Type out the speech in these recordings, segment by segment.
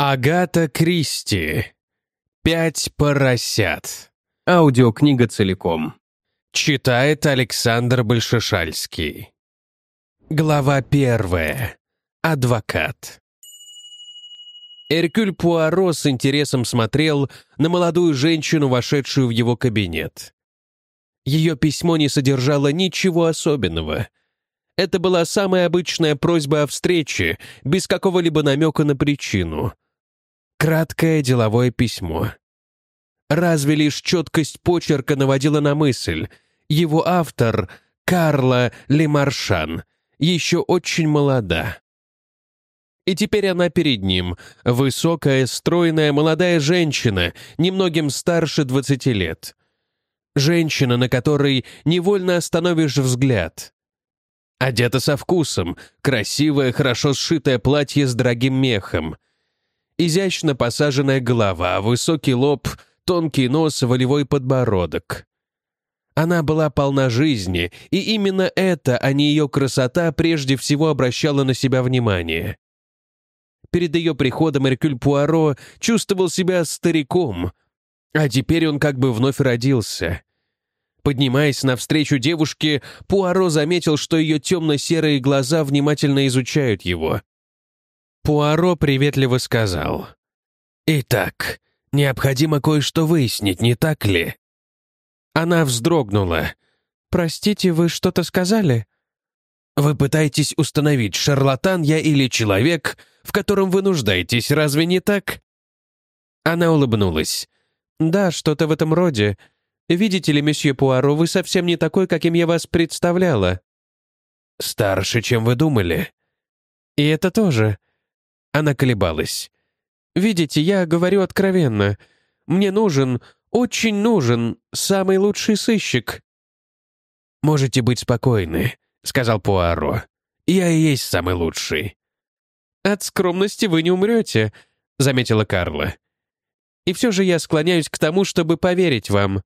Агата Кристи. «Пять поросят». Аудиокнига целиком. Читает Александр Большешальский. Глава первая. Адвокат. Эркюль Пуаро с интересом смотрел на молодую женщину, вошедшую в его кабинет. Ее письмо не содержало ничего особенного. Это была самая обычная просьба о встрече, без какого-либо намека на причину — Краткое деловое письмо. Разве лишь четкость почерка наводила на мысль. Его автор, Карла Лемаршан, еще очень молода. И теперь она перед ним, высокая, стройная, молодая женщина, немногим старше 20 лет. Женщина, на которой невольно остановишь взгляд. Одета со вкусом, красивое, хорошо сшитое платье с дорогим мехом — Изящно посаженная голова, высокий лоб, тонкий нос, волевой подбородок. Она была полна жизни, и именно это, а не ее красота, прежде всего обращала на себя внимание. Перед ее приходом Эркюль Пуаро чувствовал себя стариком, а теперь он как бы вновь родился. Поднимаясь навстречу девушке, Пуаро заметил, что ее темно-серые глаза внимательно изучают его. Пуаро приветливо сказал. «Итак, необходимо кое-что выяснить, не так ли?» Она вздрогнула. «Простите, вы что-то сказали?» «Вы пытаетесь установить, шарлатан я или человек, в котором вы нуждаетесь, разве не так?» Она улыбнулась. «Да, что-то в этом роде. Видите ли, месье Пуаро, вы совсем не такой, каким я вас представляла». «Старше, чем вы думали». «И это тоже. Она колебалась. «Видите, я говорю откровенно. Мне нужен, очень нужен, самый лучший сыщик». «Можете быть спокойны», — сказал Пуаро. «Я и есть самый лучший». «От скромности вы не умрете», — заметила Карла. «И все же я склоняюсь к тому, чтобы поверить вам».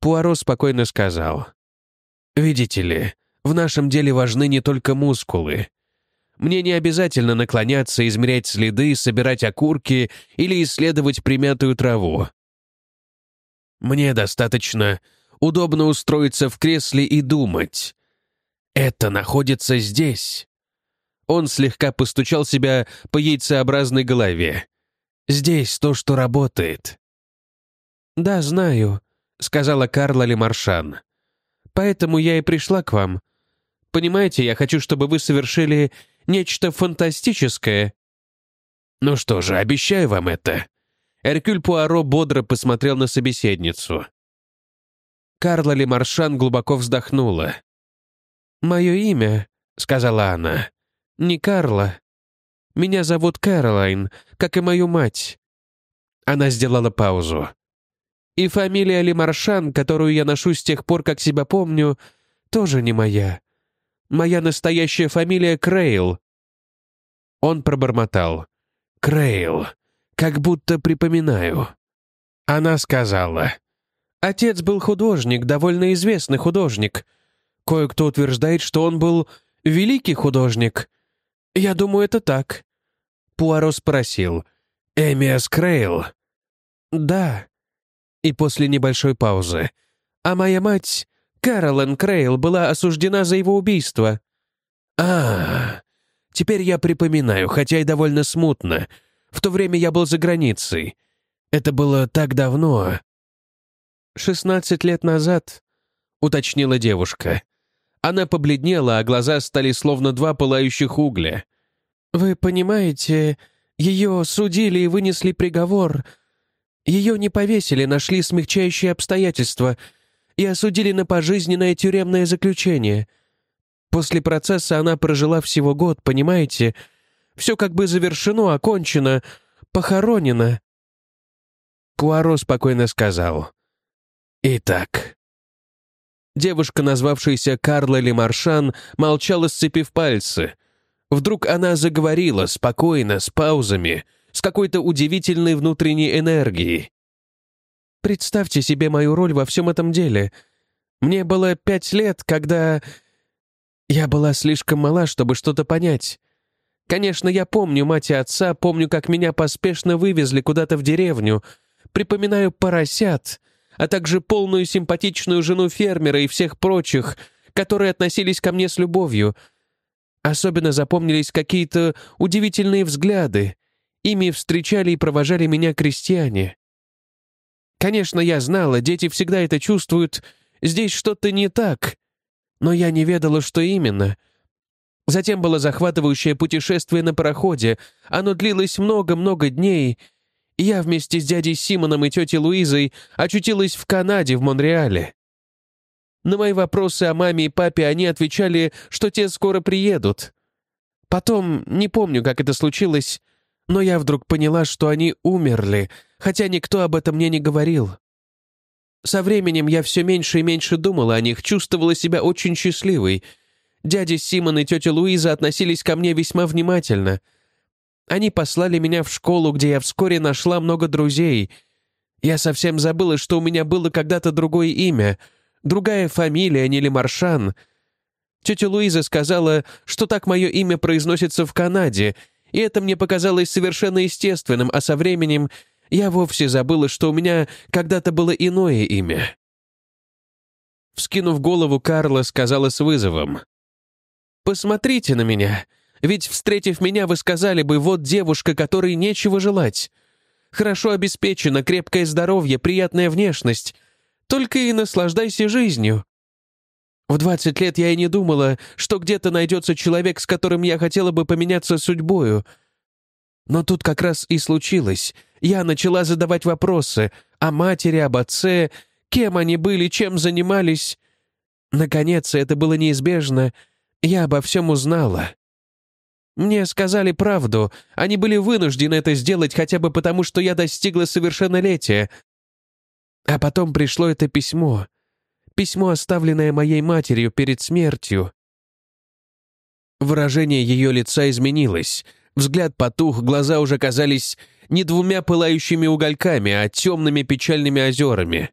Пуаро спокойно сказал. «Видите ли, в нашем деле важны не только мускулы. Мне не обязательно наклоняться, измерять следы, собирать окурки или исследовать примятую траву. Мне достаточно удобно устроиться в кресле и думать. Это находится здесь. Он слегка постучал себя по яйцеобразной голове. Здесь то, что работает. «Да, знаю», — сказала Карла Лемаршан. «Поэтому я и пришла к вам. Понимаете, я хочу, чтобы вы совершили Нечто фантастическое. Ну что же, обещаю вам это. Эркюль Пуаро бодро посмотрел на собеседницу. Карла Лемаршан глубоко вздохнула. «Мое имя», — сказала она, — «не Карла. Меня зовут Кэролайн, как и мою мать». Она сделала паузу. «И фамилия Лемаршан, которую я ношу с тех пор, как себя помню, тоже не моя. Моя настоящая фамилия Крейл». Он пробормотал. «Крейл. Как будто припоминаю». Она сказала. «Отец был художник, довольно известный художник. Кое-кто утверждает, что он был великий художник. Я думаю, это так». Пуаро спросил. «Эмиас Крейл?» «Да». И после небольшой паузы. «А моя мать Кэролин Крейл была осуждена за его убийство». «А, теперь я припоминаю, хотя и довольно смутно. В то время я был за границей. Это было так давно». «Шестнадцать лет назад», — уточнила девушка. Она побледнела, а глаза стали словно два пылающих угля. «Вы понимаете, ее судили и вынесли приговор. Ее не повесили, нашли смягчающие обстоятельства — и осудили на пожизненное тюремное заключение. После процесса она прожила всего год, понимаете? Все как бы завершено, окончено, похоронено». Пуаро спокойно сказал. «Итак». Девушка, назвавшаяся Карла Лемаршан, молчала, сцепив пальцы. Вдруг она заговорила, спокойно, с паузами, с какой-то удивительной внутренней энергией. Представьте себе мою роль во всем этом деле. Мне было пять лет, когда... Я была слишком мала, чтобы что-то понять. Конечно, я помню мать и отца, помню, как меня поспешно вывезли куда-то в деревню, припоминаю поросят, а также полную симпатичную жену фермера и всех прочих, которые относились ко мне с любовью. Особенно запомнились какие-то удивительные взгляды. Ими встречали и провожали меня крестьяне. Конечно, я знала, дети всегда это чувствуют, здесь что-то не так. Но я не ведала, что именно. Затем было захватывающее путешествие на пароходе. Оно длилось много-много дней. Я вместе с дядей Симоном и тетей Луизой очутилась в Канаде, в Монреале. На мои вопросы о маме и папе они отвечали, что те скоро приедут. Потом, не помню, как это случилось, но я вдруг поняла, что они умерли, хотя никто об этом мне не говорил. Со временем я все меньше и меньше думала о них, чувствовала себя очень счастливой. Дядя Симон и тетя Луиза относились ко мне весьма внимательно. Они послали меня в школу, где я вскоре нашла много друзей. Я совсем забыла, что у меня было когда-то другое имя, другая фамилия, не Маршан. Тетя Луиза сказала, что так мое имя произносится в Канаде, и это мне показалось совершенно естественным, а со временем я вовсе забыла, что у меня когда-то было иное имя. Вскинув голову, Карла сказала с вызовом. «Посмотрите на меня. Ведь, встретив меня, вы сказали бы, вот девушка, которой нечего желать. Хорошо обеспечена, крепкое здоровье, приятная внешность. Только и наслаждайся жизнью. В 20 лет я и не думала, что где-то найдется человек, с которым я хотела бы поменяться судьбою. Но тут как раз и случилось. Я начала задавать вопросы о матери, об отце, кем они были, чем занимались. Наконец, это было неизбежно. Я обо всем узнала. Мне сказали правду. Они были вынуждены это сделать хотя бы потому, что я достигла совершеннолетия. А потом пришло это письмо письмо, оставленное моей матерью перед смертью. Выражение ее лица изменилось. Взгляд потух, глаза уже казались не двумя пылающими угольками, а темными печальными озерами.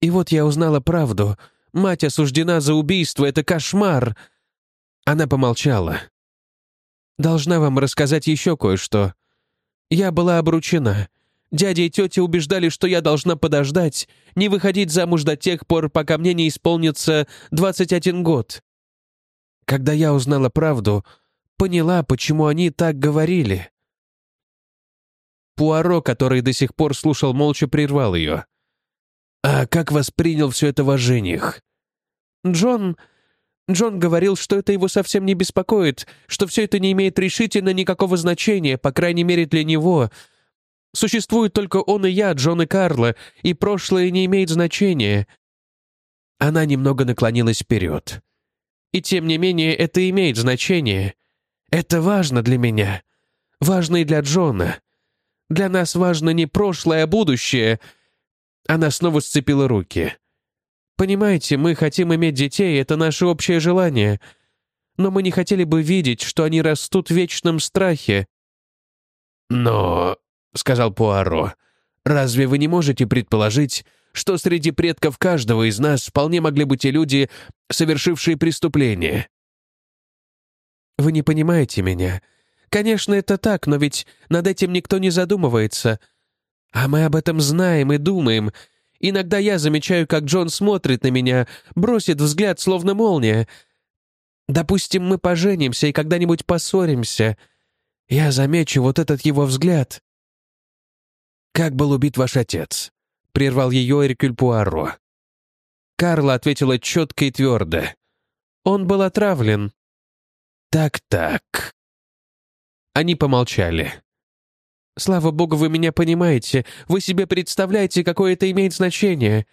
И вот я узнала правду. Мать осуждена за убийство, это кошмар. Она помолчала. Должна вам рассказать еще кое-что. Я была обручена. Дядя и тетя убеждали, что я должна подождать, не выходить замуж до тех пор, пока мне не исполнится 21 год. Когда я узнала правду, поняла, почему они так говорили. Пуаро, который до сих пор слушал молча, прервал ее. «А как воспринял все это ваш жених?» «Джон...» Джон говорил, что это его совсем не беспокоит, что все это не имеет решительно никакого значения, по крайней мере для него, Существует только он и я, Джон и Карла, и прошлое не имеет значения». Она немного наклонилась вперед. «И тем не менее это имеет значение. Это важно для меня. Важно и для Джона. Для нас важно не прошлое, а будущее». Она снова сцепила руки. «Понимаете, мы хотим иметь детей, это наше общее желание. Но мы не хотели бы видеть, что они растут в вечном страхе». «Но — сказал Пуаро. «Разве вы не можете предположить, что среди предков каждого из нас вполне могли быть и люди, совершившие преступление?» «Вы не понимаете меня. Конечно, это так, но ведь над этим никто не задумывается. А мы об этом знаем и думаем. Иногда я замечаю, как Джон смотрит на меня, бросит взгляд, словно молния. Допустим, мы поженимся и когда-нибудь поссоримся. Я замечу вот этот его взгляд. «Как был убит ваш отец?» — прервал ее Эркюль Пуаро. Карла ответила четко и твердо. «Он был отравлен». «Так-так». Они помолчали. «Слава богу, вы меня понимаете. Вы себе представляете, какое это имеет значение.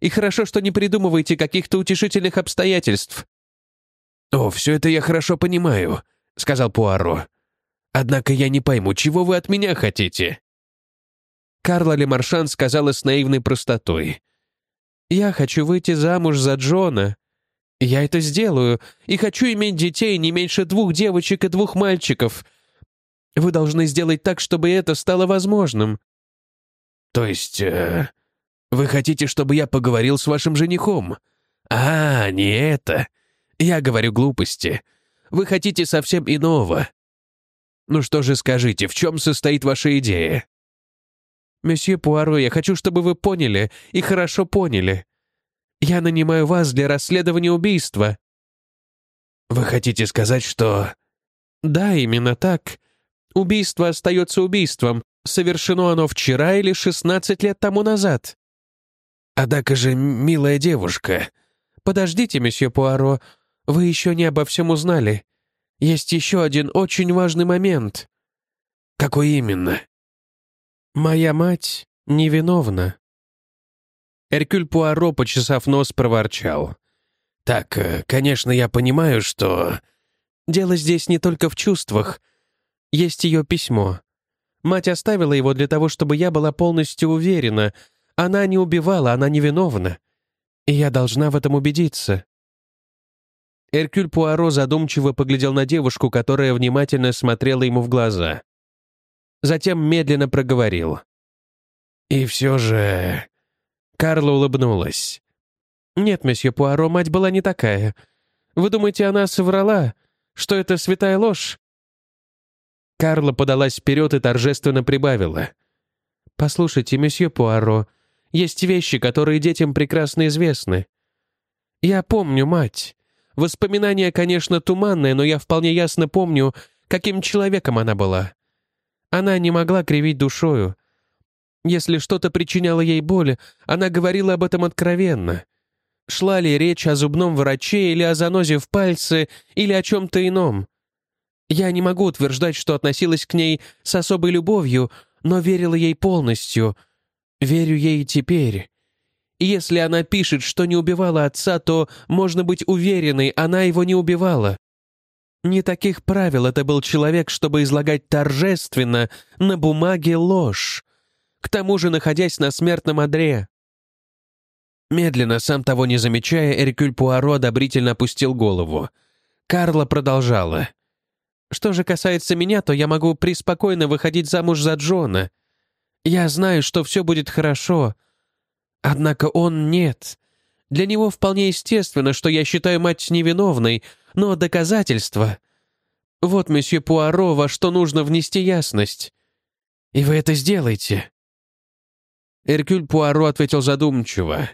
И хорошо, что не придумываете каких-то утешительных обстоятельств». «О, все это я хорошо понимаю», — сказал Пуаро. «Однако я не пойму, чего вы от меня хотите?» Карла Лемаршан сказала с наивной простотой. «Я хочу выйти замуж за Джона. Я это сделаю, и хочу иметь детей не меньше двух девочек и двух мальчиков. Вы должны сделать так, чтобы это стало возможным». «То есть... Э, вы хотите, чтобы я поговорил с вашим женихом?» «А, не это. Я говорю глупости. Вы хотите совсем иного. Ну что же скажите, в чем состоит ваша идея?» «Месье Пуаро, я хочу, чтобы вы поняли, и хорошо поняли. Я нанимаю вас для расследования убийства». «Вы хотите сказать, что...» «Да, именно так. Убийство остается убийством. Совершено оно вчера или 16 лет тому назад». «Однако же, милая девушка...» «Подождите, месье Пуаро, вы еще не обо всем узнали. Есть еще один очень важный момент». «Какой именно?» «Моя мать невиновна». Эркюль Пуаро, почесав нос, проворчал. «Так, э, конечно, я понимаю, что...» «Дело здесь не только в чувствах. Есть ее письмо. Мать оставила его для того, чтобы я была полностью уверена. Она не убивала, она невиновна. И я должна в этом убедиться». Эркюль Пуаро задумчиво поглядел на девушку, которая внимательно смотрела ему в глаза. Затем медленно проговорил. «И все же...» Карла улыбнулась. «Нет, месье Пуаро, мать была не такая. Вы думаете, она соврала? Что это святая ложь?» Карла подалась вперед и торжественно прибавила. «Послушайте, месье Пуаро, есть вещи, которые детям прекрасно известны. Я помню мать. Воспоминания, конечно, туманные, но я вполне ясно помню, каким человеком она была. Она не могла кривить душою. Если что-то причиняло ей боль, она говорила об этом откровенно. Шла ли речь о зубном враче или о занозе в пальце, или о чем-то ином. Я не могу утверждать, что относилась к ней с особой любовью, но верила ей полностью. Верю ей теперь. Если она пишет, что не убивала отца, то, можно быть уверенной, она его не убивала. Не таких правил это был человек, чтобы излагать торжественно на бумаге ложь, к тому же находясь на смертном одре. Медленно, сам того не замечая, Эркюль Пуаро одобрительно опустил голову. Карла продолжала. «Что же касается меня, то я могу преспокойно выходить замуж за Джона. Я знаю, что все будет хорошо, Однако он нет. Для него вполне естественно, что я считаю мать невиновной, но доказательства... Вот, месье Пуаро, во что нужно внести ясность. И вы это сделаете. Эркюль Пуаро ответил задумчиво.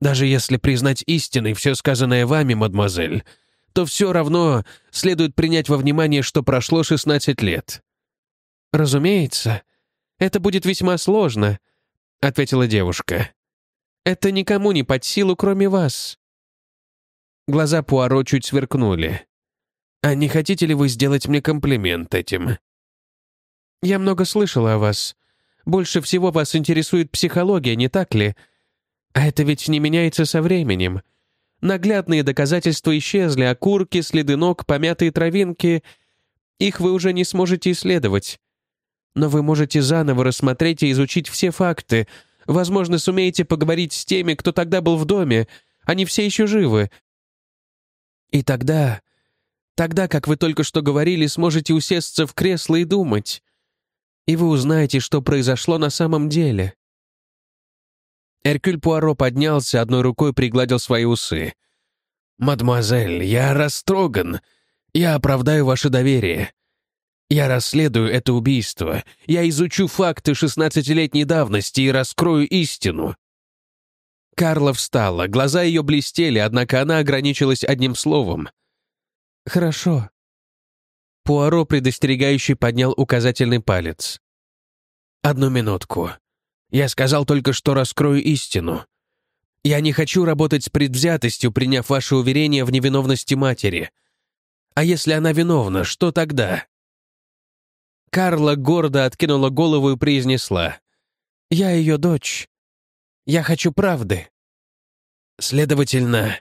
«Даже если признать истиной все сказанное вами, мадемуазель, то все равно следует принять во внимание, что прошло 16 лет». «Разумеется. Это будет весьма сложно, — ответила девушка. «Это никому не под силу, кроме вас». Глаза Пуаро чуть сверкнули. «А не хотите ли вы сделать мне комплимент этим?» «Я много слышала о вас. Больше всего вас интересует психология, не так ли? А это ведь не меняется со временем. Наглядные доказательства исчезли, окурки, следы ног, помятые травинки. Их вы уже не сможете исследовать но вы можете заново рассмотреть и изучить все факты. Возможно, сумеете поговорить с теми, кто тогда был в доме. Они все еще живы. И тогда... Тогда, как вы только что говорили, сможете усесться в кресло и думать. И вы узнаете, что произошло на самом деле». Эркюль Пуаро поднялся, одной рукой пригладил свои усы. «Мадемуазель, я растроган. Я оправдаю ваше доверие. Я расследую это убийство. Я изучу факты шестнадцатилетней давности и раскрою истину». Карла встала, глаза ее блестели, однако она ограничилась одним словом. «Хорошо». Пуаро предостерегающий поднял указательный палец. «Одну минутку. Я сказал только, что раскрою истину. Я не хочу работать с предвзятостью, приняв ваше уверение в невиновности матери. А если она виновна, что тогда?» Карла гордо откинула голову и произнесла. «Я ее дочь. Я хочу правды». «Следовательно,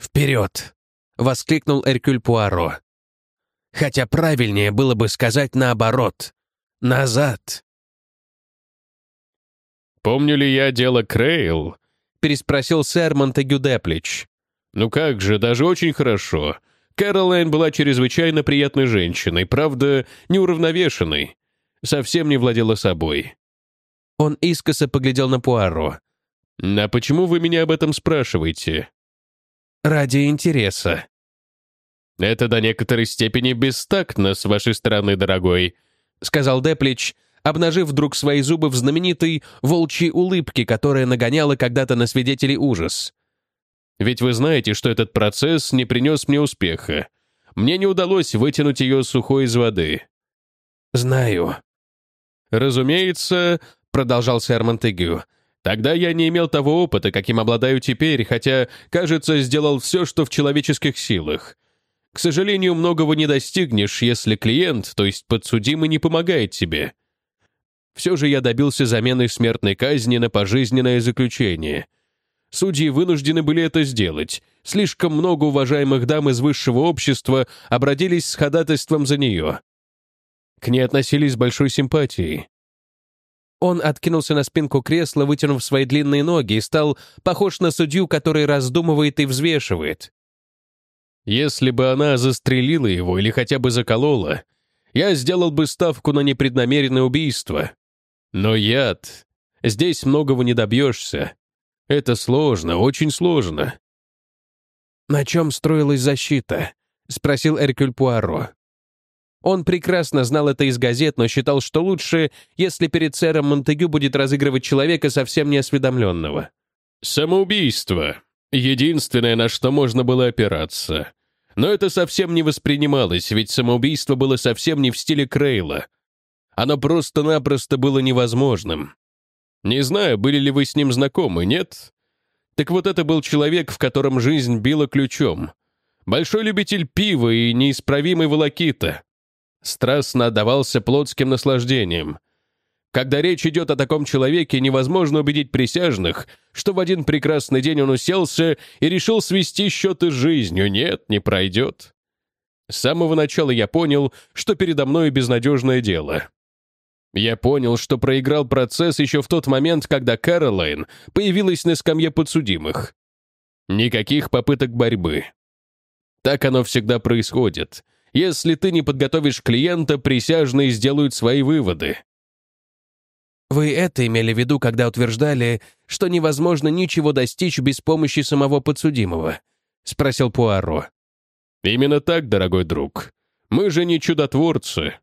вперед!» — воскликнул Эркюль Пуаро. «Хотя правильнее было бы сказать наоборот. Назад!» «Помню ли я дело Крейл?» — переспросил сэр Монтегю Деплич. «Ну как же, даже очень хорошо. Кэролайн была чрезвычайно приятной женщиной, правда, неуравновешенной. Совсем не владела собой. Он искоса поглядел на Пуаро. «А почему вы меня об этом спрашиваете?» «Ради интереса». «Это до некоторой степени бестактно с вашей стороны, дорогой», — сказал Деплич, обнажив вдруг свои зубы в знаменитой волчьей улыбке, которая нагоняла когда-то на свидетелей ужас. «Ведь вы знаете, что этот процесс не принес мне успеха. Мне не удалось вытянуть ее сухой из воды». «Знаю». «Разумеется», — продолжал сэр Монтегю, «тогда я не имел того опыта, каким обладаю теперь, хотя, кажется, сделал все, что в человеческих силах. К сожалению, многого не достигнешь, если клиент, то есть подсудимый, не помогает тебе. Все же я добился замены смертной казни на пожизненное заключение. Судьи вынуждены были это сделать. Слишком много уважаемых дам из высшего общества обратились с ходатайством за нее. К ней относились с большой симпатией. Он откинулся на спинку кресла, вытянув свои длинные ноги, и стал похож на судью, который раздумывает и взвешивает. Если бы она застрелила его или хотя бы заколола, я сделал бы ставку на непреднамеренное убийство. Но яд... Здесь многого не добьешься. Это сложно, очень сложно. «На чем строилась защита?» — спросил Эркюль Пуаро. Он прекрасно знал это из газет, но считал, что лучше, если перед сэром Монтегю будет разыгрывать человека совсем неосведомленного. «Самоубийство. Единственное, на что можно было опираться. Но это совсем не воспринималось, ведь самоубийство было совсем не в стиле Крейла. Оно просто-напросто было невозможным. Не знаю, были ли вы с ним знакомы, нет? Так вот это был человек, в котором жизнь била ключом. Большой любитель пива и неисправимый волокита. Страстно отдавался плотским наслаждением. Когда речь идет о таком человеке, невозможно убедить присяжных, что в один прекрасный день он уселся и решил свести счеты с жизнью. Нет, не пройдет. С самого начала я понял, что передо мной безнадежное дело. Я понял, что проиграл процесс еще в тот момент, когда Кэролайн появилась на скамье подсудимых. Никаких попыток борьбы. Так оно всегда происходит. Если ты не подготовишь клиента, присяжные сделают свои выводы. Вы это имели в виду, когда утверждали, что невозможно ничего достичь без помощи самого подсудимого?» — спросил Пуаро. «Именно так, дорогой друг. Мы же не чудотворцы.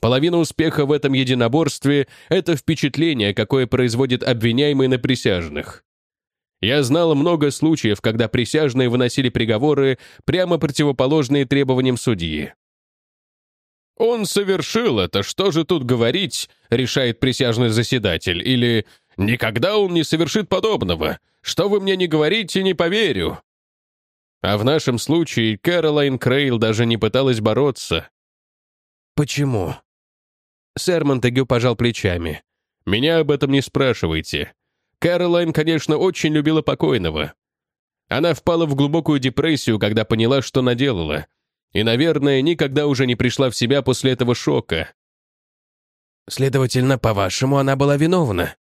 Половина успеха в этом единоборстве — это впечатление, какое производит обвиняемый на присяжных. Я знал много случаев, когда присяжные выносили приговоры, прямо противоположные требованиям судьи. «Он совершил это, что же тут говорить?» — решает присяжный заседатель. Или «Никогда он не совершит подобного. Что вы мне не говорите, не поверю». А в нашем случае Кэролайн Крейл даже не пыталась бороться. «Почему?» Сэр Монтегю пожал плечами. «Меня об этом не спрашивайте. Кэролайн, конечно, очень любила покойного. Она впала в глубокую депрессию, когда поняла, что наделала — и, наверное, никогда уже не пришла в себя после этого шока. «Следовательно, по-вашему, она была виновна?»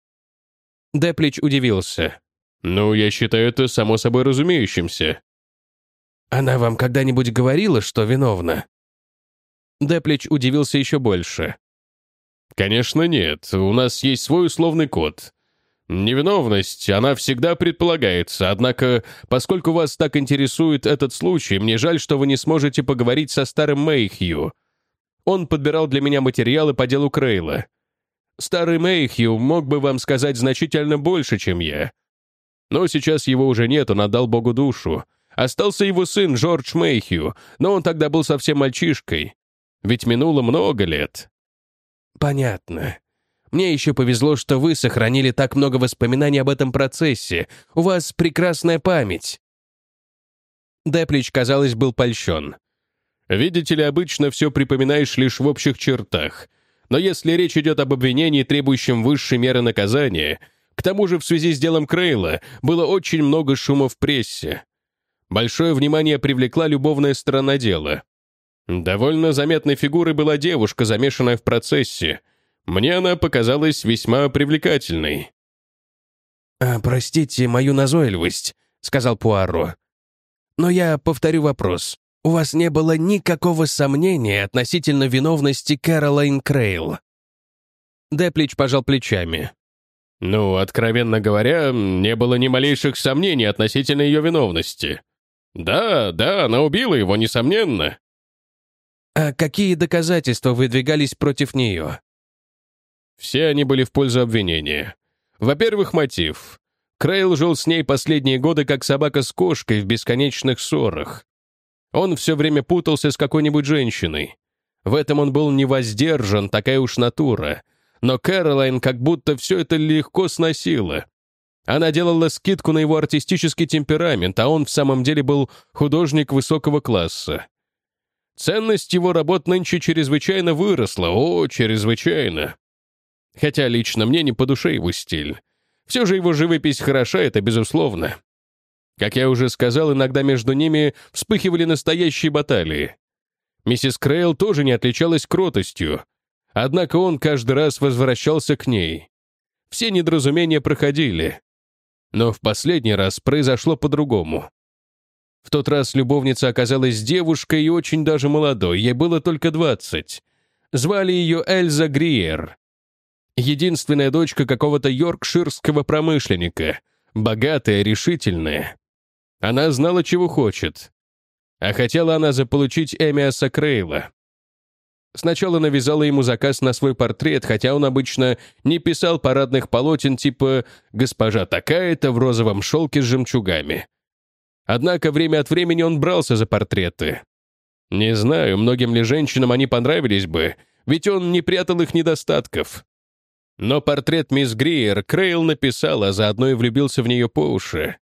Деплич удивился. «Ну, я считаю это само собой разумеющимся». «Она вам когда-нибудь говорила, что виновна?» Деплич удивился еще больше. «Конечно нет, у нас есть свой условный код. Невиновность, она всегда предполагается, однако, поскольку вас так интересует этот случай, мне жаль, что вы не сможете поговорить со старым Мэйхью. Он подбирал для меня материалы по делу Крейла. Старый Мэйхью мог бы вам сказать значительно больше, чем я. Но сейчас его уже нет, он отдал Богу душу. Остался его сын Джордж Мэйхью, но он тогда был совсем мальчишкой. Ведь минуло много лет. «Понятно», мне еще повезло, что вы сохранили так много воспоминаний об этом процессе. У вас прекрасная память». Деплич, казалось, был польщен. «Видите ли, обычно все припоминаешь лишь в общих чертах. Но если речь идет об обвинении, требующем высшей меры наказания, к тому же в связи с делом Крейла было очень много шума в прессе. Большое внимание привлекла любовная сторона дела. Довольно заметной фигурой была девушка, замешанная в процессе — мне она показалась весьма привлекательной». «А, «Простите мою назойливость», — сказал Пуаро. «Но я повторю вопрос. У вас не было никакого сомнения относительно виновности Кэролайн Крейл?» Деплич пожал плечами. «Ну, откровенно говоря, не было ни малейших сомнений относительно ее виновности. «Да, да, она убила его, несомненно». «А какие доказательства выдвигались против нее?» Все они были в пользу обвинения. Во-первых, мотив. Крейл жил с ней последние годы как собака с кошкой в бесконечных ссорах. Он все время путался с какой-нибудь женщиной. В этом он был невоздержан, такая уж натура. Но Кэролайн как будто все это легко сносила. Она делала скидку на его артистический темперамент, а он в самом деле был художник высокого класса. Ценность его работ нынче чрезвычайно выросла, о, чрезвычайно. Хотя лично мне не по душе его стиль. Все же его живопись хороша, это безусловно. Как я уже сказал, иногда между ними вспыхивали настоящие баталии. Миссис Крейл тоже не отличалась кротостью, однако он каждый раз возвращался к ней. Все недоразумения проходили. Но в последний раз произошло по-другому. В тот раз любовница оказалась девушкой и очень даже молодой, ей было только двадцать. Звали ее Эльза Гриер. Единственная дочка какого-то йоркширского промышленника, богатая, решительная. Она знала, чего хочет. А хотела она заполучить Эмиаса Крейла. Сначала навязала ему заказ на свой портрет, хотя он обычно не писал парадных полотен типа «Госпожа такая-то в розовом шелке с жемчугами». Однако время от времени он брался за портреты. Не знаю, многим ли женщинам они понравились бы, ведь он не прятал их недостатков. Но портрет мисс Гриер Крейл написал, а заодно и влюбился в нее по уши.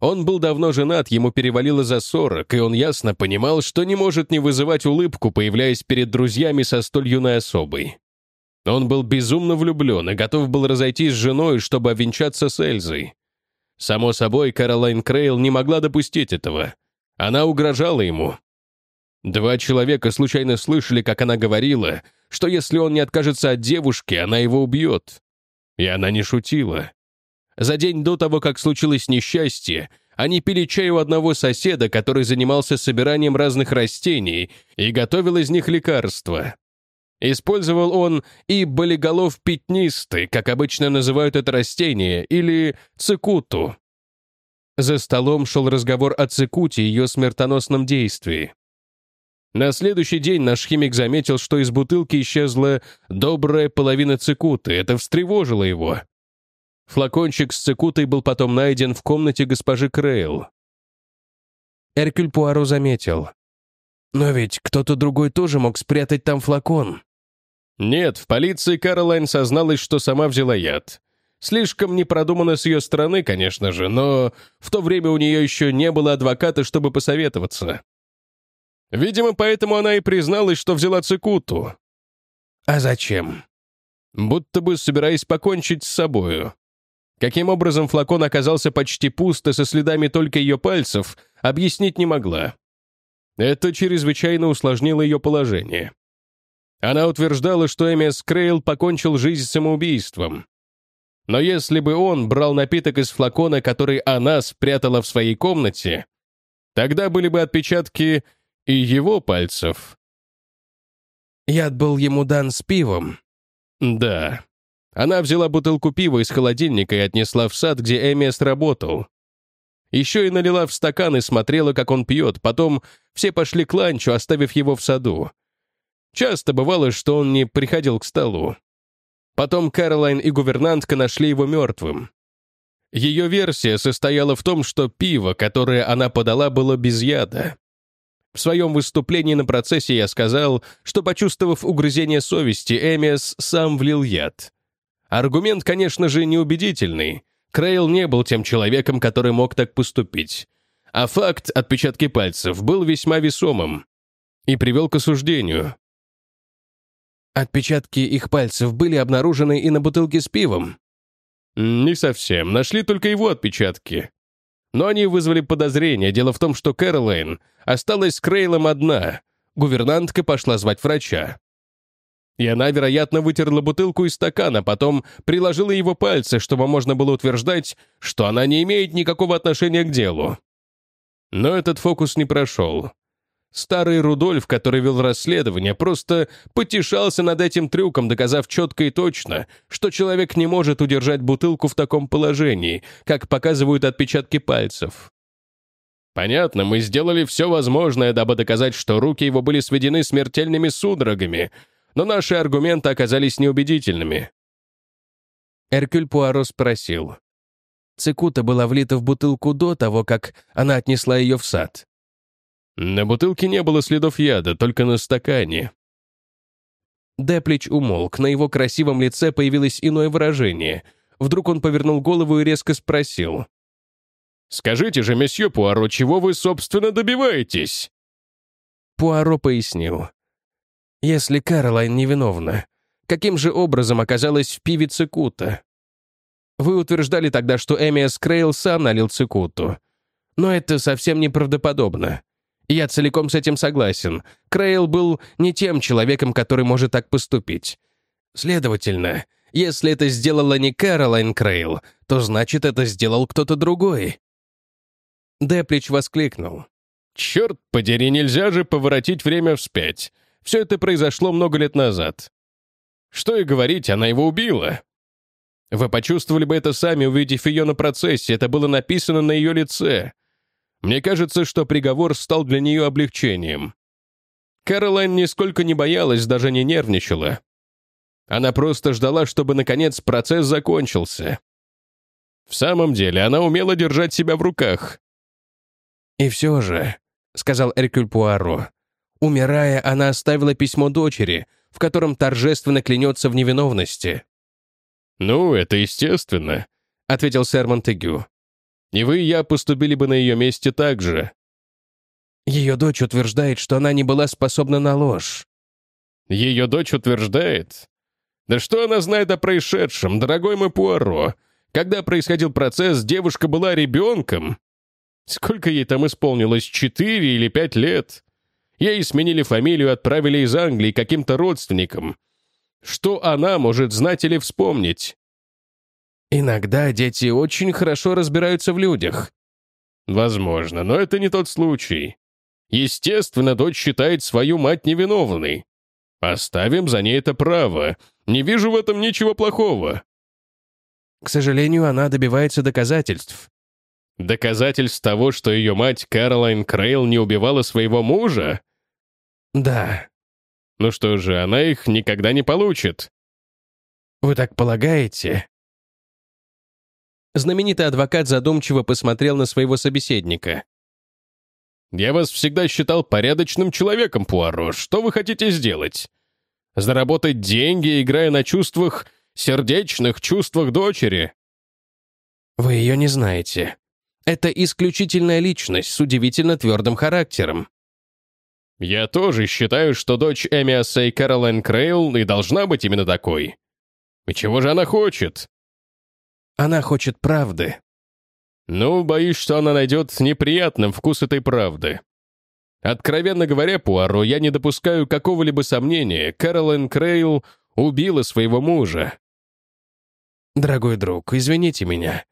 Он был давно женат, ему перевалило за сорок, и он ясно понимал, что не может не вызывать улыбку, появляясь перед друзьями со столь юной особой. Он был безумно влюблен и готов был разойтись с женой, чтобы обвенчаться с Эльзой. Само собой, Каролайн Крейл не могла допустить этого. Она угрожала ему. Два человека случайно слышали, как она говорила, что если он не откажется от девушки, она его убьет. И она не шутила. За день до того, как случилось несчастье, они пили чай у одного соседа, который занимался собиранием разных растений и готовил из них лекарства. Использовал он и болиголов пятнистый, как обычно называют это растение, или цикуту. За столом шел разговор о цикуте и ее смертоносном действии. На следующий день наш химик заметил, что из бутылки исчезла добрая половина цикуты. Это встревожило его. Флакончик с цикутой был потом найден в комнате госпожи Крейл. Эркюль Пуаро заметил. «Но ведь кто-то другой тоже мог спрятать там флакон». Нет, в полиции Каролайн созналась, что сама взяла яд. Слишком непродуманно с ее стороны, конечно же, но в то время у нее еще не было адвоката, чтобы посоветоваться. Видимо, поэтому она и призналась, что взяла цикуту. А зачем? Будто бы собираясь покончить с собою. Каким образом флакон оказался почти пуст и со следами только ее пальцев, объяснить не могла. Это чрезвычайно усложнило ее положение. Она утверждала, что Эмиас Крейл покончил жизнь самоубийством. Но если бы он брал напиток из флакона, который она спрятала в своей комнате, тогда были бы отпечатки и его пальцев. Яд был ему дан с пивом. Да, она взяла бутылку пива из холодильника и отнесла в сад, где Эмиас работал. Еще и налила в стакан и смотрела, как он пьет. Потом все пошли к ланчу, оставив его в саду. Часто бывало, что он не приходил к столу. Потом Кэролайн и гувернантка нашли его мертвым. Ее версия состояла в том, что пиво, которое она подала, было без яда. В своем выступлении на процессе я сказал, что, почувствовав угрызение совести, Эмиас сам влил яд. Аргумент, конечно же, неубедительный. Крейл не был тем человеком, который мог так поступить. А факт отпечатки пальцев был весьма весомым и привел к осуждению. Отпечатки их пальцев были обнаружены и на бутылке с пивом? Не совсем. Нашли только его отпечатки. Но они вызвали подозрение. Дело в том, что Кэролайн осталась с Крейлом одна. Гувернантка пошла звать врача. И она, вероятно, вытерла бутылку из стакана, потом приложила его пальцы, чтобы можно было утверждать, что она не имеет никакого отношения к делу. Но этот фокус не прошел. Старый Рудольф, который вел расследование, просто потешался над этим трюком, доказав четко и точно, что человек не может удержать бутылку в таком положении, как показывают отпечатки пальцев. Понятно, мы сделали все возможное, дабы доказать, что руки его были сведены смертельными судорогами, но наши аргументы оказались неубедительными. Эркюль Пуаро спросил. Цикута была влита в бутылку до того, как она отнесла ее в сад. На бутылке не было следов яда, только на стакане. Деплич умолк, на его красивом лице появилось иное выражение. Вдруг он повернул голову и резко спросил. «Скажите же, месье Пуаро, чего вы, собственно, добиваетесь?» Пуаро пояснил. «Если Кэролайн невиновна, каким же образом оказалась в пиве цикута? Вы утверждали тогда, что Эмиас Крейл сам налил цикуту. Но это совсем неправдоподобно. Я целиком с этим согласен. Крейл был не тем человеком, который может так поступить. Следовательно, если это сделала не Кэролайн Крейл, то значит, это сделал кто-то другой. Деплич воскликнул. «Черт подери, нельзя же поворотить время вспять. Все это произошло много лет назад. Что и говорить, она его убила. Вы почувствовали бы это сами, увидев ее на процессе, это было написано на ее лице. Мне кажется, что приговор стал для нее облегчением. Кэролайн нисколько не боялась, даже не нервничала. Она просто ждала, чтобы, наконец, процесс закончился. В самом деле, она умела держать себя в руках. «И все же», — сказал Эркюль Пуаро, умирая, она оставила письмо дочери, в котором торжественно клянется в невиновности. «Ну, это естественно», — ответил сэр Монтегю. И вы и я поступили бы на ее месте так же». Ее дочь утверждает, что она не была способна на ложь. Ее дочь утверждает? Да что она знает о происшедшем, дорогой мой Пуаро? Когда происходил процесс, девушка была ребенком. Сколько ей там исполнилось, четыре или пять лет? Ей сменили фамилию и отправили из Англии каким-то родственникам. Что она может знать или вспомнить? Иногда дети очень хорошо разбираются в людях. Возможно, но это не тот случай. Естественно, дочь считает свою мать невиновной. Оставим за ней это право. Не вижу в этом ничего плохого. К сожалению, она добивается доказательств. Доказательств того, что ее мать Кэролайн Крейл не убивала своего мужа? Да. Ну что же, она их никогда не получит. Вы так полагаете? Знаменитый адвокат задумчиво посмотрел на своего собеседника. «Я вас всегда считал порядочным человеком, Пуаро. Что вы хотите сделать? Заработать деньги, играя на чувствах, сердечных чувствах дочери?» «Вы ее не знаете. Это исключительная личность с удивительно твердым характером». «Я тоже считаю, что дочь Эмиаса и Кэролайн Крейл и должна быть именно такой. И чего же она хочет?» Она хочет правды». «Ну, боюсь, что она найдет неприятным вкус этой правды. Откровенно говоря, Пуаро, я не допускаю какого-либо сомнения, Кэролайн Крейл убила своего мужа». «Дорогой друг, извините меня,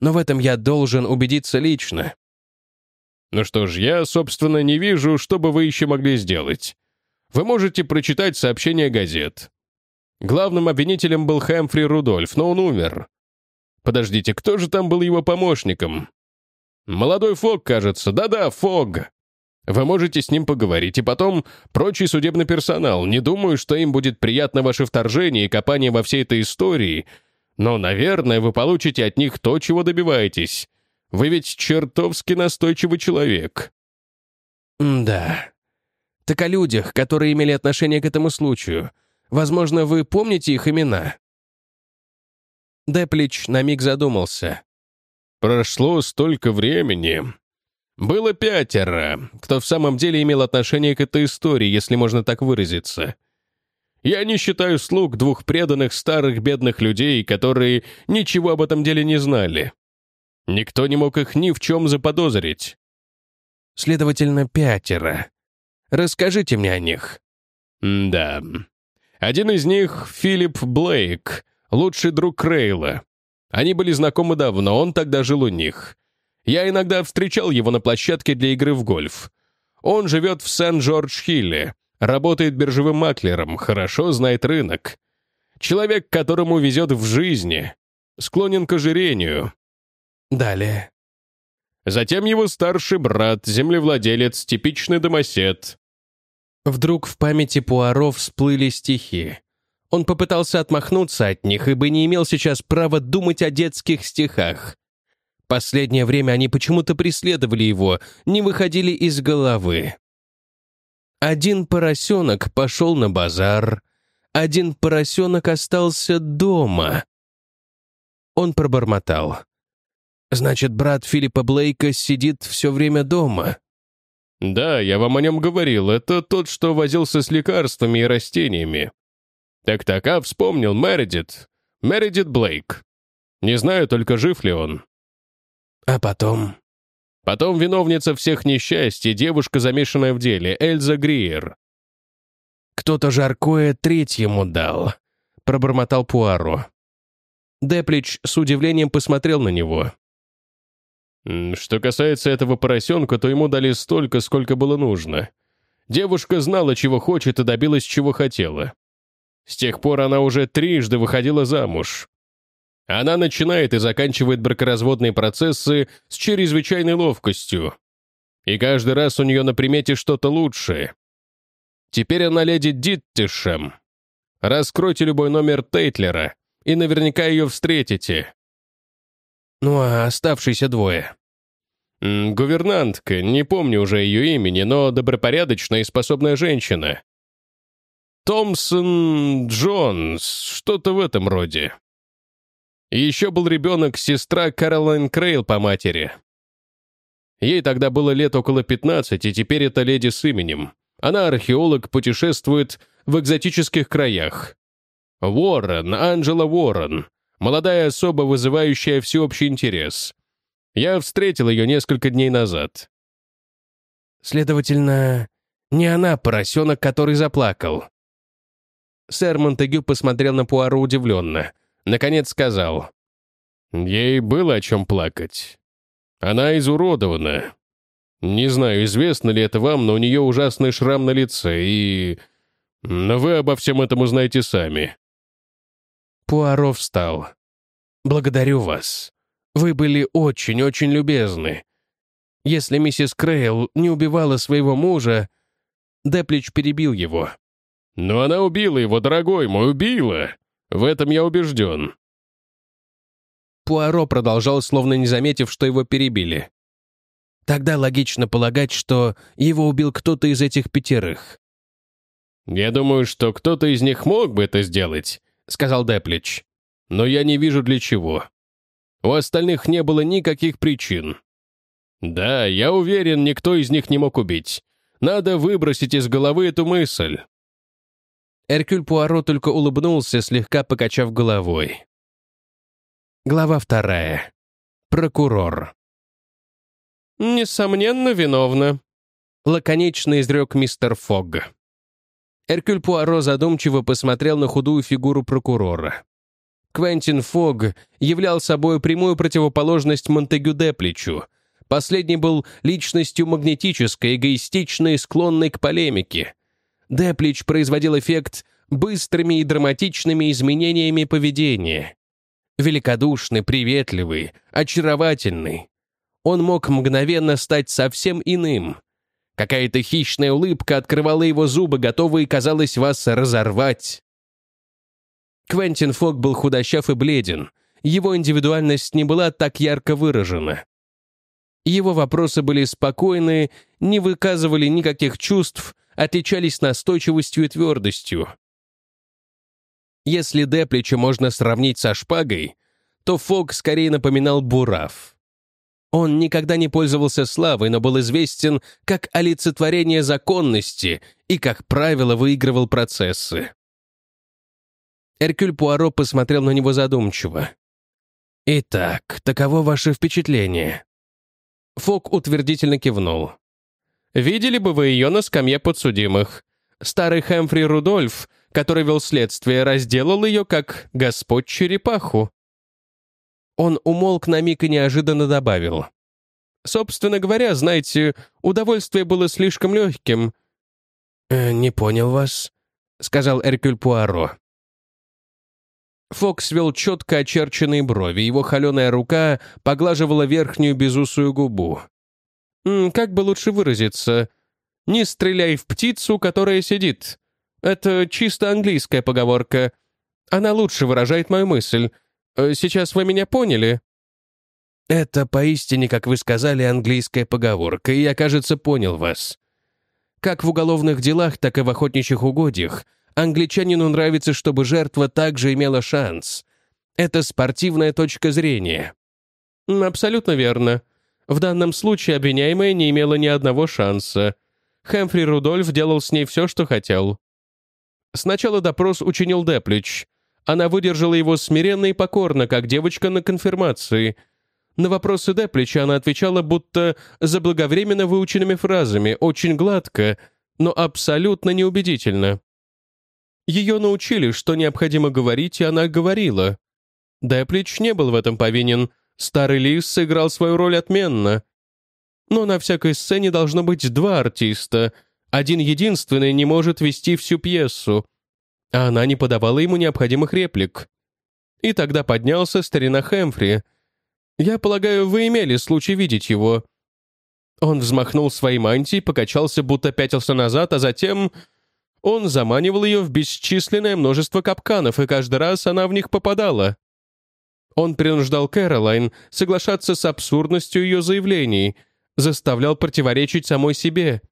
но в этом я должен убедиться лично». «Ну что ж, я, собственно, не вижу, что бы вы еще могли сделать. Вы можете прочитать сообщения газет. Главным обвинителем был Хэмфри Рудольф, но он умер. Подождите, кто же там был его помощником? Молодой Фог, кажется. Да-да, Фог. Вы можете с ним поговорить, и потом прочий судебный персонал. Не думаю, что им будет приятно ваше вторжение и копание во всей этой истории, но, наверное, вы получите от них то, чего добиваетесь. Вы ведь чертовски настойчивый человек». «Да. Так о людях, которые имели отношение к этому случаю. Возможно, вы помните их имена?» Деплич на миг задумался. «Прошло столько времени. Было пятеро, кто в самом деле имел отношение к этой истории, если можно так выразиться. Я не считаю слуг двух преданных старых бедных людей, которые ничего об этом деле не знали. Никто не мог их ни в чем заподозрить. Следовательно, пятеро. Расскажите мне о них. М да. Один из них — Филипп Блейк, лучший друг Крейла. Они были знакомы давно, он тогда жил у них. Я иногда встречал его на площадке для игры в гольф. Он живет в Сент-Джордж-Хилле, работает биржевым маклером, хорошо знает рынок. Человек, которому везет в жизни, склонен к ожирению. Далее. Затем его старший брат, землевладелец, типичный домосед. Вдруг в памяти Пуаро всплыли стихи. Он попытался отмахнуться от них, ибо не имел сейчас права думать о детских стихах. Последнее время они почему-то преследовали его, не выходили из головы. Один поросенок пошел на базар, один поросенок остался дома. Он пробормотал. «Значит, брат Филиппа Блейка сидит все время дома?» «Да, я вам о нем говорил. Это тот, что возился с лекарствами и растениями. Так-так, а вспомнил, Мередит. Мередит Блейк. Не знаю только, жив ли он. А потом? Потом виновница всех несчастий, девушка, замешанная в деле, Эльза Гриер. «Кто-то жаркое третьему дал», — пробормотал Пуаро. Деплич с удивлением посмотрел на него. «Что касается этого поросенка, то ему дали столько, сколько было нужно. Девушка знала, чего хочет, и добилась, чего хотела. С тех пор она уже трижды выходила замуж. Она начинает и заканчивает бракоразводные процессы с чрезвычайной ловкостью. И каждый раз у нее на примете что-то лучшее. Теперь она леди Диттишем. Раскройте любой номер Тейтлера, и наверняка ее встретите. Ну а оставшиеся двое? Гувернантка, не помню уже ее имени, но добропорядочная и способная женщина. Томпсон Джонс, что-то в этом роде. Еще был ребенок, сестра Каролайн Крейл по матери. Ей тогда было лет около 15, и теперь это леди с именем. Она археолог, путешествует в экзотических краях. Уоррен, Анджела Уоррен, молодая особа, вызывающая всеобщий интерес. Я встретил ее несколько дней назад. Следовательно, не она поросенок, который заплакал. Сэр Монтегю посмотрел на Пуаро удивленно. Наконец сказал. «Ей было о чем плакать. Она изуродована. Не знаю, известно ли это вам, но у нее ужасный шрам на лице, и... Но вы обо всем этом узнаете сами». Пуаро встал. «Благодарю вас. Вы были очень-очень любезны. Если миссис Крейл не убивала своего мужа...» Деплич перебил его. Но она убила его, дорогой мой, убила. В этом я убежден». Пуаро продолжал, словно не заметив, что его перебили. «Тогда логично полагать, что его убил кто-то из этих пятерых». «Я думаю, что кто-то из них мог бы это сделать», — сказал Деплич. «Но я не вижу для чего. У остальных не было никаких причин. Да, я уверен, никто из них не мог убить. Надо выбросить из головы эту мысль. Эркюль Пуаро только улыбнулся, слегка покачав головой. Глава вторая. Прокурор. «Несомненно, виновна», — лаконично изрек мистер Фогг. Эркюль Пуаро задумчиво посмотрел на худую фигуру прокурора. Квентин Фогг являл собой прямую противоположность Монтегю Депличу. Последний был личностью магнетической, эгоистичной, склонной к полемике. Деплич производил эффект быстрыми и драматичными изменениями поведения. Великодушный, приветливый, очаровательный. Он мог мгновенно стать совсем иным. Какая-то хищная улыбка открывала его зубы, готовые, казалось, вас разорвать. Квентин Фок был худощав и бледен. Его индивидуальность не была так ярко выражена. Его вопросы были спокойны, не выказывали никаких чувств, отличались настойчивостью и твердостью. Если Деплича можно сравнить со шпагой, то Фок скорее напоминал бурав. Он никогда не пользовался славой, но был известен как олицетворение законности и, как правило, выигрывал процессы. Эркюль Пуаро посмотрел на него задумчиво. «Итак, таково ваше впечатление?» Фок утвердительно кивнул. Видели бы вы ее на скамье подсудимых. Старый Хэмфри Рудольф, который вел следствие, разделал ее, как господь черепаху. Он умолк на миг и неожиданно добавил. «Собственно говоря, знаете, удовольствие было слишком легким». «Э, «Не понял вас», — сказал Эркюль Пуаро. Фокс вел четко очерченные брови, его холеная рука поглаживала верхнюю безусую губу. «Как бы лучше выразиться? Не стреляй в птицу, которая сидит. Это чисто английская поговорка. Она лучше выражает мою мысль. Э, сейчас вы меня поняли?» «Это поистине, как вы сказали, английская поговорка, и я, кажется, понял вас. Как в уголовных делах, так и в охотничьих угодьях — Англичанину нравится, чтобы жертва также имела шанс. Это спортивная точка зрения. Абсолютно верно. В данном случае обвиняемая не имела ни одного шанса. Хэмфри Рудольф делал с ней все, что хотел. Сначала допрос учинил Деплич. Она выдержала его смиренно и покорно, как девочка на конфирмации. На вопросы Деплича она отвечала будто заблаговременно выученными фразами, очень гладко, но абсолютно неубедительно. Ее научили, что необходимо говорить, и она говорила. Деплич не был в этом повинен. Старый лис сыграл свою роль отменно. Но на всякой сцене должно быть два артиста. Один единственный не может вести всю пьесу. А она не подавала ему необходимых реплик. И тогда поднялся старина Хэмфри. Я полагаю, вы имели случай видеть его. Он взмахнул своей мантией, покачался, будто пятился назад, а затем он заманивал ее в бесчисленное множество капканов, и каждый раз она в них попадала. Он принуждал Кэролайн соглашаться с абсурдностью ее заявлений, заставлял противоречить самой себе,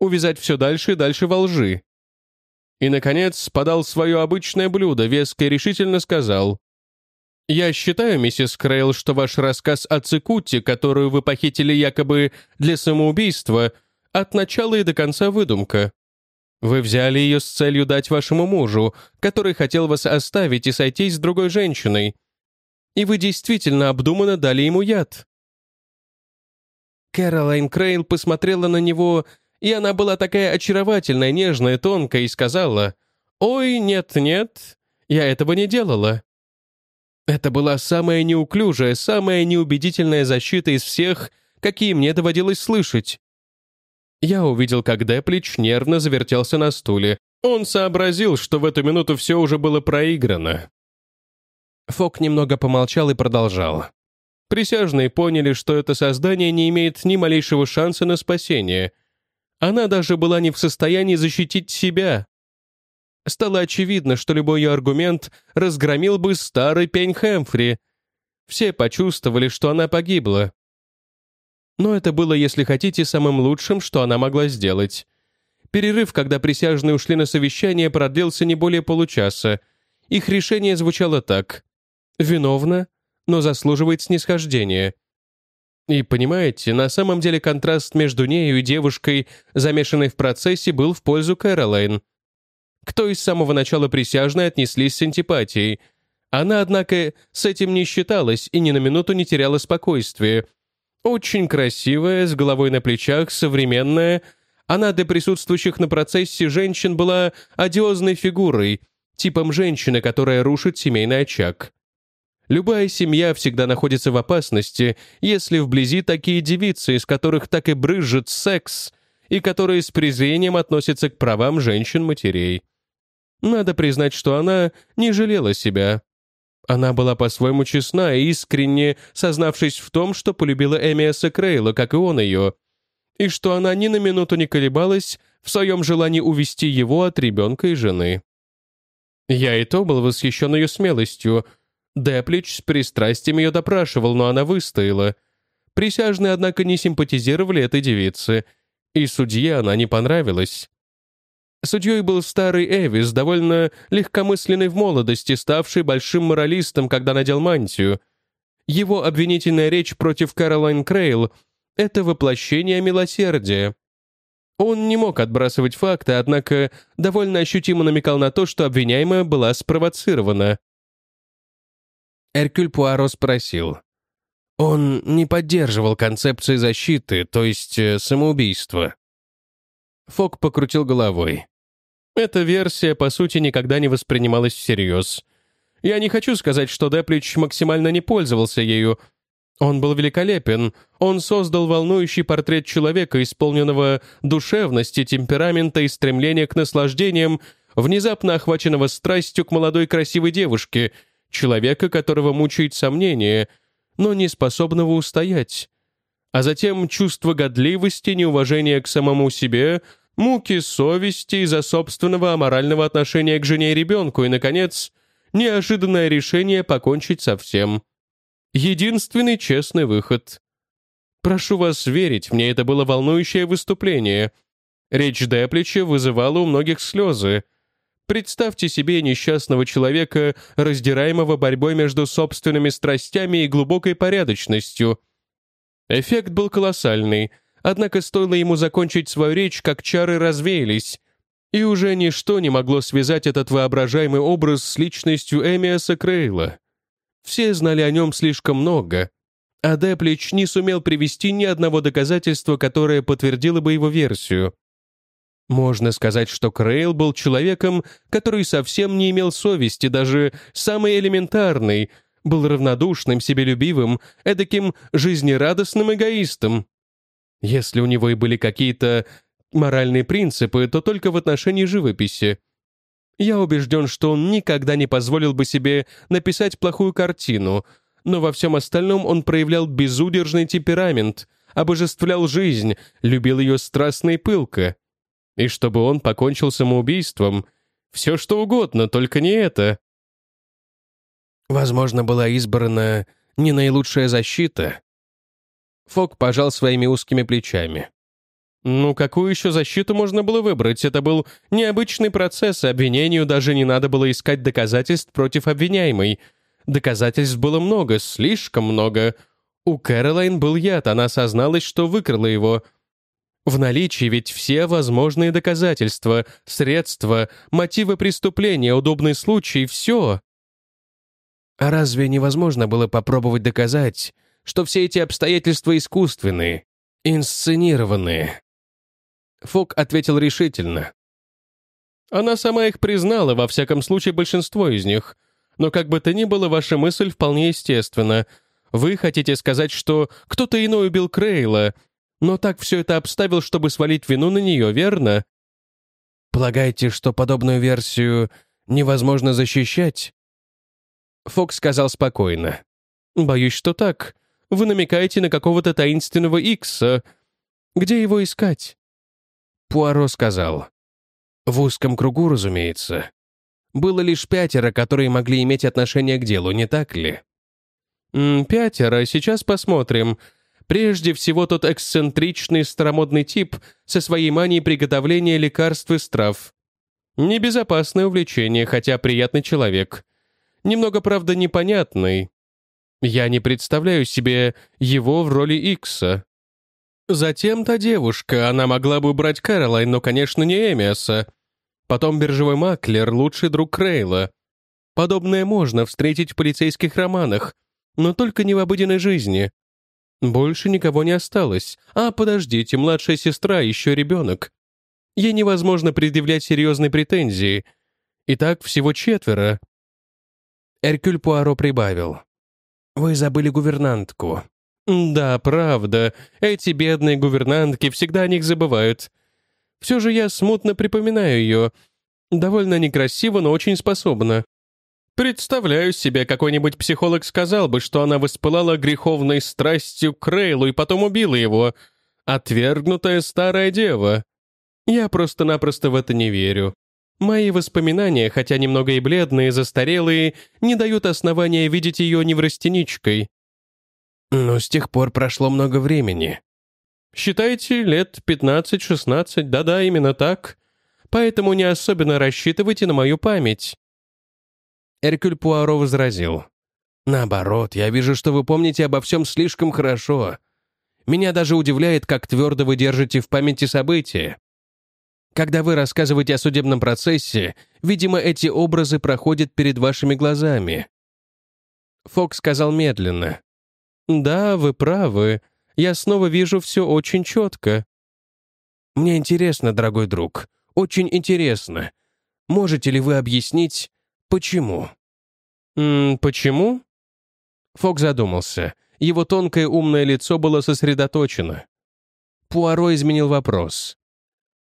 увязать все дальше и дальше во лжи. И, наконец, подал свое обычное блюдо, веско и решительно сказал, «Я считаю, миссис Крейл, что ваш рассказ о Цикуте, которую вы похитили якобы для самоубийства, от начала и до конца выдумка. Вы взяли ее с целью дать вашему мужу, который хотел вас оставить и сойтись с другой женщиной. И вы действительно обдуманно дали ему яд». Кэролайн Крейл посмотрела на него, и она была такая очаровательная, нежная, тонкая, и сказала, «Ой, нет-нет, я этого не делала». Это была самая неуклюжая, самая неубедительная защита из всех, какие мне доводилось слышать. Я увидел, как Деплич нервно завертелся на стуле. Он сообразил, что в эту минуту все уже было проиграно. Фок немного помолчал и продолжал. Присяжные поняли, что это создание не имеет ни малейшего шанса на спасение. Она даже была не в состоянии защитить себя. Стало очевидно, что любой ее аргумент разгромил бы старый пень Хэмфри. Все почувствовали, что она погибла. Но это было, если хотите, самым лучшим, что она могла сделать. Перерыв, когда присяжные ушли на совещание, продлился не более получаса. Их решение звучало так. «Виновна, но заслуживает снисхождения». И понимаете, на самом деле контраст между нею и девушкой, замешанной в процессе, был в пользу Кэролайн. Кто из самого начала присяжной отнеслись с антипатией. Она, однако, с этим не считалась и ни на минуту не теряла спокойствия, очень красивая, с головой на плечах, современная. Она для присутствующих на процессе женщин была одиозной фигурой, типом женщины, которая рушит семейный очаг. Любая семья всегда находится в опасности, если вблизи такие девицы, из которых так и брызжет секс, и которые с презрением относятся к правам женщин-матерей. Надо признать, что она не жалела себя. Она была по-своему честна и искренне сознавшись в том, что полюбила Эмиаса Крейла, как и он ее, и что она ни на минуту не колебалась в своем желании увести его от ребенка и жены. Я и то был восхищен ее смелостью. Деплич с пристрастием ее допрашивал, но она выстояла. Присяжные, однако, не симпатизировали этой девице, и судье она не понравилась. Судьей был старый Эвис, довольно легкомысленный в молодости, ставший большим моралистом, когда надел мантию. Его обвинительная речь против Каролайн Крейл — это воплощение милосердия. Он не мог отбрасывать факты, однако довольно ощутимо намекал на то, что обвиняемая была спровоцирована. Эркюль Пуаро спросил. Он не поддерживал концепции защиты, то есть э, самоубийства. Фок покрутил головой. Эта версия, по сути, никогда не воспринималась всерьез. Я не хочу сказать, что Деплич максимально не пользовался ею. Он был великолепен. Он создал волнующий портрет человека, исполненного душевности, темперамента и стремления к наслаждениям, внезапно охваченного страстью к молодой красивой девушке, человека, которого мучает сомнение, но не способного устоять. А затем чувство годливости, неуважение к самому себе, муки совести из-за собственного аморального отношения к жене и ребенку, и, наконец, неожиданное решение покончить со всем. Единственный честный выход. Прошу вас верить, мне это было волнующее выступление. Речь Деплича вызывала у многих слезы. Представьте себе несчастного человека, раздираемого борьбой между собственными страстями и глубокой порядочностью. Эффект был колоссальный, однако стоило ему закончить свою речь, как чары развеялись, и уже ничто не могло связать этот воображаемый образ с личностью Эмиаса Крейла. Все знали о нем слишком много, а Деплич не сумел привести ни одного доказательства, которое подтвердило бы его версию. Можно сказать, что Крейл был человеком, который совсем не имел совести, даже самый элементарный, был равнодушным, себелюбивым, эдаким жизнерадостным эгоистом. Если у него и были какие-то моральные принципы, то только в отношении живописи. Я убежден, что он никогда не позволил бы себе написать плохую картину, но во всем остальном он проявлял безудержный темперамент, обожествлял жизнь, любил ее страстно и пылко. И чтобы он покончил самоубийством. Все что угодно, только не это. Возможно, была избрана не наилучшая защита. Фок пожал своими узкими плечами. Ну, какую еще защиту можно было выбрать? Это был необычный процесс, обвинению даже не надо было искать доказательств против обвиняемой. Доказательств было много, слишком много. У Кэролайн был яд, она созналась, что выкрала его — в наличии ведь все возможные доказательства, средства, мотивы преступления, удобный случай, все. А разве невозможно было попробовать доказать, что все эти обстоятельства искусственные, инсценированные? Фок ответил решительно. Она сама их признала, во всяком случае, большинство из них. Но как бы то ни было, ваша мысль вполне естественна. Вы хотите сказать, что кто-то иной убил Крейла, но так все это обставил, чтобы свалить вину на нее, верно?» «Полагаете, что подобную версию невозможно защищать?» Фокс сказал спокойно. «Боюсь, что так. Вы намекаете на какого-то таинственного Икса. Где его искать?» Пуаро сказал. «В узком кругу, разумеется. Было лишь пятеро, которые могли иметь отношение к делу, не так ли?» «Пятеро, сейчас посмотрим. Прежде всего тот эксцентричный старомодный тип со своей манией приготовления лекарств и трав. Небезопасное увлечение, хотя приятный человек. Немного, правда, непонятный. Я не представляю себе его в роли Икса. Затем та девушка, она могла бы убрать Кэролайн, но, конечно, не Эмиаса. Потом биржевой маклер, лучший друг Крейла. Подобное можно встретить в полицейских романах, но только не в обыденной жизни. Больше никого не осталось. А, подождите, младшая сестра, еще ребенок. Ей невозможно предъявлять серьезные претензии. Итак, всего четверо. Эркюль Пуаро прибавил. «Вы забыли гувернантку». «Да, правда. Эти бедные гувернантки всегда о них забывают. Все же я смутно припоминаю ее. Довольно некрасиво, но очень способна. Представляю себе, какой-нибудь психолог сказал бы, что она воспылала греховной страстью к Рейлу и потом убила его. Отвергнутая старая дева. Я просто-напросто в это не верю. Мои воспоминания, хотя немного и бледные, застарелые, не дают основания видеть ее неврастеничкой. Но с тех пор прошло много времени. Считайте, лет 15-16, да-да, именно так. Поэтому не особенно рассчитывайте на мою память. Эркюль Пуаро возразил. «Наоборот, я вижу, что вы помните обо всем слишком хорошо. Меня даже удивляет, как твердо вы держите в памяти события. Когда вы рассказываете о судебном процессе, видимо, эти образы проходят перед вашими глазами». Фокс сказал медленно. «Да, вы правы. Я снова вижу все очень четко». «Мне интересно, дорогой друг, очень интересно. Можете ли вы объяснить, Почему? М почему? Фок задумался. Его тонкое умное лицо было сосредоточено. Пуаро изменил вопрос.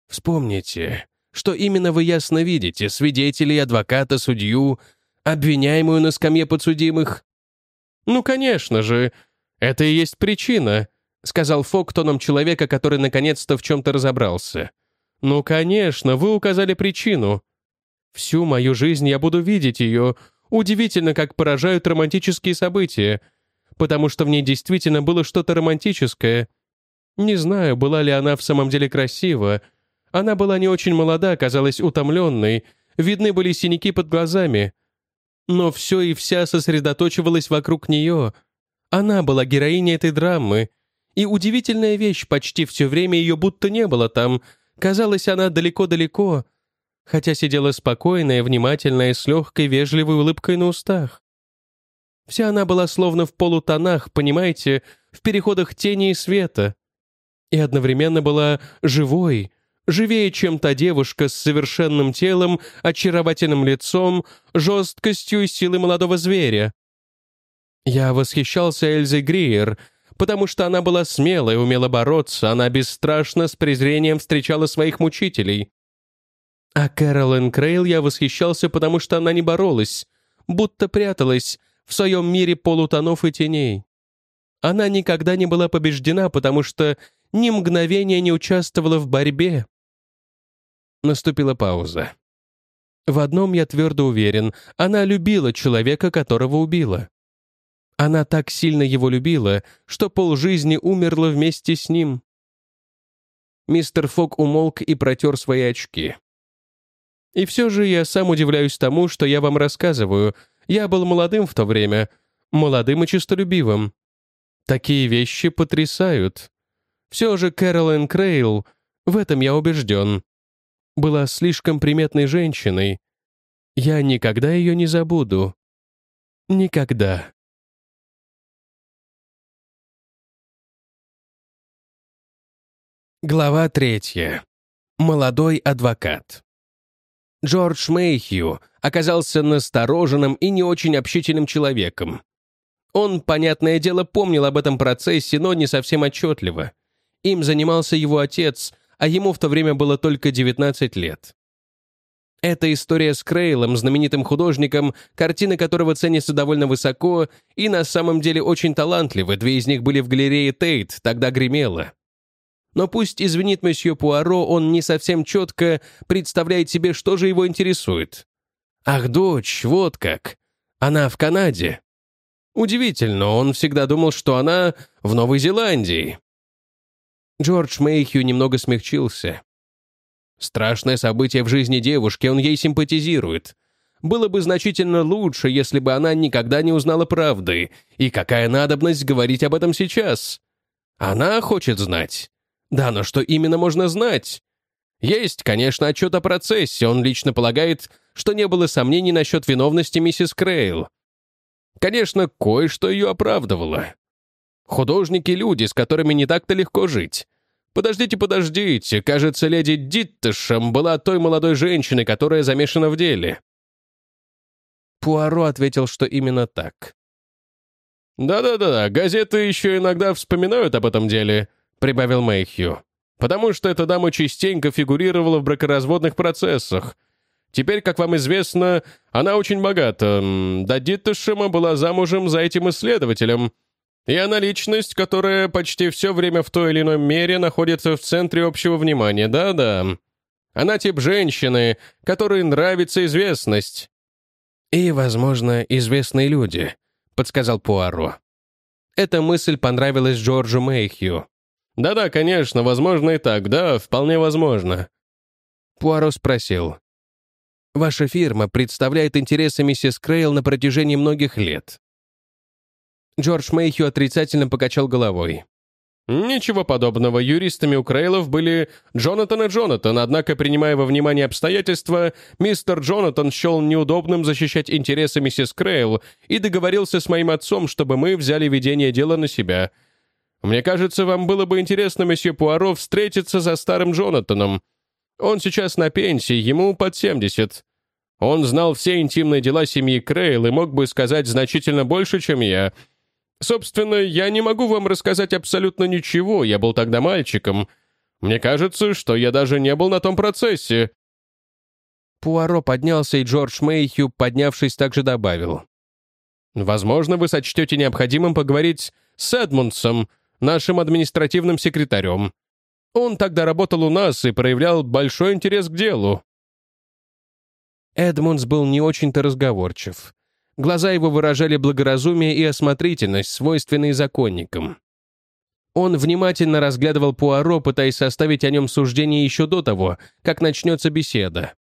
Вспомните, что именно вы ясно видите, свидетелей, адвоката, судью. Обвиняемую на скамье подсудимых?» «Ну, конечно же. Это и есть причина», — сказал Фок тоном человека, который наконец-то в чем-то разобрался. «Ну, конечно, вы указали причину. Всю мою жизнь я буду видеть ее. Удивительно, как поражают романтические события. Потому что в ней действительно было что-то романтическое. Не знаю, была ли она в самом деле красива. Она была не очень молода, казалась утомленной. Видны были синяки под глазами. Но все и вся сосредоточивалась вокруг нее. Она была героиней этой драмы. И удивительная вещь, почти все время ее будто не было там. Казалось, она далеко-далеко, хотя сидела спокойная, внимательная, с легкой, вежливой улыбкой на устах. Вся она была словно в полутонах, понимаете, в переходах тени и света. И одновременно была живой, живее, чем та девушка с совершенным телом, очаровательным лицом, жесткостью и силой молодого зверя. Я восхищался Эльзой Гриер, потому что она была смелой, умела бороться, она бесстрашно с презрением встречала своих мучителей. А Кэролин Крейл я восхищался, потому что она не боролась, будто пряталась в своем мире полутонов и теней. Она никогда не была побеждена, потому что ни мгновения не участвовала в борьбе. Наступила пауза. В одном я твердо уверен, она любила человека, которого убила. Она так сильно его любила, что полжизни умерла вместе с ним. Мистер Фок умолк и протер свои очки. И все же я сам удивляюсь тому, что я вам рассказываю. Я был молодым в то время, молодым и честолюбивым. Такие вещи потрясают. Все же Кэролайн Крейл, в этом я убежден, была слишком приметной женщиной. Я никогда ее не забуду. Никогда. Глава третья. Молодой адвокат. Джордж Мэйхью оказался настороженным и не очень общительным человеком. Он, понятное дело, помнил об этом процессе, но не совсем отчетливо. Им занимался его отец, а ему в то время было только 19 лет. Эта история с Крейлом, знаменитым художником, картины которого ценятся довольно высоко и на самом деле очень талантливы, две из них были в галерее Тейт, тогда гремела. Но пусть извинит месье Пуаро, он не совсем четко представляет себе, что же его интересует. Ах, дочь, вот как. Она в Канаде. Удивительно, он всегда думал, что она в Новой Зеландии. Джордж Мейхью немного смягчился. Страшное событие в жизни девушки, он ей симпатизирует. Было бы значительно лучше, если бы она никогда не узнала правды. И какая надобность говорить об этом сейчас? Она хочет знать. Да, но что именно можно знать? Есть, конечно, отчет о процессе. Он лично полагает, что не было сомнений насчет виновности миссис Крейл. Конечно, кое-что ее оправдывало. Художники — люди, с которыми не так-то легко жить. Подождите, подождите, кажется, леди Диттешем была той молодой женщиной, которая замешана в деле. Пуаро ответил, что именно так. «Да-да-да, газеты еще иногда вспоминают об этом деле», прибавил Мэйхью. «Потому что эта дама частенько фигурировала в бракоразводных процессах. Теперь, как вам известно, она очень богата. Дадита Шима была замужем за этим исследователем. И она личность, которая почти все время в той или иной мере находится в центре общего внимания. Да-да. Она тип женщины, которой нравится известность». «И, возможно, известные люди», — подсказал Пуаро. Эта мысль понравилась Джорджу Мэйхью. «Да-да, конечно, возможно и так, да, вполне возможно». Пуаро спросил. «Ваша фирма представляет интересы миссис Крейл на протяжении многих лет». Джордж Мэйхью отрицательно покачал головой. Ничего подобного. Юристами у Крейлов были Джонатан и Джонатан, однако, принимая во внимание обстоятельства, мистер Джонатан счел неудобным защищать интересы миссис Крейл и договорился с моим отцом, чтобы мы взяли ведение дела на себя — мне кажется, вам было бы интересно, месье Пуаро, встретиться за старым Джонатаном. Он сейчас на пенсии, ему под 70. Он знал все интимные дела семьи Крейл и мог бы сказать значительно больше, чем я. Собственно, я не могу вам рассказать абсолютно ничего, я был тогда мальчиком. Мне кажется, что я даже не был на том процессе». Пуаро поднялся, и Джордж Мэйхью, поднявшись, также добавил. «Возможно, вы сочтете необходимым поговорить с Эдмундсом, нашим административным секретарем. Он тогда работал у нас и проявлял большой интерес к делу». Эдмундс был не очень-то разговорчив. Глаза его выражали благоразумие и осмотрительность, свойственные законникам. Он внимательно разглядывал Пуаро, пытаясь составить о нем суждение еще до того, как начнется беседа.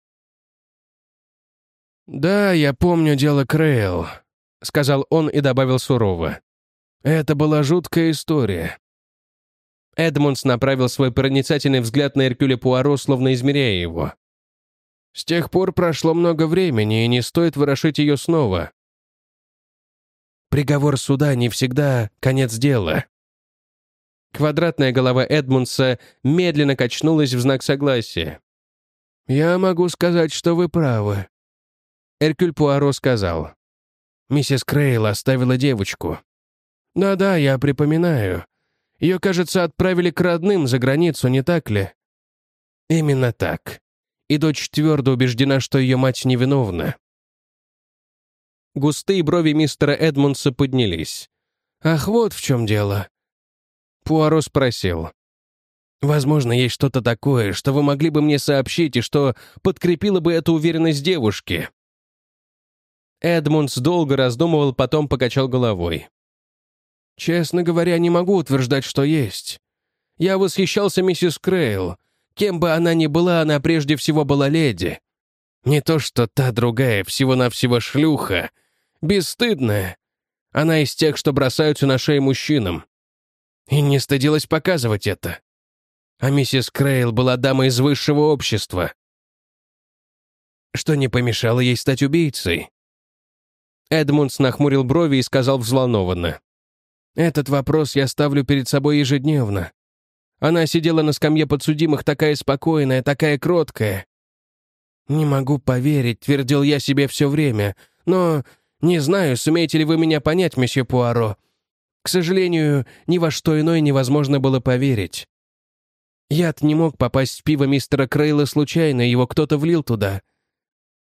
«Да, я помню дело Крейл», — сказал он и добавил сурово. «Это была жуткая история». Эдмундс направил свой проницательный взгляд на Эркюля Пуаро, словно измеряя его. «С тех пор прошло много времени, и не стоит ворошить ее снова. Приговор суда не всегда конец дела». Квадратная голова Эдмундса медленно качнулась в знак согласия. «Я могу сказать, что вы правы». Эркюль Пуаро сказал. «Миссис Крейл оставила девочку». «Да-да, я припоминаю. Ее, кажется, отправили к родным за границу, не так ли?» «Именно так. И дочь твердо убеждена, что ее мать невиновна. Густые брови мистера Эдмундса поднялись. «Ах, вот в чем дело». Пуаро спросил. «Возможно, есть что-то такое, что вы могли бы мне сообщить и что подкрепило бы эту уверенность девушки?» Эдмундс долго раздумывал, потом покачал головой. «Честно говоря, не могу утверждать, что есть. Я восхищался миссис Крейл. Кем бы она ни была, она прежде всего была леди. Не то что та другая, всего-навсего шлюха, Бесстыдная. Она из тех, что бросаются на шею мужчинам. И не стыдилась показывать это. А миссис Крейл была дамой из высшего общества. Что не помешало ей стать убийцей? Эдмундс нахмурил брови и сказал взволнованно. «Этот вопрос я ставлю перед собой ежедневно. Она сидела на скамье подсудимых такая спокойная, такая кроткая. «Не могу поверить», — твердил я себе все время, но не знаю, сумеете ли вы меня понять, месье Пуаро. К сожалению, ни во что иное невозможно было поверить. Яд не мог попасть в пиво мистера Крейла случайно, его кто-то влил туда.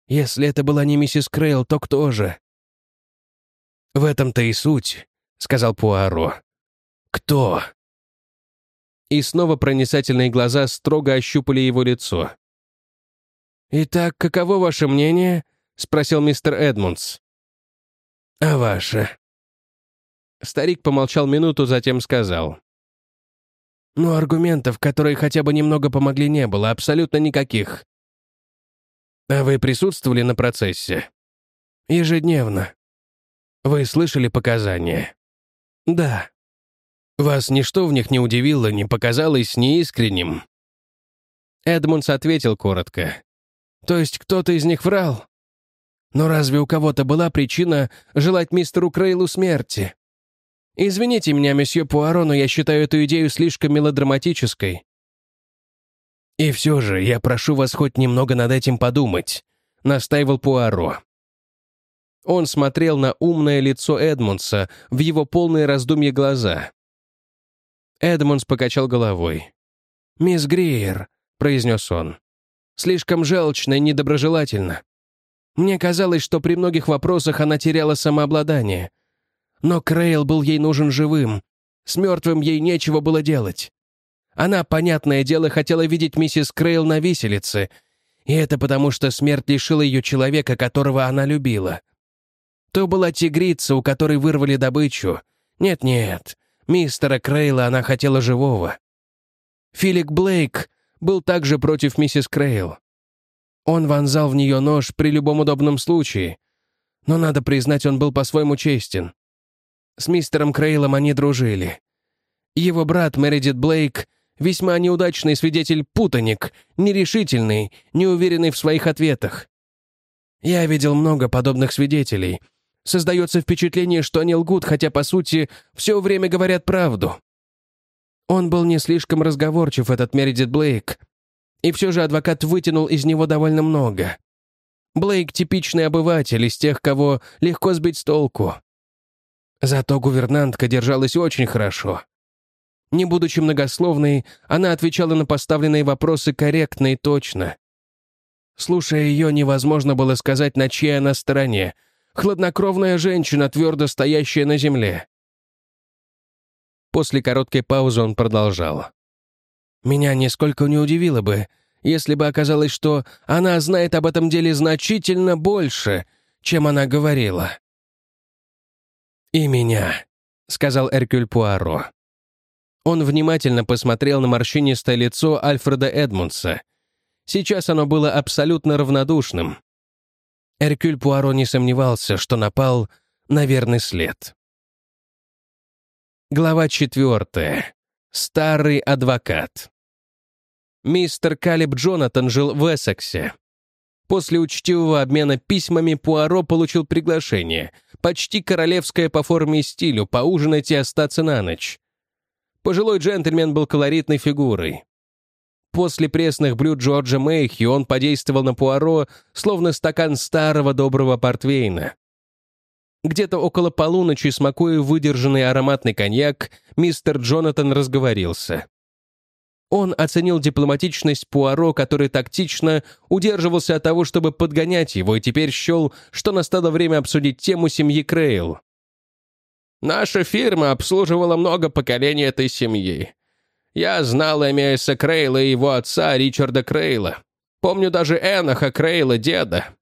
Если это была не миссис Крейл, то кто же? «В этом-то и суть», — сказал Пуаро. «Кто?» И снова проницательные глаза строго ощупали его лицо. «Итак, каково ваше мнение?» — спросил мистер Эдмундс. «А ваше?» Старик помолчал минуту, затем сказал. «Ну, аргументов, которые хотя бы немного помогли, не было, абсолютно никаких. А вы присутствовали на процессе?» «Ежедневно. Вы слышали показания?» «Да. Вас ничто в них не удивило, не показалось неискренним?» Эдмундс ответил коротко. «То есть кто-то из них врал?» Но разве у кого-то была причина желать мистеру Крейлу смерти? Извините меня, месье Пуаро, но я считаю эту идею слишком мелодраматической. И все же я прошу вас хоть немного над этим подумать, настаивал Пуаро. Он смотрел на умное лицо Эдмунса в его полные раздумья глаза. Эдмунс покачал головой. «Мисс Гриер», — произнес он, — «слишком желчно и недоброжелательно. Мне казалось, что при многих вопросах она теряла самообладание. Но Крейл был ей нужен живым. С мертвым ей нечего было делать. Она, понятное дело, хотела видеть миссис Крейл на виселице, и это потому, что смерть лишила ее человека, которого она любила. То была тигрица, у которой вырвали добычу. Нет-нет, мистера Крейла она хотела живого. Филик Блейк был также против миссис Крейл. Он вонзал в нее нож при любом удобном случае. Но, надо признать, он был по-своему честен. С мистером Крейлом они дружили. Его брат Мередит Блейк — весьма неудачный свидетель-путаник, нерешительный, неуверенный в своих ответах. Я видел много подобных свидетелей. Создается впечатление, что они лгут, хотя, по сути, все время говорят правду. Он был не слишком разговорчив, этот Мередит Блейк, и все же адвокат вытянул из него довольно много. Блейк — типичный обыватель из тех, кого легко сбить с толку. Зато гувернантка держалась очень хорошо. Не будучи многословной, она отвечала на поставленные вопросы корректно и точно. Слушая ее, невозможно было сказать, на чьей она стороне. Хладнокровная женщина, твердо стоящая на земле. После короткой паузы он продолжал. «Меня нисколько не удивило бы, если бы оказалось, что она знает об этом деле значительно больше, чем она говорила». «И меня», — сказал Эркюль Пуаро. Он внимательно посмотрел на морщинистое лицо Альфреда Эдмундса. Сейчас оно было абсолютно равнодушным. Эркюль Пуаро не сомневался, что напал на верный след. Глава четвертая. Старый адвокат. Мистер Калиб Джонатан жил в Эссексе. После учтивого обмена письмами Пуаро получил приглашение, почти королевское по форме и стилю, поужинать и остаться на ночь. Пожилой джентльмен был колоритной фигурой. После пресных блюд Джорджа Мэйхи он подействовал на Пуаро, словно стакан старого доброго портвейна. Где-то около полуночи, смакуя выдержанный ароматный коньяк, мистер Джонатан разговорился. Он оценил дипломатичность Пуаро, который тактично удерживался от того, чтобы подгонять его, и теперь счел, что настало время обсудить тему семьи Крейл. «Наша фирма обслуживала много поколений этой семьи. Я знал Эмиэса Крейла и его отца Ричарда Крейла. Помню даже Эноха Крейла, деда.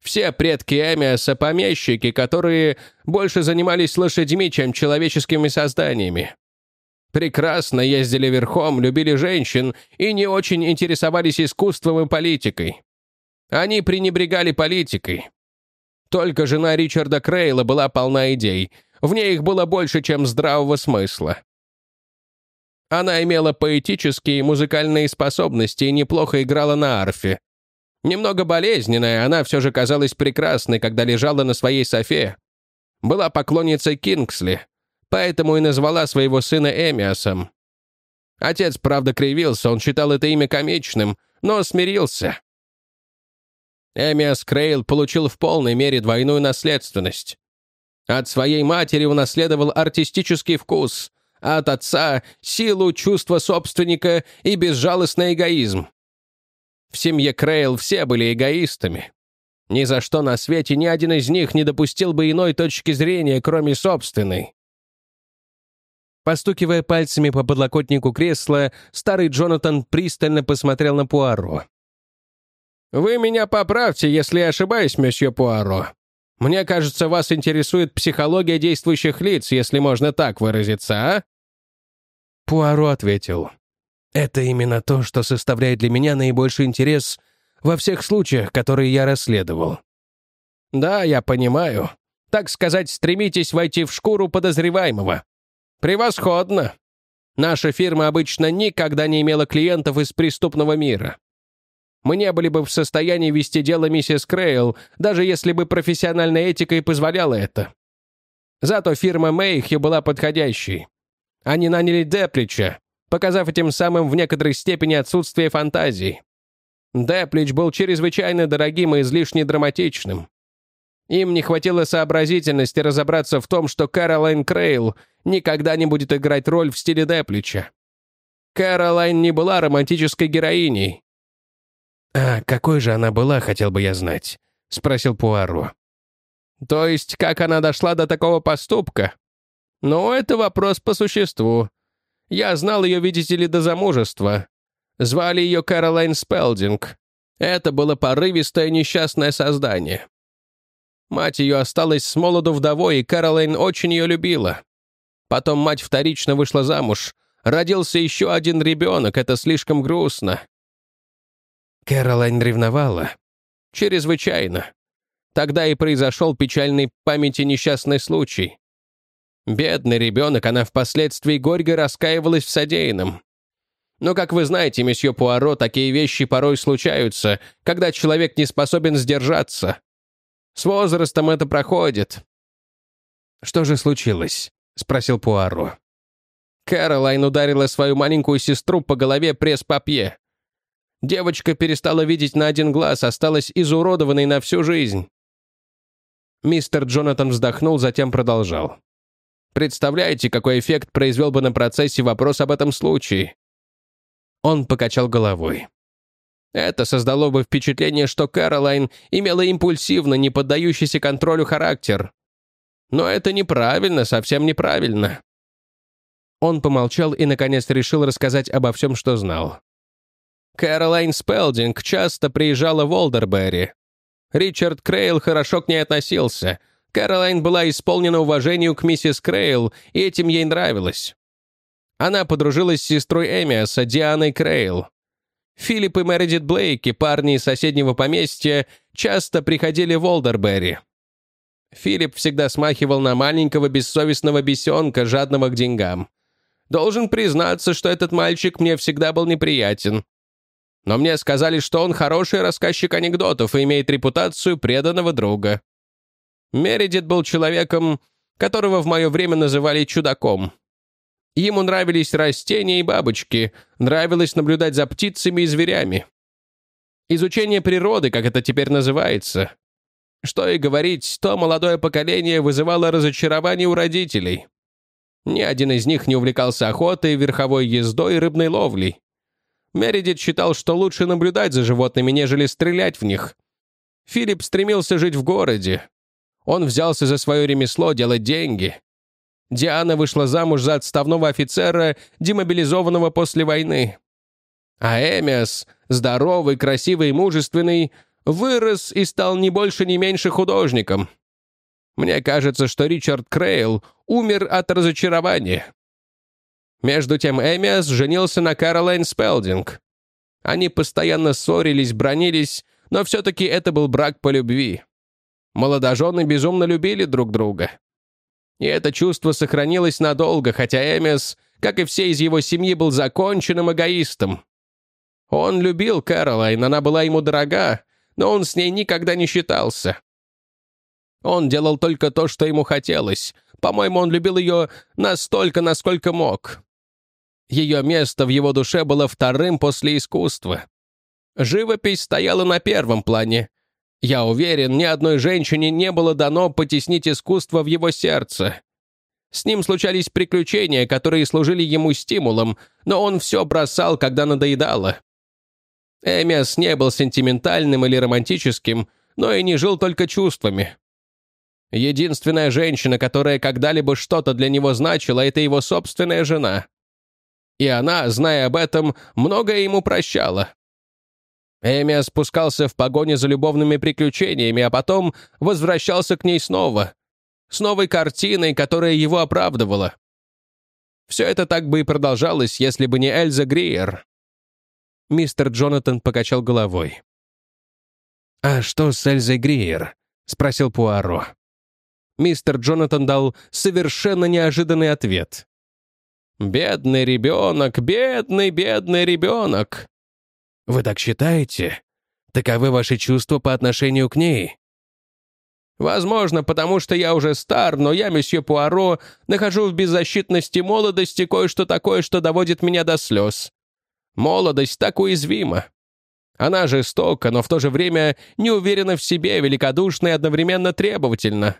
Все предки Эмиаса — помещики, которые больше занимались лошадьми, чем человеческими созданиями. Прекрасно ездили верхом, любили женщин и не очень интересовались искусством и политикой. Они пренебрегали политикой. Только жена Ричарда Крейла была полна идей. В ней их было больше, чем здравого смысла. Она имела поэтические и музыкальные способности и неплохо играла на арфе. Немного болезненная, она все же казалась прекрасной, когда лежала на своей софе. Была поклонницей Кингсли, поэтому и назвала своего сына Эмиасом. Отец, правда, кривился, он считал это имя комичным, но смирился. Эмиас Крейл получил в полной мере двойную наследственность. От своей матери унаследовал артистический вкус, от отца — силу, чувство собственника и безжалостный эгоизм. В семье Крейл все были эгоистами. Ни за что на свете ни один из них не допустил бы иной точки зрения, кроме собственной. Постукивая пальцами по подлокотнику кресла, старый Джонатан пристально посмотрел на Пуаро. «Вы меня поправьте, если я ошибаюсь, месье Пуаро. Мне кажется, вас интересует психология действующих лиц, если можно так выразиться, а?» Пуаро ответил. Это именно то, что составляет для меня наибольший интерес во всех случаях, которые я расследовал. Да, я понимаю. Так сказать, стремитесь войти в шкуру подозреваемого. Превосходно. Наша фирма обычно никогда не имела клиентов из преступного мира. Мы не были бы в состоянии вести дело миссис Крейл, даже если бы профессиональная этика и позволяла это. Зато фирма Мэйхи была подходящей. Они наняли Деплича, показав этим самым в некоторой степени отсутствие фантазии. Деплич был чрезвычайно дорогим и излишне драматичным. Им не хватило сообразительности разобраться в том, что Кэролайн Крейл никогда не будет играть роль в стиле Деплича. Кэролайн не была романтической героиней. «А какой же она была, хотел бы я знать?» — спросил Пуаро. «То есть, как она дошла до такого поступка? Ну, это вопрос по существу. Я знал ее, видите ли, до замужества. Звали ее Кэролайн Спелдинг. Это было порывистое несчастное создание. Мать ее осталась с молоду вдовой, и Кэролайн очень ее любила. Потом мать вторично вышла замуж. Родился еще один ребенок, это слишком грустно. Кэролайн ревновала. Чрезвычайно. Тогда и произошел печальный памяти несчастный случай. Бедный ребенок, она впоследствии горько раскаивалась в содеянном. Но, как вы знаете, месье Пуаро, такие вещи порой случаются, когда человек не способен сдержаться. С возрастом это проходит». «Что же случилось?» — спросил Пуаро. Кэролайн ударила свою маленькую сестру по голове пресс-папье. Девочка перестала видеть на один глаз, осталась изуродованной на всю жизнь. Мистер Джонатан вздохнул, затем продолжал. Представляете, какой эффект произвел бы на процессе вопрос об этом случае?» Он покачал головой. Это создало бы впечатление, что Кэролайн имела импульсивно, не поддающийся контролю характер. Но это неправильно, совсем неправильно. Он помолчал и, наконец, решил рассказать обо всем, что знал. Кэролайн Спелдинг часто приезжала в Олдерберри. Ричард Крейл хорошо к ней относился. Кэролайн была исполнена уважения к миссис Крейл, и этим ей нравилось. Она подружилась с сестрой Эмиаса, Дианой Крейл. Филипп и Мередит Блейки, парни из соседнего поместья, часто приходили в Олдерберри. Филипп всегда смахивал на маленького бессовестного бесенка, жадного к деньгам. Должен признаться, что этот мальчик мне всегда был неприятен. Но мне сказали, что он хороший рассказчик анекдотов и имеет репутацию преданного друга. Мередит был человеком, которого в мое время называли чудаком. Ему нравились растения и бабочки, нравилось наблюдать за птицами и зверями. Изучение природы, как это теперь называется. Что и говорить, то молодое поколение вызывало разочарование у родителей. Ни один из них не увлекался охотой, верховой ездой и рыбной ловлей. Мередит считал, что лучше наблюдать за животными, нежели стрелять в них. Филипп стремился жить в городе. Он взялся за свое ремесло делать деньги. Диана вышла замуж за отставного офицера, демобилизованного после войны. А Эмиас, здоровый, красивый и мужественный, вырос и стал не больше, не меньше художником. Мне кажется, что Ричард Крейл умер от разочарования. Между тем Эмиас женился на Каролайн Спелдинг. Они постоянно ссорились, бронились, но все-таки это был брак по любви. Молодожены безумно любили друг друга. И это чувство сохранилось надолго, хотя Эмис, как и все из его семьи, был законченным эгоистом. Он любил Кэролайн, она была ему дорога, но он с ней никогда не считался. Он делал только то, что ему хотелось. По-моему, он любил ее настолько, насколько мог. Ее место в его душе было вторым после искусства. Живопись стояла на первом плане, я уверен, ни одной женщине не было дано потеснить искусство в его сердце. С ним случались приключения, которые служили ему стимулом, но он все бросал, когда надоедало. Эмиас не был сентиментальным или романтическим, но и не жил только чувствами. Единственная женщина, которая когда-либо что-то для него значила, это его собственная жена. И она, зная об этом, многое ему прощала. Эми спускался в погоне за любовными приключениями, а потом возвращался к ней снова. С новой картиной, которая его оправдывала. Все это так бы и продолжалось, если бы не Эльза Гриер. Мистер Джонатан покачал головой. «А что с Эльзой Гриер?» — спросил Пуаро. Мистер Джонатан дал совершенно неожиданный ответ. «Бедный ребенок, бедный, бедный ребенок!» Вы так считаете? Таковы ваши чувства по отношению к ней?» «Возможно, потому что я уже стар, но я, месье Пуаро, нахожу в беззащитности молодости кое-что такое, что доводит меня до слез. Молодость так уязвима. Она жестока, но в то же время не уверена в себе, великодушна и одновременно требовательна».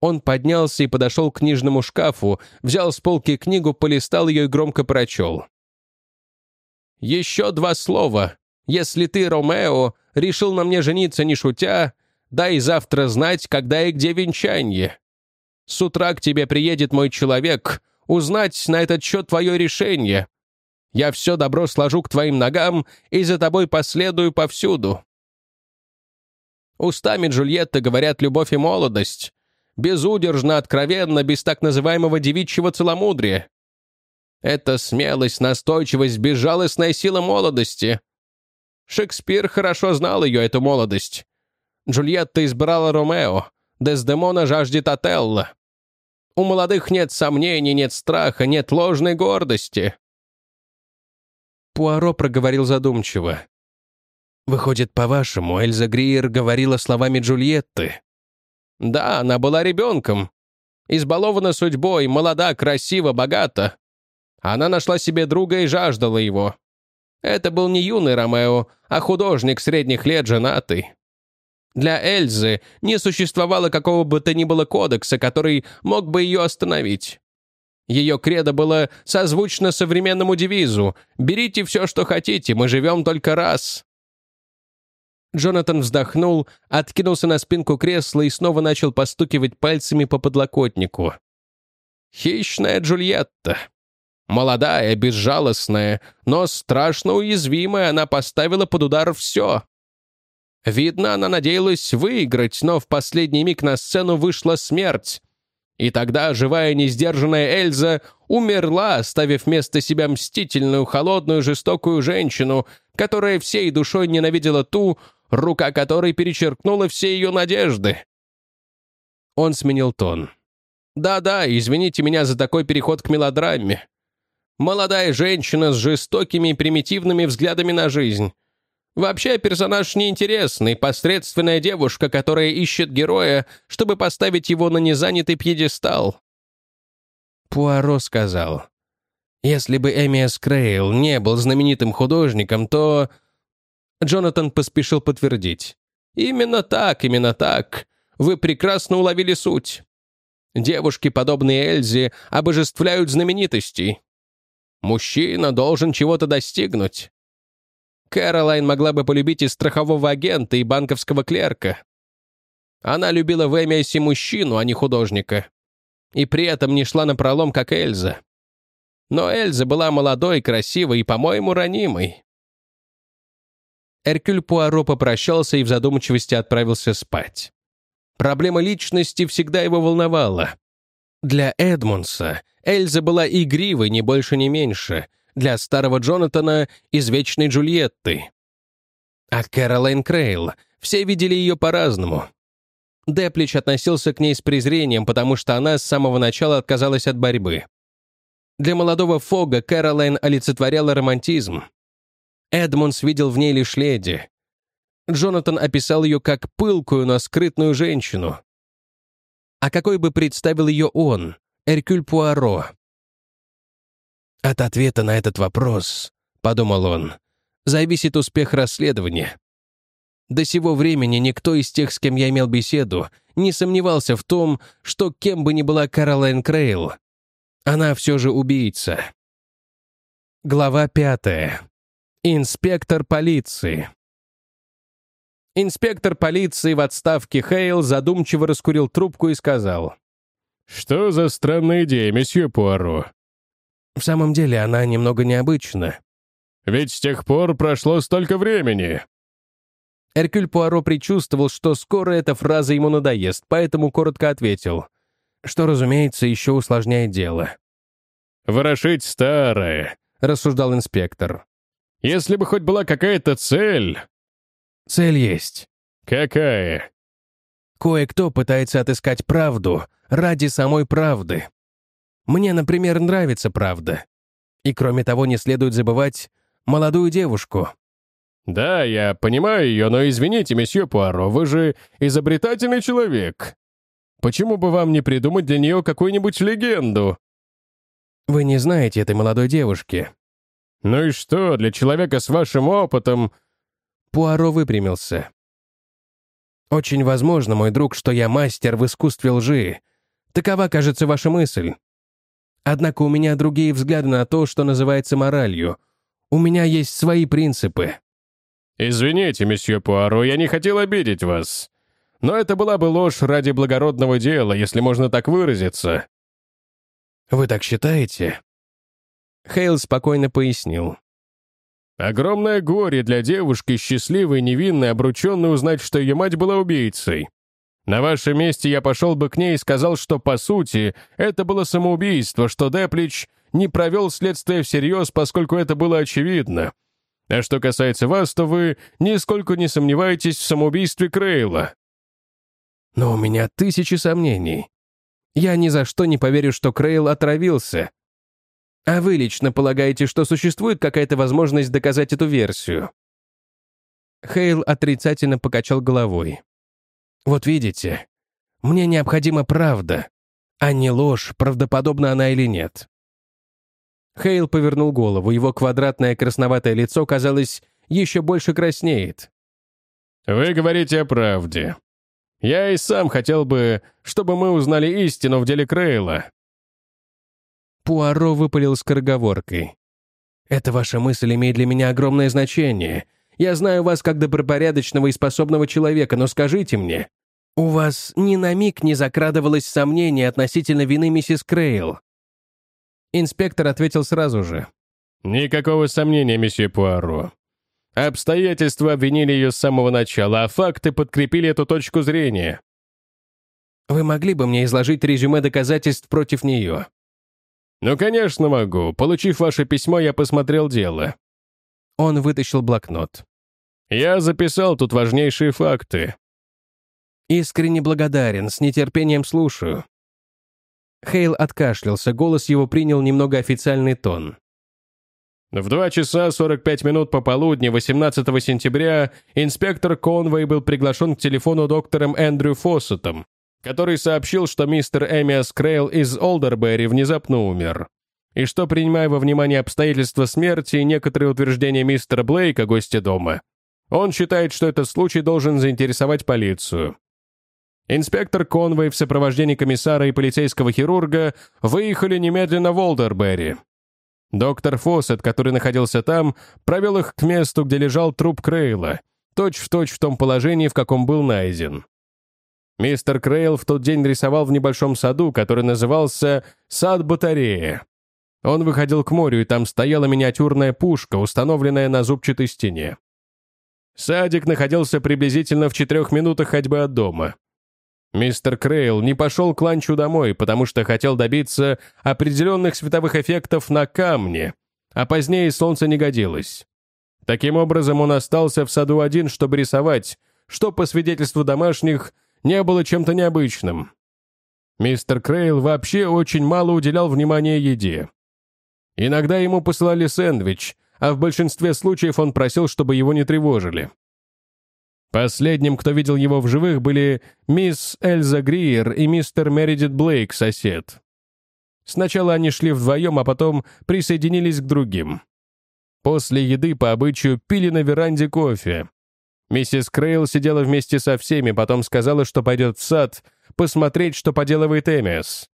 Он поднялся и подошел к книжному шкафу, взял с полки книгу, полистал ее и громко прочел. Еще два слова. Если ты, Ромео, решил на мне жениться не шутя, дай завтра знать, когда и где венчание. С утра к тебе приедет мой человек, узнать на этот счет твое решение. Я все добро сложу к твоим ногам и за тобой последую повсюду. Устами Джульетты говорят любовь и молодость. Безудержно, откровенно, без так называемого девичьего целомудрия. Это смелость, настойчивость, безжалостная сила молодости. Шекспир хорошо знал ее, эту молодость. Джульетта избрала Ромео, Дездемона жаждет Отелло. У молодых нет сомнений, нет страха, нет ложной гордости. Пуаро проговорил задумчиво. «Выходит, по-вашему, Эльза Гриер говорила словами Джульетты?» «Да, она была ребенком. Избалована судьбой, молода, красива, богата. Она нашла себе друга и жаждала его. Это был не юный Ромео, а художник средних лет, женатый. Для Эльзы не существовало какого бы то ни было кодекса, который мог бы ее остановить. Ее кредо было созвучно современному девизу «Берите все, что хотите, мы живем только раз». Джонатан вздохнул, откинулся на спинку кресла и снова начал постукивать пальцами по подлокотнику. «Хищная Джульетта. Молодая, безжалостная, но страшно уязвимая, она поставила под удар все. Видно, она надеялась выиграть, но в последний миг на сцену вышла смерть. И тогда живая несдержанная Эльза умерла, оставив вместо себя мстительную, холодную, жестокую женщину, которая всей душой ненавидела ту, рука которой перечеркнула все ее надежды. Он сменил тон. «Да-да, извините меня за такой переход к мелодраме. Молодая женщина с жестокими и примитивными взглядами на жизнь. Вообще персонаж неинтересный, посредственная девушка, которая ищет героя, чтобы поставить его на незанятый пьедестал. Пуаро сказал, «Если бы Эмиас Крейл не был знаменитым художником, то...» Джонатан поспешил подтвердить. «Именно так, именно так. Вы прекрасно уловили суть. Девушки, подобные Эльзе, обожествляют знаменитостей. Мужчина должен чего-то достигнуть. Кэролайн могла бы полюбить и страхового агента, и банковского клерка. Она любила в Эмиасе мужчину, а не художника. И при этом не шла на пролом, как Эльза. Но Эльза была молодой, красивой и, по-моему, ранимой. Эркюль Пуаро попрощался и в задумчивости отправился спать. Проблема личности всегда его волновала. Для Эдмунса Эльза была игривой, ни больше, ни меньше — для старого Джонатана из «Вечной Джульетты». А Кэролайн Крейл, все видели ее по-разному. Деплич относился к ней с презрением, потому что она с самого начала отказалась от борьбы. Для молодого Фога Кэролайн олицетворяла романтизм. Эдмунс видел в ней лишь леди. Джонатан описал ее как пылкую, но скрытную женщину. А какой бы представил ее он, Эркюль Пуаро? От ответа на этот вопрос, подумал он, зависит успех расследования. До сего времени никто из тех, с кем я имел беседу, не сомневался в том, что кем бы ни была Каролайн Крейл, она все же убийца. Глава пятая. Инспектор полиции. Инспектор полиции в отставке Хейл задумчиво раскурил трубку и сказал. «Что за странная идея, месье Пуаро? В самом деле она немного необычна. Ведь с тех пор прошло столько времени. Эркюль Пуаро предчувствовал, что скоро эта фраза ему надоест, поэтому коротко ответил, что, разумеется, еще усложняет дело. «Ворошить старое», — рассуждал инспектор. «Если бы хоть была какая-то цель...» «Цель есть». «Какая?» «Кое-кто пытается отыскать правду ради самой правды. Мне, например, нравится правда. И кроме того, не следует забывать молодую девушку. «Да, я понимаю ее, но извините, месье Пуаро, вы же изобретательный человек. Почему бы вам не придумать для нее какую-нибудь легенду?» «Вы не знаете этой молодой девушки». «Ну и что, для человека с вашим опытом...» Пуаро выпрямился. «Очень возможно, мой друг, что я мастер в искусстве лжи. Такова, кажется, ваша мысль. Однако у меня другие взгляды на то, что называется моралью. У меня есть свои принципы». «Извините, месье Пуаро, я не хотел обидеть вас. Но это была бы ложь ради благородного дела, если можно так выразиться». «Вы так считаете?» Хейл спокойно пояснил. «Огромное горе для девушки, счастливой, невинной, обрученной узнать, что ее мать была убийцей. На вашем месте я пошел бы к ней и сказал, что, по сути, это было самоубийство, что Деплич не провел следствие всерьез, поскольку это было очевидно. А что касается вас, то вы нисколько не сомневаетесь в самоубийстве Крейла». «Но у меня тысячи сомнений. Я ни за что не поверю, что Крейл отравился. А вы лично полагаете, что существует какая-то возможность доказать эту версию?» Хейл отрицательно покачал головой. Вот видите, мне необходима правда, а не ложь, правдоподобна она или нет. Хейл повернул голову, его квадратное красноватое лицо, казалось, еще больше краснеет. «Вы говорите о правде. Я и сам хотел бы, чтобы мы узнали истину в деле Крейла». Пуаро выпалил скороговоркой. «Эта ваша мысль имеет для меня огромное значение. Я знаю вас как добропорядочного и способного человека, но скажите мне, у вас ни на миг не закрадывалось сомнение относительно вины миссис Крейл?» Инспектор ответил сразу же. «Никакого сомнения, месье Пуаро. Обстоятельства обвинили ее с самого начала, а факты подкрепили эту точку зрения». «Вы могли бы мне изложить резюме доказательств против нее?» «Ну, конечно, могу. Получив ваше письмо, я посмотрел дело». Он вытащил блокнот. «Я записал тут важнейшие факты». «Искренне благодарен, с нетерпением слушаю». Хейл откашлялся, голос его принял немного официальный тон. В 2 часа 45 минут пополудни 18 сентября инспектор Конвей был приглашен к телефону доктором Эндрю Фоссетом, который сообщил, что мистер Эмиас Крейл из Олдерберри внезапно умер. И что, принимая во внимание обстоятельства смерти и некоторые утверждения мистера Блейка, гостя дома, он считает, что этот случай должен заинтересовать полицию. Инспектор Конвей в сопровождении комиссара и полицейского хирурга выехали немедленно в Олдерберри. Доктор Фоссет, который находился там, провел их к месту, где лежал труп Крейла, точь-в-точь точь в том положении, в каком был найден. Мистер Крейл в тот день рисовал в небольшом саду, который назывался «Сад-батарея». Он выходил к морю, и там стояла миниатюрная пушка, установленная на зубчатой стене. Садик находился приблизительно в четырех минутах ходьбы от дома. Мистер Крейл не пошел к ланчу домой, потому что хотел добиться определенных световых эффектов на камне, а позднее солнце не годилось. Таким образом, он остался в саду один, чтобы рисовать, что, по свидетельству домашних, не было чем-то необычным. Мистер Крейл вообще очень мало уделял внимания еде. Иногда ему посылали сэндвич, а в большинстве случаев он просил, чтобы его не тревожили. Последним, кто видел его в живых, были мисс Эльза Гриер и мистер Мередит Блейк, сосед. Сначала они шли вдвоем, а потом присоединились к другим. После еды по обычаю пили на веранде кофе. Миссис Крейл сидела вместе со всеми, потом сказала, что пойдет в сад посмотреть, что поделывает Эмиас.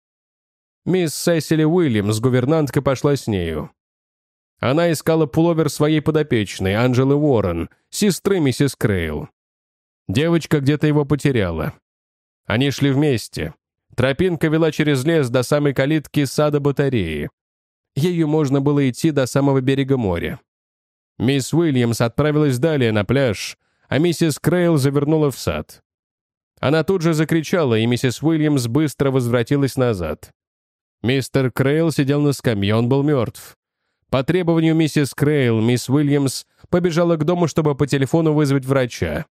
Мисс Сесили Уильямс, гувернантка, пошла с нею. Она искала пуловер своей подопечной, Анджелы Уоррен, сестры миссис Крейл. Девочка где-то его потеряла. Они шли вместе. Тропинка вела через лес до самой калитки сада батареи. Ею можно было идти до самого берега моря. Мисс Уильямс отправилась далее на пляж, а миссис Крейл завернула в сад. Она тут же закричала, и миссис Уильямс быстро возвратилась назад. Мистер Крейл сидел на скамье, он был мертв. По требованию миссис Крейл, мисс Уильямс побежала к дому, чтобы по телефону вызвать врача.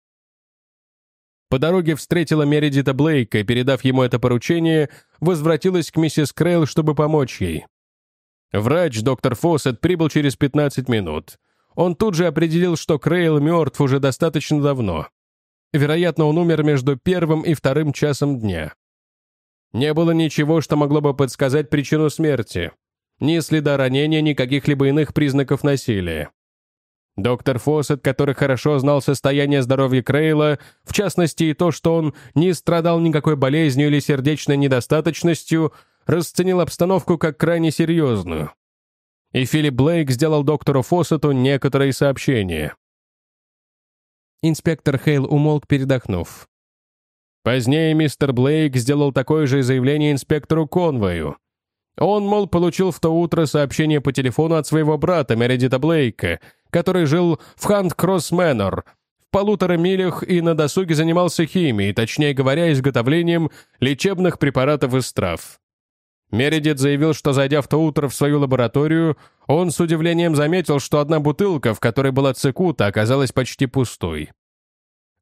По дороге встретила Мередита Блейка и, передав ему это поручение, возвратилась к миссис Крейл, чтобы помочь ей. Врач, доктор Фоссет, прибыл через 15 минут. Он тут же определил, что Крейл мертв уже достаточно давно. Вероятно, он умер между первым и вторым часом дня. Не было ничего, что могло бы подсказать причину смерти. Ни следа ранения, ни каких-либо иных признаков насилия. Доктор Фоссет, который хорошо знал состояние здоровья Крейла, в частности и то, что он не страдал никакой болезнью или сердечной недостаточностью, расценил обстановку как крайне серьезную. И Филипп Блейк сделал доктору Фоссету некоторые сообщения. Инспектор Хейл умолк, передохнув. Позднее мистер Блейк сделал такое же заявление инспектору Конвою. Он, мол, получил в то утро сообщение по телефону от своего брата Мередита Блейка, который жил в Хант-Кросс Мэннер, в полутора милях и на досуге занимался химией, точнее говоря, изготовлением лечебных препаратов из трав. Мередит заявил, что, зайдя в то утро в свою лабораторию, он с удивлением заметил, что одна бутылка, в которой была цикута, оказалась почти пустой.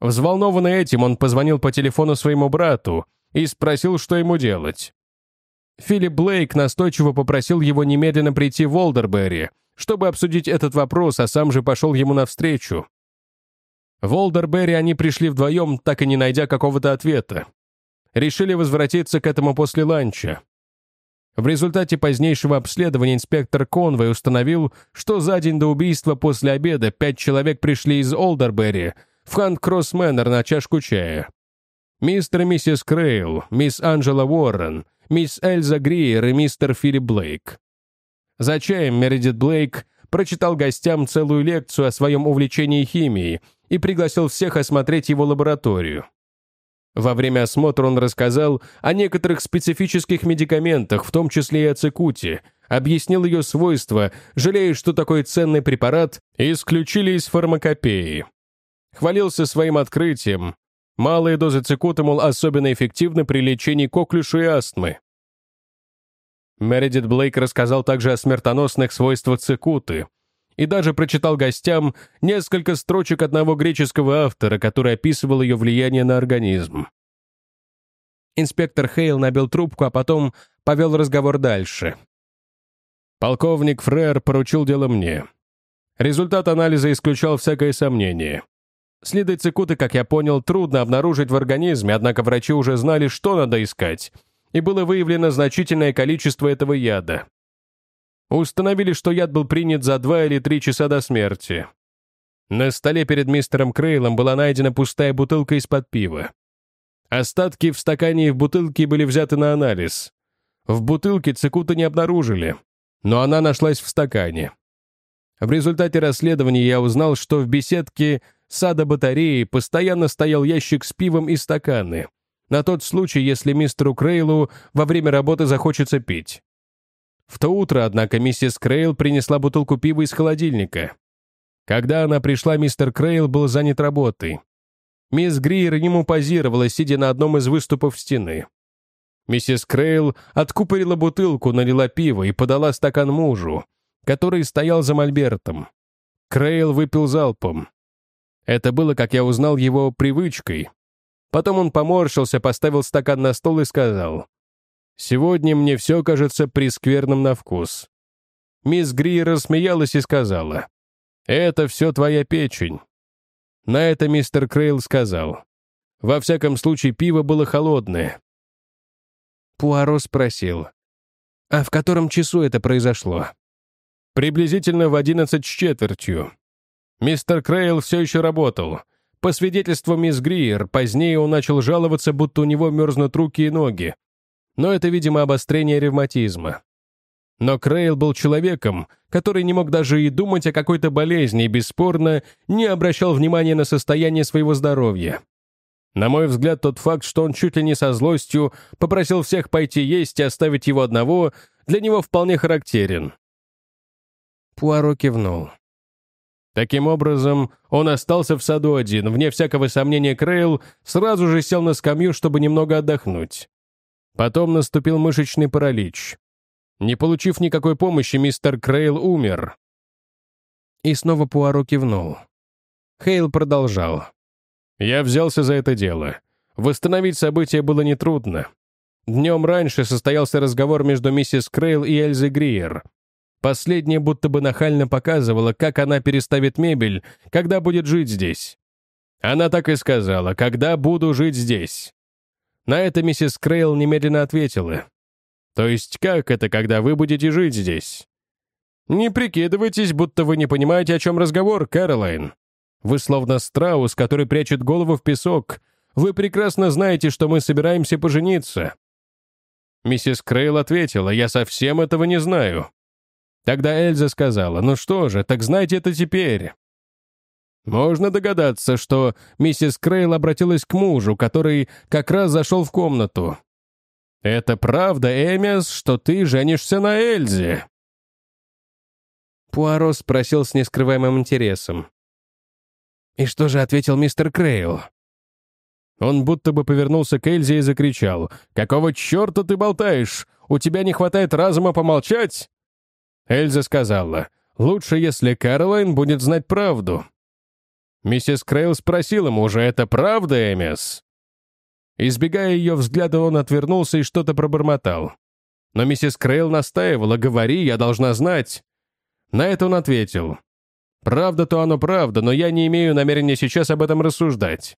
Взволнованный этим, он позвонил по телефону своему брату и спросил, что ему делать. Филипп Блейк настойчиво попросил его немедленно прийти в Олдерберри, чтобы обсудить этот вопрос, а сам же пошел ему навстречу. В Олдерберри они пришли вдвоем, так и не найдя какого-то ответа. Решили возвратиться к этому после ланча. В результате позднейшего обследования инспектор Конвей установил, что за день до убийства после обеда пять человек пришли из Олдерберри в Хант-Кросс Мэннер на чашку чая. Мистер и миссис Крейл, мисс Анджела Уоррен, мисс Эльза Гриер и мистер Филипп Блейк. За чаем Мередит Блейк прочитал гостям целую лекцию о своем увлечении химией и пригласил всех осмотреть его лабораторию. Во время осмотра он рассказал о некоторых специфических медикаментах, в том числе и о цикуте, объяснил ее свойства, жалея, что такой ценный препарат исключили из фармакопеи. Хвалился своим открытием. Малые дозы цикута, мол, особенно эффективны при лечении коклюша и астмы. Мередит Блейк рассказал также о смертоносных свойствах цикуты и даже прочитал гостям несколько строчек одного греческого автора, который описывал ее влияние на организм. Инспектор Хейл набил трубку, а потом повел разговор дальше. Полковник Фрер поручил дело мне. Результат анализа исключал всякое сомнение. Следы цикуты, как я понял, трудно обнаружить в организме, однако врачи уже знали, что надо искать — и было выявлено значительное количество этого яда. Установили, что яд был принят за два или три часа до смерти. На столе перед мистером Крейлом была найдена пустая бутылка из-под пива. Остатки в стакане и в бутылке были взяты на анализ. В бутылке цикута не обнаружили, но она нашлась в стакане. В результате расследования я узнал, что в беседке сада батареи постоянно стоял ящик с пивом и стаканы — на тот случай, если мистеру Крейлу во время работы захочется пить. В то утро, однако, миссис Крейл принесла бутылку пива из холодильника. Когда она пришла, мистер Крейл был занят работой. Мисс Гриер ему позировала, сидя на одном из выступов стены. Миссис Крейл откупорила бутылку, налила пиво и подала стакан мужу, который стоял за мольбертом. Крейл выпил залпом. Это было, как я узнал, его привычкой, Потом он поморщился, поставил стакан на стол и сказал, «Сегодня мне все кажется прескверным на вкус». Мисс Грир рассмеялась и сказала, «Это все твоя печень». На это мистер Крейл сказал, «Во всяком случае, пиво было холодное». Пуаро спросил, «А в котором часу это произошло?» «Приблизительно в одиннадцать с четвертью». Мистер Крейл все еще работал, по свидетельству мисс Гриер, позднее он начал жаловаться, будто у него мерзнут руки и ноги. Но это, видимо, обострение ревматизма. Но Крейл был человеком, который не мог даже и думать о какой-то болезни и, бесспорно, не обращал внимания на состояние своего здоровья. На мой взгляд, тот факт, что он чуть ли не со злостью попросил всех пойти есть и оставить его одного, для него вполне характерен. Пуаро кивнул. Таким образом, он остался в саду один. Вне всякого сомнения, Крейл сразу же сел на скамью, чтобы немного отдохнуть. Потом наступил мышечный паралич. Не получив никакой помощи, мистер Крейл умер. И снова Пуаро кивнул. Хейл продолжал. «Я взялся за это дело. Восстановить события было нетрудно. Днем раньше состоялся разговор между миссис Крейл и Эльзой Гриер. Последняя будто бы нахально показывала, как она переставит мебель, когда будет жить здесь. Она так и сказала, когда буду жить здесь. На это миссис Крейл немедленно ответила. То есть как это, когда вы будете жить здесь? Не прикидывайтесь, будто вы не понимаете, о чем разговор, Кэролайн. Вы словно страус, который прячет голову в песок. Вы прекрасно знаете, что мы собираемся пожениться. Миссис Крейл ответила, я совсем этого не знаю. Тогда Эльза сказала, «Ну что же, так знайте это теперь». Можно догадаться, что миссис Крейл обратилась к мужу, который как раз зашел в комнату. «Это правда, Эмиас, что ты женишься на Эльзе?» Пуаро спросил с нескрываемым интересом. «И что же ответил мистер Крейл?» Он будто бы повернулся к Эльзе и закричал. «Какого черта ты болтаешь? У тебя не хватает разума помолчать? Эльза сказала, «Лучше, если Кэролайн будет знать правду». Миссис Крейл спросила мужа, «Это правда, Эмис?» Избегая ее взгляда, он отвернулся и что-то пробормотал. Но миссис Крейл настаивала, «Говори, я должна знать». На это он ответил, «Правда-то оно правда, но я не имею намерения сейчас об этом рассуждать».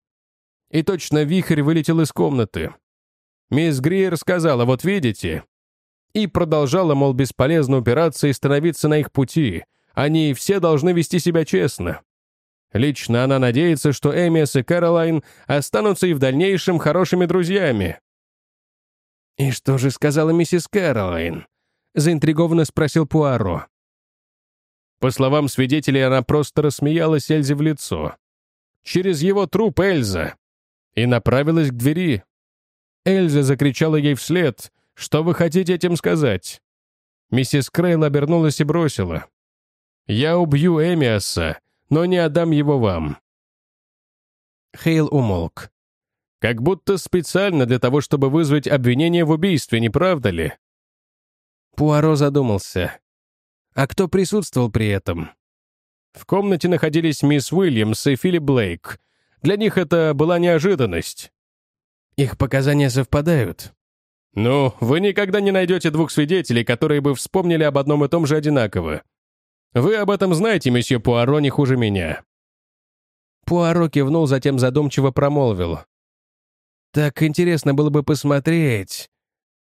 И точно вихрь вылетел из комнаты. Мисс Гриер сказала, «Вот видите, и продолжала, мол, бесполезно упираться и становиться на их пути. Они все должны вести себя честно. Лично она надеется, что Эмиас и Кэролайн останутся и в дальнейшем хорошими друзьями. «И что же сказала миссис Кэролайн?» — заинтригованно спросил Пуаро. По словам свидетелей, она просто рассмеялась Эльзе в лицо. Через его труп Эльза. И направилась к двери. Эльза закричала ей вслед. «Что вы хотите этим сказать?» Миссис Крейл обернулась и бросила. «Я убью Эмиаса, но не отдам его вам». Хейл умолк. Как будто специально для того, чтобы вызвать обвинение в убийстве, не правда ли? Пуаро задумался. А кто присутствовал при этом? В комнате находились мисс Уильямс и Филипп Блейк. Для них это была неожиданность. Их показания совпадают. Ну, вы никогда не найдете двух свидетелей, которые бы вспомнили об одном и том же одинаково. Вы об этом знаете, месье Пуаро, не хуже меня. Пуаро кивнул, затем задумчиво промолвил. Так интересно было бы посмотреть.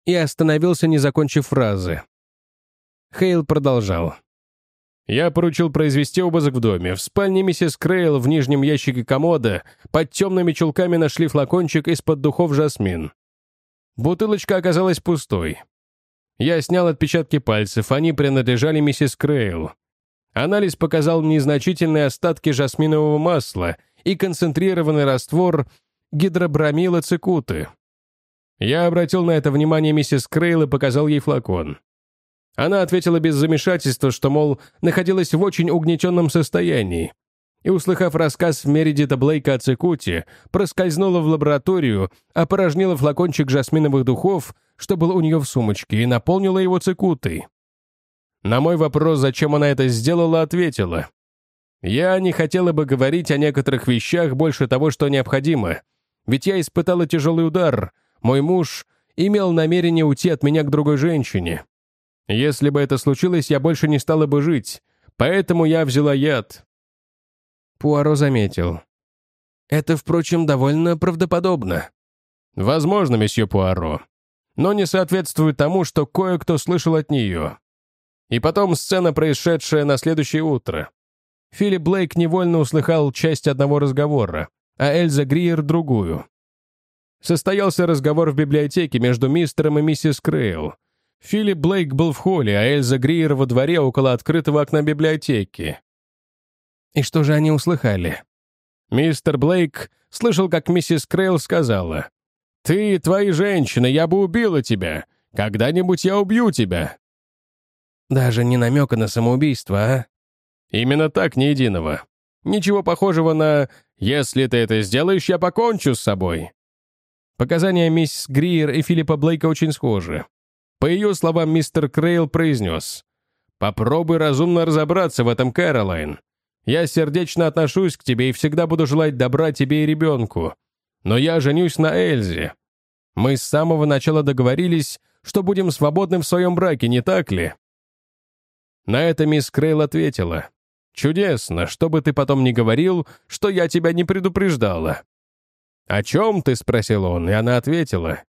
И остановился, не закончив фразы. Хейл продолжал. Я поручил произвести обыск в доме. В спальне миссис Крейл в нижнем ящике комода под темными чулками нашли флакончик из-под духов жасмин. Бутылочка оказалась пустой. Я снял отпечатки пальцев, они принадлежали миссис Крейл. Анализ показал незначительные остатки жасминового масла и концентрированный раствор гидробромила цикуты. Я обратил на это внимание миссис Крейл и показал ей флакон. Она ответила без замешательства, что, мол, находилась в очень угнетенном состоянии. И, услыхав рассказ Мередита Блейка о цикуте, проскользнула в лабораторию, опорожнила флакончик жасминовых духов, что был у нее в сумочке, и наполнила его цикутой. На мой вопрос, зачем она это сделала, ответила. «Я не хотела бы говорить о некоторых вещах больше того, что необходимо, ведь я испытала тяжелый удар. Мой муж имел намерение уйти от меня к другой женщине. Если бы это случилось, я больше не стала бы жить. Поэтому я взяла яд». Пуаро заметил. «Это, впрочем, довольно правдоподобно». «Возможно, месье Пуаро. Но не соответствует тому, что кое-кто слышал от нее. И потом сцена, происшедшая на следующее утро. Филипп Блейк невольно услыхал часть одного разговора а Эльза Гриер — другую. Состоялся разговор в библиотеке между мистером и миссис Крейл. Филипп Блейк был в холле, а Эльза Гриер во дворе около открытого окна библиотеки. И что же они услыхали? Мистер Блейк слышал, как миссис Крейл сказала, «Ты и твои женщины, я бы убила тебя. Когда-нибудь я убью тебя». Даже не намека на самоубийство, а? Именно так, ни единого. Ничего похожего на «если ты это сделаешь, я покончу с собой». Показания мисс Гриер и Филиппа Блейка очень схожи. По ее словам, мистер Крейл произнес «Попробуй разумно разобраться в этом, Кэролайн. Я сердечно отношусь к тебе и всегда буду желать добра тебе и ребенку. Но я женюсь на Эльзе. Мы с самого начала договорились, что будем свободны в своем браке, не так ли?» На это мисс Крейл ответила Чудесно, что бы ты потом ни говорил, что я тебя не предупреждала». «О чем ты?» — спросил он, и она ответила.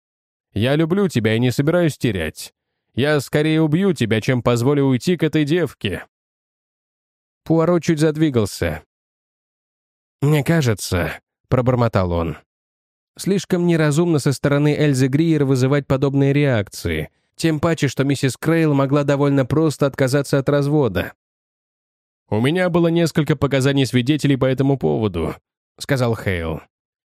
«Я люблю тебя и не собираюсь терять. Я скорее убью тебя, чем позволю уйти к этой девке». Пуаро чуть задвигался. «Мне кажется», — пробормотал он, «слишком неразумно со стороны Эльзы Гриер вызывать подобные реакции, тем паче, что миссис Крейл могла довольно просто отказаться от развода. «У меня было несколько показаний свидетелей по этому поводу», — сказал Хейл.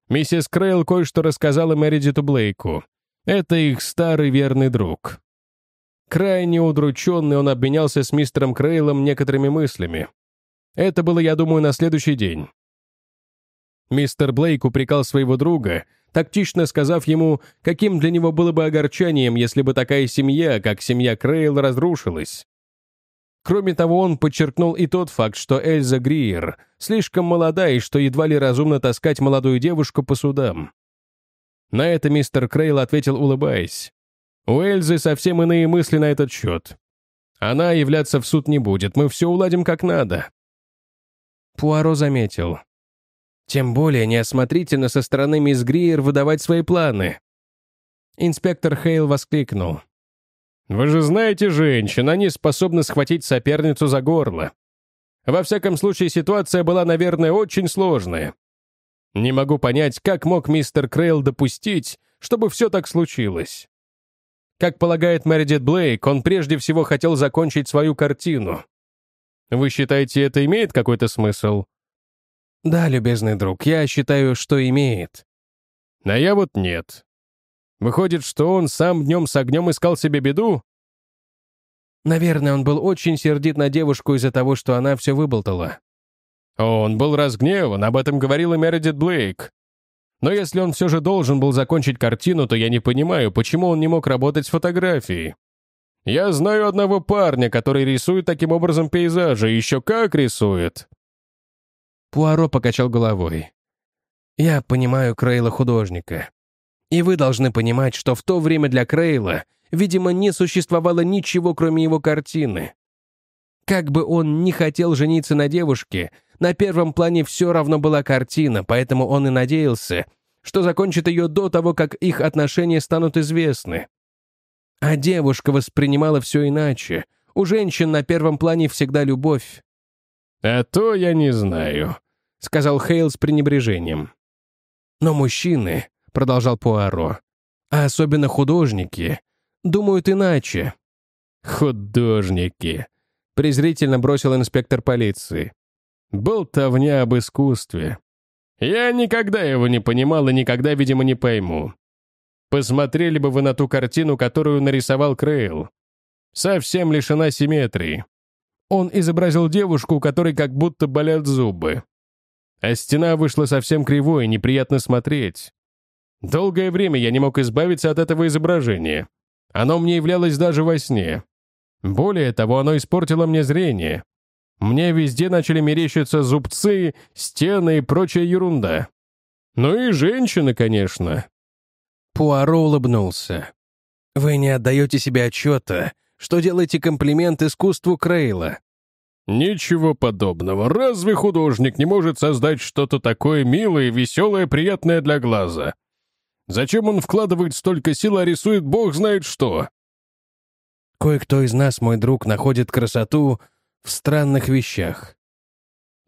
«Миссис Крейл кое-что рассказала Мэридиту Блейку. Это их старый верный друг». Крайне удрученный, он обменялся с мистером Крейлом некоторыми мыслями. Это было, я думаю, на следующий день. Мистер Блейк упрекал своего друга, тактично сказав ему, каким для него было бы огорчением, если бы такая семья, как семья Крейл, разрушилась. Кроме того, он подчеркнул и тот факт, что Эльза Гриер слишком молода и что едва ли разумно таскать молодую девушку по судам. На это мистер Крейл ответил, улыбаясь. «У Эльзы совсем иные мысли на этот счет. Она являться в суд не будет, мы все уладим как надо». Пуаро заметил. «Тем более неосмотрительно со стороны мисс Гриер выдавать свои планы». Инспектор Хейл воскликнул. Вы же знаете женщин, они способны схватить соперницу за горло. Во всяком случае, ситуация была, наверное, очень сложная. Не могу понять, как мог мистер Крейл допустить, чтобы все так случилось. Как полагает Мэридит Блейк, он прежде всего хотел закончить свою картину. Вы считаете, это имеет какой-то смысл? Да, любезный друг, я считаю, что имеет. А я вот нет. Выходит, что он сам днем с огнем искал себе беду? Наверное, он был очень сердит на девушку из-за того, что она все выболтала. Он был разгневан, об этом говорила Мередит Блейк. Но если он все же должен был закончить картину, то я не понимаю, почему он не мог работать с фотографией. Я знаю одного парня, который рисует таким образом пейзажи, еще как рисует. Пуаро покачал головой. «Я понимаю Крейла художника. И вы должны понимать, что в то время для Крейла, видимо, не существовало ничего, кроме его картины. Как бы он ни хотел жениться на девушке, на первом плане все равно была картина, поэтому он и надеялся, что закончит ее до того, как их отношения станут известны. А девушка воспринимала все иначе. У женщин на первом плане всегда любовь. «А то я не знаю», — сказал Хейл с пренебрежением. «Но мужчины», — продолжал Пуаро, «а особенно художники, думают иначе». «Художники», — презрительно бросил инспектор полиции. «Болтовня об искусстве. Я никогда его не понимал и никогда, видимо, не пойму. Посмотрели бы вы на ту картину, которую нарисовал Крейл. Совсем лишена симметрии. Он изобразил девушку, у которой как будто болят зубы. А стена вышла совсем кривой, неприятно смотреть. Долгое время я не мог избавиться от этого изображения. Оно мне являлось даже во сне. Более того, оно испортило мне зрение. Мне везде начали мерещиться зубцы, стены и прочая ерунда. Ну и женщины, конечно. Пуаро улыбнулся. «Вы не отдаете себе отчета, что делаете комплимент искусству Крейла. «Ничего подобного. Разве художник не может создать что-то такое милое, веселое, приятное для глаза? Зачем он вкладывает столько сил, а рисует бог знает что?» «Кое-кто из нас, мой друг, находит красоту в странных вещах».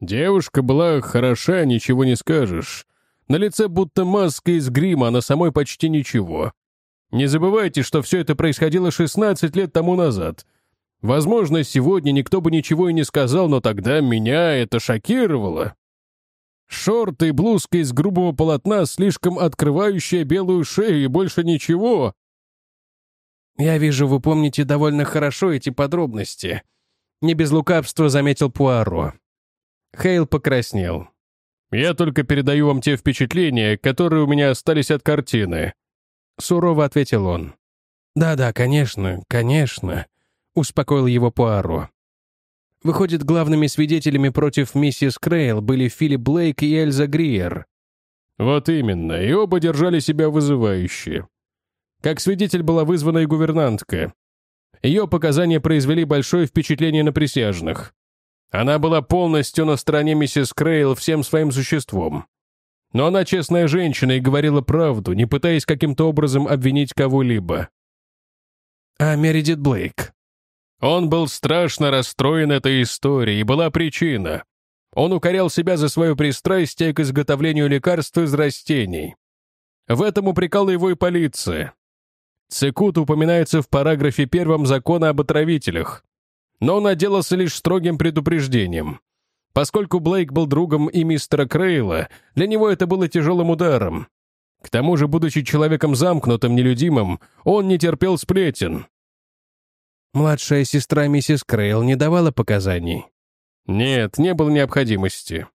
Девушка была хороша, ничего не скажешь. На лице будто маска из грима, а на самой почти ничего. Не забывайте, что все это происходило 16 лет тому назад — Возможно, сегодня никто бы ничего и не сказал, но тогда меня это шокировало. Шорты и блузка из грубого полотна, слишком открывающая белую шею и больше ничего. «Я вижу, вы помните довольно хорошо эти подробности», — не без лукавства заметил Пуаро. Хейл покраснел. «Я только передаю вам те впечатления, которые у меня остались от картины», — сурово ответил он. «Да-да, конечно, конечно», успокоил его Пуаро. Выходит, главными свидетелями против миссис Крейл были Филипп Блейк и Эльза Гриер. Вот именно, и оба держали себя вызывающе. Как свидетель была вызвана и гувернантка. Ее показания произвели большое впечатление на присяжных. Она была полностью на стороне миссис Крейл всем своим существом. Но она честная женщина и говорила правду, не пытаясь каким-то образом обвинить кого-либо. А Мередит Блейк? Он был страшно расстроен этой историей, и была причина. Он укорял себя за свое пристрастие к изготовлению лекарств из растений. В этом упрекала его и полиция. Цикут упоминается в параграфе первом закона об отравителях. Но он отделался лишь строгим предупреждением. Поскольку Блейк был другом и мистера Крейла, для него это было тяжелым ударом. К тому же, будучи человеком замкнутым, нелюдимым, он не терпел сплетен. Младшая сестра миссис Крейл не давала показаний? Нет, не было необходимости.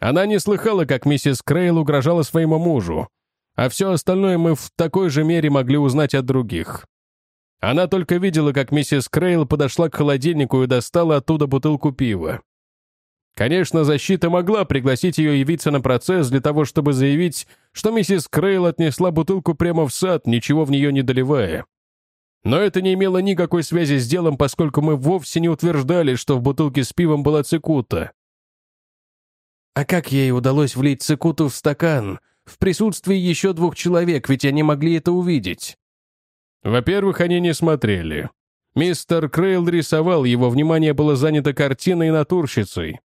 Она не слыхала, как миссис Крейл угрожала своему мужу, а все остальное мы в такой же мере могли узнать от других. Она только видела, как миссис Крейл подошла к холодильнику и достала оттуда бутылку пива. Конечно, защита могла пригласить ее явиться на процесс для того, чтобы заявить, что миссис Крейл отнесла бутылку прямо в сад, ничего в нее не доливая. Но это не имело никакой связи с делом, поскольку мы вовсе не утверждали, что в бутылке с пивом была цикута. А как ей удалось влить цикуту в стакан, в присутствии еще двух человек, ведь они могли это увидеть? Во-первых, они не смотрели. Мистер Крейл рисовал, его внимание было занято картиной и натурщицей.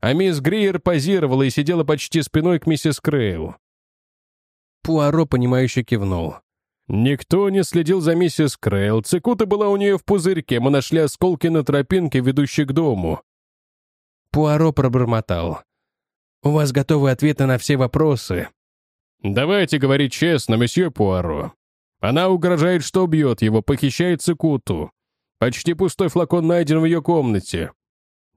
А мисс Гриер позировала и сидела почти спиной к миссис Крейл. Пуаро, понимающе кивнул. Никто не следил за миссис Крейл. Цикута была у нее в пузырьке. Мы нашли осколки на тропинке, ведущей к дому. Пуаро пробормотал. «У вас готовы ответы на все вопросы». «Давайте говорить честно, месье Пуаро. Она угрожает, что убьет его, похищает Цикуту. Почти пустой флакон найден в ее комнате.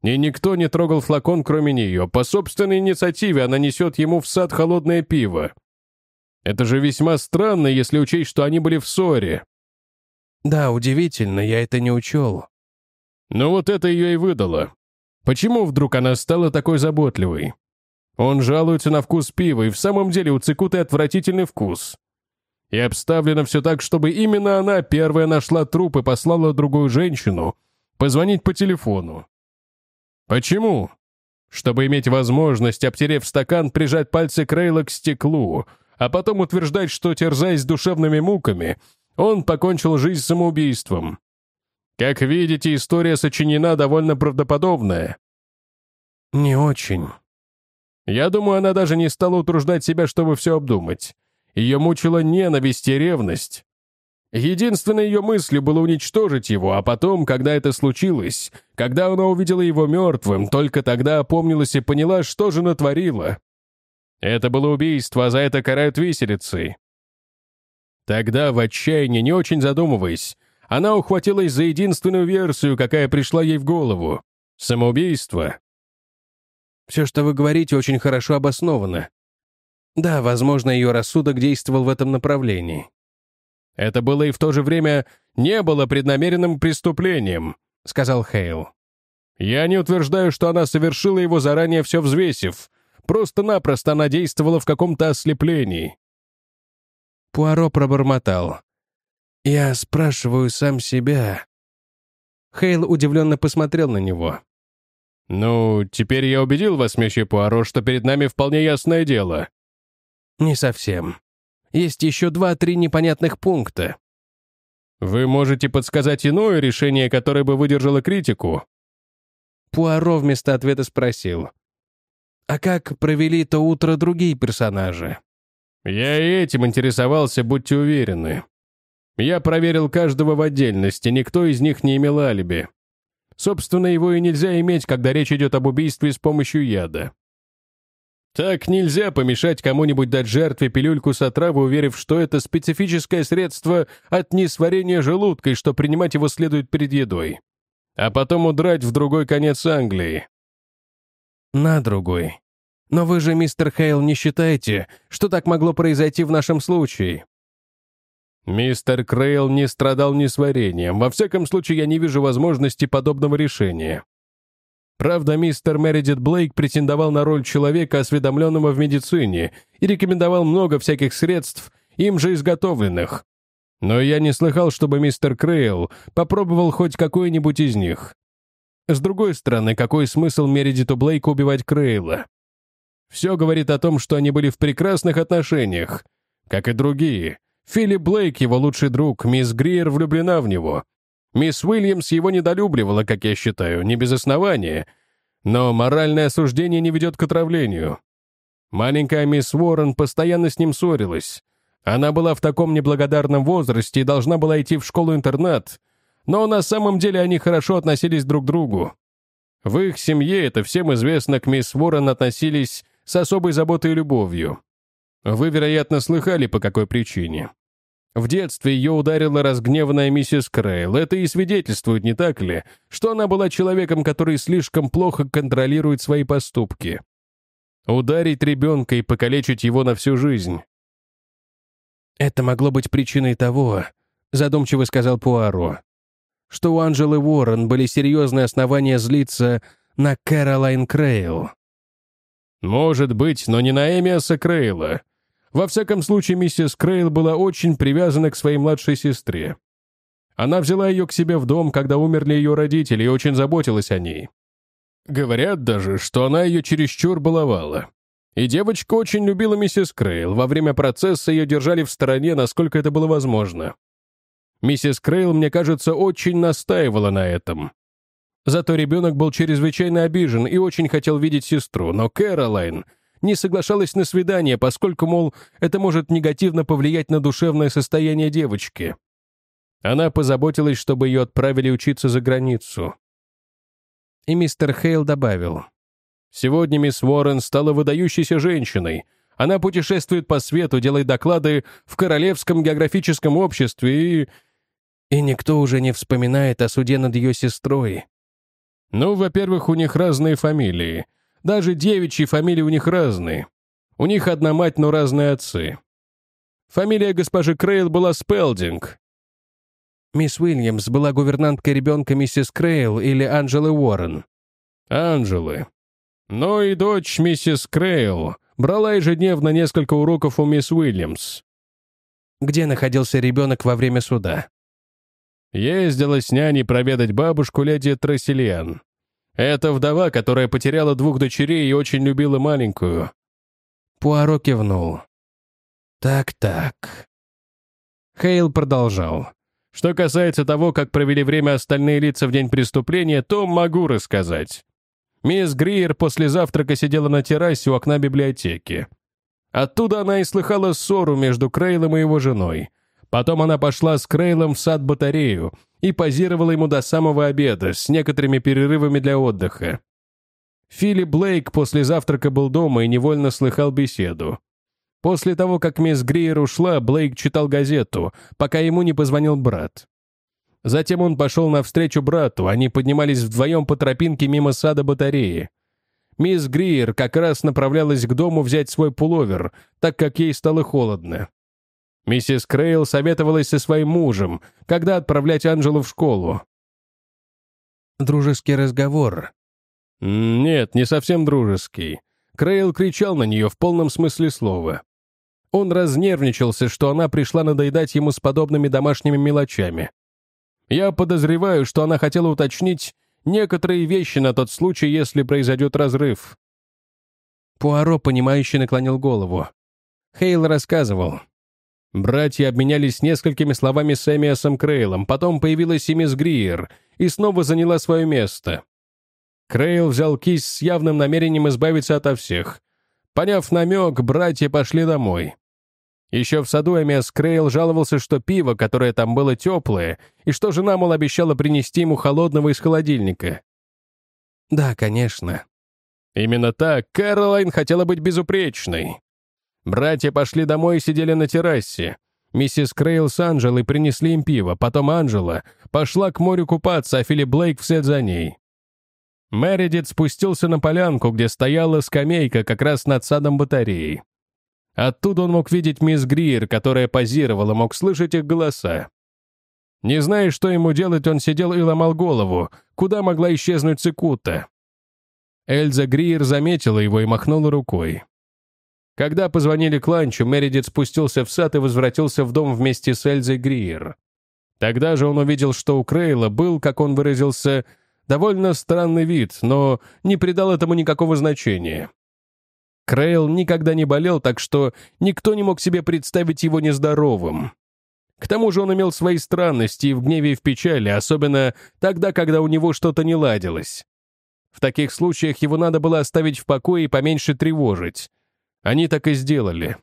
И никто не трогал флакон, кроме нее. По собственной инициативе она несет ему в сад холодное пиво. Это же весьма странно, если учесть, что они были в ссоре. Да, удивительно, я это не учел. Но вот это ее и выдало. Почему вдруг она стала такой заботливой? Он жалуется на вкус пива, и в самом деле у Цикуты отвратительный вкус. И обставлено все так, чтобы именно она первая нашла труп и послала другую женщину позвонить по телефону. Почему? Чтобы иметь возможность, обтерев стакан, прижать пальцы Крейла к стеклу, а потом утверждать, что, терзаясь душевными муками, он покончил жизнь самоубийством. Как видите, история сочинена довольно правдоподобная. Не очень. Я думаю, она даже не стала утруждать себя, чтобы все обдумать. Ее мучила ненависть и ревность. Единственной ее мыслью было уничтожить его, а потом, когда это случилось, когда она увидела его мертвым, только тогда опомнилась и поняла, что же натворила. Это было убийство, а за это карают виселицей. Тогда, в отчаянии, не очень задумываясь, она ухватилась за единственную версию, какая пришла ей в голову — самоубийство. Все, что вы говорите, очень хорошо обосновано. Да, возможно, ее рассудок действовал в этом направлении. Это было и в то же время не было преднамеренным преступлением, сказал Хейл. Я не утверждаю, что она совершила его заранее все взвесив, Просто-напросто она действовала в каком-то ослеплении. Пуаро пробормотал. «Я спрашиваю сам себя». Хейл удивленно посмотрел на него. «Ну, теперь я убедил вас, месье Пуаро, что перед нами вполне ясное дело». «Не совсем. Есть еще два-три непонятных пункта». «Вы можете подсказать иное решение, которое бы выдержало критику?» Пуаро вместо ответа спросил. А как провели то утро другие персонажи? Я этим интересовался, будьте уверены. Я проверил каждого в отдельности, никто из них не имел алиби. Собственно, его и нельзя иметь, когда речь идет об убийстве с помощью яда. Так нельзя помешать кому-нибудь дать жертве пилюльку с отравой, уверив, что это специфическое средство от несварения желудка и что принимать его следует перед едой. А потом удрать в другой конец Англии на другой. Но вы же, мистер Хейл, не считаете, что так могло произойти в нашем случае?» «Мистер Крейл не страдал несварением. Во всяком случае, я не вижу возможности подобного решения. Правда, мистер Мередит Блейк претендовал на роль человека, осведомленного в медицине, и рекомендовал много всяких средств, им же изготовленных. Но я не слыхал, чтобы мистер Крейл попробовал хоть какой-нибудь из них. С другой стороны, какой смысл Мередиту Блейку убивать Крейла? Все говорит о том, что они были в прекрасных отношениях, как и другие. Филипп Блейк, его лучший друг, мисс Гриер влюблена в него. Мисс Уильямс его недолюбливала, как я считаю, не без основания. Но моральное осуждение не ведет к отравлению. Маленькая мисс Уоррен постоянно с ним ссорилась. Она была в таком неблагодарном возрасте и должна была идти в школу-интернат, но на самом деле они хорошо относились друг к другу. В их семье, это всем известно, к мисс Ворон относились с особой заботой и любовью. Вы, вероятно, слыхали, по какой причине. В детстве ее ударила разгневанная миссис Крейл. Это и свидетельствует, не так ли, что она была человеком, который слишком плохо контролирует свои поступки. Ударить ребенка и покалечить его на всю жизнь. «Это могло быть причиной того», — задумчиво сказал Пуаро, что у Анжелы Уоррен были серьезные основания злиться на Кэролайн Крейл. «Может быть, но не на Эмиаса Крейла. Во всяком случае, миссис Крейл была очень привязана к своей младшей сестре. Она взяла ее к себе в дом, когда умерли ее родители, и очень заботилась о ней. Говорят даже, что она ее чересчур баловала. И девочка очень любила миссис Крейл. Во время процесса ее держали в стороне, насколько это было возможно. Миссис Крейл, мне кажется, очень настаивала на этом. Зато ребенок был чрезвычайно обижен и очень хотел видеть сестру, но Кэролайн не соглашалась на свидание, поскольку, мол, это может негативно повлиять на душевное состояние девочки. Она позаботилась, чтобы ее отправили учиться за границу. И мистер Хейл добавил. «Сегодня мисс Уоррен стала выдающейся женщиной. Она путешествует по свету, делает доклады в Королевском географическом обществе и...» И никто уже не вспоминает о суде над ее сестрой. Ну, во-первых, у них разные фамилии. Даже девичьи фамилии у них разные. У них одна мать, но разные отцы. Фамилия госпожи Крейл была Спелдинг, Мисс Уильямс была гувернанткой ребенка миссис Крейл или Анджелы Уоррен. Анджелы. Но и дочь миссис Крейл брала ежедневно несколько уроков у мисс Уильямс. Где находился ребенок во время суда? Ездила с няней проведать бабушку леди Трассельян. Это вдова, которая потеряла двух дочерей и очень любила маленькую. Пуаро кивнул. «Так-так». Хейл продолжал. Что касается того, как провели время остальные лица в день преступления, то могу рассказать. Мисс Гриер после завтрака сидела на террасе у окна библиотеки. Оттуда она и слыхала ссору между Крейлом и его женой. Потом она пошла с Крейлом в сад-батарею и позировала ему до самого обеда с некоторыми перерывами для отдыха. Филипп Блейк после завтрака был дома и невольно слыхал беседу. После того, как мисс Гриер ушла, Блейк читал газету, пока ему не позвонил брат. Затем он пошел навстречу брату, они поднимались вдвоем по тропинке мимо сада батареи. Мисс Гриер как раз направлялась к дому взять свой пуловер, так как ей стало холодно. Миссис Крейл советовалась со своим мужем, когда отправлять Анжелу в школу. «Дружеский разговор». «Нет, не совсем дружеский». Крейл кричал на нее в полном смысле слова. Он разнервничался, что она пришла надоедать ему с подобными домашними мелочами. Я подозреваю, что она хотела уточнить некоторые вещи на тот случай, если произойдет разрыв. Пуаро, понимающе наклонил голову. Хейл рассказывал. Братья обменялись несколькими словами с Эмиасом Крейлом, потом появилась и мисс Гриер, и снова заняла свое место. Крейл взял кисть с явным намерением избавиться ото всех. Поняв намек, братья пошли домой. Еще в саду Эмиас Крейл жаловался, что пиво, которое там было теплое, и что жена, мол, обещала принести ему холодного из холодильника. Да, конечно. Именно так Кэролайн хотела быть безупречной. Братья пошли домой и сидели на террасе. Миссис Крейл с Анжелой принесли им пиво, потом Анжела пошла к морю купаться, а Филипп Блейк вслед за ней. Мередит спустился на полянку, где стояла скамейка как раз над садом батареи. Оттуда он мог видеть мисс Гриер, которая позировала, мог слышать их голоса. Не зная, что ему делать, он сидел и ломал голову, куда могла исчезнуть Цикута. Эльза Гриер заметила его и махнула рукой. Когда позвонили к ланчу, Мередит спустился в сад и возвратился в дом вместе с Эльзой Гриер. Тогда же он увидел, что у Крейла был, как он выразился, довольно странный вид, но не придал этому никакого значения. Крейл никогда не болел, так что никто не мог себе представить его нездоровым. К тому же он имел свои странности и в гневе, и в печали, особенно тогда, когда у него что-то не ладилось. В таких случаях его надо было оставить в покое и поменьше тревожить. Они так и сделали.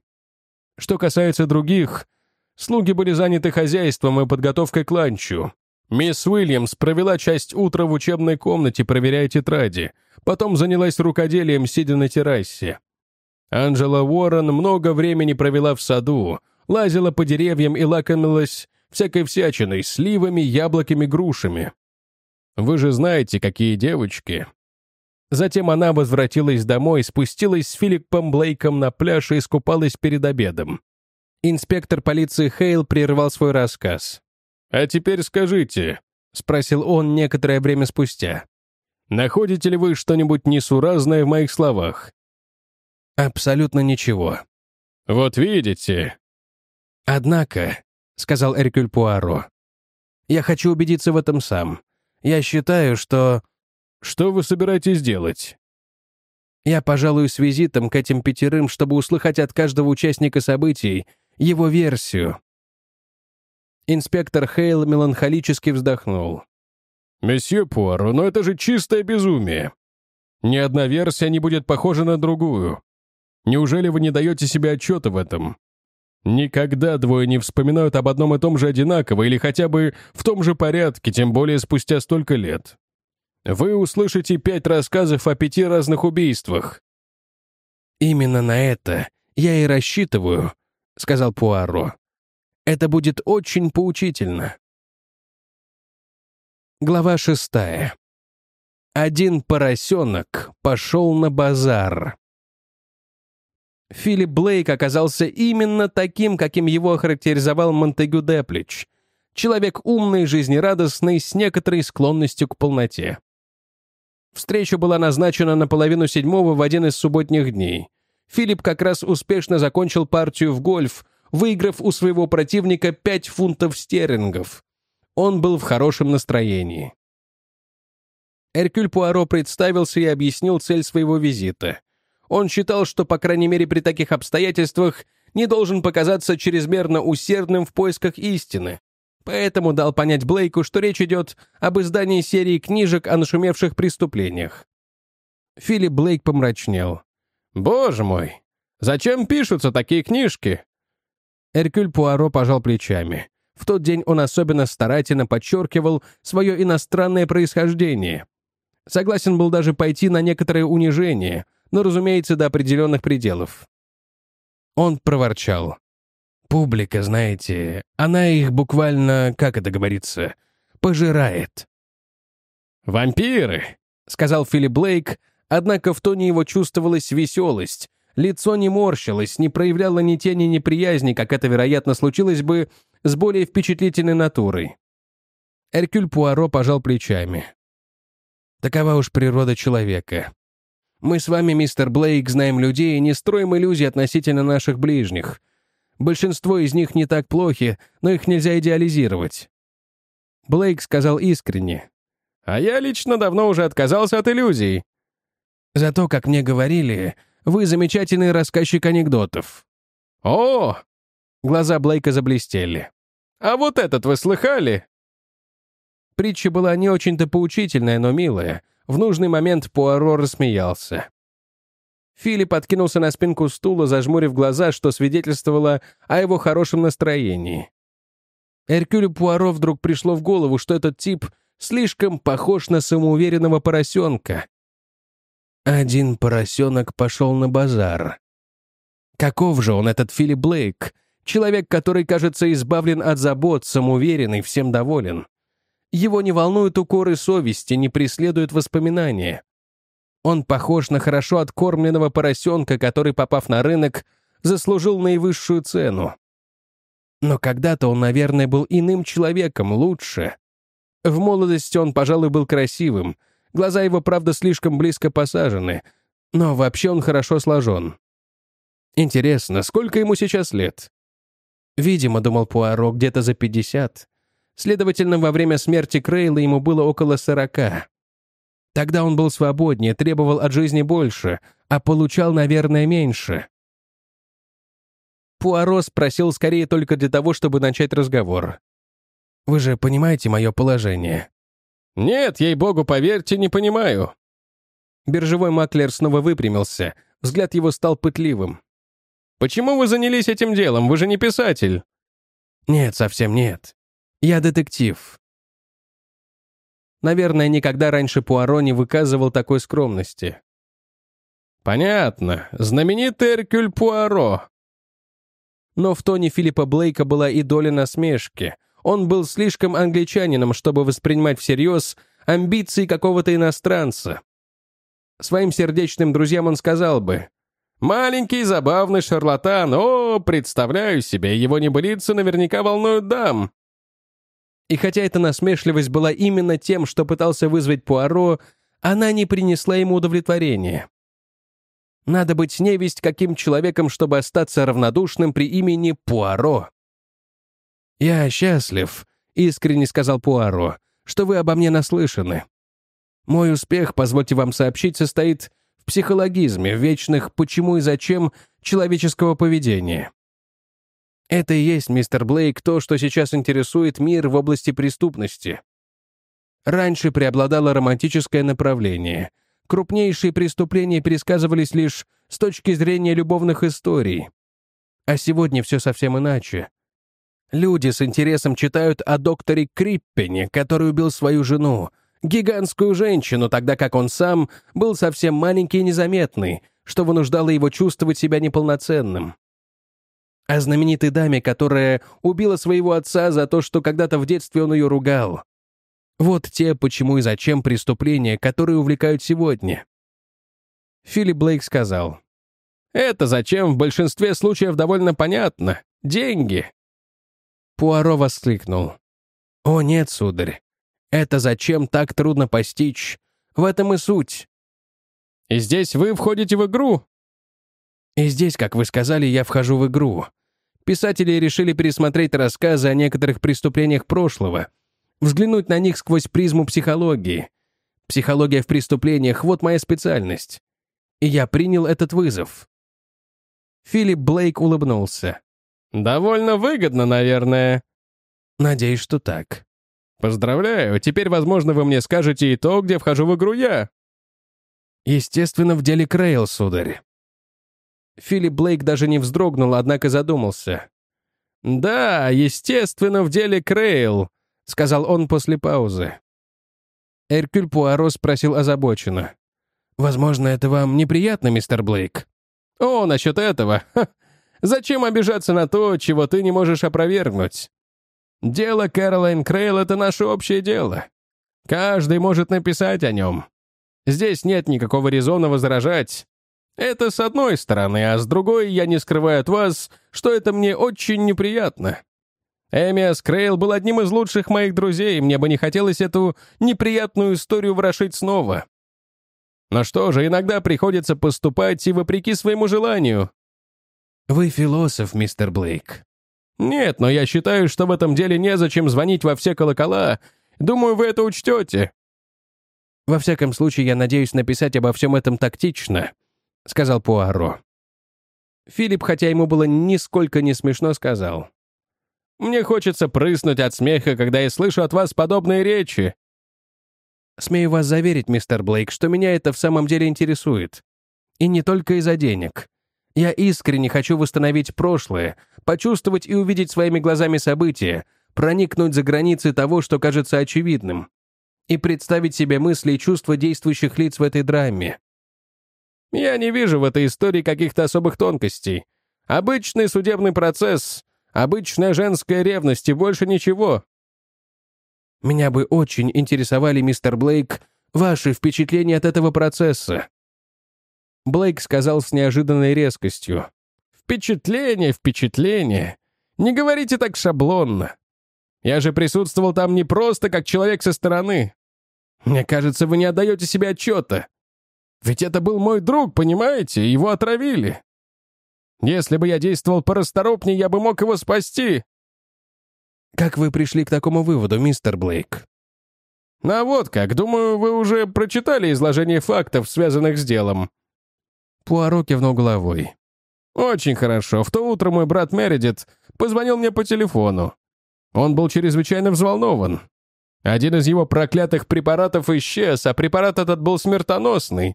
Что касается других, слуги были заняты хозяйством и подготовкой к ланчу. Мисс Уильямс провела часть утра в учебной комнате, проверяя тетради, потом занялась рукоделием, сидя на террасе. Анджела Уоррен много времени провела в саду, лазила по деревьям и лакомилась всякой всячиной, сливами, яблоками, грушами. Вы же знаете, какие девочки. Затем она возвратилась домой, спустилась с Филиппом Блейком на пляж и искупалась перед обедом. Инспектор полиции Хейл прервал свой рассказ. «А теперь скажите», — спросил он некоторое время спустя, «находите ли вы что-нибудь несуразное в моих словах? Абсолютно ничего. Вот видите. Однако, сказал Эркюль Пуаро, я хочу убедиться в этом сам. Я считаю, что... Что вы собираетесь делать? Я пожалуй с визитом к этим пятерым, чтобы услыхать от каждого участника событий его версию. Инспектор Хейл меланхолически вздохнул. «Месье Пуаро, но это же чистое безумие. Ни одна версия не будет похожа на другую. Неужели вы не даете себе отчета в этом? Никогда двое не вспоминают об одном и том же одинаково или хотя бы в том же порядке, тем более спустя столько лет. Вы услышите пять рассказов о пяти разных убийствах. «Именно на это я и рассчитываю», — сказал Пуаро. «Это будет очень поучительно». Глава шестая. Один поросенок пошел на базар. Филипп Блейк оказался именно таким, каким его охарактеризовал Монтегю Деплич. Человек умный, жизнерадостный, с некоторой склонностью к полноте. Встреча была назначена на половину седьмого в один из субботних дней. Филипп как раз успешно закончил партию в гольф, выиграв у своего противника 5 фунтов стерлингов. Он был в хорошем настроении. Эркюль Пуаро представился и объяснил цель своего визита. Он считал, что, по крайней мере, при таких обстоятельствах не должен показаться чрезмерно усердным в поисках истины. Поэтому дал понять Блейку, что речь идет об издании серии книжек о нашумевших преступлениях. Филипп Блейк помрачнел. «Боже мой! Зачем пишутся такие книжки?» Эркюль Пуаро пожал плечами. В тот день он особенно старательно подчеркивал свое иностранное происхождение. Согласен был даже пойти на некоторое унижение, но, разумеется, до определенных пределов. Он проворчал. «Публика, знаете, она их буквально, как это говорится, пожирает». «Вампиры», — сказал Филипп Блейк, однако в тоне его чувствовалась веселость. Лицо не морщилось, не проявляло ни тени неприязни, как это, вероятно, случилось бы с более впечатлительной натурой. Эркюль Пуаро пожал плечами. «Такова уж природа человека. Мы с вами, мистер Блейк, знаем людей и не строим иллюзий относительно наших ближних. Большинство из них не так плохи, но их нельзя идеализировать». Блейк сказал искренне. «А я лично давно уже отказался от иллюзий». «Зато, как мне говорили, вы замечательный рассказчик анекдотов». «О!» Глаза Блейка заблестели. «А вот этот вы слыхали?» Притча была не очень-то поучительная, но милая — в нужный момент Пуаро рассмеялся. Филипп откинулся на спинку стула, зажмурив глаза, что свидетельствовало о его хорошем настроении. Эркюлю Пуаро вдруг пришло в голову, что этот тип слишком похож на самоуверенного поросенка. Один поросенок пошел на базар. Каков же он, этот Филипп Блейк? Человек, который, кажется, избавлен от забот, самоуверенный, всем доволен. Его не волнуют укоры совести, не преследуют воспоминания. Он похож на хорошо откормленного поросенка, который, попав на рынок, заслужил наивысшую цену. Но когда-то он, наверное, был иным человеком, лучше. В молодости он, пожалуй, был красивым. Глаза его, правда, слишком близко посажены. Но вообще он хорошо сложен. Интересно, сколько ему сейчас лет? Видимо, думал Пуаро, где-то за пятьдесят. Следовательно, во время смерти Крейла ему было около сорока. Тогда он был свободнее, требовал от жизни больше, а получал, наверное, меньше. Пуаро спросил скорее только для того, чтобы начать разговор. «Вы же понимаете мое положение?» «Нет, ей-богу, поверьте, не понимаю». Биржевой маклер снова выпрямился, взгляд его стал пытливым. «Почему вы занялись этим делом? Вы же не писатель». «Нет, совсем нет. Я детектив». Наверное, никогда раньше Пуаро не выказывал такой скромности. «Понятно. Знаменитый Эркюль Пуаро». Но в тоне Филиппа Блейка была и доля насмешки. Он был слишком англичанином, чтобы воспринимать всерьез амбиции какого-то иностранца. Своим сердечным друзьям он сказал бы, «Маленький забавный шарлатан, о, представляю себе, его небылицы наверняка волнуют дам». И хотя эта насмешливость была именно тем, что пытался вызвать Пуаро, она не принесла ему удовлетворения. Надо быть невесть каким человеком, чтобы остаться равнодушным при имени Пуаро. «Я счастлив», — искренне сказал Пуаро, «что вы обо мне наслышаны. Мой успех, позвольте вам сообщить, состоит в психологизме, в вечных «почему и зачем» человеческого поведения. Это и есть, мистер Блейк, то, что сейчас интересует мир в области преступности. Раньше преобладало романтическое направление. Крупнейшие преступления пересказывались лишь с точки зрения любовных историй. А сегодня все совсем иначе. Люди с интересом читают о докторе Криппене, который убил свою жену, гигантскую женщину, тогда как он сам был совсем маленький и незаметный, что вынуждало его чувствовать себя неполноценным. О знаменитой даме, которая убила своего отца за то, что когда-то в детстве он ее ругал. Вот те, почему и зачем преступления, которые увлекают сегодня. Филипп Блейк сказал, «Это зачем в большинстве случаев довольно понятно. Деньги». Пуаро воскликнул, «О нет, сударь, это зачем так трудно постичь? В этом и суть». «И здесь вы входите в игру?» «И здесь, как вы сказали, я вхожу в игру. Писатели решили пересмотреть рассказы о некоторых преступлениях прошлого, взглянуть на них сквозь призму психологии. Психология в преступлениях — вот моя специальность и я принял этот вызов. Филипп Блейк улыбнулся. «Довольно выгодно, наверное». «Надеюсь, что так». «Поздравляю, теперь, возможно, вы мне скажете и то, где вхожу в игру я». «Естественно, в деле Крейл, сударь». Филипп Блейк даже не вздрогнул, однако задумался. «Да, естественно, в деле Крейл», — сказал он после паузы. Эркюль Пуаро спросил озабоченно. «Возможно, это вам неприятно, мистер Блейк?» «О, насчет этого! Ха. Зачем обижаться на то, чего ты не можешь опровергнуть? Дело Кэролайн Крейл — это наше общее дело. Каждый может написать о нем. Здесь нет никакого резона возражать. Это с одной стороны, а с другой я не скрываю от вас, что это мне очень неприятно. Эмиас Крейл был одним из лучших моих друзей, и мне бы не хотелось эту неприятную историю ворошить снова. Но что же, иногда приходится поступать и вопреки своему желанию. Вы философ, мистер Блейк. Нет, но я считаю, что в этом деле незачем звонить во все колокола. Думаю, вы это учтете. Во всяком случае, я надеюсь написать обо всем этом тактично, сказал Пуаро. Филипп, хотя ему было нисколько не смешно, сказал. «Мне хочется прыснуть от смеха, когда я слышу от вас подобные речи. Смею вас заверить, мистер Блейк, что меня это в самом деле интересует. И не только из-за денег. Я искренне хочу восстановить прошлое, почувствовать и увидеть своими глазами события, проникнуть за границы того, что кажется очевидным, и представить себе мысли и чувства действующих лиц в этой драме. Я не вижу в этой истории каких-то особых тонкостей. Обычный судебный процесс, обычная женская ревность и больше ничего. Меня бы очень интересовали, мистер Блейк, ваши впечатления от этого процесса». Блейк сказал с неожиданной резкостью. «Впечатление, впечатление. Не говорите так шаблонно. Я же присутствовал там не просто как человек со стороны. Мне кажется, вы не отдаете себе отчета. Ведь это был мой друг, понимаете? Его отравили. Если бы я действовал порасторопнее, я бы мог его спасти. Как вы пришли к такому выводу, мистер Блейк? А вот как. Думаю, вы уже прочитали изложение фактов, связанных с делом. Пуаро кивнул головой. Очень хорошо. В то утро мой брат Мередит позвонил мне по телефону. Он был чрезвычайно взволнован. Один из его проклятых препаратов исчез, а препарат этот был смертоносный.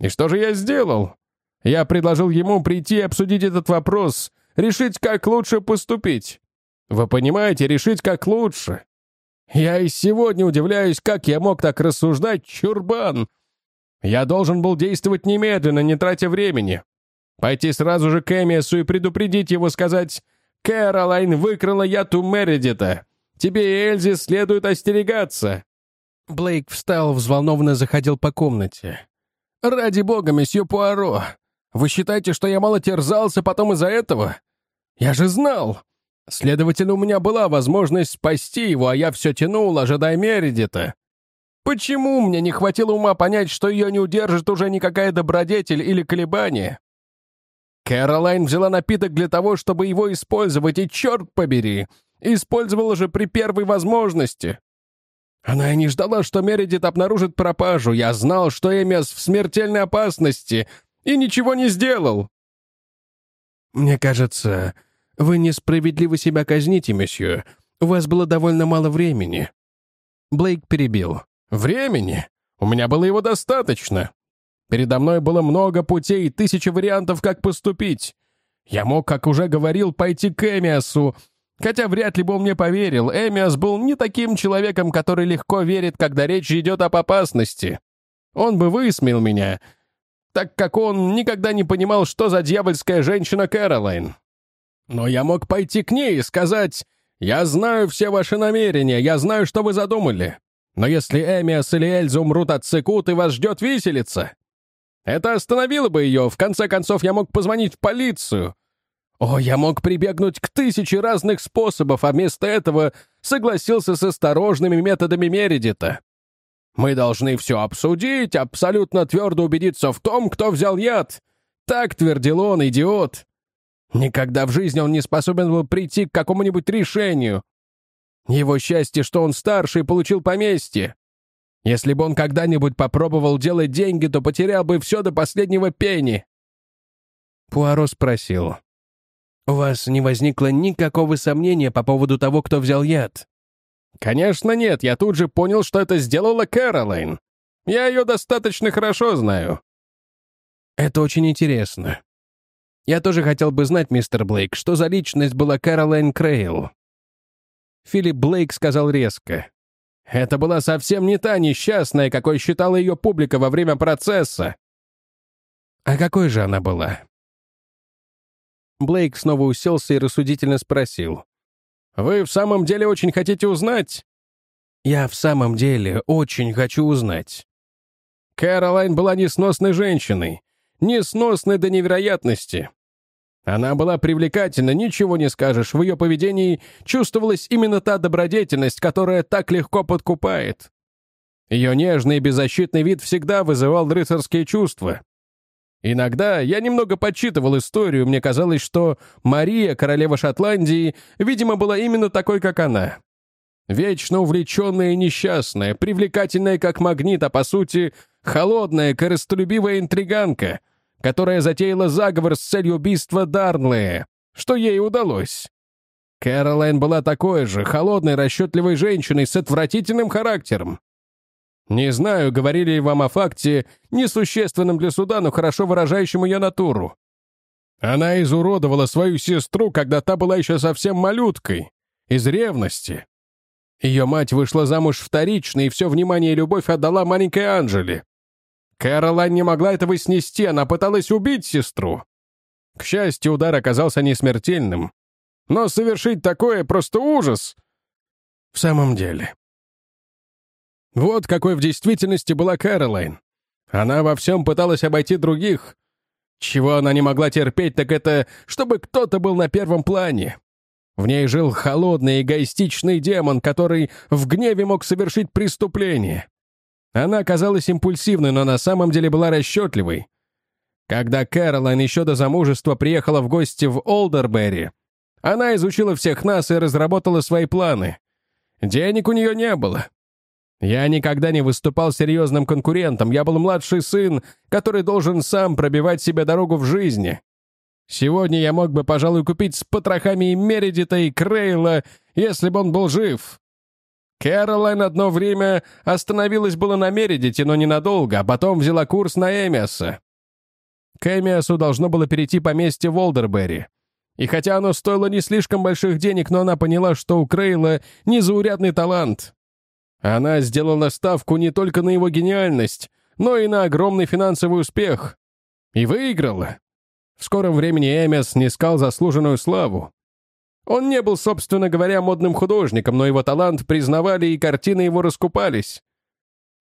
И что же я сделал? Я предложил ему прийти и обсудить этот вопрос, решить, как лучше поступить. Вы понимаете, решить как лучше. Я и сегодня удивляюсь, как я мог так рассуждать, чурбан. Я должен был действовать немедленно, не тратя времени. Пойти сразу же к Эмиасу и предупредить его, сказать «Кэролайн выкрала яд у Мередита. Тебе и Эльзе следует остерегаться». Блейк встал, взволнованно заходил по комнате. «Ради бога, месье Пуаро, вы считаете, что я мало терзался потом из-за этого? Я же знал, Следовательно, у меня была возможность спасти его, а я все тянул, ожидая Мередита. Почему мне не хватило ума понять, что ее не удержит уже никакая добродетель или колебание? Кэролайн взяла напиток для того, чтобы его использовать, и черт побери, использовала же при первой возможности. Она и не ждала, что Мередит обнаружит пропажу. Я знал, что Эмиас в смертельной опасности, и ничего не сделал. «Мне кажется, «Вы несправедливо себя казните, месье. У вас было довольно мало времени». Блейк перебил. «Времени? У меня было его достаточно. Передо мной было много путей и тысячи вариантов, как поступить. Я мог, как уже говорил, пойти к Эмиасу, хотя вряд ли бы он мне поверил. Эмиас был не таким человеком, который легко верит, когда речь идет об опасности. Он бы высмеял меня, так как он никогда не понимал, что за дьявольская женщина Кэролайн. Но я мог пойти к ней и сказать, «Я знаю все ваши намерения, я знаю, что вы задумали. Но если Эмиас или Эльза умрут от цикут, и вас ждет виселица, это остановило бы ее, в конце концов я мог позвонить в полицию. О, я мог прибегнуть к тысяче разных способов, а вместо этого согласился с осторожными методами Мередита. Мы должны все обсудить, абсолютно твердо убедиться в том, кто взял яд. Так твердил он, идиот. Никогда в жизни он не способен был прийти к какому-нибудь решению. Его счастье, что он старше и получил поместье. Если бы он когда-нибудь попробовал делать деньги, то потерял бы все до последнего пени. Пуаро спросил. «У вас не возникло никакого сомнения по поводу того, кто взял яд?» «Конечно нет, я тут же понял, что это сделала Кэролайн. Я ее достаточно хорошо знаю». «Это очень интересно. Я тоже хотел бы знать, мистер Блейк, что за личность была Кэролайн Крейл?» Филипп Блейк сказал резко. Это была совсем не та несчастная, какой считала ее публика во время процесса. А какой же она была? Блейк снова уселся и рассудительно спросил. «Вы в самом деле очень хотите узнать?» «Я в самом деле очень хочу узнать». Кэролайн была несносной женщиной. Несносной до невероятности. Она была привлекательна, ничего не скажешь. В ее поведении чувствовалась именно та добродетельность, которая так легко подкупает. Ее нежный и беззащитный вид всегда вызывал рыцарские чувства. Иногда я немного подсчитывал историю, мне казалось, что Мария, королева Шотландии, видимо, была именно такой, как она. Вечно увлеченная и несчастная, привлекательная как магнит, а по сути, холодная, корыстолюбивая интриганка — которая затеяла заговор с целью убийства Дарнлея, что ей удалось. Кэролайн была такой же, холодной, расчетливой женщиной с отвратительным характером. Не знаю, говорили ли вам о факте, несущественном для суда, но хорошо выражающем ее натуру. Она изуродовала свою сестру, когда та была еще совсем малюткой, из ревности. Ее мать вышла замуж вторично, и все внимание и любовь отдала маленькой Анжеле. Кэролайн не могла этого снести, она пыталась убить сестру. К счастью, удар оказался не смертельным. Но совершить такое просто ужас. В самом деле. Вот какой в действительности была Кэролайн. Она во всем пыталась обойти других. Чего она не могла терпеть, так это, чтобы кто-то был на первом плане. В ней жил холодный эгоистичный демон, который в гневе мог совершить преступление. Она казалась импульсивной, но на самом деле была расчетливой. Когда Кэролайн еще до замужества приехала в гости в Олдерберри, она изучила всех нас и разработала свои планы. Денег у нее не было. Я никогда не выступал серьезным конкурентом, я был младший сын, который должен сам пробивать себе дорогу в жизни. Сегодня я мог бы, пожалуй, купить с потрохами и Мередита, и Крейла, если бы он был жив. Кэролайн одно время остановилась было на Мередите, но ненадолго, а потом взяла курс на Эмиаса. К Эмиасу должно было перейти поместье Волдерберри. И хотя оно стоило не слишком больших денег, но она поняла, что у Крейла незаурядный талант. Она сделала ставку не только на его гениальность, но и на огромный финансовый успех. И выиграла. В скором времени Эмиас снискал заслуженную славу. Он не был, собственно говоря, модным художником, но его талант признавали и картины его раскупались.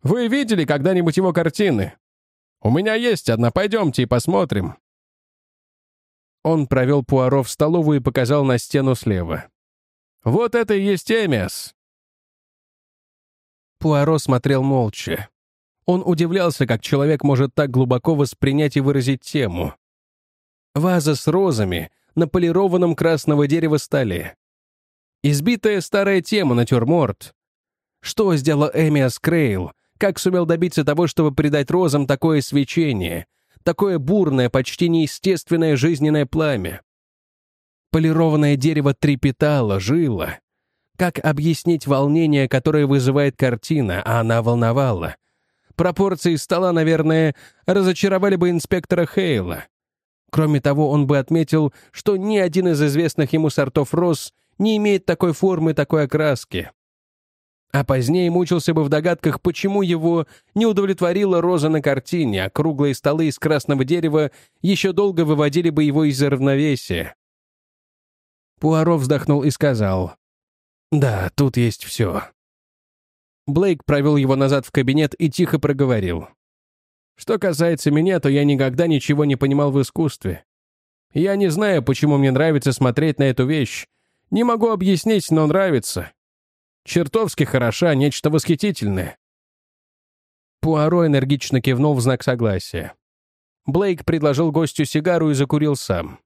Вы видели когда-нибудь его картины? У меня есть одна, пойдемте и посмотрим». Он провел Пуаро в столовую и показал на стену слева. «Вот это и есть Эмиас». Пуаро смотрел молча. Он удивлялся, как человек может так глубоко воспринять и выразить тему. Ваза с розами, на полированном красного дерева столе. Избитая старая тема натюрморт. Что сделал Эмиас Крейл? Как сумел добиться того, чтобы придать розам такое свечение, такое бурное, почти неестественное жизненное пламя? Полированное дерево трепетало, жило. Как объяснить волнение, которое вызывает картина, а она волновала? Пропорции стола, наверное, разочаровали бы инспектора Хейла. Кроме того, он бы отметил, что ни один из известных ему сортов роз не имеет такой формы, такой окраски. А позднее мучился бы в догадках, почему его не удовлетворила роза на картине, а круглые столы из красного дерева еще долго выводили бы его из равновесия. Пуаро вздохнул и сказал, «Да, тут есть все». Блейк провел его назад в кабинет и тихо проговорил. «Что касается меня, то я никогда ничего не понимал в искусстве. Я не знаю, почему мне нравится смотреть на эту вещь. Не могу объяснить, но нравится. Чертовски хороша, нечто восхитительное». Пуаро энергично кивнул в знак согласия. Блейк предложил гостю сигару и закурил сам.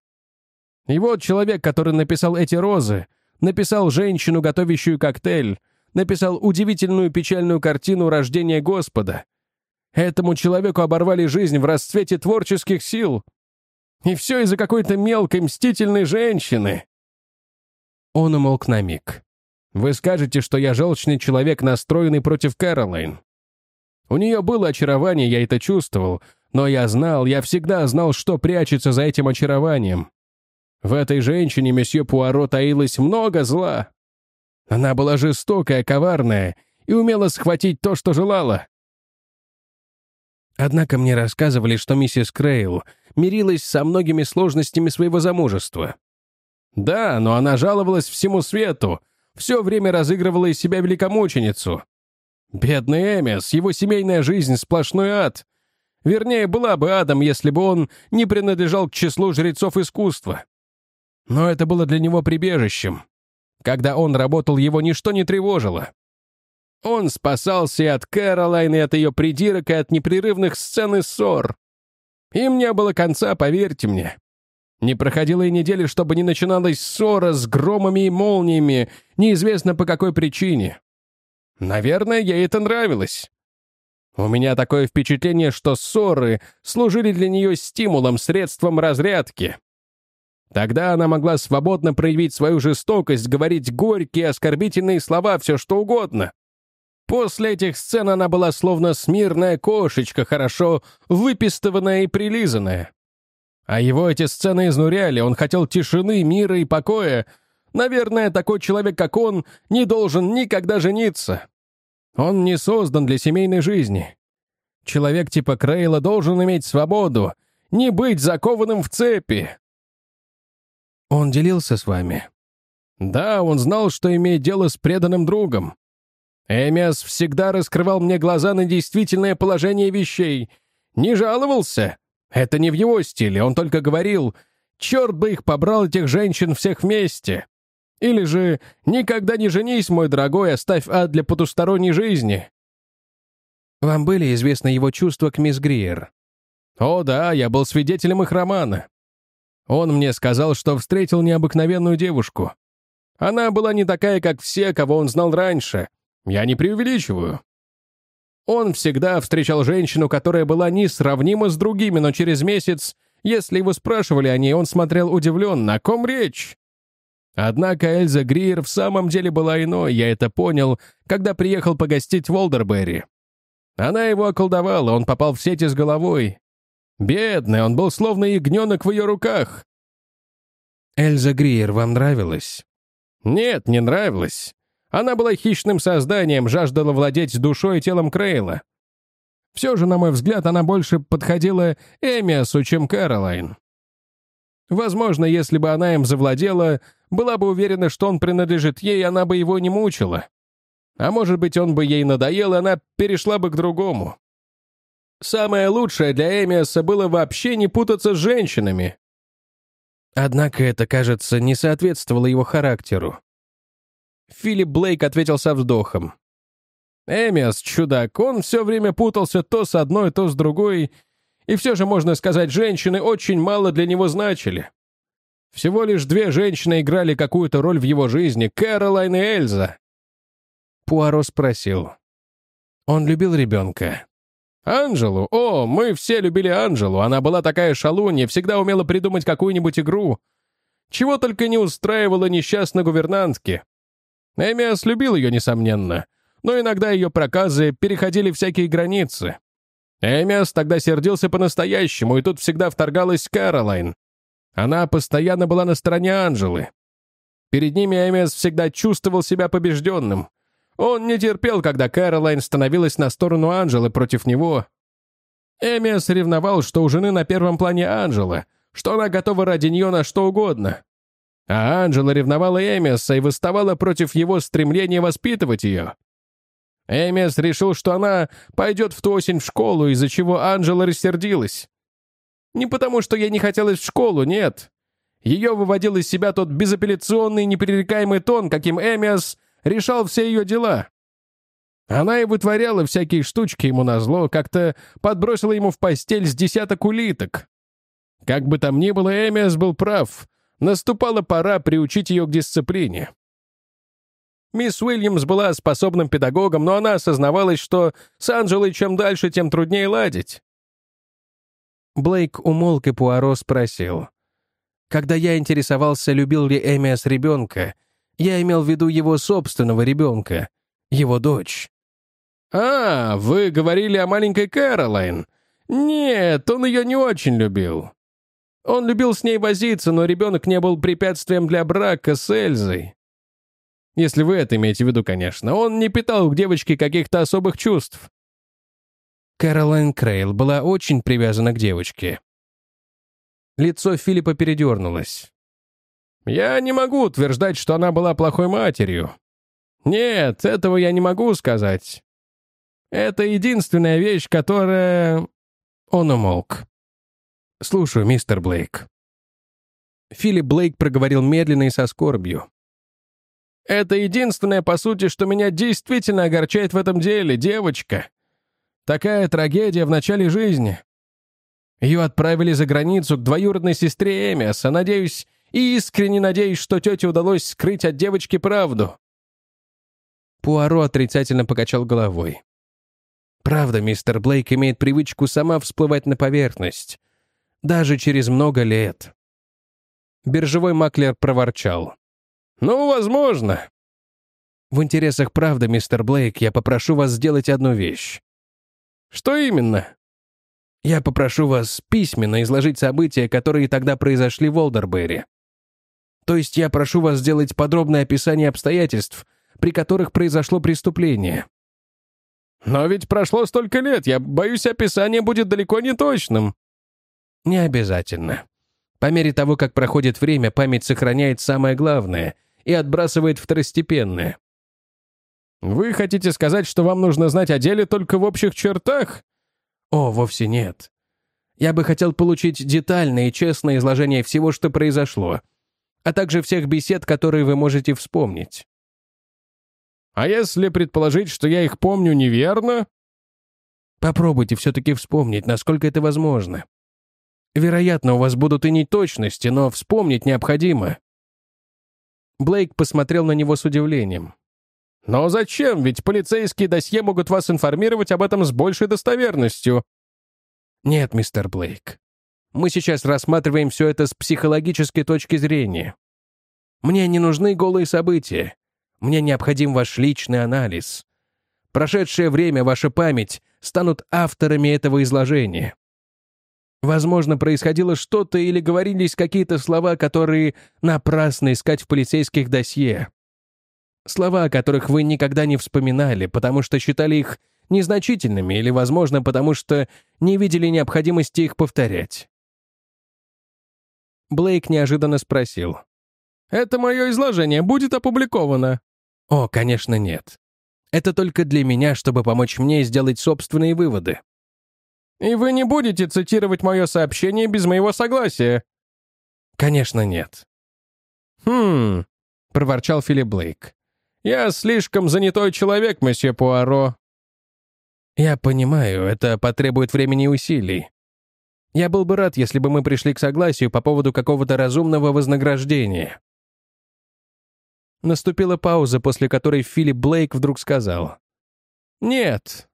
И вот человек, который написал эти розы, написал женщину, готовящую коктейль, написал удивительную печальную картину рождения Господа. Этому человеку оборвали жизнь в расцвете творческих сил. И все из-за какой-то мелкой мстительной женщины. Он умолк на миг. Вы скажете, что я желчный человек, настроенный против Кэролайн. У нее было очарование, я это чувствовал, но я знал, я всегда знал, что прячется за этим очарованием. В этой женщине месье Пуаро таилось много зла. Она была жестокая, коварная и умела схватить то, что желала. Однако мне рассказывали, что миссис Крейл мирилась со многими сложностями своего замужества. Да, но она жаловалась всему свету, все время разыгрывала из себя великомученицу. Бедный Эмис, его семейная жизнь — сплошной ад. Вернее, была бы адом, если бы он не принадлежал к числу жрецов искусства. Но это было для него прибежищем. Когда он работал, его ничто не тревожило. Он спасался от Кэролайн, и от ее придирок, и от непрерывных сцен и ссор. Им не было конца, поверьте мне. Не проходило и недели, чтобы не начиналась ссора с громами и молниями, неизвестно по какой причине. Наверное, ей это нравилось. У меня такое впечатление, что ссоры служили для нее стимулом, средством разрядки. Тогда она могла свободно проявить свою жестокость, говорить горькие, оскорбительные слова, все что угодно. После этих сцен она была словно смирная кошечка, хорошо выпистыванная и прилизанная. А его эти сцены изнуряли, он хотел тишины, мира и покоя. Наверное, такой человек, как он, не должен никогда жениться. Он не создан для семейной жизни. Человек типа Крейла должен иметь свободу, не быть закованным в цепи. Он делился с вами? Да, он знал, что имеет дело с преданным другом. Эмиас всегда раскрывал мне глаза на действительное положение вещей. Не жаловался. Это не в его стиле, он только говорил, черт бы их побрал, этих женщин всех вместе. Или же «Никогда не женись, мой дорогой, оставь ад для потусторонней жизни». Вам были известны его чувства к мисс Гриер? О да, я был свидетелем их романа. Он мне сказал, что встретил необыкновенную девушку. Она была не такая, как все, кого он знал раньше. Я не преувеличиваю. Он всегда встречал женщину, которая была несравнима с другими, но через месяц, если его спрашивали о ней, он смотрел удивленно, о ком речь. Однако Эльза Гриер в самом деле была иной, я это понял, когда приехал погостить в Олдерберри. Она его околдовала, он попал в сети с головой. Бедный, он был словно ягненок в ее руках. Эльза Гриер вам нравилась? Нет, не нравилась. Она была хищным созданием, жаждала владеть душой и телом Крейла. Все же, на мой взгляд, она больше подходила Эмиасу, чем Кэролайн. Возможно, если бы она им завладела, была бы уверена, что он принадлежит ей, она бы его не мучила. А может быть, он бы ей надоел, и она перешла бы к другому. Самое лучшее для Эмиаса было вообще не путаться с женщинами. Однако это, кажется, не соответствовало его характеру. Филипп Блейк ответил со вздохом. Эмиас, чудак, он все время путался то с одной, то с другой, и все же, можно сказать, женщины очень мало для него значили. Всего лишь две женщины играли какую-то роль в его жизни — Кэролайн и Эльза. Пуаро спросил. Он любил ребенка. Анжелу? О, мы все любили Анжелу. Она была такая шалунья, всегда умела придумать какую-нибудь игру. Чего только не устраивала несчастной гувернантке. Эмиас любил ее, несомненно, но иногда ее проказы переходили всякие границы. Эмиас тогда сердился по-настоящему, и тут всегда вторгалась Кэролайн. Она постоянно была на стороне Анжелы. Перед ними Эмиас всегда чувствовал себя побежденным. Он не терпел, когда Кэролайн становилась на сторону Анжелы против него. Эмиас ревновал, что у жены на первом плане Анжела, что она готова ради нее на что угодно. А Анжела ревновала Эмиаса и выставала против его стремления воспитывать ее. Эмиас решил, что она пойдет в ту осень в школу, из-за чего Анжела рассердилась. Не потому, что ей не хотелось в школу, нет. Ее выводил из себя тот безапелляционный непререкаемый тон, каким Эмиас решал все ее дела. Она и вытворяла всякие штучки ему назло, как-то подбросила ему в постель с десяток улиток. Как бы там ни было, Эмиас был прав. Наступала пора приучить ее к дисциплине. Мисс Уильямс была способным педагогом, но она осознавалась, что с Анджелой чем дальше, тем труднее ладить. Блейк умолк и Пуаро спросил. «Когда я интересовался, любил ли Эмиас ребенка, я имел в виду его собственного ребенка, его дочь». «А, вы говорили о маленькой Кэролайн. Нет, он ее не очень любил. Он любил с ней возиться, но ребенок не был препятствием для брака с Эльзой. Если вы это имеете в виду, конечно. Он не питал к девочке каких-то особых чувств. Кэролайн Крейл была очень привязана к девочке. Лицо Филиппа передернулось. «Я не могу утверждать, что она была плохой матерью. Нет, этого я не могу сказать. Это единственная вещь, которая...» Он умолк. «Слушаю, мистер Блейк». Филипп Блейк проговорил медленно и со скорбью. Это единственное, по сути, что меня действительно огорчает в этом деле, девочка. Такая трагедия в начале жизни. Ее отправили за границу к двоюродной сестре Эмиаса. Надеюсь, и искренне надеюсь, что тете удалось скрыть от девочки правду. Пуаро отрицательно покачал головой. Правда, мистер Блейк имеет привычку сама всплывать на поверхность. Даже через много лет. Биржевой маклер проворчал. «Ну, возможно». «В интересах правды, мистер Блейк, я попрошу вас сделать одну вещь». «Что именно?» «Я попрошу вас письменно изложить события, которые тогда произошли в Олдерберри. То есть я прошу вас сделать подробное описание обстоятельств, при которых произошло преступление». «Но ведь прошло столько лет, я боюсь, описание будет далеко не точным». «Не обязательно. По мере того, как проходит время, память сохраняет самое главное, и отбрасывает второстепенное. «Вы хотите сказать, что вам нужно знать о деле только в общих чертах?» «О, вовсе нет. Я бы хотел получить детальное и честное изложение всего, что произошло, а также всех бесед, которые вы можете вспомнить». «А если предположить, что я их помню неверно?» «Попробуйте все-таки вспомнить, насколько это возможно. Вероятно, у вас будут и неточности, но вспомнить необходимо». Блейк посмотрел на него с удивлением. «Но зачем? Ведь полицейские досье могут вас информировать об этом с большей достоверностью». «Нет, мистер Блейк. Мы сейчас рассматриваем все это с психологической точки зрения. Мне не нужны голые события. Мне необходим ваш личный анализ. Прошедшее время, ваша память станут авторами этого изложения. Возможно, происходило что-то или говорились какие-то слова, которые напрасно искать в полицейских досье. Слова, о которых вы никогда не вспоминали, потому что считали их незначительными или, возможно, потому что не видели необходимости их повторять. Блейк неожиданно спросил. «Это мое изложение будет опубликовано?» «О, конечно, нет. Это только для меня, чтобы помочь мне сделать собственные выводы. И вы не будете цитировать мое сообщение без моего согласия?» «Конечно нет». «Хм...» — проворчал Филипп Блейк. «Я слишком занятой человек, месье Пуаро». «Я понимаю, это потребует времени и усилий. Я был бы рад, если бы мы пришли к согласию по поводу какого-то разумного вознаграждения». Наступила пауза, после которой Филипп Блейк вдруг сказал. «Нет,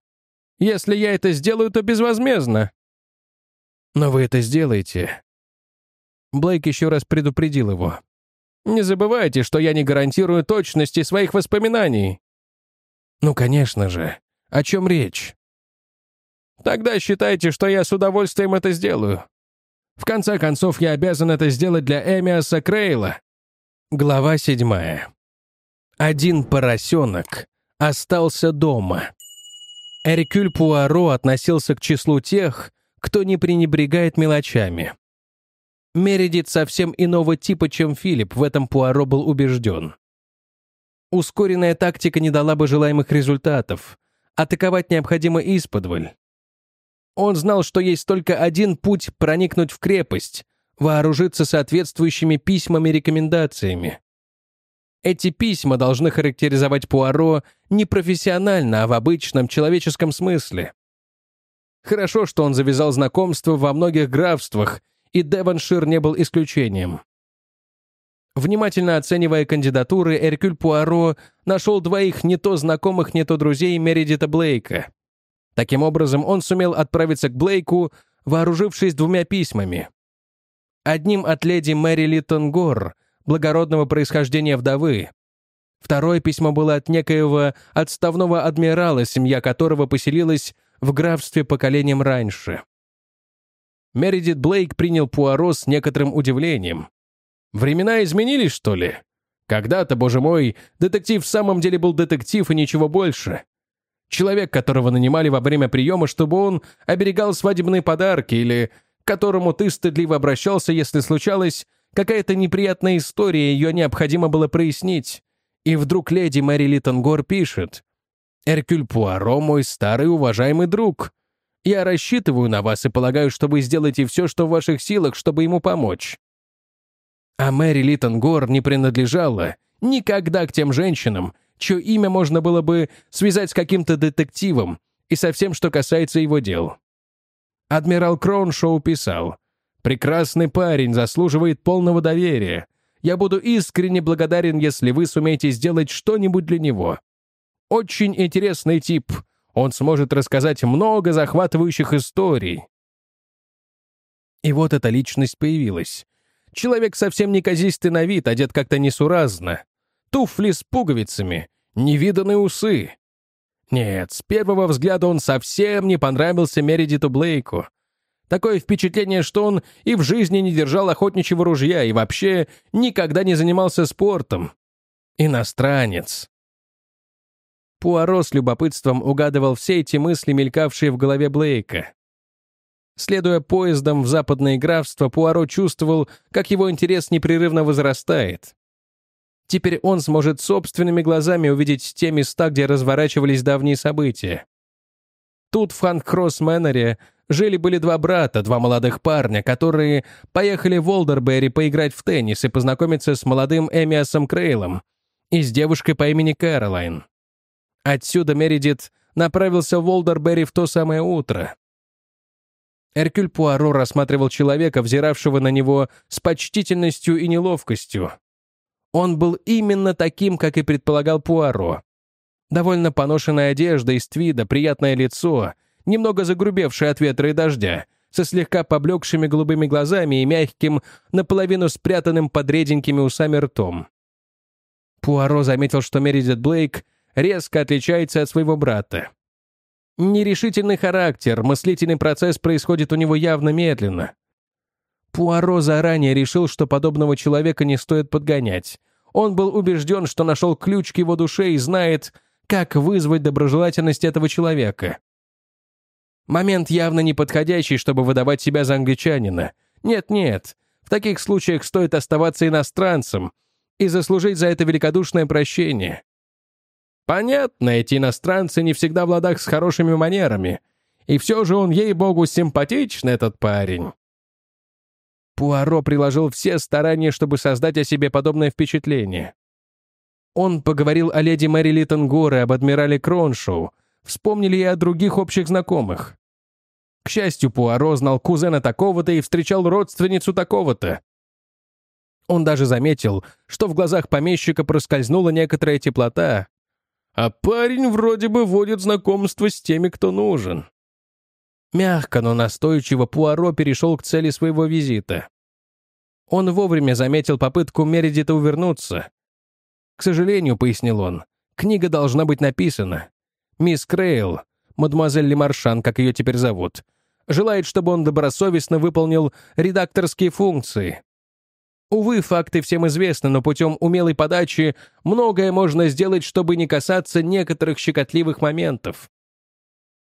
если я это сделаю, то безвозмездно». «Но вы это сделаете». Блейк еще раз предупредил его. «Не забывайте, что я не гарантирую точности своих воспоминаний». «Ну, конечно же. О чем речь?» Тогда считайте, что я с удовольствием это сделаю. В конце концов, я обязан это сделать для Эмиаса Крейла». Глава седьмая. Один поросенок остался дома. Эркюль Пуаро относился к числу тех, кто не пренебрегает мелочами. Мередит совсем иного типа, чем Филипп, в этом Пуаро был убежден. Ускоренная тактика не дала бы желаемых результатов. Атаковать необходимо исподволь. Он знал, что есть только один путь проникнуть в крепость, вооружиться соответствующими письмами-рекомендациями. Эти письма должны характеризовать Пуаро не профессионально, а в обычном человеческом смысле. Хорошо, что он завязал знакомство во многих графствах, и Девоншир не был исключением. Внимательно оценивая кандидатуры, Эркюль Пуаро нашел двоих не то знакомых, не то друзей Мередита Блейка. Таким образом, он сумел отправиться к Блейку, вооружившись двумя письмами. Одним от леди Мэри Литтон Гор, благородного происхождения вдовы. Второе письмо было от некоего отставного адмирала, семья которого поселилась в графстве поколением раньше. Мередит Блейк принял Пуаро с некоторым удивлением. Времена изменились, что ли? Когда-то, боже мой, детектив в самом деле был детектив и ничего больше. Человек, которого нанимали во время приема, чтобы он оберегал свадебные подарки или к которому ты стыдливо обращался, если случалась какая-то неприятная история, ее необходимо было прояснить. И вдруг леди Мэри Литтонгор пишет. «Эркюль Пуаро, мой старый уважаемый друг. Я рассчитываю на вас и полагаю, что вы сделаете все, что в ваших силах, чтобы ему помочь». А Мэри Литтонгор не принадлежала никогда к тем женщинам, чье имя можно было бы связать с каким-то детективом и со всем, что касается его дел. Адмирал Кроншоу писал, «Прекрасный парень заслуживает полного доверия. Я буду искренне благодарен, если вы сумеете сделать что-нибудь для него. Очень интересный тип. Он сможет рассказать много захватывающих историй». И вот эта личность появилась. Человек совсем неказистый на вид, одет как-то несуразно туфли с пуговицами, невиданные усы. Нет, с первого взгляда он совсем не понравился Мередиту Блейку. Такое впечатление, что он и в жизни не держал охотничьего ружья и вообще никогда не занимался спортом. Иностранец. Пуаро с любопытством угадывал все эти мысли, мелькавшие в голове Блейка. Следуя поездом в западное графство, Пуаро чувствовал, как его интерес непрерывно возрастает. Теперь он сможет собственными глазами увидеть те места, где разворачивались давние события. Тут, в Ханкросс-Мэннере, жили-были два брата, два молодых парня, которые поехали в Олдерберри поиграть в теннис и познакомиться с молодым Эмиасом Крейлом и с девушкой по имени Кэролайн. Отсюда Мередит направился в Олдерберри в то самое утро. Эркюль Пуаро рассматривал человека, взиравшего на него с почтительностью и неловкостью. Он был именно таким, как и предполагал Пуаро. Довольно поношенная одежда из твида, приятное лицо, немного загрубевшее от ветра и дождя, со слегка поблекшими голубыми глазами и мягким, наполовину спрятанным под реденькими усами ртом. Пуаро заметил, что Мередит Блейк резко отличается от своего брата. Нерешительный характер, мыслительный процесс происходит у него явно медленно. Пуаро заранее решил, что подобного человека не стоит подгонять. Он был убежден, что нашел ключ к его душе и знает, как вызвать доброжелательность этого человека. Момент явно неподходящий, чтобы выдавать себя за англичанина. Нет-нет, в таких случаях стоит оставаться иностранцем и заслужить за это великодушное прощение. Понятно, эти иностранцы не всегда в ладах с хорошими манерами. И все же он, ей-богу, симпатичный, этот парень. Пуаро приложил все старания, чтобы создать о себе подобное впечатление. Он поговорил о леди Мэри Литтон Гор об адмирале Кроншоу, вспомнили и о других общих знакомых. К счастью, Пуаро знал кузена такого-то и встречал родственницу такого-то. Он даже заметил, что в глазах помещика проскользнула некоторая теплота, а парень вроде бы водит знакомство с теми, кто нужен. Мягко, но настойчиво Пуаро перешел к цели своего визита. Он вовремя заметил попытку Мередита увернуться. «К сожалению», — пояснил он, — «книга должна быть написана. Мисс Крейл, мадемуазель Лемаршан, как ее теперь зовут, желает, чтобы он добросовестно выполнил редакторские функции. Увы, факты всем известны, но путем умелой подачи многое можно сделать, чтобы не касаться некоторых щекотливых моментов.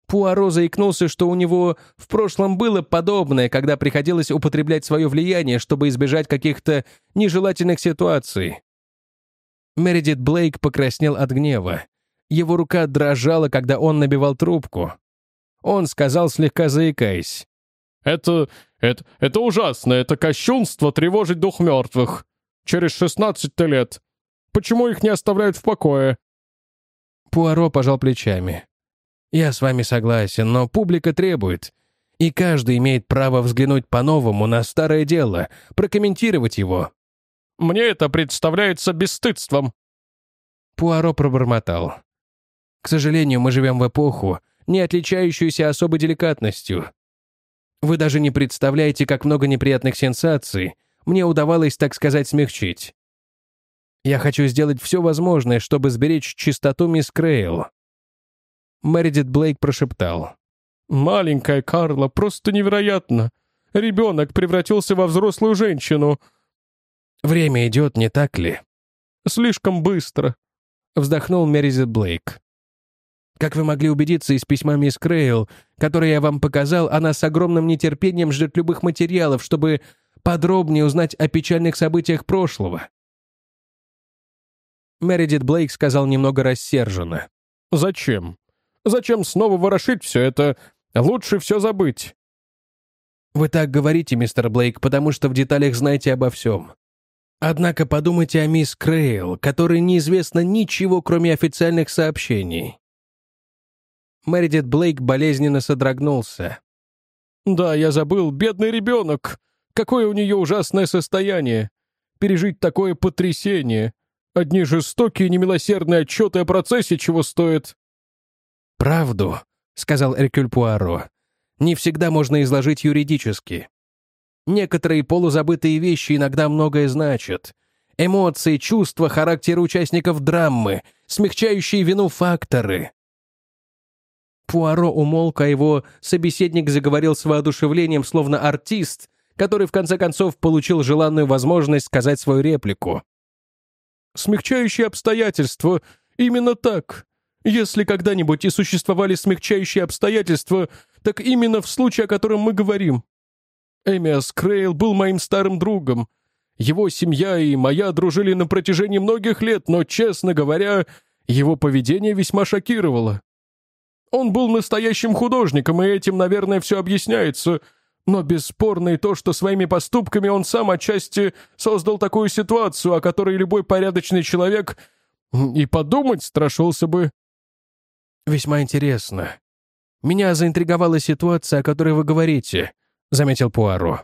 Пуаро заикнулся, что у него в прошлом было подобное, когда приходилось употреблять свое влияние, чтобы избежать каких-то нежелательных ситуаций. Мередит Блейк покраснел от гнева. Его рука дрожала, когда он набивал трубку. Он сказал, слегка заикаясь. «Это... это... это ужасно, это кощунство тревожить дух мертвых. Через шестнадцать лет. Почему их не оставляют в покое?» Пуаро пожал плечами. «Я с вами согласен, но публика требует. И каждый имеет право взглянуть по-новому на старое дело, прокомментировать его». «Мне это представляется бесстыдством». Пуаро пробормотал. «К сожалению, мы живем в эпоху, не отличающуюся особой деликатностью. Вы даже не представляете, как много неприятных сенсаций мне удавалось, так сказать, смягчить. Я хочу сделать все возможное, чтобы сберечь чистоту мисс Крейл». Мэридит Блейк прошептал. «Маленькая Карла, просто невероятно. Ребенок превратился во взрослую женщину». «Время идет, не так ли?» «Слишком быстро», — вздохнул Меризет Блейк. Как вы могли убедиться из письма мисс Крейл, которое я вам показал, она с огромным нетерпением ждет любых материалов, чтобы подробнее узнать о печальных событиях прошлого. Мередит Блейк сказал немного рассерженно. «Зачем? Зачем снова ворошить все это? Лучше все забыть». «Вы так говорите, мистер Блейк, потому что в деталях знаете обо всем. Однако подумайте о мисс Крейл, которой неизвестно ничего, кроме официальных сообщений. Мэридит Блейк болезненно содрогнулся. «Да, я забыл, бедный ребенок. Какое у нее ужасное состояние. Пережить такое потрясение. Одни жестокие немилосердные отчеты о процессе чего стоят». «Правду», — сказал Эркюль Пуаро, — «не всегда можно изложить юридически. Некоторые полузабытые вещи иногда многое значат. Эмоции, чувства, характеры участников драмы, смягчающие вину факторы. Пуаро умолк, а его собеседник заговорил с воодушевлением, словно артист, который в конце концов получил желанную возможность сказать свою реплику. «Смягчающие обстоятельства. Именно так. Если когда-нибудь и существовали смягчающие обстоятельства, так именно в случае, о котором мы говорим. Эмиас Крейл был моим старым другом. Его семья и моя дружили на протяжении многих лет, но, честно говоря, его поведение весьма шокировало. Он был настоящим художником, и этим, наверное, все объясняется. Но бесспорно и то, что своими поступками он сам отчасти создал такую ситуацию, о которой любой порядочный человек и подумать страшился бы. «Весьма интересно. Меня заинтриговала ситуация, о которой вы говорите», — заметил Пуаро.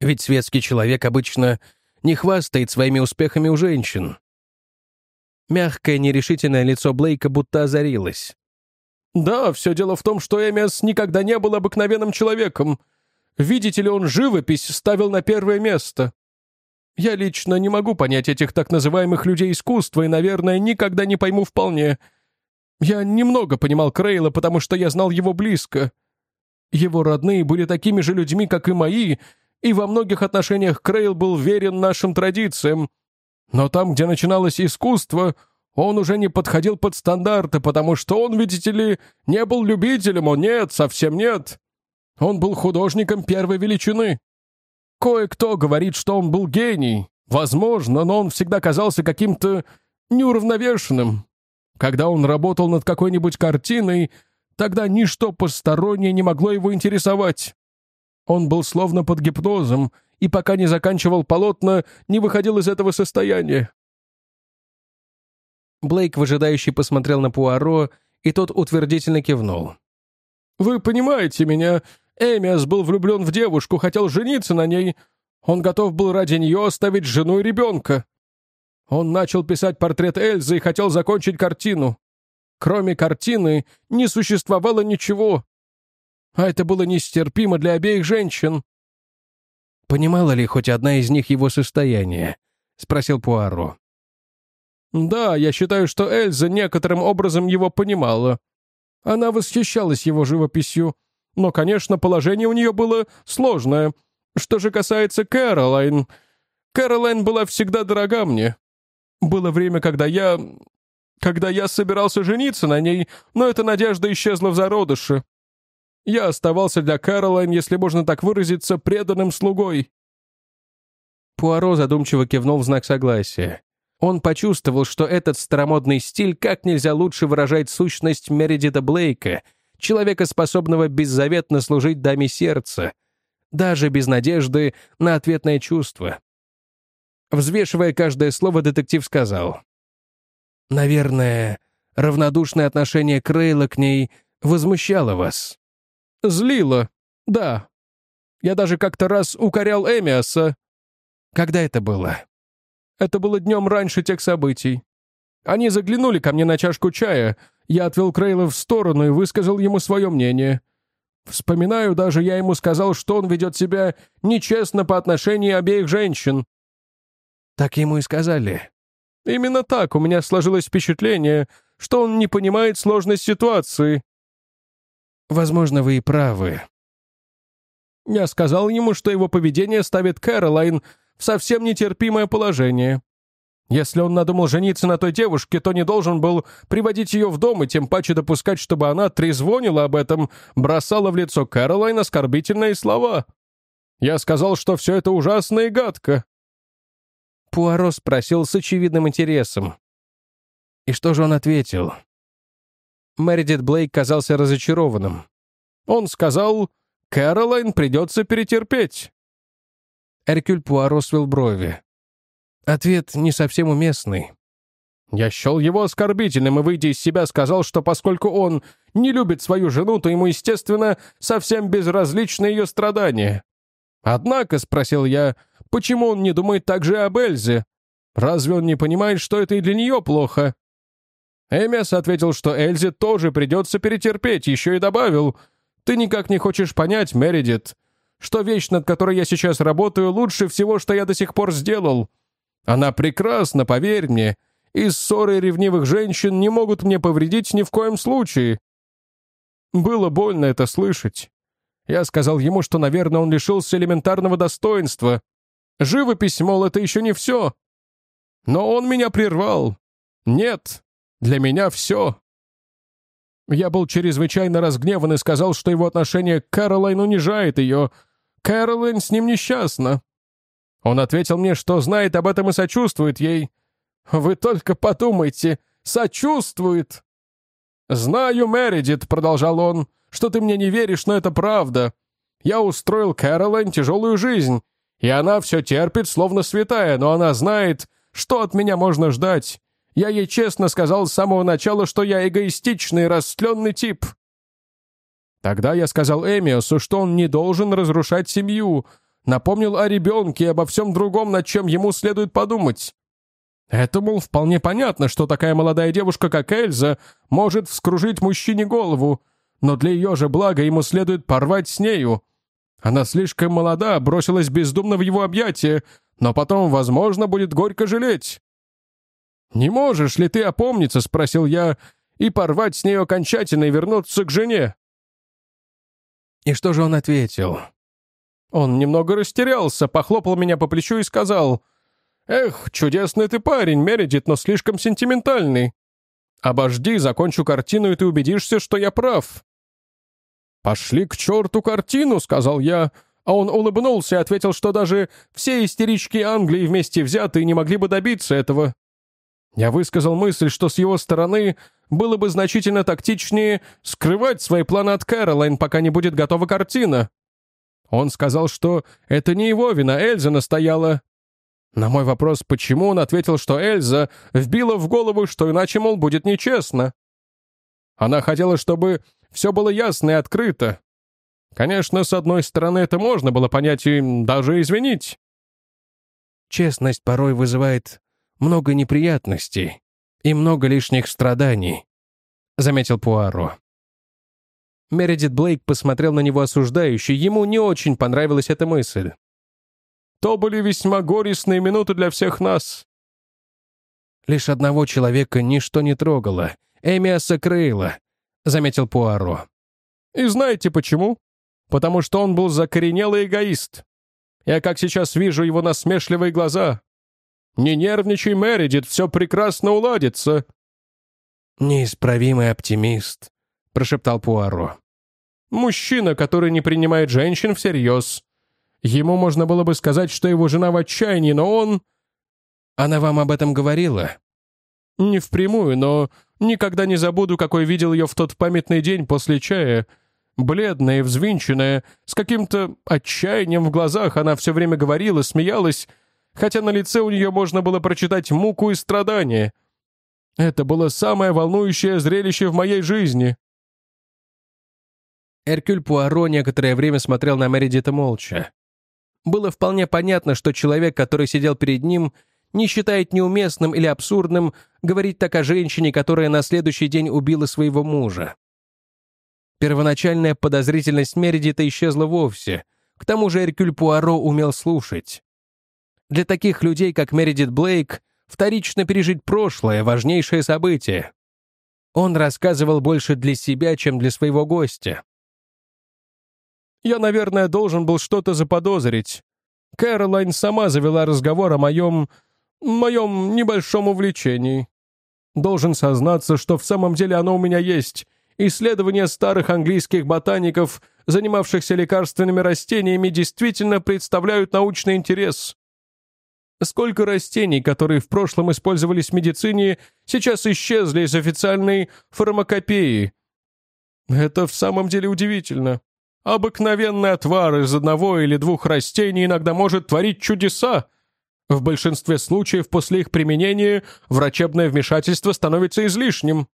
«Ведь светский человек обычно не хвастает своими успехами у женщин». Мягкое, нерешительное лицо Блейка будто озарилось. «Да, все дело в том, что Эмиас никогда не был обыкновенным человеком. Видите ли, он живопись ставил на первое место. Я лично не могу понять этих так называемых людей искусства и, наверное, никогда не пойму вполне. Я немного понимал Крейла, потому что я знал его близко. Его родные были такими же людьми, как и мои, и во многих отношениях Крейл был верен нашим традициям. Но там, где начиналось искусство, он уже не подходил под стандарты, потому что он, видите ли, не был любителем, о нет, совсем нет. Он был художником первой величины. Кое-кто говорит, что он был гений. Возможно, но он всегда казался каким-то неуравновешенным. Когда он работал над какой-нибудь картиной, тогда ничто постороннее не могло его интересовать. Он был словно под гипнозом, и пока не заканчивал полотна, не выходил из этого состояния. Блейк выжидающий посмотрел на Пуаро, и тот утвердительно кивнул. «Вы понимаете меня. Эмиас был влюблен в девушку, хотел жениться на ней. Он готов был ради нее оставить жену и ребенка. Он начал писать портрет Эльзы и хотел закончить картину. Кроме картины не существовало ничего. А это было нестерпимо для обеих женщин». «Понимала ли хоть одна из них его состояние?» — спросил Пуаро. Да, я считаю, что Эльза некоторым образом его понимала. Она восхищалась его живописью, но, конечно, положение у нее было сложное. Что же касается Кэролайн... Кэролайн была всегда дорога мне. Было время, когда я... Когда я собирался жениться на ней, но эта надежда исчезла в зародыше. Я оставался для Кэролайн, если можно так выразиться, преданным слугой. Пуаро задумчиво кивнул в знак согласия. Он почувствовал, что этот старомодный стиль как нельзя лучше выражает сущность Мередита Блейка, человека, способного беззаветно служить даме сердца, даже без надежды на ответное чувство. Взвешивая каждое слово, детектив сказал. «Наверное, равнодушное отношение Крейла к ней возмущало вас». «Злило, да. Я даже как-то раз укорял Эмиаса». «Когда это было?» Это было днем раньше тех событий. Они заглянули ко мне на чашку чая. Я отвел Крейла в сторону и высказал ему свое мнение. Вспоминаю, даже я ему сказал, что он ведет себя нечестно по отношению обеих женщин. Так ему и сказали. Именно так у меня сложилось впечатление, что он не понимает сложность ситуации. Возможно, вы и правы. Я сказал ему, что его поведение ставит Кэролайн в совсем нетерпимое положение. Если он надумал жениться на той девушке, то не должен был приводить ее в дом и тем паче допускать, чтобы она трезвонила об этом, бросала в лицо Кэролайн оскорбительные слова. Я сказал, что все это ужасно и гадко. Пуаро спросил с очевидным интересом. И что же он ответил? Мэридит Блейк казался разочарованным. Он сказал, «Кэролайн придется перетерпеть». Эркюль Пуаро свел брови. Ответ не совсем уместный. Я счел его оскорбительным и, выйдя из себя, сказал, что поскольку он не любит свою жену, то ему, естественно, совсем безразличны ее страдания. Однако, — спросил я, — почему он не думает так же об Эльзе? Разве он не понимает, что это и для нее плохо? Эмиас ответил, что Эльзе тоже придется перетерпеть, еще и добавил, «Ты никак не хочешь понять, Мередит, что вещь, над которой я сейчас работаю, лучше всего, что я до сих пор сделал. Она прекрасна, поверь мне, и ссоры ревнивых женщин не могут мне повредить ни в коем случае. Было больно это слышать. Я сказал ему, что, наверное, он лишился элементарного достоинства. Живопись, мол, это еще не все. Но он меня прервал. Нет, для меня все. Я был чрезвычайно разгневан и сказал, что его отношение к Каролайн унижает ее, Кэролайн с ним несчастна». Он ответил мне, что знает об этом и сочувствует ей. «Вы только подумайте, сочувствует!» «Знаю, Мередит», — продолжал он, — «что ты мне не веришь, но это правда. Я устроил Кэролайн тяжелую жизнь, и она все терпит, словно святая, но она знает, что от меня можно ждать. Я ей честно сказал с самого начала, что я эгоистичный, растленный тип. Тогда я сказал Эмиосу, что он не должен разрушать семью, напомнил о ребенке и обо всем другом, над чем ему следует подумать. Это, мол, вполне понятно, что такая молодая девушка, как Эльза, может вскружить мужчине голову, но для ее же блага ему следует порвать с нею. Она слишком молода, бросилась бездумно в его объятия, но потом, возможно, будет горько жалеть. «Не можешь ли ты опомниться?» — спросил я, — «и порвать с нею окончательно и вернуться к жене?» И что же он ответил? Он немного растерялся, похлопал меня по плечу и сказал, «Эх, чудесный ты парень, Мередит, но слишком сентиментальный. Обожди, закончу картину, и ты убедишься, что я прав». «Пошли к черту картину», — сказал я, а он улыбнулся и ответил, что даже все истерички Англии вместе взятые не могли бы добиться этого. Я высказал мысль, что с его стороны было бы значительно тактичнее скрывать свои планы от Кэролайн, пока не будет готова картина. Он сказал, что это не его вина, Эльза настояла. На мой вопрос, почему, он ответил, что Эльза вбила в голову, что иначе, мол, будет нечестно. Она хотела, чтобы все было ясно и открыто. Конечно, с одной стороны, это можно было понять и даже извинить. Честность порой вызывает много неприятностей и много лишних страданий», — заметил Пуаро. Мередит Блейк посмотрел на него осуждающе, ему не очень понравилась эта мысль. «То были весьма горестные минуты для всех нас». Лишь одного человека ничто не трогало — Эмиаса Крейла. — заметил Пуаро. «И знаете почему? Потому что он был закоренелый эгоист. Я как сейчас вижу его насмешливые глаза. Не нервничай, Мередит, все прекрасно уладится». «Неисправимый оптимист», — прошептал Пуаро. «Мужчина, который не принимает женщин всерьез. Ему можно было бы сказать, что его жена в отчаянии, но он...» «Она вам об этом говорила?» «Не впрямую, но никогда не забуду, какой видел ее в тот памятный день после чая. Бледная и взвинченная, с каким-то отчаянием в глазах она все время говорила, смеялась, хотя на лице у нее можно было прочитать муку и страдания. Это было самое волнующее зрелище в моей жизни». Эркюль Пуаро некоторое время смотрел на Мередита молча. Было вполне понятно, что человек, который сидел перед ним, не считает неуместным или абсурдным говорить так о женщине, которая на следующий день убила своего мужа. Первоначальная подозрительность Мередита исчезла вовсе. К тому же Эркюль Пуаро умел слушать. Для таких людей, как Мередит Блейк, вторично пережить прошлое — важнейшее событие. Он рассказывал больше для себя, чем для своего гостя. «Я, наверное, должен был что-то заподозрить. Кэролайн сама завела разговор о моем... моем небольшом увлечении. Должен сознаться, что в самом деле оно у меня есть. Исследования старых английских ботаников, занимавшихся лекарственными растениями, действительно представляют научный интерес. Сколько растений, которые в прошлом использовались в медицине, сейчас исчезли из официальной фармакопеи. Это в самом деле удивительно. Обыкновенный отвар из одного или двух растений иногда может творить чудеса. В большинстве случаев после их применения врачебное вмешательство становится излишним.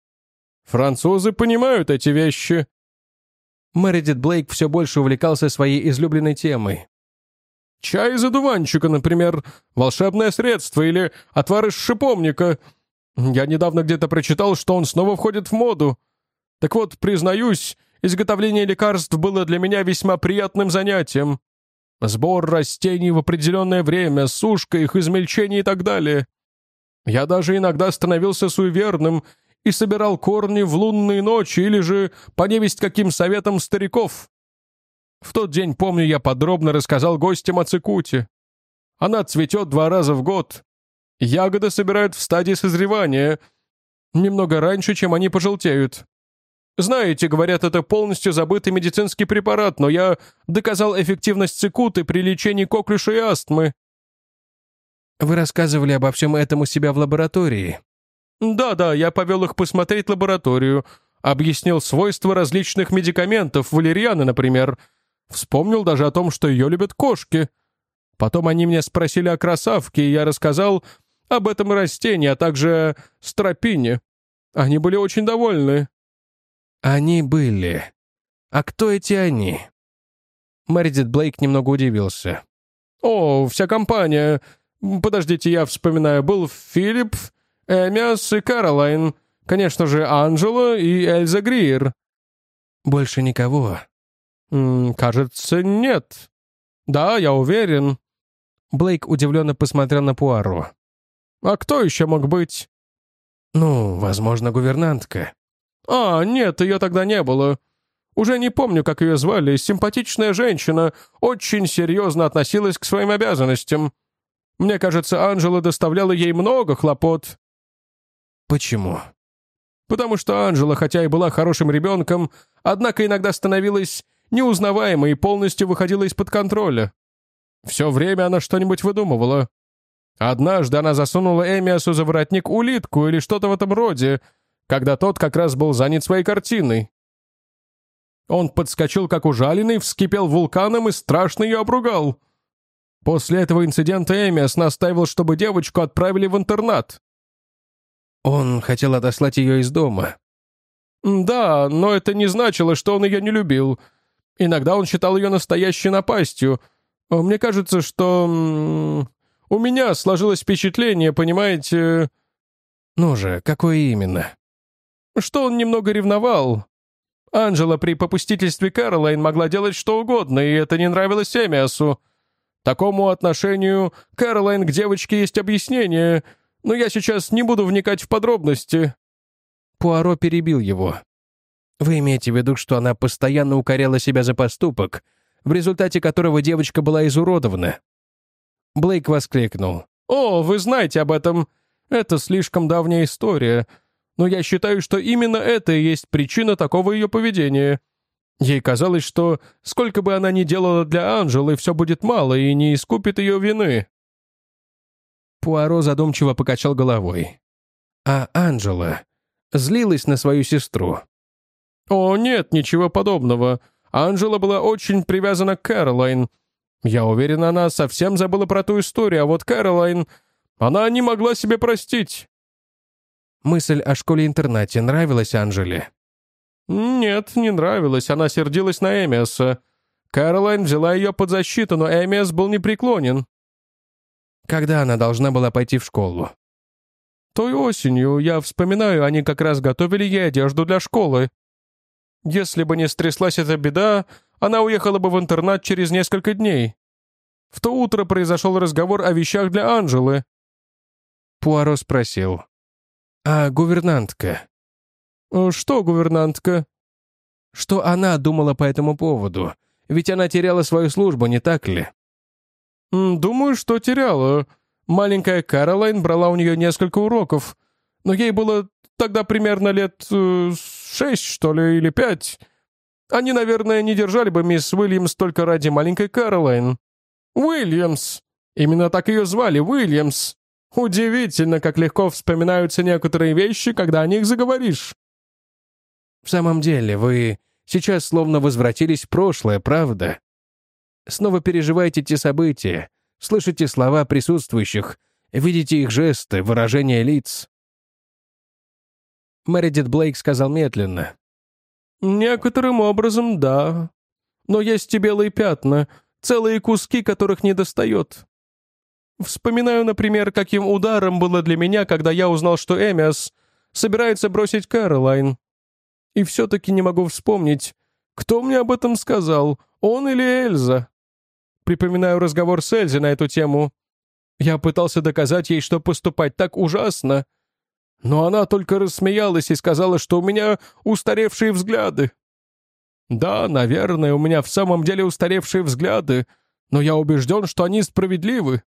Французы понимают эти вещи. Мэридит Блейк все больше увлекался своей излюбленной темой. Чай из одуванчика, например, волшебное средство или отвар из шиповника. Я недавно где-то прочитал, что он снова входит в моду. Так вот, признаюсь, изготовление лекарств было для меня весьма приятным занятием. Сбор растений в определенное время, сушка их, измельчение и так далее. Я даже иногда становился суеверным и собирал корни в лунные ночи или же по невесть каким советам стариков. В тот день, помню, я подробно рассказал гостям о цикуте. Она цветет два раза в год. Ягоды собирают в стадии созревания, немного раньше, чем они пожелтеют. Знаете, говорят, это полностью забытый медицинский препарат, но я доказал эффективность цикуты при лечении коклюша и астмы. Вы рассказывали обо всем этом у себя в лаборатории. Да-да, я повел их посмотреть лабораторию, объяснил свойства различных медикаментов, валерьяны, например, Вспомнил даже о том, что ее любят кошки. Потом они меня спросили о красавке, и я рассказал об этом растении, а также стропине. Они были очень довольны. Они были. А кто эти они? Мэридит Блейк немного удивился. О, вся компания. Подождите, я вспоминаю. Был Филипп, Эмиас и Каролайн. Конечно же, Анджела и Эльза Гриер. Больше никого. «Кажется, нет». «Да, я уверен». Блейк удивленно посмотрел на Пуаро. «А кто еще мог быть?» «Ну, возможно, гувернантка». «А, нет, ее тогда не было. Уже не помню, как ее звали. Симпатичная женщина, очень серьезно относилась к своим обязанностям. Мне кажется, Анжела доставляла ей много хлопот». «Почему?» «Потому что Анжела, хотя и была хорошим ребенком, однако иногда становилась неузнаваема и полностью выходила из-под контроля. Все время она что-нибудь выдумывала. Однажды она засунула Эмиасу за воротник улитку или что-то в этом роде, когда тот как раз был занят своей картиной. Он подскочил как ужаленный, вскипел вулканом и страшно ее обругал. После этого инцидента Эмиас настаивал, чтобы девочку отправили в интернат. Он хотел отослать ее из дома. Да, но это не значило, что он ее не любил — Иногда он считал ее настоящей напастью. Мне кажется, что... У меня сложилось впечатление, понимаете... Ну же, какое именно? Что он немного ревновал. Анжела при попустительстве Кэролайн могла делать что угодно, и это не нравилось Эмиасу. Такому отношению Кэролайн к девочке есть объяснение, но я сейчас не буду вникать в подробности». Пуаро перебил его. Вы имеете в виду, что она постоянно укоряла себя за поступок, в результате которого девочка была изуродована?» Блейк воскликнул. «О, вы знаете об этом. Это слишком давняя история. Но я считаю, что именно это и есть причина такого ее поведения. Ей казалось, что сколько бы она ни делала для Анжелы, все будет мало и не искупит ее вины». Пуаро задумчиво покачал головой. «А Анжела злилась на свою сестру?» «О, нет, ничего подобного. Анжела была очень привязана к Кэролайн. Я уверен, она совсем забыла про ту историю, а вот Кэролайн... Она не могла себе простить». Мысль о школе-интернате нравилась Анжеле? «Нет, не нравилась. Она сердилась на Эмиаса. Кэролайн взяла ее под защиту, но Эмиас был непреклонен». «Когда она должна была пойти в школу?» «Той осенью, я вспоминаю, они как раз готовили ей одежду для школы. Если бы не стряслась эта беда, она уехала бы в интернат через несколько дней. В то утро произошел разговор о вещах для Анжелы». Пуаро спросил. «А гувернантка?» «Э, «Что гувернантка?» «Что она думала по этому поводу? Ведь она теряла свою службу, не так ли?» «Думаю, что теряла. Маленькая Каролайн брала у нее несколько уроков, но ей было тогда примерно лет э, шесть, что ли, или пять. Они, наверное, не держали бы мисс Уильямс только ради маленькой Каролайн. Уильямс! Именно так ее звали, Уильямс. Удивительно, как легко вспоминаются некоторые вещи, когда о них заговоришь. В самом деле, вы сейчас словно возвратились в прошлое, правда? Снова переживаете те события, слышите слова присутствующих, видите их жесты, выражения лиц. Мэридит Блейк сказал медленно. «Некоторым образом, да. Но есть и белые пятна, целые куски, которых не достает. Вспоминаю, например, каким ударом было для меня, когда я узнал, что Эмиас собирается бросить Кэролайн. И все-таки не могу вспомнить, кто мне об этом сказал, он или Эльза. Припоминаю разговор с Эльзой на эту тему. Я пытался доказать ей, что поступать так ужасно, но она только рассмеялась и сказала, что у меня устаревшие взгляды. Да, наверное, у меня в самом деле устаревшие взгляды, но я убежден, что они справедливы.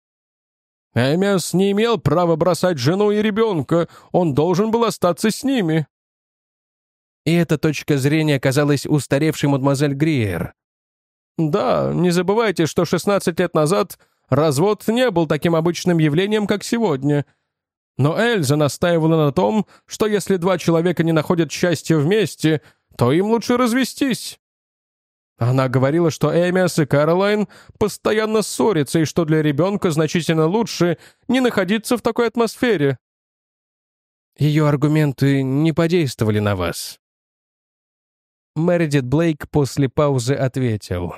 Эмиас не имел права бросать жену и ребенка, он должен был остаться с ними. И эта точка зрения казалась устаревшей мадемуазель Гриер. Да, не забывайте, что 16 лет назад развод не был таким обычным явлением, как сегодня — но Эльза настаивала на том, что если два человека не находят счастья вместе, то им лучше развестись. Она говорила, что Эмиас и Каролайн постоянно ссорятся и что для ребенка значительно лучше не находиться в такой атмосфере. Ее аргументы не подействовали на вас. Мэридит Блейк после паузы ответил.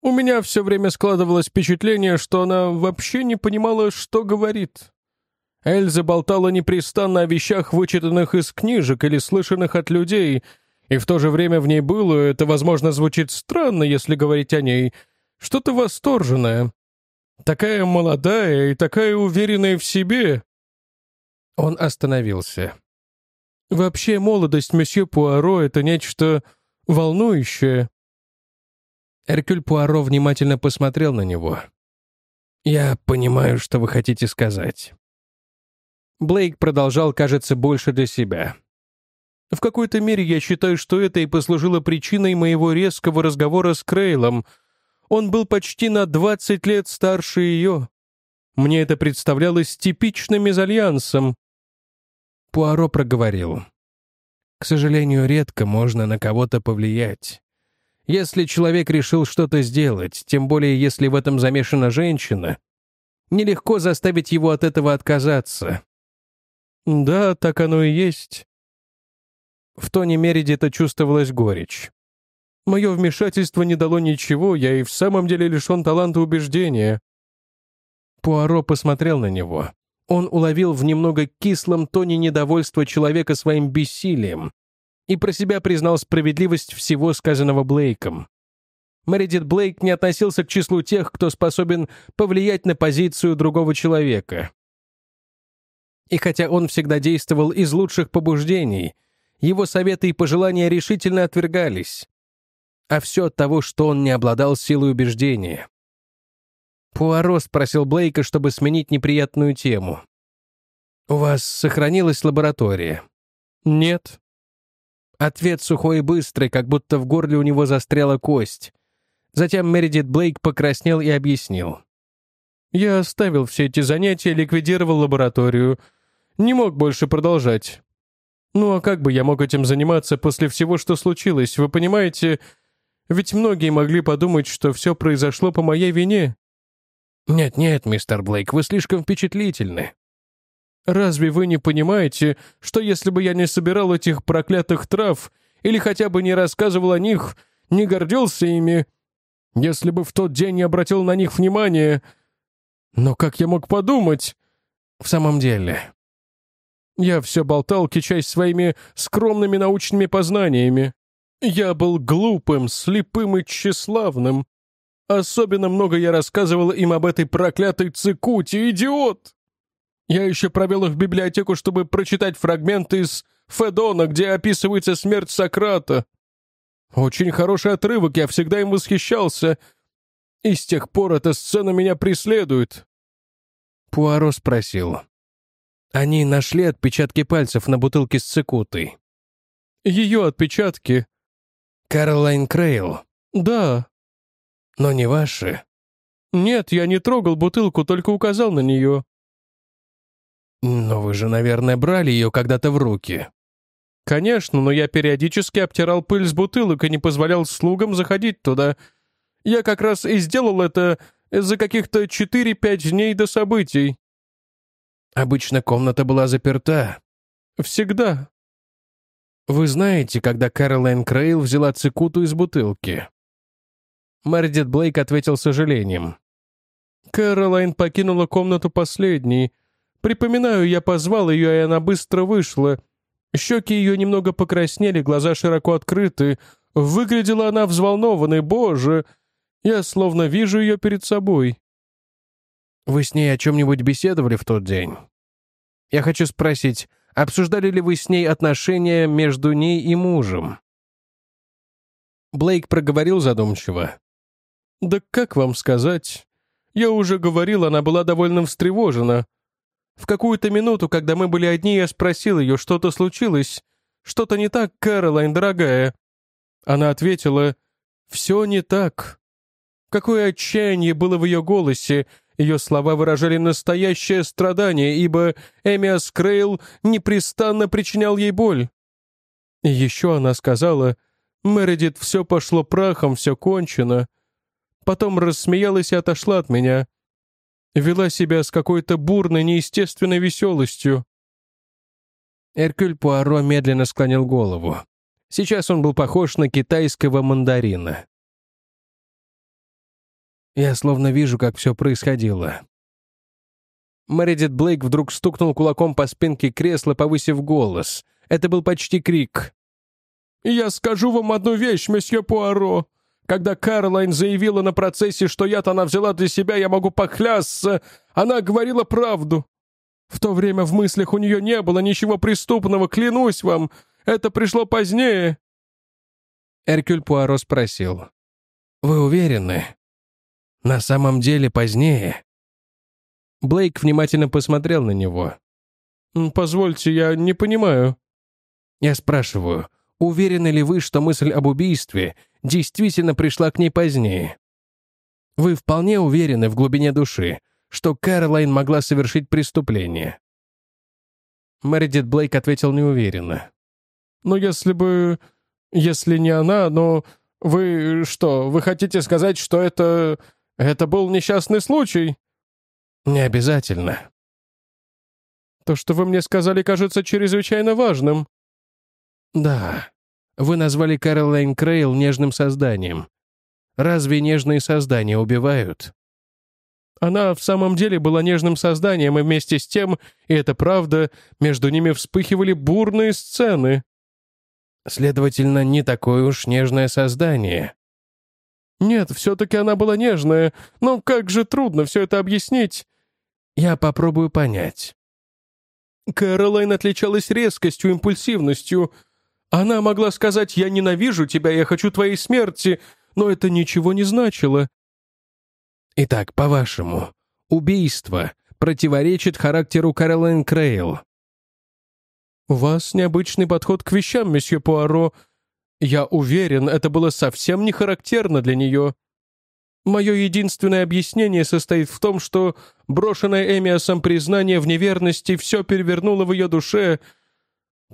«У меня все время складывалось впечатление, что она вообще не понимала, что говорит. Эльза болтала непрестанно о вещах, вычитанных из книжек или слышанных от людей, и в то же время в ней было, это, возможно, звучит странно, если говорить о ней, что-то восторженное. Такая молодая и такая уверенная в себе. Он остановился. Вообще, молодость месье Пуаро — это нечто волнующее. Эркюль Пуаро внимательно посмотрел на него. «Я понимаю, что вы хотите сказать. Блейк продолжал, кажется, больше для себя. В какой-то мере я считаю, что это и послужило причиной моего резкого разговора с Крейлом. Он был почти на 20 лет старше ее. Мне это представлялось типичным мезальянсом. Пуаро проговорил. К сожалению, редко можно на кого-то повлиять. Если человек решил что-то сделать, тем более если в этом замешана женщина, нелегко заставить его от этого отказаться. «Да, так оно и есть». В тоне Мередита чувствовалась горечь. «Мое вмешательство не дало ничего, я и в самом деле лишен таланта убеждения». Пуаро посмотрел на него. Он уловил в немного кислом тоне недовольства человека своим бессилием и про себя признал справедливость всего сказанного Блейком. Мэридит Блейк не относился к числу тех, кто способен повлиять на позицию другого человека. И хотя он всегда действовал из лучших побуждений, его советы и пожелания решительно отвергались. А все от того, что он не обладал силой убеждения. Пуаро спросил Блейка, чтобы сменить неприятную тему. «У вас сохранилась лаборатория?» «Нет». Ответ сухой и быстрый, как будто в горле у него застряла кость. Затем Мередит Блейк покраснел и объяснил. «Я оставил все эти занятия, ликвидировал лабораторию. Не мог больше продолжать. Ну а как бы я мог этим заниматься после всего, что случилось, вы понимаете? Ведь многие могли подумать, что все произошло по моей вине». «Нет-нет, мистер Блейк, вы слишком впечатлительны. Разве вы не понимаете, что если бы я не собирал этих проклятых трав или хотя бы не рассказывал о них, не гордился ими, если бы в тот день не обратил на них внимания... Но как я мог подумать? В самом деле... Я все болтал, кичась своими скромными научными познаниями. Я был глупым, слепым и тщеславным. Особенно много я рассказывал им об этой проклятой цикуте, идиот! Я еще провел их в библиотеку, чтобы прочитать фрагмент из Федона, где описывается смерть Сократа. Очень хороший отрывок, я всегда им восхищался. И с тех пор эта сцена меня преследует. Пуаро спросил. Они нашли отпечатки пальцев на бутылке с цикутой. Ее отпечатки. Каролайн Крейл. Да. Но не ваши. Нет, я не трогал бутылку, только указал на нее. «Но вы же, наверное, брали ее когда-то в руки». «Конечно, но я периодически обтирал пыль с бутылок и не позволял слугам заходить туда. Я как раз и сделал это за каких-то 4-5 дней до событий». «Обычно комната была заперта». «Всегда». «Вы знаете, когда Кэролайн Крейл взяла цикуту из бутылки?» Мэридит Блейк ответил сожалением. «Кэролайн покинула комнату последней». Припоминаю, я позвал ее, и она быстро вышла. Щеки ее немного покраснели, глаза широко открыты. Выглядела она взволнованной, боже! Я словно вижу ее перед собой. Вы с ней о чем-нибудь беседовали в тот день? Я хочу спросить, обсуждали ли вы с ней отношения между ней и мужем? Блейк проговорил задумчиво. «Да как вам сказать? Я уже говорил, она была довольно встревожена. В какую-то минуту, когда мы были одни, я спросил ее, что-то случилось. Что-то не так, Кэролайн, дорогая. Она ответила, «Все не так». Какое отчаяние было в ее голосе. Ее слова выражали настоящее страдание, ибо Эмиас Крейл непрестанно причинял ей боль. И еще она сказала, «Мередит, все пошло прахом, все кончено». Потом рассмеялась и отошла от меня вела себя с какой-то бурной, неестественной веселостью. Эркюль Пуаро медленно склонил голову. Сейчас он был похож на китайского мандарина. Я словно вижу, как все происходило. Мэридит Блейк вдруг стукнул кулаком по спинке кресла, повысив голос. Это был почти крик. «Я скажу вам одну вещь, месье Пуаро. Когда Кэролайн заявила на процессе, что яд она взяла для себя, я могу поклясться, она говорила правду. В то время в мыслях у нее не было ничего преступного, клянусь вам. Это пришло позднее». Эркюль Пуаро спросил. «Вы уверены? На самом деле позднее?» Блейк внимательно посмотрел на него. «Позвольте, я не понимаю». «Я спрашиваю, уверены ли вы, что мысль об убийстве действительно пришла к ней позднее. Вы вполне уверены в глубине души, что Кэролайн могла совершить преступление. Мэридит Блейк ответил неуверенно. «Но если бы... Если не она, но... Вы что, вы хотите сказать, что это... Это был несчастный случай?» «Не обязательно». «То, что вы мне сказали, кажется чрезвычайно важным». «Да, вы назвали Кэролайн Крейл нежным созданием. Разве нежные создания убивают? Она в самом деле была нежным созданием, и вместе с тем, и это правда, между ними вспыхивали бурные сцены. Следовательно, не такое уж нежное создание. Нет, все-таки она была нежная, но как же трудно все это объяснить. Я попробую понять. Кэролайн отличалась резкостью, импульсивностью, Она могла сказать «я ненавижу тебя, я хочу твоей смерти», но это ничего не значило. Итак, по-вашему, убийство противоречит характеру Каролайн Крейл. «У вас необычный подход к вещам, месье Пуаро. Я уверен, это было совсем не характерно для нее. Мое единственное объяснение состоит в том, что брошенное Эмиасом признание в неверности все перевернуло в ее душе.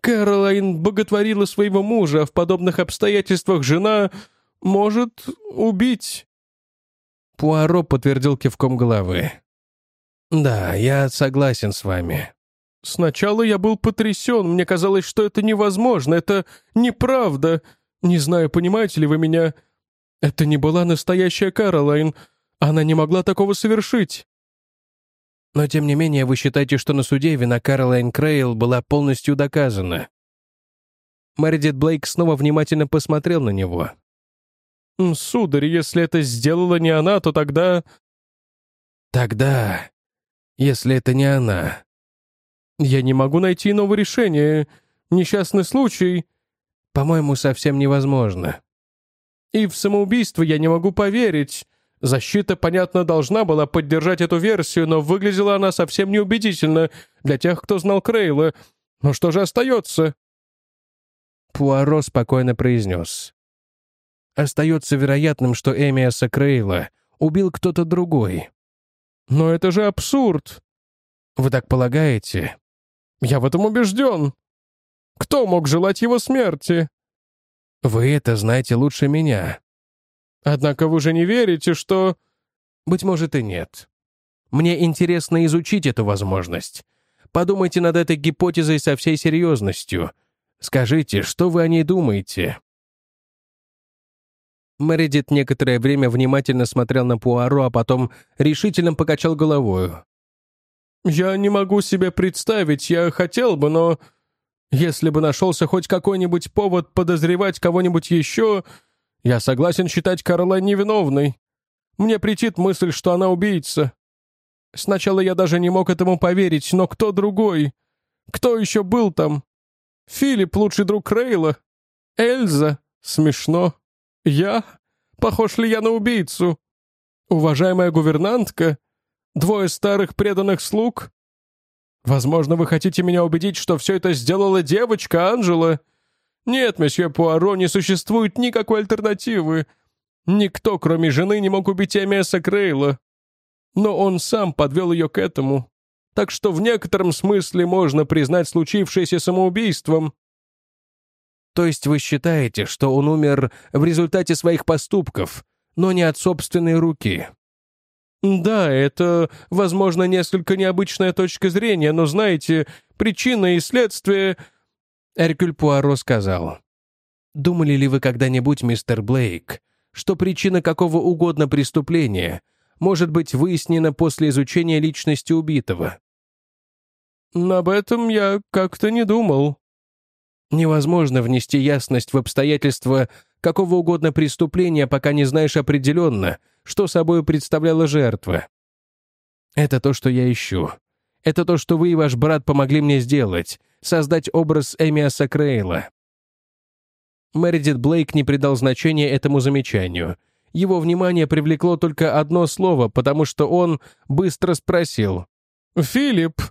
Кэролайн боготворила своего мужа, а в подобных обстоятельствах жена может убить». Пуаро подтвердил кивком головы. «Да, я согласен с вами. Сначала я был потрясен, мне казалось, что это невозможно, это неправда. Не знаю, понимаете ли вы меня. Это не была настоящая Каролайн. Она не могла такого совершить». Но тем не менее вы считаете, что на суде вина Каролайн Крейл была полностью доказана. Мэридит Блейк снова внимательно посмотрел на него. «Сударь, если это сделала не она, то тогда...» «Тогда если это не она. Я не могу найти иного решения. Несчастный случай, по-моему, совсем невозможно. И в самоубийство я не могу поверить. Защита, понятно, должна была поддержать эту версию, но выглядела она совсем неубедительно для тех, кто знал Крейла. Но что же остается?» Пуаро спокойно произнес. «Остается вероятным, что Эмиаса Крейла убил кто-то другой. «Но это же абсурд!» «Вы так полагаете?» «Я в этом убежден!» «Кто мог желать его смерти?» «Вы это знаете лучше меня». «Однако вы же не верите, что...» «Быть может и нет. Мне интересно изучить эту возможность. Подумайте над этой гипотезой со всей серьезностью. Скажите, что вы о ней думаете?» Мэридит некоторое время внимательно смотрел на Пуаро, а потом решительно покачал головою. «Я не могу себе представить, я хотел бы, но... Если бы нашелся хоть какой-нибудь повод подозревать кого-нибудь еще, я согласен считать Карла невиновной. Мне претит мысль, что она убийца. Сначала я даже не мог этому поверить, но кто другой? Кто еще был там? Филипп, лучший друг Рейла? Эльза? Смешно. «Я? Похож ли я на убийцу? Уважаемая гувернантка? Двое старых преданных слуг? Возможно, вы хотите меня убедить, что все это сделала девочка Анжела? Нет, месье Пуаро, не существует никакой альтернативы. Никто, кроме жены, не мог убить Эмиаса Крейла. Но он сам подвел ее к этому. Так что в некотором смысле можно признать случившееся самоубийством. То есть вы считаете, что он умер в результате своих поступков, но не от собственной руки? Да, это, возможно, несколько необычная точка зрения, но знаете, причина и следствие... Эркюль Пуаро сказал. «Думали ли вы когда-нибудь, мистер Блейк, что причина какого угодно преступления может быть выяснена после изучения личности убитого?» «Об этом я как-то не думал», Невозможно внести ясность в обстоятельства какого угодно преступления, пока не знаешь определенно, что собой представляла жертва. Это то, что я ищу. Это то, что вы и ваш брат помогли мне сделать, создать образ Эмиаса Крейла. Мэридит Блейк не придал значения этому замечанию. Его внимание привлекло только одно слово, потому что он быстро спросил. «Филипп?»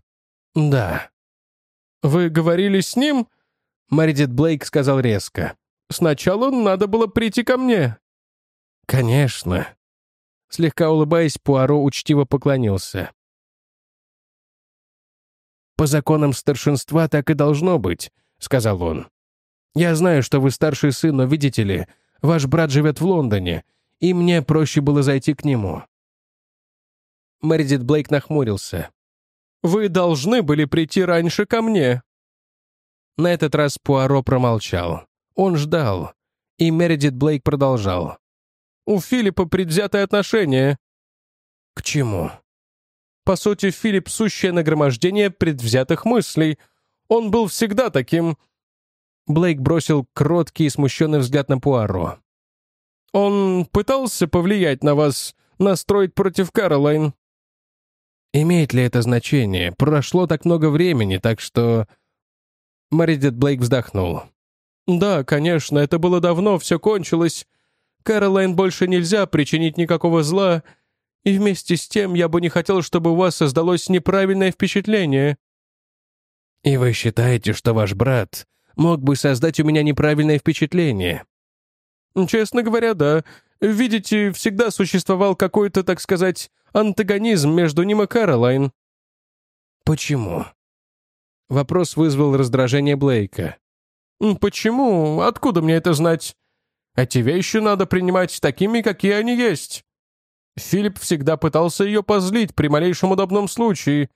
«Да». «Вы говорили с ним?» Мэридит Блейк сказал резко. «Сначала надо было прийти ко мне». «Конечно». Слегка улыбаясь, Пуаро учтиво поклонился. «По законам старшинства так и должно быть», — сказал он. «Я знаю, что вы старший сын, но, видите ли, ваш брат живет в Лондоне, и мне проще было зайти к нему». Мэридит Блейк нахмурился. «Вы должны были прийти раньше ко мне», на этот раз Пуаро промолчал. Он ждал. И Мередит Блейк продолжал. «У Филиппа предвзятое отношение». «К чему?» «По сути, Филипп — сущее нагромождение предвзятых мыслей. Он был всегда таким...» Блейк бросил кроткий и смущенный взгляд на Пуаро. «Он пытался повлиять на вас, настроить против Каролайн?» «Имеет ли это значение? Прошло так много времени, так что...» Мэридит Блейк вздохнул. «Да, конечно, это было давно, все кончилось. Кэролайн больше нельзя причинить никакого зла, и вместе с тем я бы не хотел, чтобы у вас создалось неправильное впечатление». «И вы считаете, что ваш брат мог бы создать у меня неправильное впечатление?» «Честно говоря, да. Видите, всегда существовал какой-то, так сказать, антагонизм между ним и Кэролайн». «Почему?» Вопрос вызвал раздражение Блейка. «Почему? Откуда мне это знать? Эти вещи надо принимать такими, какие они есть». Филипп всегда пытался ее позлить при малейшем удобном случае.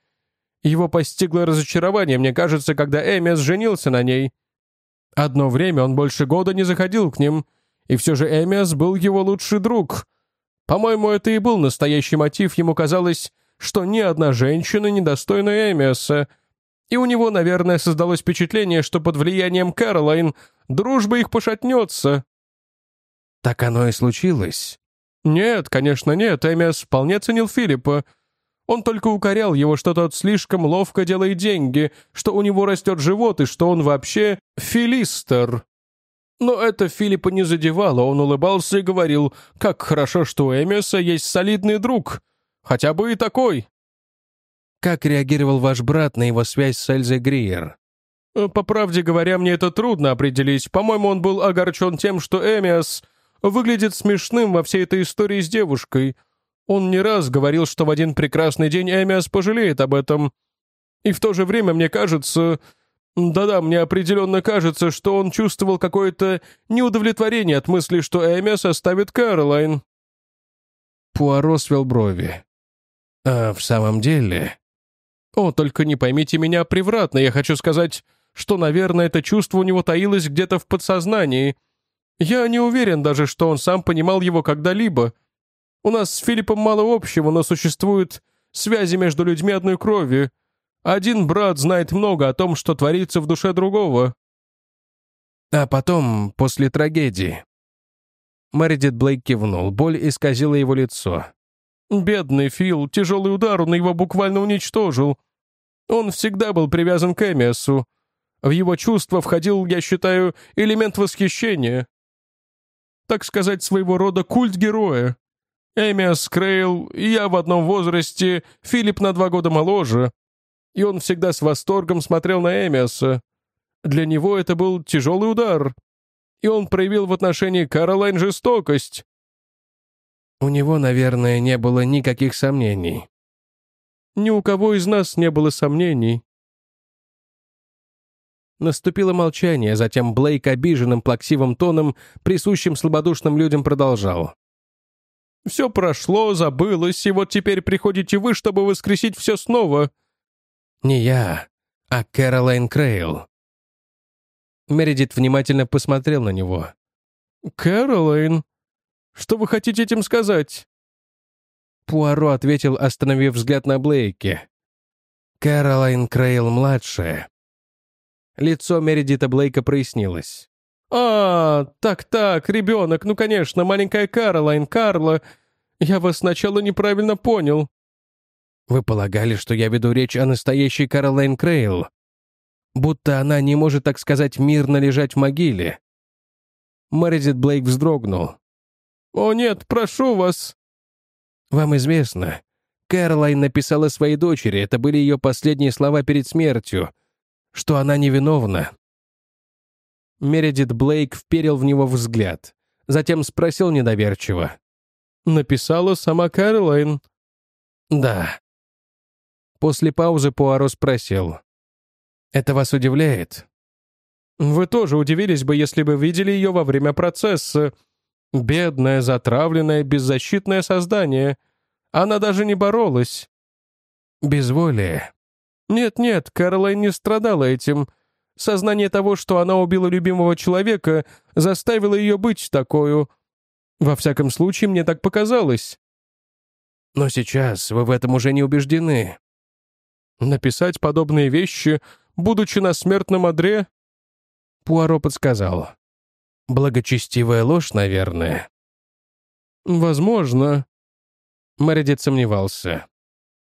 Его постигло разочарование, мне кажется, когда Эмиас женился на ней. Одно время он больше года не заходил к ним, и все же Эмиас был его лучший друг. По-моему, это и был настоящий мотив, ему казалось, что ни одна женщина не достойна Эмиаса, и у него, наверное, создалось впечатление, что под влиянием Кэролайн дружба их пошатнется. Так оно и случилось. Нет, конечно, нет, Эмиас вполне ценил Филиппа. Он только укорял его, что тот слишком ловко делает деньги, что у него растет живот и что он вообще филистер. Но это Филиппа не задевало, он улыбался и говорил, как хорошо, что у Эмиаса есть солидный друг. Хотя бы и такой. Как реагировал ваш брат на его связь с Эльзой Гриер? Э, по правде говоря, мне это трудно определить. По-моему, он был огорчен тем, что Эмиас выглядит смешным во всей этой истории с девушкой. Он не раз говорил, что в один прекрасный день Эмиас пожалеет об этом. И в то же время мне кажется... Да-да, мне определенно кажется, что он чувствовал какое-то неудовлетворение от мысли, что Эмиас оставит Кэролайн. Пуаро свел брови. «А в самом деле...» «О, только не поймите меня превратно, я хочу сказать, что, наверное, это чувство у него таилось где-то в подсознании. Я не уверен даже, что он сам понимал его когда-либо. У нас с Филиппом мало общего, но существуют связи между людьми одной крови. Один брат знает много о том, что творится в душе другого». «А потом, после трагедии...» Мэридит Блейк кивнул, боль исказила его лицо. «Бедный Фил, тяжелый удар, он его буквально уничтожил. Он всегда был привязан к Эмиасу. В его чувство входил, я считаю, элемент восхищения так сказать, своего рода культ героя. Эмиас Крейл, я в одном возрасте, Филипп на два года моложе. И он всегда с восторгом смотрел на Эмиаса. Для него это был тяжелый удар. И он проявил в отношении Каролайн жестокость. У него, наверное, не было никаких сомнений. Ни у кого из нас не было сомнений. Наступило молчание, затем Блейк обиженным плаксивым тоном, присущим слабодушным людям, продолжал. «Все прошло, забылось, и вот теперь приходите вы, чтобы воскресить все снова». «Не я, а Кэролайн Крейл». Мередит внимательно посмотрел на него. «Кэролайн? Что вы хотите этим сказать?» Пуаро ответил, остановив взгляд на Блейке. «Кэролайн Крейл-младшая Лицо Мередита Блейка прояснилось. «А, так-так, ребенок, ну, конечно, маленькая Каролайн, Карла. Я вас сначала неправильно понял». «Вы полагали, что я веду речь о настоящей Каролайн Крейл? Будто она не может, так сказать, мирно лежать в могиле». Мередит Блейк вздрогнул. «О нет, прошу вас». «Вам известно, Кэролайн написала своей дочери, это были ее последние слова перед смертью, что она невиновна. Мередит Блейк вперил в него взгляд, затем спросил недоверчиво. «Написала сама Кэролайн?» «Да». После паузы Пуаро спросил. «Это вас удивляет?» «Вы тоже удивились бы, если бы видели ее во время процесса. Бедное, затравленное, беззащитное создание. Она даже не боролась». «Безволие», нет-нет, Кэролайн не страдала этим. Сознание того, что она убила любимого человека, заставило ее быть такую. Во всяком случае, мне так показалось. Но сейчас вы в этом уже не убеждены. Написать подобные вещи, будучи на смертном одре? Пуаро подсказал. Благочестивая ложь, наверное. Возможно. Мэридит сомневался.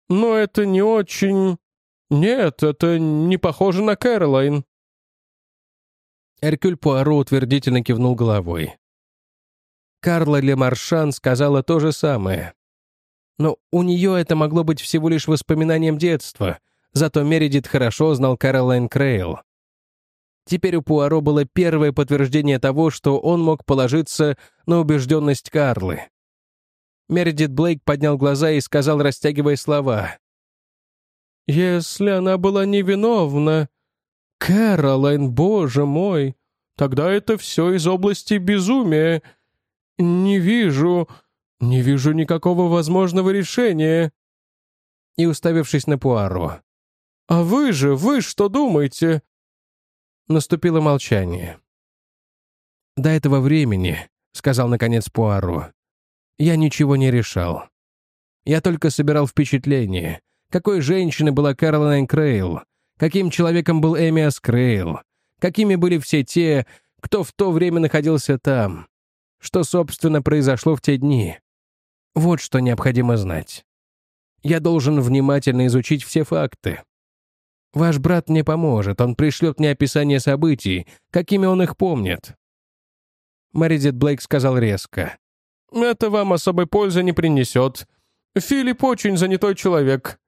Но это не очень... «Нет, это не похоже на Кэролайн». Эркюль Пуаро утвердительно кивнул головой. Карла Лемаршан сказала то же самое. Но у нее это могло быть всего лишь воспоминанием детства, зато Мередит хорошо знал Кэролайн Крейл. Теперь у Пуаро было первое подтверждение того, что он мог положиться на убежденность Карлы. Мередит Блейк поднял глаза и сказал, растягивая слова. «Если она была невиновна, Кэролайн, боже мой, тогда это все из области безумия. Не вижу, не вижу никакого возможного решения». И уставившись на Пуаро. «А вы же, вы что думаете?» Наступило молчание. «До этого времени», — сказал наконец Пуаро, — «я ничего не решал. Я только собирал впечатление, какой женщиной была Кэролайн Крейл, каким человеком был Эмиас Крейл, какими были все те, кто в то время находился там, что, собственно, произошло в те дни. Вот что необходимо знать. Я должен внимательно изучить все факты, Ваш брат мне поможет, он пришлет мне описание событий, какими он их помнит». Мэридит Блейк сказал резко. «Это вам особой пользы не принесет. Филипп очень занятой человек.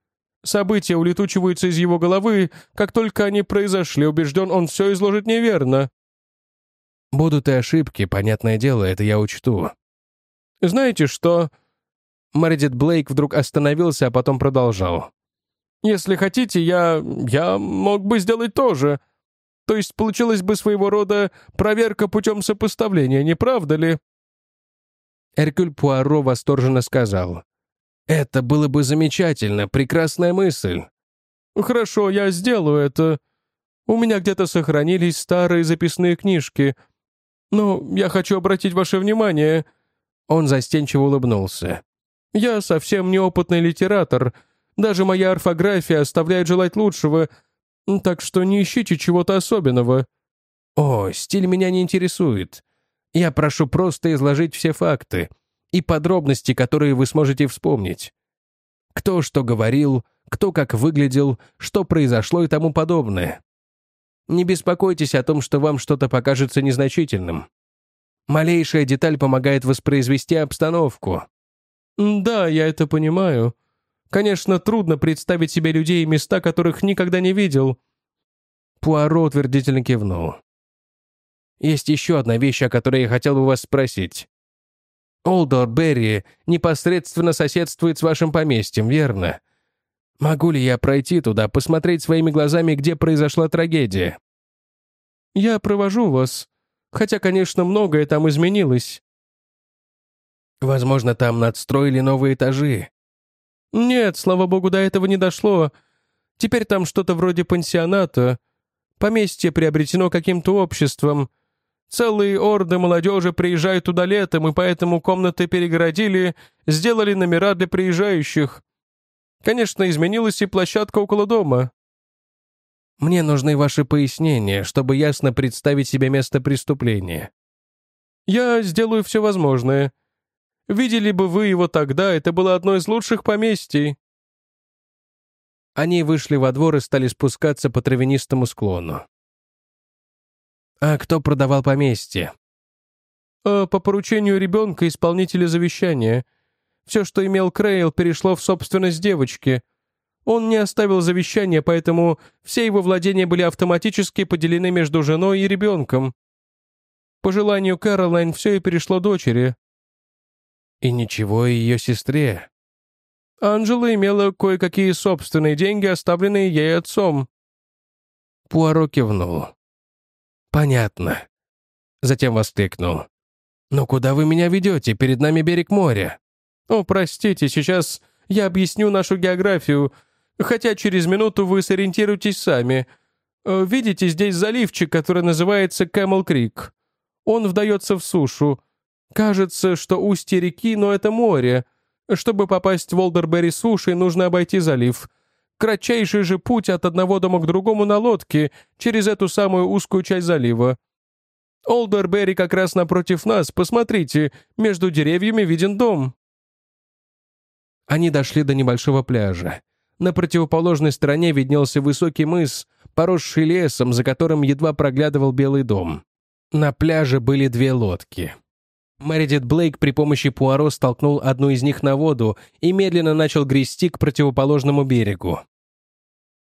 События улетучиваются из его головы, как только они произошли, убежден, он все изложит неверно». «Будут и ошибки, понятное дело, это я учту». «Знаете что?» Мэридит Блейк вдруг остановился, а потом продолжал. Если хотите, я... я мог бы сделать то же. То есть получилась бы своего рода проверка путем сопоставления, не правда ли?» Эркюль Пуаро восторженно сказал. «Это было бы замечательно, прекрасная мысль». «Хорошо, я сделаю это. У меня где-то сохранились старые записные книжки. Но я хочу обратить ваше внимание...» Он застенчиво улыбнулся. «Я совсем неопытный литератор, даже моя орфография оставляет желать лучшего, так что не ищите чего-то особенного». «О, стиль меня не интересует. Я прошу просто изложить все факты и подробности, которые вы сможете вспомнить. Кто что говорил, кто как выглядел, что произошло и тому подобное. Не беспокойтесь о том, что вам что-то покажется незначительным. Малейшая деталь помогает воспроизвести обстановку». «Да, я это понимаю», Конечно, трудно представить себе людей и места, которых никогда не видел». Пуаро утвердительно кивнул. «Есть еще одна вещь, о которой я хотел бы вас спросить. Олдор Берри непосредственно соседствует с вашим поместьем, верно? Могу ли я пройти туда, посмотреть своими глазами, где произошла трагедия?» «Я провожу вас, хотя, конечно, многое там изменилось». «Возможно, там надстроили новые этажи. «Нет, слава богу, до этого не дошло. Теперь там что-то вроде пансионата. Поместье приобретено каким-то обществом. Целые орды молодежи приезжают туда летом, и поэтому комнаты перегородили, сделали номера для приезжающих. Конечно, изменилась и площадка около дома». «Мне нужны ваши пояснения, чтобы ясно представить себе место преступления». «Я сделаю все возможное», Видели бы вы его тогда, это было одно из лучших поместий». Они вышли во двор и стали спускаться по травянистому склону. «А кто продавал поместье?» «А «По поручению ребенка, исполнителя завещания. Все, что имел Крейл, перешло в собственность девочки. Он не оставил завещания, поэтому все его владения были автоматически поделены между женой и ребенком. По желанию Кэролайн все и перешло дочери. И ничего ее сестре. Анжела имела кое-какие собственные деньги, оставленные ей отцом. Пуаро кивнул. «Понятно». Затем воскликнул. «Но куда вы меня ведете? Перед нами берег моря». «О, простите, сейчас я объясню нашу географию, хотя через минуту вы сориентируетесь сами. Э, видите, здесь заливчик, который называется Кэмл Крик. Он вдается в сушу. Кажется, что устье реки, но это море. Чтобы попасть в Волдерберри сушей, нужно обойти залив. Кратчайший же путь от одного дома к другому на лодке через эту самую узкую часть залива. Олдерберри как раз напротив нас, посмотрите, между деревьями виден дом». Они дошли до небольшого пляжа. На противоположной стороне виднелся высокий мыс, поросший лесом, за которым едва проглядывал Белый дом. На пляже были две лодки. Мэридит Блейк при помощи Пуаро столкнул одну из них на воду и медленно начал грести к противоположному берегу.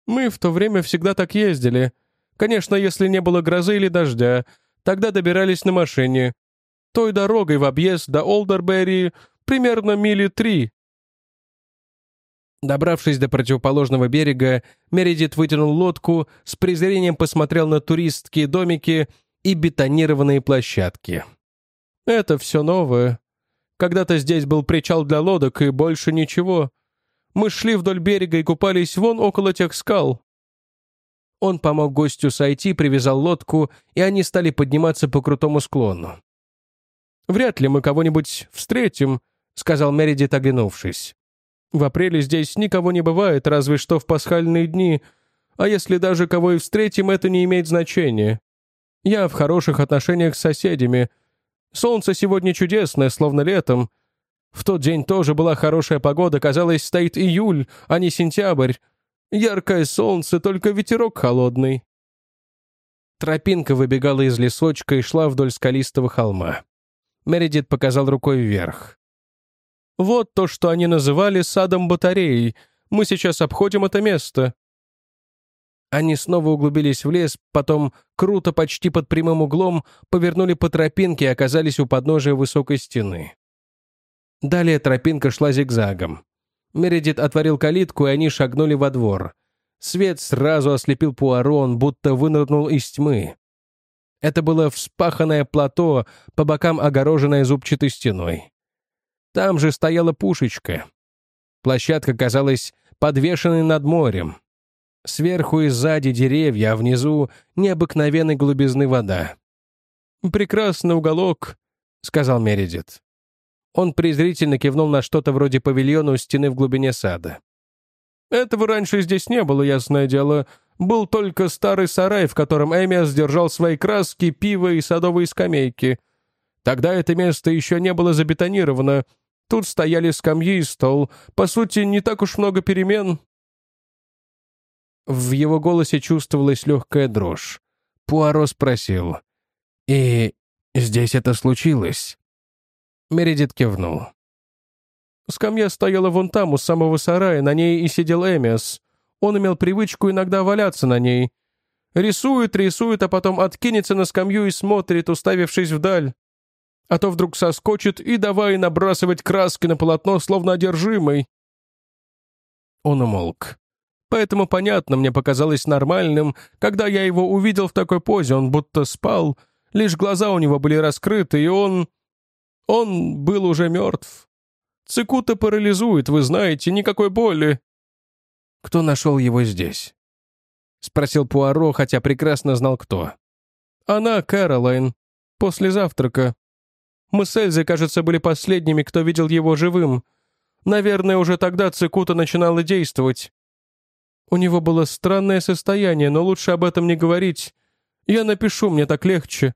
«Мы в то время всегда так ездили. Конечно, если не было грозы или дождя, тогда добирались на машине. Той дорогой в объезд до Олдерберри примерно мили три». Добравшись до противоположного берега, Мередит вытянул лодку, с презрением посмотрел на туристские домики и бетонированные площадки. Это все новое. Когда-то здесь был причал для лодок и больше ничего. Мы шли вдоль берега и купались вон около тех скал. Он помог гостю сойти, привязал лодку, и они стали подниматься по крутому склону. «Вряд ли мы кого-нибудь встретим», — сказал Мередит, оглянувшись. «В апреле здесь никого не бывает, разве что в пасхальные дни, а если даже кого и встретим, это не имеет значения. Я в хороших отношениях с соседями, Солнце сегодня чудесное, словно летом. В тот день тоже была хорошая погода, казалось, стоит июль, а не сентябрь. Яркое солнце, только ветерок холодный. Тропинка выбегала из лесочка и шла вдоль скалистого холма. Мередит показал рукой вверх. «Вот то, что они называли садом батареей. Мы сейчас обходим это место. Они снова углубились в лес, потом, круто, почти под прямым углом, повернули по тропинке и оказались у подножия высокой стены. Далее тропинка шла зигзагом. Мередит отворил калитку, и они шагнули во двор. Свет сразу ослепил Пуаро, он будто вынырнул из тьмы. Это было вспаханное плато, по бокам огороженное зубчатой стеной. Там же стояла пушечка. Площадка казалась подвешенной над морем. Сверху и сзади деревья, а внизу необыкновенной глубизны вода. «Прекрасный уголок», — сказал Мередит. Он презрительно кивнул на что-то вроде павильона у стены в глубине сада. «Этого раньше здесь не было, ясное дело. Был только старый сарай, в котором Эмиас держал свои краски, пиво и садовые скамейки. Тогда это место еще не было забетонировано. Тут стояли скамьи и стол. По сути, не так уж много перемен. В его голосе чувствовалась легкая дрожь. Пуаро спросил. «И здесь это случилось?» Мередит кивнул. Скамья стояла вон там, у самого сарая, на ней и сидел Эмиас. Он имел привычку иногда валяться на ней. Рисует, рисует, а потом откинется на скамью и смотрит, уставившись вдаль. А то вдруг соскочит и давай набрасывать краски на полотно, словно одержимый. Он умолк. Поэтому, понятно, мне показалось нормальным, когда я его увидел в такой позе, он будто спал, лишь глаза у него были раскрыты, и он... Он был уже мертв. Цикута парализует, вы знаете, никакой боли. Кто нашел его здесь? Спросил Пуаро, хотя прекрасно знал, кто. Она, Кэролайн. После завтрака. Мы с Эльзой, кажется, были последними, кто видел его живым. Наверное, уже тогда Цикута начинала действовать. У него было странное состояние, но лучше об этом не говорить. Я напишу, мне так легче».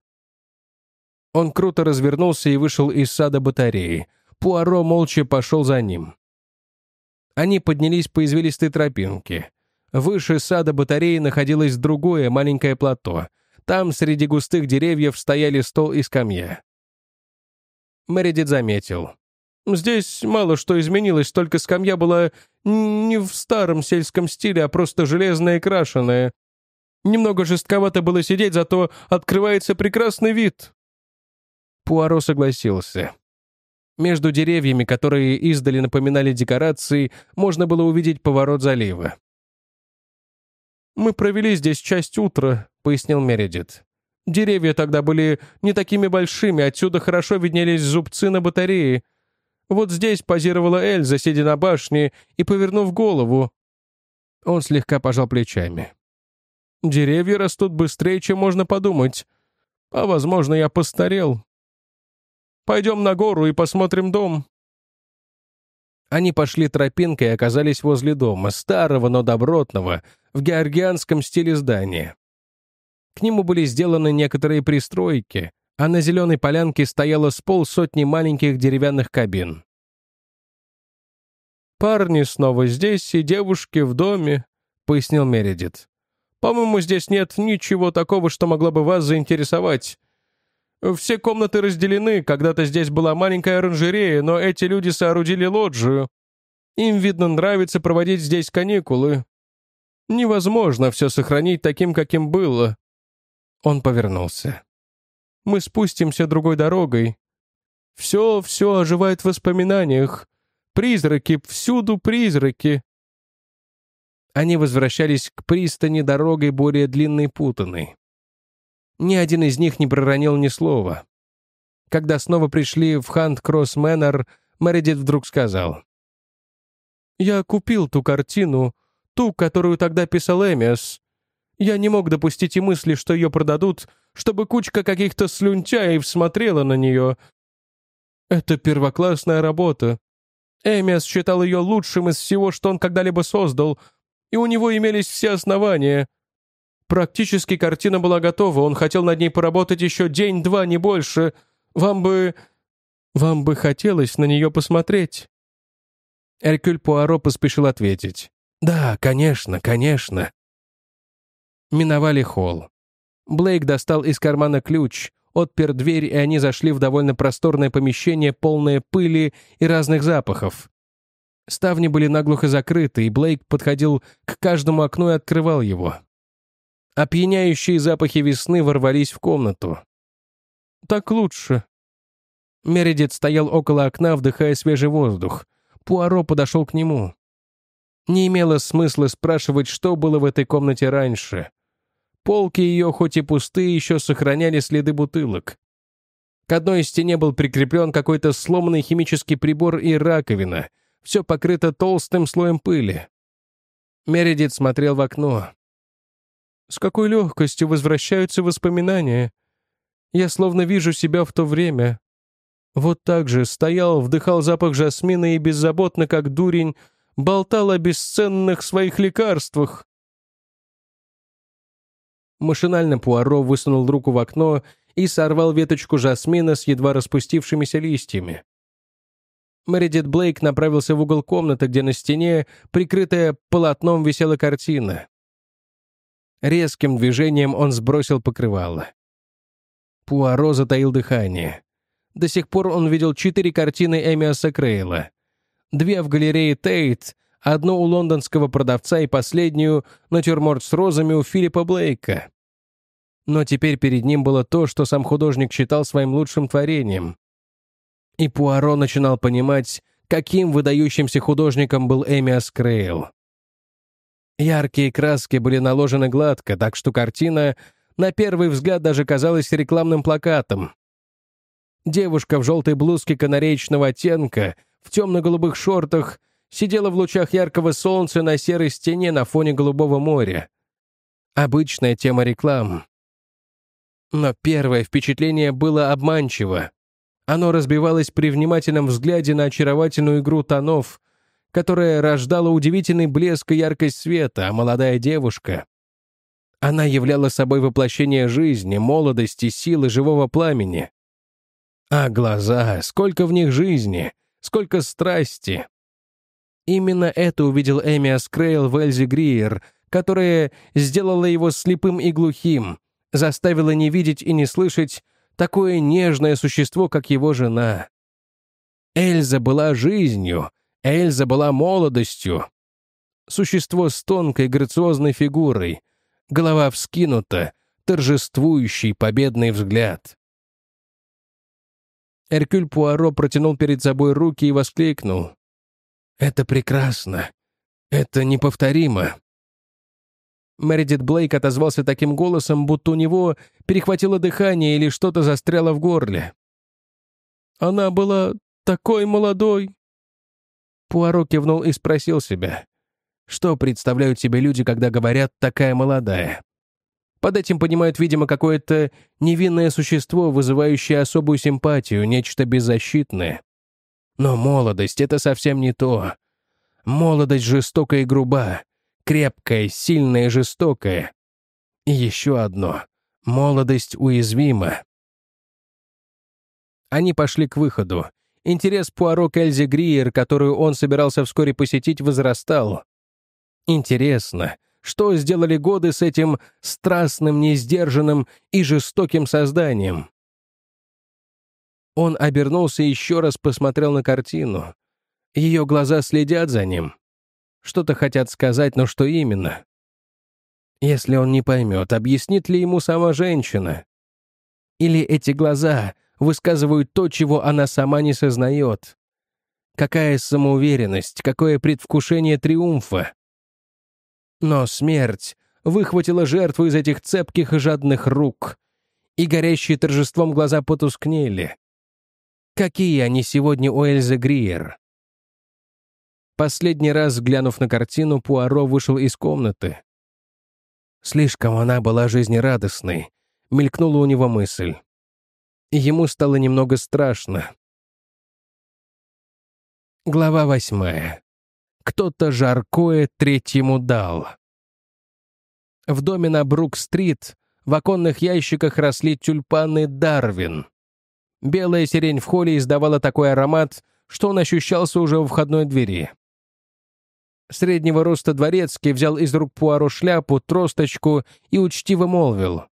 Он круто развернулся и вышел из сада батареи. Пуаро молча пошел за ним. Они поднялись по извилистой тропинке. Выше сада батареи находилось другое маленькое плато. Там среди густых деревьев стояли стол и скамья. Мередит заметил. Здесь мало что изменилось, только скамья была не в старом сельском стиле, а просто железная и крашеная. Немного жестковато было сидеть, зато открывается прекрасный вид». Пуаро согласился. Между деревьями, которые издали напоминали декорации, можно было увидеть поворот залива. «Мы провели здесь часть утра», — пояснил Мередит. «Деревья тогда были не такими большими, отсюда хорошо виднелись зубцы на батарее, вот здесь позировала Эльза, сидя на башне и повернув голову. Он слегка пожал плечами. Деревья растут быстрее, чем можно подумать. А, возможно, я постарел. Пойдем на гору и посмотрим дом. Они пошли тропинкой и оказались возле дома, старого, но добротного, в георгианском стиле здания. К нему были сделаны некоторые пристройки, а на зеленой полянке стояло с полсотни маленьких деревянных кабин. «Парни снова здесь и девушки в доме», — пояснил Мередит. По-моему, здесь нет ничего такого, что могло бы вас заинтересовать. Все комнаты разделены, когда-то здесь была маленькая оранжерея, но эти люди соорудили лоджию. Им, видно, нравится проводить здесь каникулы. Невозможно все сохранить таким, каким было». Он повернулся. «Мы спустимся другой дорогой. Все, все оживает в воспоминаниях. Призраки, всюду призраки». Они возвращались к пристани дорогой более длинной путанной. Ни один из них не проронил ни слова. Когда снова пришли в Хант-Кросс Мэннер, Мэридит вдруг сказал. «Я купил ту картину, ту, которую тогда писал Эмиас. Я не мог допустить и мысли, что ее продадут, чтобы кучка каких-то слюнтяев смотрела на нее. Это первоклассная работа. Эмиас считал ее лучшим из всего, что он когда-либо создал, и у него имелись все основания. Практически картина была готова, он хотел над ней поработать еще день-два, не больше. Вам бы... вам бы хотелось на нее посмотреть?» Эркюль Пуаро поспешил ответить. «Да, конечно, конечно». Миновали холл. Блейк достал из кармана ключ, отпер дверь, и они зашли в довольно просторное помещение, полное пыли и разных запахов. Ставни были наглухо закрыты, и Блейк подходил к каждому окну и открывал его. Опьяняющие запахи весны ворвались в комнату. «Так лучше». Мередит стоял около окна, вдыхая свежий воздух. Пуаро подошел к нему. Не имело смысла спрашивать, что было в этой комнате раньше. Полки ее, хоть и пустые, еще сохраняли следы бутылок. К одной стене был прикреплен какой-то сломанный химический прибор и раковина. Все покрыто толстым слоем пыли. Мередит смотрел в окно. С какой легкостью возвращаются воспоминания. Я словно вижу себя в то время. Вот так же стоял, вдыхал запах жасмина и беззаботно, как дурень, болтал о бесценных своих лекарствах. Машинально Пуаро высунул руку в окно и сорвал веточку жасмина с едва распустившимися листьями. Мэридит Блейк направился в угол комнаты, где на стене, прикрытая полотном, висела картина. Резким движением он сбросил покрывало. Пуаро затаил дыхание. До сих пор он видел четыре картины Эмиаса Крейла — Две в галерее Тейт, одну у лондонского продавца и последнюю натюрморт с розами у Филиппа Блейка. Но теперь перед ним было то, что сам художник считал своим лучшим творением. И Пуаро начинал понимать, каким выдающимся художником был Эмиас Крейл. Яркие краски были наложены гладко, так что картина на первый взгляд даже казалась рекламным плакатом. Девушка в желтой блузке канареечного оттенка — в темно-голубых шортах, сидела в лучах яркого солнца на серой стене на фоне голубого моря. Обычная тема реклам. Но первое впечатление было обманчиво. Оно разбивалось при внимательном взгляде на очаровательную игру тонов, которая рождала удивительный блеск и яркость света, а молодая девушка. Она являла собой воплощение жизни, молодости, силы живого пламени. А глаза, сколько в них жизни, сколько страсти. Именно это увидел Эмиас Крейл в Эльзе Гриер, которая сделала его слепым и глухим, заставила не видеть и не слышать такое нежное существо, как его жена. Эльза была жизнью, Эльза была молодостью. Существо с тонкой грациозной фигурой, голова вскинута, торжествующий победный взгляд. Эркюль Пуаро протянул перед собой руки и воскликнул. «Это прекрасно! Это неповторимо!» Мэридит Блейк отозвался таким голосом, будто у него перехватило дыхание или что-то застряло в горле. «Она была такой молодой!» Пуаро кивнул и спросил себя, что представляют себе люди, когда говорят «такая молодая». Под этим понимают, видимо, какое-то невинное существо, вызывающее особую симпатию, нечто беззащитное. Но молодость — это совсем не то. Молодость жестокая и груба, крепкая, сильная и жестокая. И еще одно — молодость уязвима. Они пошли к выходу. Интерес Пуаро к Эльзе Гриер, которую он собирался вскоре посетить, возрастал. Интересно, что сделали годы с этим страстным, несдержанным и жестоким созданием. Он обернулся и еще раз посмотрел на картину. Ее глаза следят за ним. Что-то хотят сказать, но что именно? Если он не поймет, объяснит ли ему сама женщина? Или эти глаза высказывают то, чего она сама не сознает? Какая самоуверенность, какое предвкушение триумфа! Но смерть выхватила жертву из этих цепких и жадных рук, и горящие торжеством глаза потускнели. Какие они сегодня у Эльзы Гриер? Последний раз, глянув на картину, Пуаро вышел из комнаты. Слишком она была жизнерадостной, мелькнула у него мысль. Ему стало немного страшно. Глава восьмая. Кто-то жаркое третьему дал. В доме на Брук-стрит в оконных ящиках росли тюльпаны Дарвин. Белая сирень в холле издавала такой аромат, что он ощущался уже у входной двери. Среднего роста дворецкий взял из рук Пуаро шляпу, тросточку и учтиво молвил.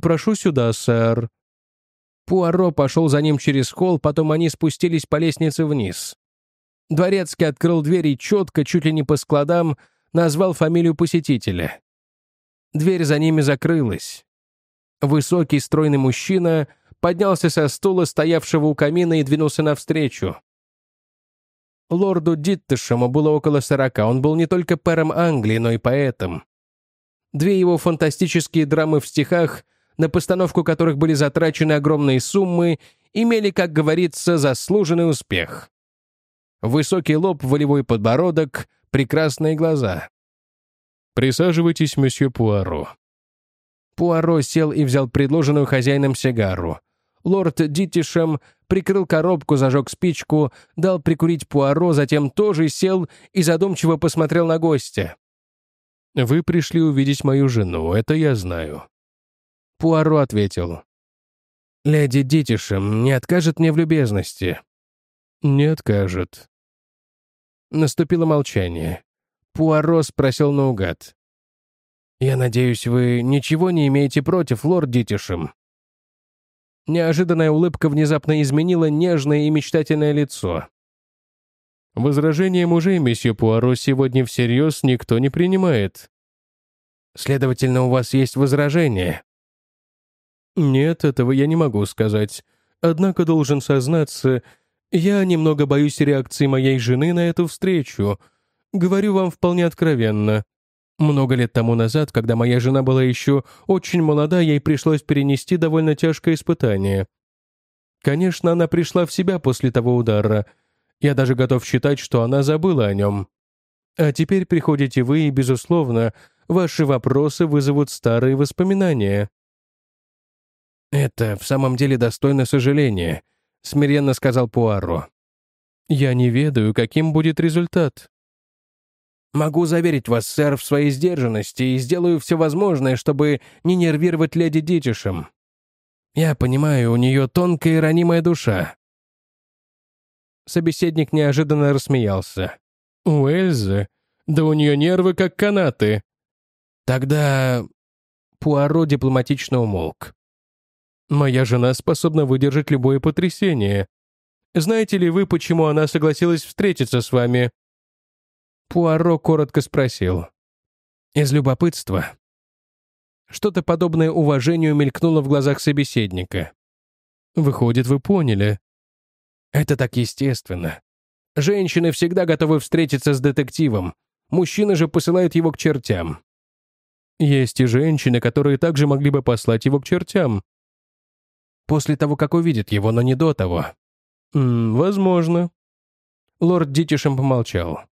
«Прошу сюда, сэр». Пуаро пошел за ним через холл, потом они спустились по лестнице вниз. Дворецкий открыл дверь и четко, чуть ли не по складам, назвал фамилию посетителя. Дверь за ними закрылась. Высокий, стройный мужчина поднялся со стула, стоявшего у камина, и двинулся навстречу. Лорду Диттешему было около сорока, он был не только пэром Англии, но и поэтом. Две его фантастические драмы в стихах, на постановку которых были затрачены огромные суммы, имели, как говорится, заслуженный успех. Высокий лоб, волевой подбородок, прекрасные глаза. «Присаживайтесь, месье Пуаро». Пуаро сел и взял предложенную хозяином сигару. Лорд Диттишем прикрыл коробку, зажег спичку, дал прикурить Пуаро, затем тоже сел и задумчиво посмотрел на гостя. «Вы пришли увидеть мою жену, это я знаю». Пуаро ответил. «Леди Дитишем не откажет мне в любезности». «Не откажет». Наступило молчание. Пуаро спросил наугад. «Я надеюсь, вы ничего не имеете против, лорд Дитишем?» Неожиданная улыбка внезапно изменила нежное и мечтательное лицо. Возражения мужей, месье Пуаро, сегодня всерьез никто не принимает. Следовательно, у вас есть возражения? Нет, этого я не могу сказать. Однако должен сознаться, я немного боюсь реакции моей жены на эту встречу. Говорю вам вполне откровенно. Много лет тому назад, когда моя жена была еще очень молода, ей пришлось перенести довольно тяжкое испытание. Конечно, она пришла в себя после того удара. Я даже готов считать, что она забыла о нем. А теперь приходите вы, и, безусловно, ваши вопросы вызовут старые воспоминания. «Это в самом деле достойно сожаления», — смиренно сказал Пуаро. «Я не ведаю, каким будет результат. Могу заверить вас, сэр, в своей сдержанности и сделаю все возможное, чтобы не нервировать леди Дитишем. Я понимаю, у нее тонкая и ранимая душа». Собеседник неожиданно рассмеялся. «У Эльзы? Да у нее нервы как канаты». «Тогда...» Пуаро дипломатично умолк. «Моя жена способна выдержать любое потрясение. Знаете ли вы, почему она согласилась встретиться с вами?» Пуаро коротко спросил. «Из любопытства?» Что-то подобное уважению мелькнуло в глазах собеседника. «Выходит, вы поняли». «Это так естественно. Женщины всегда готовы встретиться с детективом. Мужчины же посылают его к чертям». «Есть и женщины, которые также могли бы послать его к чертям». «После того, как увидят его, но не до того». «М -м, «Возможно». Лорд Дитишем помолчал.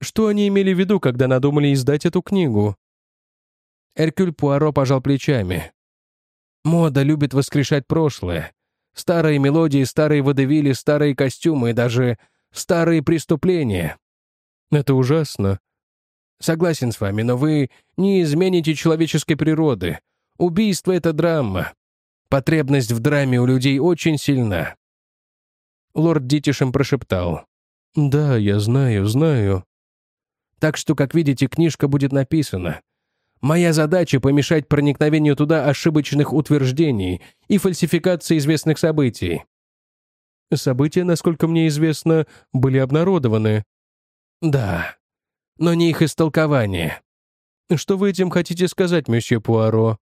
Что они имели в виду, когда надумали издать эту книгу? Эркюль Пуаро пожал плечами. Мода любит воскрешать прошлое. Старые мелодии, старые водевили, старые костюмы и даже старые преступления. Это ужасно. Согласен с вами, но вы не измените человеческой природы. Убийство — это драма. Потребность в драме у людей очень сильна. Лорд Дитишем прошептал. «Да, я знаю, знаю. Так что, как видите, книжка будет написана. Моя задача — помешать проникновению туда ошибочных утверждений и фальсификации известных событий. События, насколько мне известно, были обнародованы. Да, но не их истолкование. Что вы этим хотите сказать, месье Пуаро?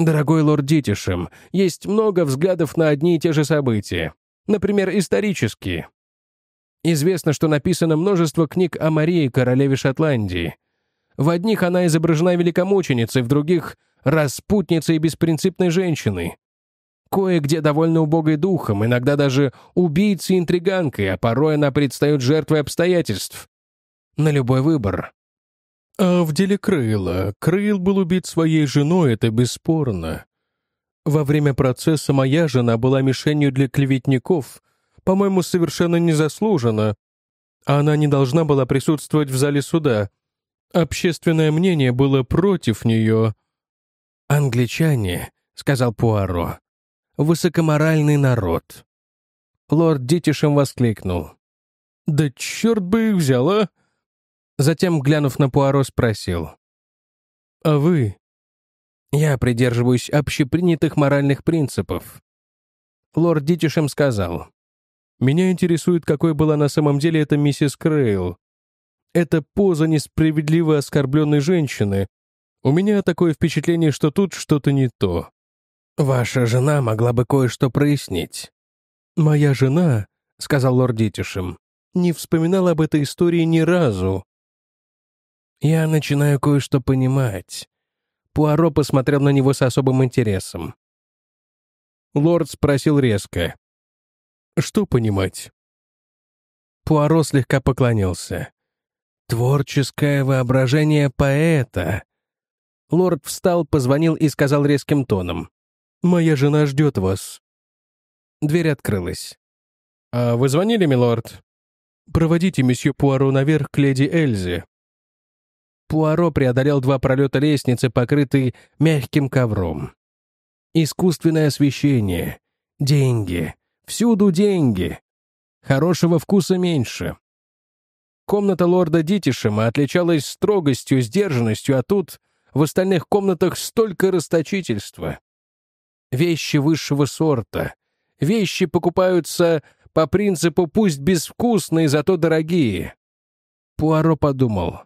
Дорогой лорд Дитишем, есть много взглядов на одни и те же события. Например, исторические. Известно, что написано множество книг о Марии, королеве Шотландии. В одних она изображена великомученицей, в других — распутницей и беспринципной женщиной. Кое-где довольно убогой духом, иногда даже убийцей и интриганкой, а порой она предстает жертвой обстоятельств. На любой выбор. А в деле Крейла. Крейл был убит своей женой, это бесспорно. Во время процесса моя жена была мишенью для клеветников, по-моему, совершенно незаслуженно. Она не должна была присутствовать в зале суда. Общественное мнение было против нее. «Англичане», — сказал Пуаро, — «высокоморальный народ». Лорд Дитишем воскликнул. «Да черт бы их взял, а!» Затем, глянув на Пуаро, спросил. «А вы?» «Я придерживаюсь общепринятых моральных принципов». Лорд Дитишем сказал. «Меня интересует, какой была на самом деле эта миссис Крейл. Это поза несправедливо оскорбленной женщины. У меня такое впечатление, что тут что-то не то». «Ваша жена могла бы кое-что прояснить». «Моя жена», — сказал лорд Дитишем, — «не вспоминала об этой истории ни разу. «Я начинаю кое-что понимать». Пуаро посмотрел на него с особым интересом. Лорд спросил резко. «Что понимать?» Пуаро слегка поклонился. «Творческое воображение поэта». Лорд встал, позвонил и сказал резким тоном. «Моя жена ждет вас». Дверь открылась. «А вы звонили, милорд?» «Проводите месье Пуаро наверх к леди Эльзе». Пуаро преодолел два пролета лестницы, покрытые мягким ковром. Искусственное освещение. Деньги. Всюду деньги. Хорошего вкуса меньше. Комната лорда Дитишема отличалась строгостью, сдержанностью, а тут в остальных комнатах столько расточительства. Вещи высшего сорта. Вещи покупаются по принципу «пусть безвкусные, зато дорогие». Пуаро подумал.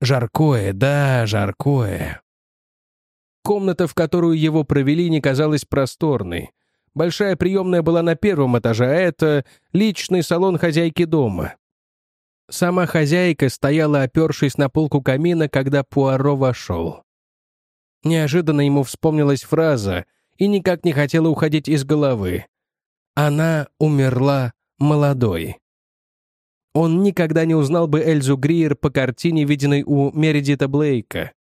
Жаркое, да, жаркое. Комната, в которую его провели, не казалась просторной. Большая приемная была на первом этаже, а это личный салон хозяйки дома. Сама хозяйка стояла, опершись на полку камина, когда Пуаро вошел. Неожиданно ему вспомнилась фраза и никак не хотела уходить из головы. Она умерла молодой. Он никогда не узнал бы Эльзу Гриер по картине, виденной у Мередита Блейка.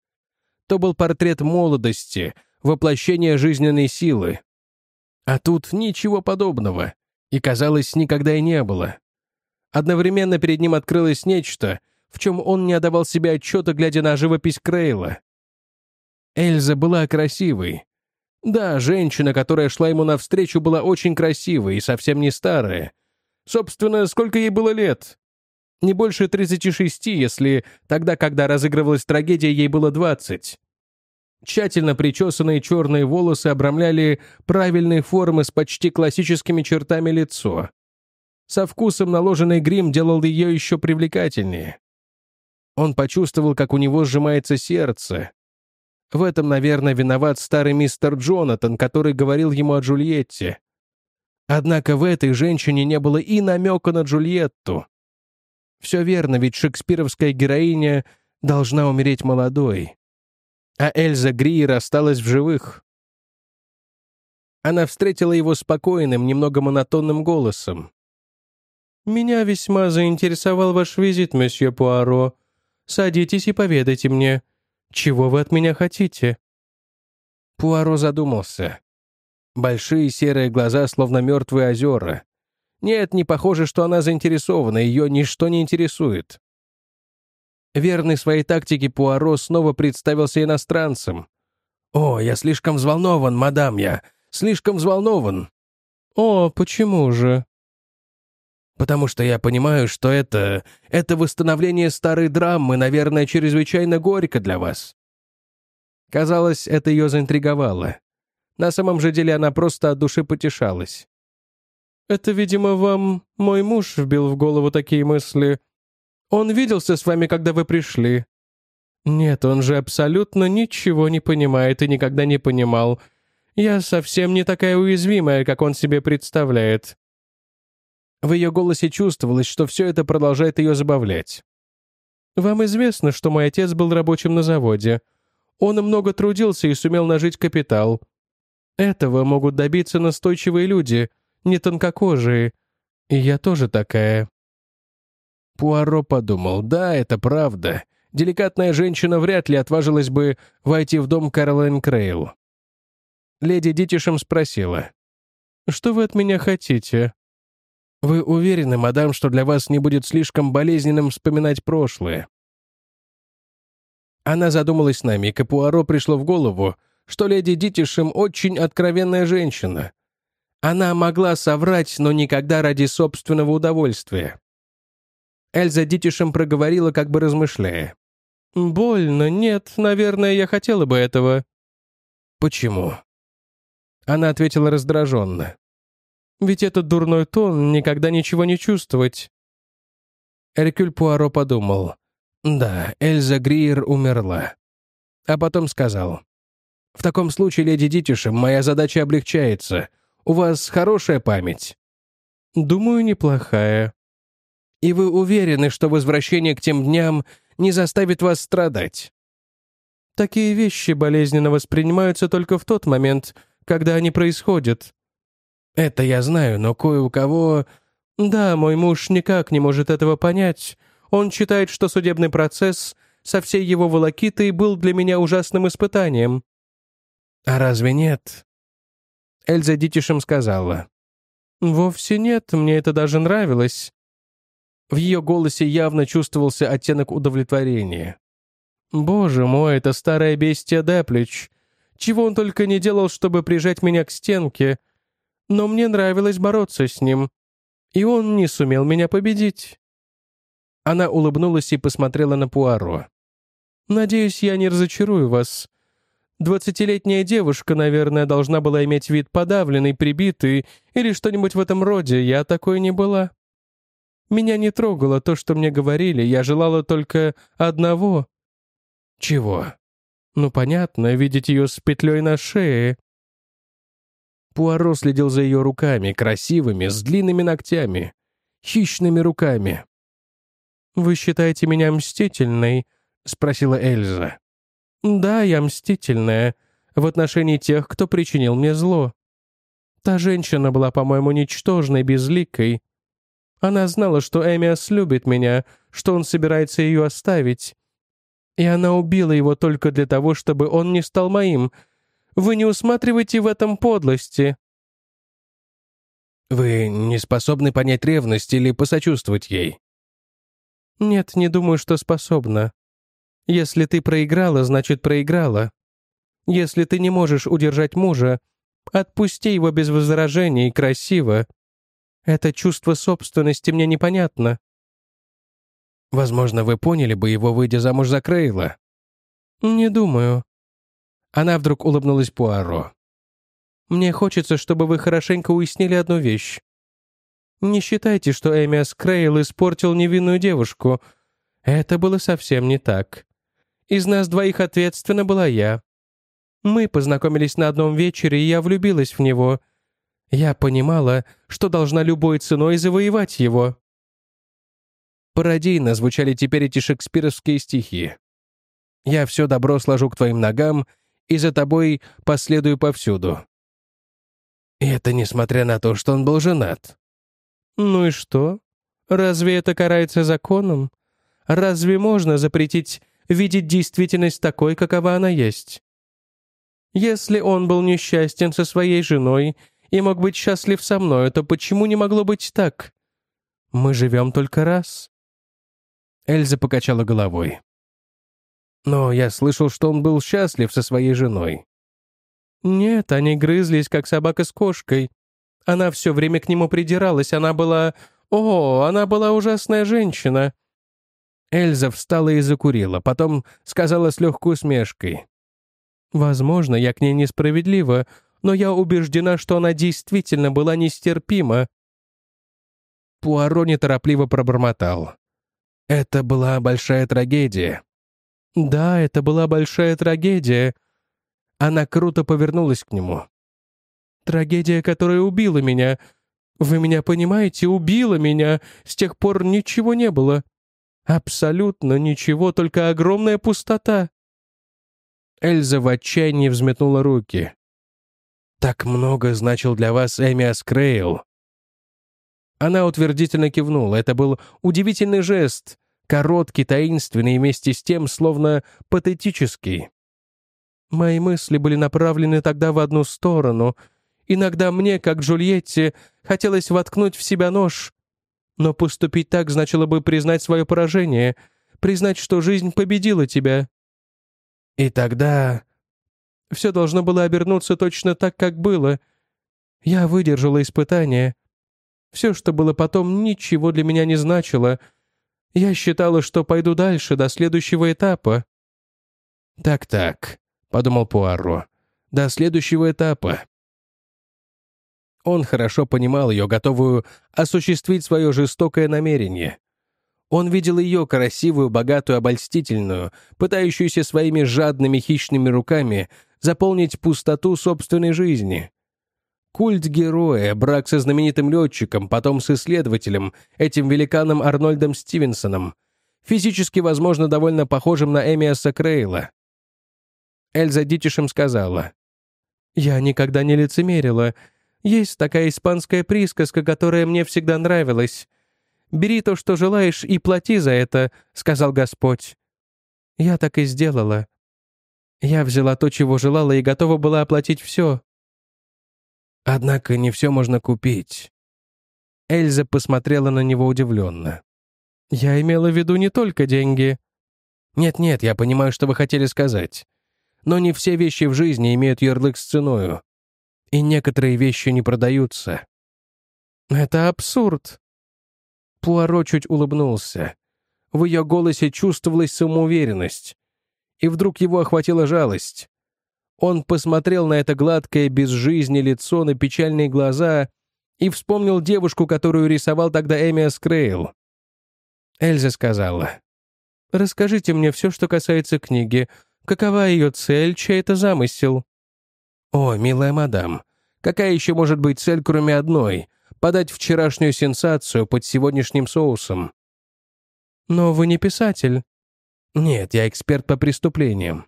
То был портрет молодости, воплощение жизненной силы. А тут ничего подобного. И, казалось, никогда и не было. Одновременно перед ним открылось нечто, в чем он не отдавал себе отчета, глядя на живопись Крейла. Эльза была красивой. Да, женщина, которая шла ему навстречу, была очень красивой и совсем не старая. Собственно, сколько ей было лет? Не больше 36, если тогда, когда разыгрывалась трагедия, ей было 20. Тщательно причесанные черные волосы обрамляли правильные формы с почти классическими чертами лицо. Со вкусом наложенный грим делал ее еще привлекательнее. Он почувствовал, как у него сжимается сердце. В этом, наверное, виноват старый мистер Джонатан, который говорил ему о Джульетте. Однако в этой женщине не было и намека на Джульетту. Все верно, ведь шекспировская героиня должна умереть молодой. А Эльза Гриер осталась в живых. Она встретила его спокойным, немного монотонным голосом. «Меня весьма заинтересовал ваш визит, месье Пуаро. Садитесь и поведайте мне, чего вы от меня хотите?» Пуаро задумался. Большие серые глаза, словно мертвые озера. Нет, не похоже, что она заинтересована, ее ничто не интересует. Верный своей тактике Пуаро снова представился иностранцем. «О, я слишком взволнован, мадам я, слишком взволнован». «О, почему же?» Потому что я понимаю, что это... Это восстановление старой драмы, наверное, чрезвычайно горько для вас». Казалось, это ее заинтриговало. На самом же деле она просто от души потешалась. «Это, видимо, вам мой муж вбил в голову такие мысли. Он виделся с вами, когда вы пришли. Нет, он же абсолютно ничего не понимает и никогда не понимал. Я совсем не такая уязвимая, как он себе представляет. В ее голосе чувствовалось, что все это продолжает ее забавлять. «Вам известно, что мой отец был рабочим на заводе. Он много трудился и сумел нажить капитал. Этого могут добиться настойчивые люди, не тонкокожие. И я тоже такая». Пуаро подумал, да, это правда. Деликатная женщина вряд ли отважилась бы войти в дом Кэролайн Крейл. Леди Дитишем спросила, «Что вы от меня хотите?» Вы уверены, мадам, что для вас не будет слишком болезненным вспоминать прошлое?» Она задумалась на миг, и Пуаро пришло в голову, что леди Дитишем очень откровенная женщина. Она могла соврать, но никогда ради собственного удовольствия. Эльза Дитишем проговорила, как бы размышляя. «Больно, нет, наверное, я хотела бы этого». «Почему?» Она ответила раздраженно. Ведь этот дурной тон — никогда ничего не чувствовать. Эркюль Пуаро подумал. Да, Эльза Гриер умерла. А потом сказал. «В таком случае, леди Дитишем, моя задача облегчается. У вас хорошая память?» «Думаю, неплохая». «И вы уверены, что возвращение к тем дням не заставит вас страдать?» «Такие вещи болезненно воспринимаются только в тот момент, когда они происходят. Это я знаю, но кое у кого... Да, мой муж никак не может этого понять. Он считает, что судебный процесс со всей его волокитой был для меня ужасным испытанием. А разве нет? Эльза Дитишем сказала. «Вовсе нет, мне это даже нравилось». В ее голосе явно чувствовался оттенок удовлетворения. «Боже мой, это старое бестия Деплич. Чего он только не делал, чтобы прижать меня к стенке, но мне нравилось бороться с ним, и он не сумел меня победить». Она улыбнулась и посмотрела на Пуаро. «Надеюсь, я не разочарую вас. Двадцатилетняя девушка, наверное, должна была иметь вид подавленный, прибитый или что-нибудь в этом роде. Я такой не была. Меня не трогало то, что мне говорили, я желала только одного». «Чего?» «Ну, понятно, видеть ее с петлей на шее. Пуаро следил за ее руками, красивыми, с длинными ногтями, хищными руками. «Вы считаете меня мстительной?» — спросила Эльза. «Да, я мстительная, в отношении тех, кто причинил мне зло. Та женщина была, по-моему, ничтожной, безликой. Она знала, что Эмиас любит меня, что он собирается ее оставить. И она убила его только для того, чтобы он не стал моим, вы не усматриваете в этом подлости». «Вы не способны понять ревность или посочувствовать ей?» «Нет, не думаю, что способна. Если ты проиграла, значит проиграла. Если ты не можешь удержать мужа, отпусти его без возражений, красиво. Это чувство собственности мне непонятно». «Возможно, вы поняли бы его, выйдя замуж за Крейла». «Не думаю. Она вдруг улыбнулась Пуаро. «Мне хочется, чтобы вы хорошенько уяснили одну вещь. Не считайте, что Эмиас Крейл испортил невинную девушку. Это было совсем не так. Из нас двоих ответственна была я. Мы познакомились на одном вечере, и я влюбилась в него. Я понимала, что должна любой ценой завоевать его». Пародийно звучали теперь эти шекспировские стихи. «Я все добро сложу к твоим ногам, и за тобой последую повсюду». И это несмотря на то, что он был женат. «Ну и что? Разве это карается законом? Разве можно запретить видеть действительность такой, какова она есть? Если он был несчастен со своей женой и мог быть счастлив со мной, то почему не могло быть так? Мы живем только раз». Эльза покачала головой. Но я слышал, что он был счастлив со своей женой. Нет, они грызлись, как собака с кошкой. Она все время к нему придиралась, она была «О, она была ужасная женщина!» Эльза встала и закурила, потом сказала с легкой усмешкой. «Возможно, я к ней несправедлива, но я убеждена, что она действительно была нестерпима». Пуаро неторопливо пробормотал. «Это была большая трагедия». «Да, это была большая трагедия». Она круто повернулась к нему. «Трагедия, которая убила меня. Вы меня понимаете? Убила меня. С тех пор ничего не было. Абсолютно ничего, только огромная пустота». Эльза в отчаянии взметнула руки. «Так много значил для вас Эмиас Крейл». Она утвердительно кивнула. Это был удивительный жест, короткий, таинственный и вместе с тем словно патетический. Мои мысли были направлены тогда в одну сторону. Иногда мне, как Джульетте, хотелось воткнуть в себя нож. Но поступить так значило бы признать свое поражение, признать, что жизнь победила тебя. И тогда все должно было обернуться точно так, как было. Я выдержала испытание. Все, что было потом, ничего для меня не значило. Я считала, что пойду дальше, до следующего этапа. «Так-так», — подумал Пуаро, — «до следующего этапа». Он хорошо понимал ее, готовую осуществить свое жестокое намерение. Он видел ее красивую, богатую, обольстительную, пытающуюся своими жадными хищными руками заполнить пустоту собственной жизни. Культ героя, брак со знаменитым летчиком, потом с исследователем, этим великаном Арнольдом Стивенсоном, физически, возможно, довольно похожим на Эмиаса Крейла. Эльза Дитишем сказала, «Я никогда не лицемерила. Есть такая испанская присказка, которая мне всегда нравилась. «Бери то, что желаешь, и плати за это», — сказал Господь. Я так и сделала. Я взяла то, чего желала, и готова была оплатить все. Однако не все можно купить. Эльза посмотрела на него удивленно. «Я имела в виду не только деньги». «Нет-нет, я понимаю, что вы хотели сказать. Но не все вещи в жизни имеют ярлык с ценою. И некоторые вещи не продаются». «Это абсурд», Пуаро чуть улыбнулся. В ее голосе чувствовалась самоуверенность. И вдруг его охватила жалость. Он посмотрел на это гладкое, без жизни лицо, на печальные глаза и вспомнил девушку, которую рисовал тогда Эмиас Крейл. Эльза сказала, «Расскажите мне все, что касается книги. Какова ее цель, чей это замысел?» «О, милая мадам, какая еще может быть цель, кроме одной подать вчерашнюю сенсацию под сегодняшним соусом. Но вы не писатель. Нет, я эксперт по преступлениям.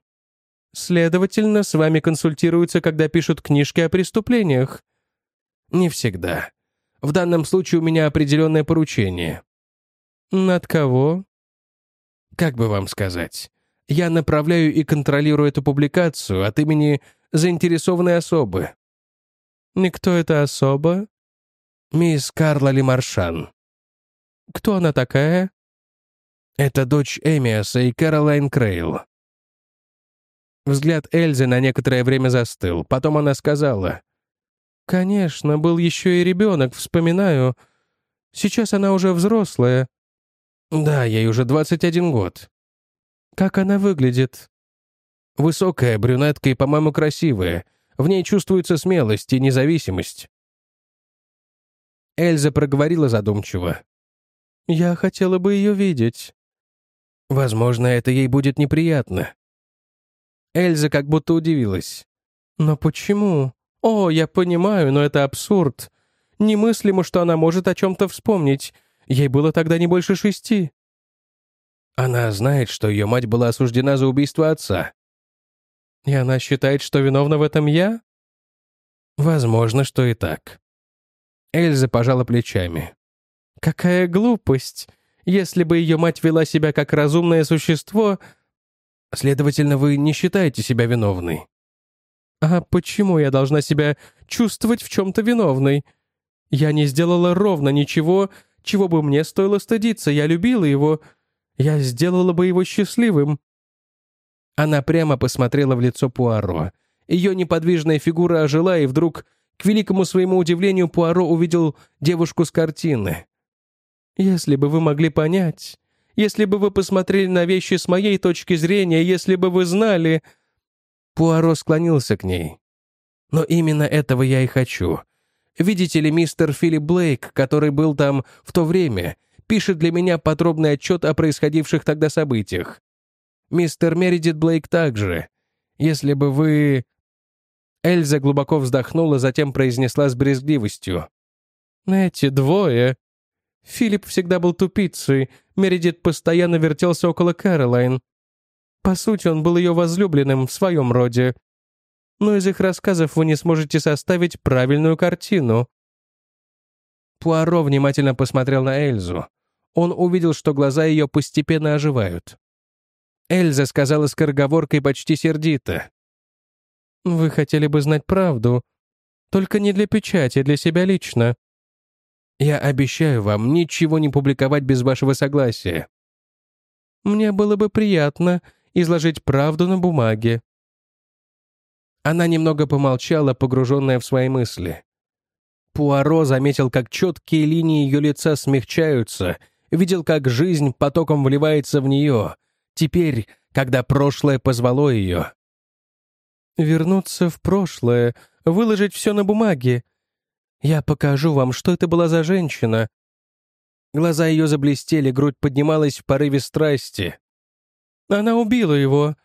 Следовательно, с вами консультируются, когда пишут книжки о преступлениях. Не всегда. В данном случае у меня определенное поручение. Над кого? Как бы вам сказать? Я направляю и контролирую эту публикацию от имени заинтересованной особы. Никто это особа? «Мисс Карла Лемаршан». «Кто она такая?» «Это дочь Эмиаса и Кэролайн Крейл». Взгляд Эльзы на некоторое время застыл. Потом она сказала. «Конечно, был еще и ребенок, вспоминаю. Сейчас она уже взрослая». «Да, ей уже 21 год». «Как она выглядит?» «Высокая, брюнетка и, по-моему, красивая. В ней чувствуется смелость и независимость». Эльза проговорила задумчиво. «Я хотела бы ее видеть». «Возможно, это ей будет неприятно». Эльза как будто удивилась. «Но почему? О, я понимаю, но это абсурд. Немыслимо, что она может о чем-то вспомнить. Ей было тогда не больше шести». Она знает, что ее мать была осуждена за убийство отца. И она считает, что виновна в этом я? Возможно, что и так. Эльза пожала плечами. «Какая глупость! Если бы ее мать вела себя как разумное существо...» «Следовательно, вы не считаете себя виновной?» «А почему я должна себя чувствовать в чем-то виновной? Я не сделала ровно ничего, чего бы мне стоило стыдиться. Я любила его. Я сделала бы его счастливым». Она прямо посмотрела в лицо Пуаро. Ее неподвижная фигура ожила, и вдруг к великому своему удивлению Пуаро увидел девушку с картины. Если бы вы могли понять, если бы вы посмотрели на вещи с моей точки зрения, если бы вы знали...» Пуаро склонился к ней. «Но именно этого я и хочу. Видите ли, мистер Филипп Блейк, который был там в то время, пишет для меня подробный отчет о происходивших тогда событиях. Мистер Мередит Блейк также. Если бы вы...» Эльза глубоко вздохнула, затем произнесла с брезгливостью. «Эти двое...» Филипп всегда был тупицей, Мередит постоянно вертелся около Кэролайн. По сути, он был ее возлюбленным в своем роде. Но из их рассказов вы не сможете составить правильную картину. Пуаро внимательно посмотрел на Эльзу. Он увидел, что глаза ее постепенно оживают. Эльза сказала скороговоркой почти сердито. «Вы хотели бы знать правду, только не для печати, для себя лично. Я обещаю вам ничего не публиковать без вашего согласия. Мне было бы приятно изложить правду на бумаге». Она немного помолчала, погруженная в свои мысли. Пуаро заметил, как четкие линии ее лица смягчаются, видел, как жизнь потоком вливается в нее. Теперь, когда прошлое позвало ее. «Вернуться в прошлое, выложить все на бумаге. Я покажу вам, что это была за женщина». Глаза ее заблестели, грудь поднималась в порыве страсти. «Она убила его.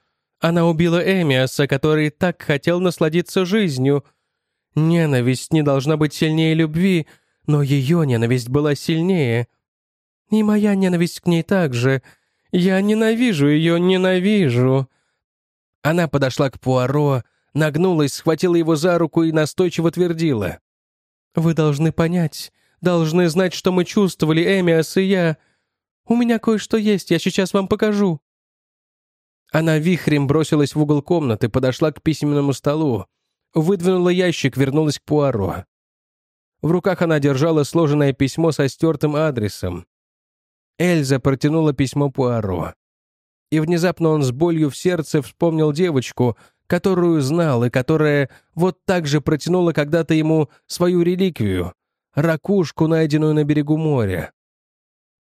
Она убила Эмиаса, который так хотел насладиться жизнью. Ненависть не должна быть сильнее любви, но ее ненависть была сильнее. И моя ненависть к ней также. Я ненавижу ее, ненавижу». Она подошла к Пуаро, нагнулась, схватила его за руку и настойчиво твердила. «Вы должны понять, должны знать, что мы чувствовали, Эмиас и я. У меня кое-что есть, я сейчас вам покажу». Она вихрем бросилась в угол комнаты, подошла к письменному столу, выдвинула ящик, вернулась к Пуаро. В руках она держала сложенное письмо со стертым адресом. Эльза протянула письмо Пуаро и внезапно он с болью в сердце вспомнил девочку, которую знал и которая вот так же протянула когда-то ему свою реликвию — ракушку, найденную на берегу моря.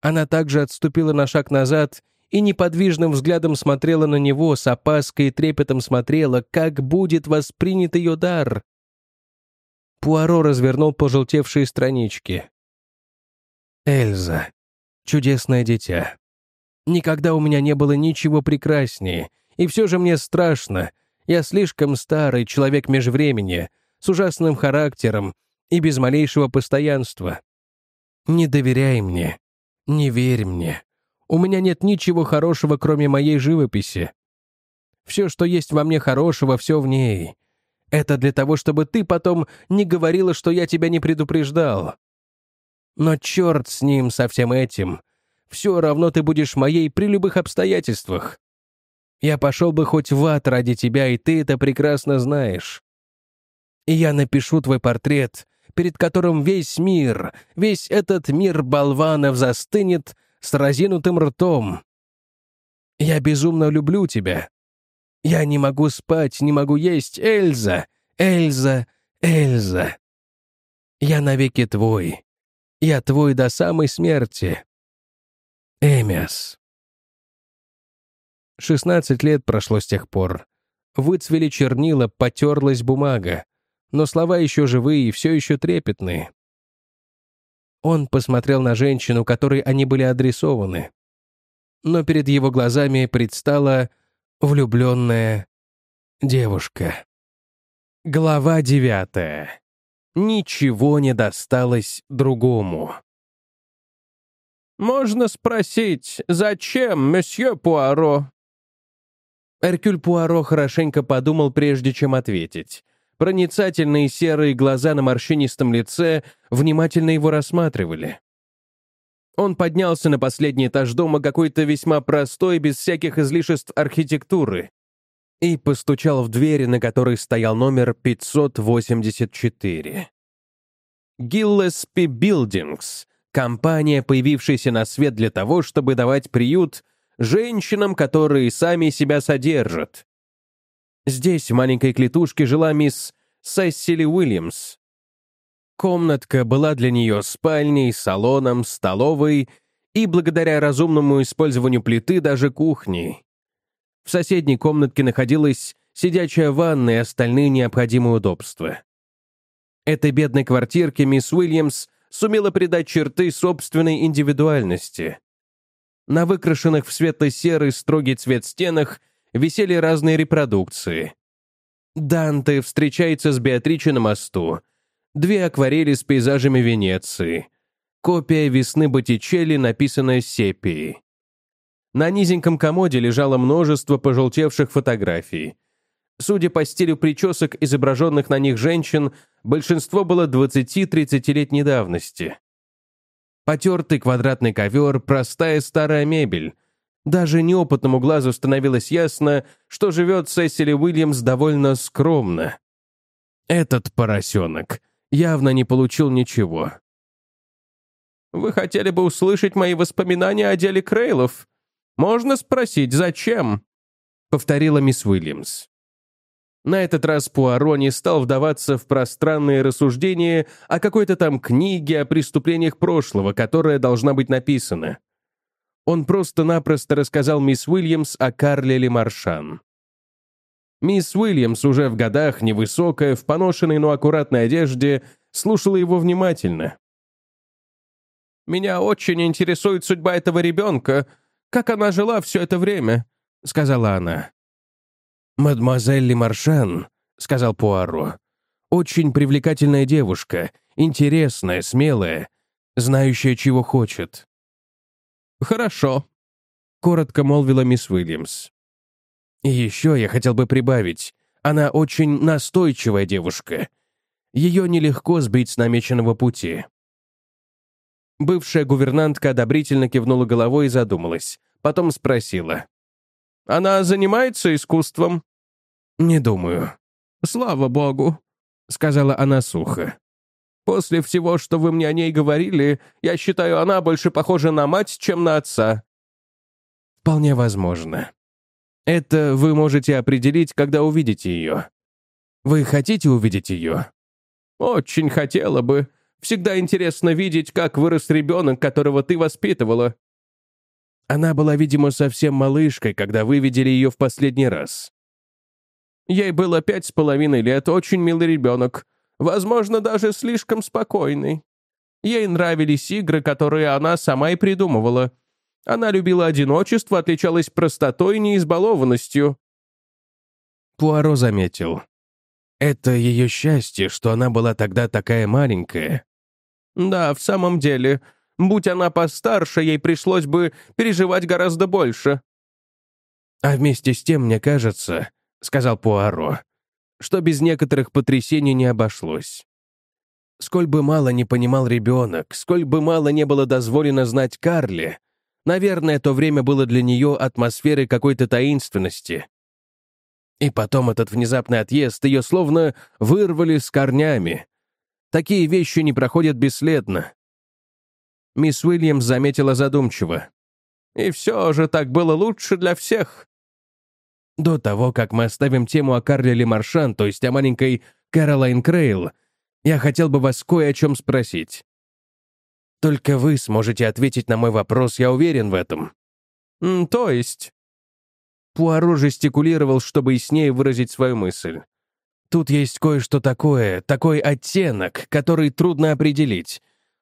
Она также отступила на шаг назад и неподвижным взглядом смотрела на него, с опаской и трепетом смотрела, как будет воспринят ее дар. Пуаро развернул пожелтевшие странички. «Эльза, чудесное дитя. Никогда у меня не было ничего прекраснее, и все же мне страшно. Я слишком старый человек межвремени, с ужасным характером и без малейшего постоянства. Не доверяй мне, не верь мне. У меня нет ничего хорошего, кроме моей живописи. Все, что есть во мне хорошего, все в ней. Это для того, чтобы ты потом не говорила, что я тебя не предупреждал. Но черт с ним, со всем этим. Все равно ты будешь моей при любых обстоятельствах. Я пошел бы хоть в ад ради тебя, и ты это прекрасно знаешь. И я напишу твой портрет, перед которым весь мир, весь этот мир болванов застынет с разинутым ртом. Я безумно люблю тебя. Я не могу спать, не могу есть, Эльза, Эльза, Эльза. Я навеки твой. Я твой до самой смерти. Эмиас. Шестнадцать лет прошло с тех пор. Выцвели чернила, потерлась бумага, но слова еще живые и все еще трепетные. Он посмотрел на женщину, которой они были адресованы. Но перед его глазами предстала влюбленная девушка. Глава девятая. Ничего не досталось другому. «Можно спросить, зачем, месье Пуаро?» Эркюль Пуаро хорошенько подумал, прежде чем ответить. Проницательные серые глаза на морщинистом лице внимательно его рассматривали. Он поднялся на последний этаж дома какой-то весьма простой, без всяких излишеств архитектуры, и постучал в двери, на которой стоял номер 584. Гиллеспи Билдингс Компания, появившаяся на свет для того, чтобы давать приют женщинам, которые сами себя содержат. Здесь, в маленькой клетушке, жила мисс Сесили Уильямс. Комнатка была для нее спальней, салоном, столовой и, благодаря разумному использованию плиты, даже кухней. В соседней комнатке находилась сидячая ванна и остальные необходимые удобства. Этой бедной квартирке мисс Уильямс сумела придать черты собственной индивидуальности. На выкрашенных в светло-серый строгий цвет стенах висели разные репродукции. Данте встречается с Беатриче на мосту. Две акварели с пейзажами Венеции. Копия «Весны Боттичелли», написанная сепией. На низеньком комоде лежало множество пожелтевших фотографий. Судя по стилю причесок, изображенных на них женщин, большинство было 20-30-летней давности. Потертый квадратный ковер, простая старая мебель. Даже неопытному глазу становилось ясно, что живет Сесили Уильямс довольно скромно. Этот поросенок явно не получил ничего. «Вы хотели бы услышать мои воспоминания о деле Крейлов? Можно спросить, зачем?» — повторила мисс Уильямс. На этот раз Пуаро не стал вдаваться в пространные рассуждения о какой-то там книге о преступлениях прошлого, которая должна быть написана. Он просто-напросто рассказал мисс Уильямс о Карле Лемаршан. Мисс Уильямс, уже в годах, невысокая, в поношенной, но аккуратной одежде, слушала его внимательно. «Меня очень интересует судьба этого ребенка. Как она жила все это время?» — сказала она. «Мадемуазель Лемаршан», — сказал Пуаро, — «очень привлекательная девушка, интересная, смелая, знающая, чего хочет». «Хорошо», — коротко молвила мисс Уильямс. «И еще я хотел бы прибавить, она очень настойчивая девушка. Ее нелегко сбить с намеченного пути». Бывшая гувернантка одобрительно кивнула головой и задумалась. Потом спросила. «Она занимается искусством?» «Не думаю». «Слава богу», — сказала она сухо. «После всего, что вы мне о ней говорили, я считаю, она больше похожа на мать, чем на отца». «Вполне возможно. Это вы можете определить, когда увидите ее. Вы хотите увидеть ее?» «Очень хотела бы. Всегда интересно видеть, как вырос ребенок, которого ты воспитывала». Она была, видимо, совсем малышкой, когда вы видели ее в последний раз. Ей было пять с половиной лет, очень милый ребенок. Возможно, даже слишком спокойный. Ей нравились игры, которые она сама и придумывала. Она любила одиночество, отличалась простотой и неизбалованностью. Пуаро заметил. Это ее счастье, что она была тогда такая маленькая. Да, в самом деле. Будь она постарше, ей пришлось бы переживать гораздо больше. А вместе с тем, мне кажется, — сказал Пуаро, — что без некоторых потрясений не обошлось. Сколь бы мало не понимал ребенок, сколь бы мало не было дозволено знать Карле, наверное, то время было для нее атмосферой какой-то таинственности. И потом этот внезапный отъезд ее словно вырвали с корнями. Такие вещи не проходят бесследно. Мисс Уильямс заметила задумчиво. «И все же так было лучше для всех. До того, как мы оставим тему о Карле Лемаршан, то есть о маленькой Кэролайн Крейл, я хотел бы вас кое о чем спросить. Только вы сможете ответить на мой вопрос, я уверен в этом. То есть? Пуаро жестикулировал, чтобы яснее выразить свою мысль. Тут есть кое-что такое, такой оттенок, который трудно определить.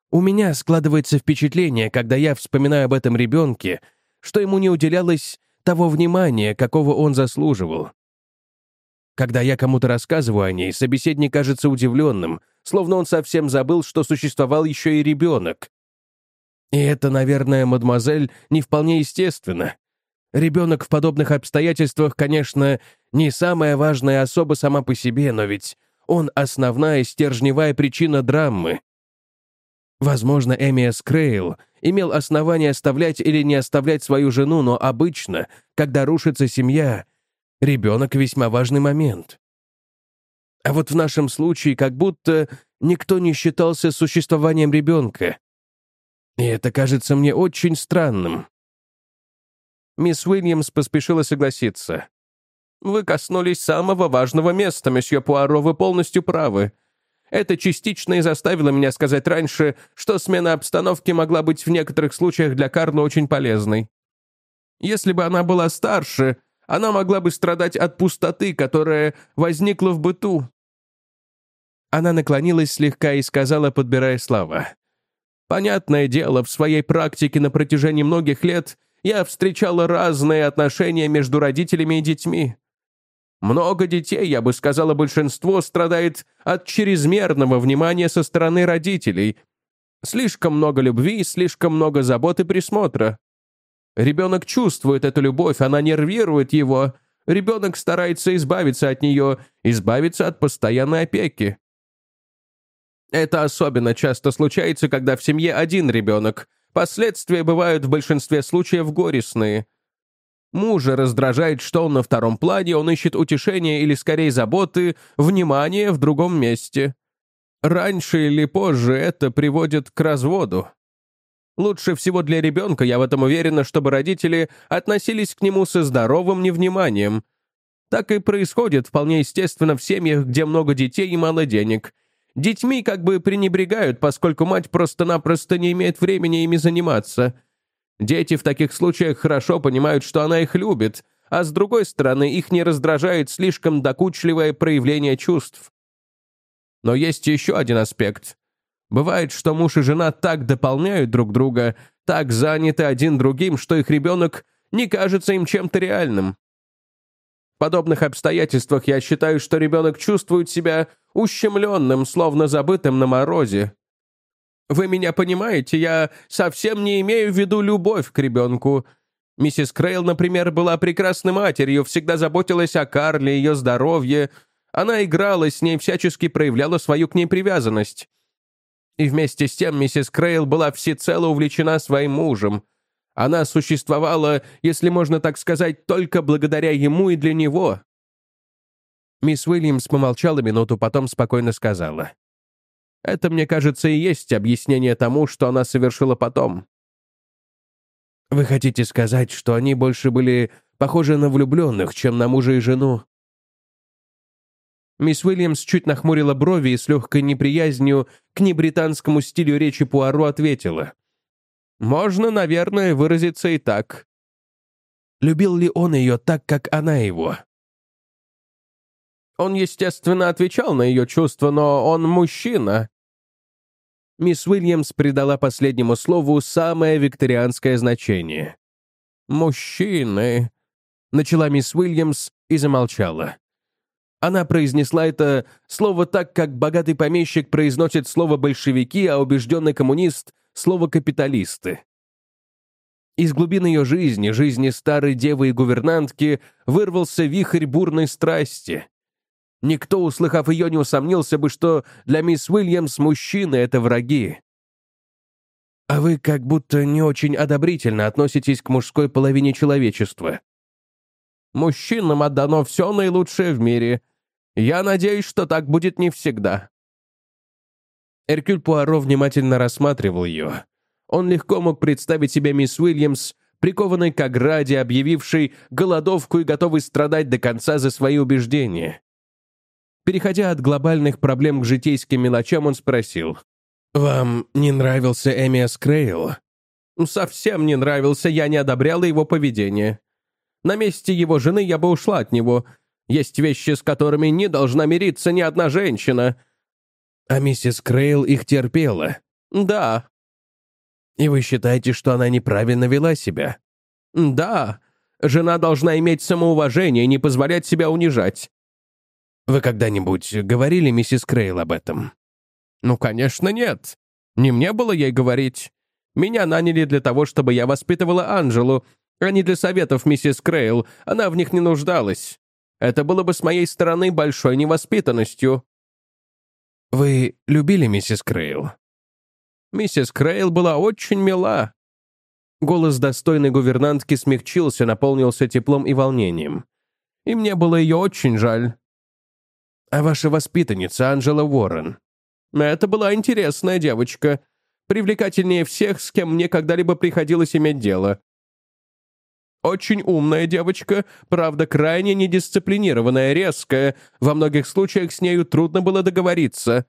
У меня складывается впечатление, когда я вспоминаю об этом ребенке, что ему не уделялось того внимания, какого он заслуживал. Когда я кому-то рассказываю о ней, собеседник кажется удивленным, словно он совсем забыл, что существовал еще и ребенок. И это, наверное, мадемуазель, не вполне естественно. Ребенок в подобных обстоятельствах, конечно, не самая важная особа сама по себе, но ведь он основная стержневая причина драмы. Возможно, Эмиас Крейл имел основание оставлять или не оставлять свою жену, но обычно, когда рушится семья, ребенок — весьма важный момент. А вот в нашем случае как будто никто не считался существованием ребенка. И это кажется мне очень странным. Мисс Уильямс поспешила согласиться. «Вы коснулись самого важного места, месье Пуаро, вы полностью правы. Это частично и заставило меня сказать раньше, что смена обстановки могла быть в некоторых случаях для Карла очень полезной. Если бы она была старше, она могла бы страдать от пустоты, которая возникла в быту. Она наклонилась слегка и сказала, подбирая слова. «Понятное дело, в своей практике на протяжении многих лет я встречала разные отношения между родителями и детьми. Много детей, я бы сказала, большинство страдает от чрезмерного внимания со стороны родителей. Слишком много любви, слишком много забот и присмотра. Ребенок чувствует эту любовь, она нервирует его. Ребенок старается избавиться от нее, избавиться от постоянной опеки. Это особенно часто случается, когда в семье один ребенок. Последствия бывают в большинстве случаев горестные. Мужа раздражает, что он на втором плане, он ищет утешения или скорее заботы, внимания в другом месте. Раньше или позже это приводит к разводу. Лучше всего для ребенка, я в этом уверена, чтобы родители относились к нему со здоровым невниманием. Так и происходит вполне естественно в семьях, где много детей и мало денег. Детьми как бы пренебрегают, поскольку мать просто-напросто не имеет времени ими заниматься. Дети в таких случаях хорошо понимают, что она их любит, а с другой стороны, их не раздражает слишком докучливое проявление чувств. Но есть еще один аспект. Бывает, что муж и жена так дополняют друг друга, так заняты один другим, что их ребенок не кажется им чем-то реальным. В подобных обстоятельствах я считаю, что ребенок чувствует себя ущемленным, словно забытым на морозе. Вы меня понимаете, я совсем не имею в виду любовь к ребенку. Миссис Крейл, например, была прекрасной матерью, всегда заботилась о Карле, ее здоровье. Она играла с ней, всячески проявляла свою к ней привязанность. И вместе с тем миссис Крейл была всецело увлечена своим мужем. Она существовала, если можно так сказать, только благодаря ему и для него. Мисс Уильямс помолчала минуту, потом спокойно сказала. «Это, мне кажется, и есть объяснение тому, что она совершила потом». «Вы хотите сказать, что они больше были похожи на влюбленных, чем на мужа и жену?» Мисс Уильямс чуть нахмурила брови и с легкой неприязнью к небританскому стилю речи Пуаро ответила. «Можно, наверное, выразиться и так». Любил ли он ее так, как она его? Он, естественно, отвечал на ее чувства, но он мужчина. Мисс Уильямс придала последнему слову самое викторианское значение. «Мужчины», — начала мисс Уильямс и замолчала. Она произнесла это слово так, как богатый помещик произносит слово «большевики», а убежденный коммунист — слово «капиталисты». Из глубин ее жизни, жизни старой девы и гувернантки, вырвался вихрь бурной страсти. Никто, услыхав ее, не усомнился бы, что для мисс Уильямс мужчины — это враги. А вы как будто не очень одобрительно относитесь к мужской половине человечества. Мужчинам отдано все наилучшее в мире. Я надеюсь, что так будет не всегда». Эркюль Пуаро внимательно рассматривал ее. Он легко мог представить себе мисс Уильямс, прикованной к ограде, объявившей голодовку и готовой страдать до конца за свои убеждения. Переходя от глобальных проблем к житейским мелочам, он спросил. «Вам не нравился Эмиас Крейл?» «Совсем не нравился, я не одобряла его поведение. На месте его жены я бы ушла от него. Есть вещи, с которыми не должна мириться ни одна женщина». «А миссис Крейл их терпела?» «Да». «И вы считаете, что она неправильно вела себя?» «Да. Жена должна иметь самоуважение и не позволять себя унижать». «Вы когда-нибудь говорили миссис Крейл об этом?» «Ну, конечно, нет. Не мне было ей говорить. Меня наняли для того, чтобы я воспитывала Анжелу, а не для советов миссис Крейл, она в них не нуждалась. Это было бы с моей стороны большой невоспитанностью». «Вы любили миссис Крейл?» Миссис Крейл была очень мила. Голос достойной гувернантки смягчился, наполнился теплом и волнением. И мне было ее очень жаль. «А ваша воспитанница Анжела Уоррен?» «Это была интересная девочка. Привлекательнее всех, с кем мне когда-либо приходилось иметь дело. Очень умная девочка, правда, крайне недисциплинированная, резкая. Во многих случаях с нею трудно было договориться.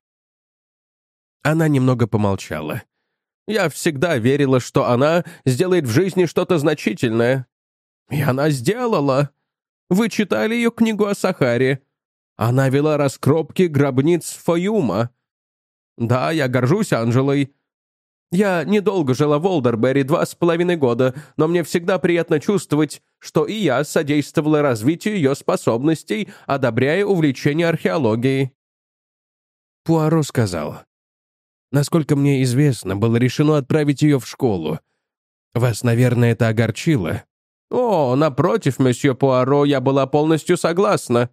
Она немного помолчала. «Я всегда верила, что она сделает в жизни что-то значительное. И она сделала. Вы читали ее книгу о Сахаре. Она вела раскропки гробниц Фаюма. Да, я горжусь Анжелой. Я недолго жила в Олдерберри, два с половиной года, но мне всегда приятно чувствовать, что и я содействовала развитию ее способностей, одобряя увлечение археологией». Пуаро сказал. «Насколько мне известно, было решено отправить ее в школу. Вас, наверное, это огорчило». «О, напротив, месье Пуаро, я была полностью согласна».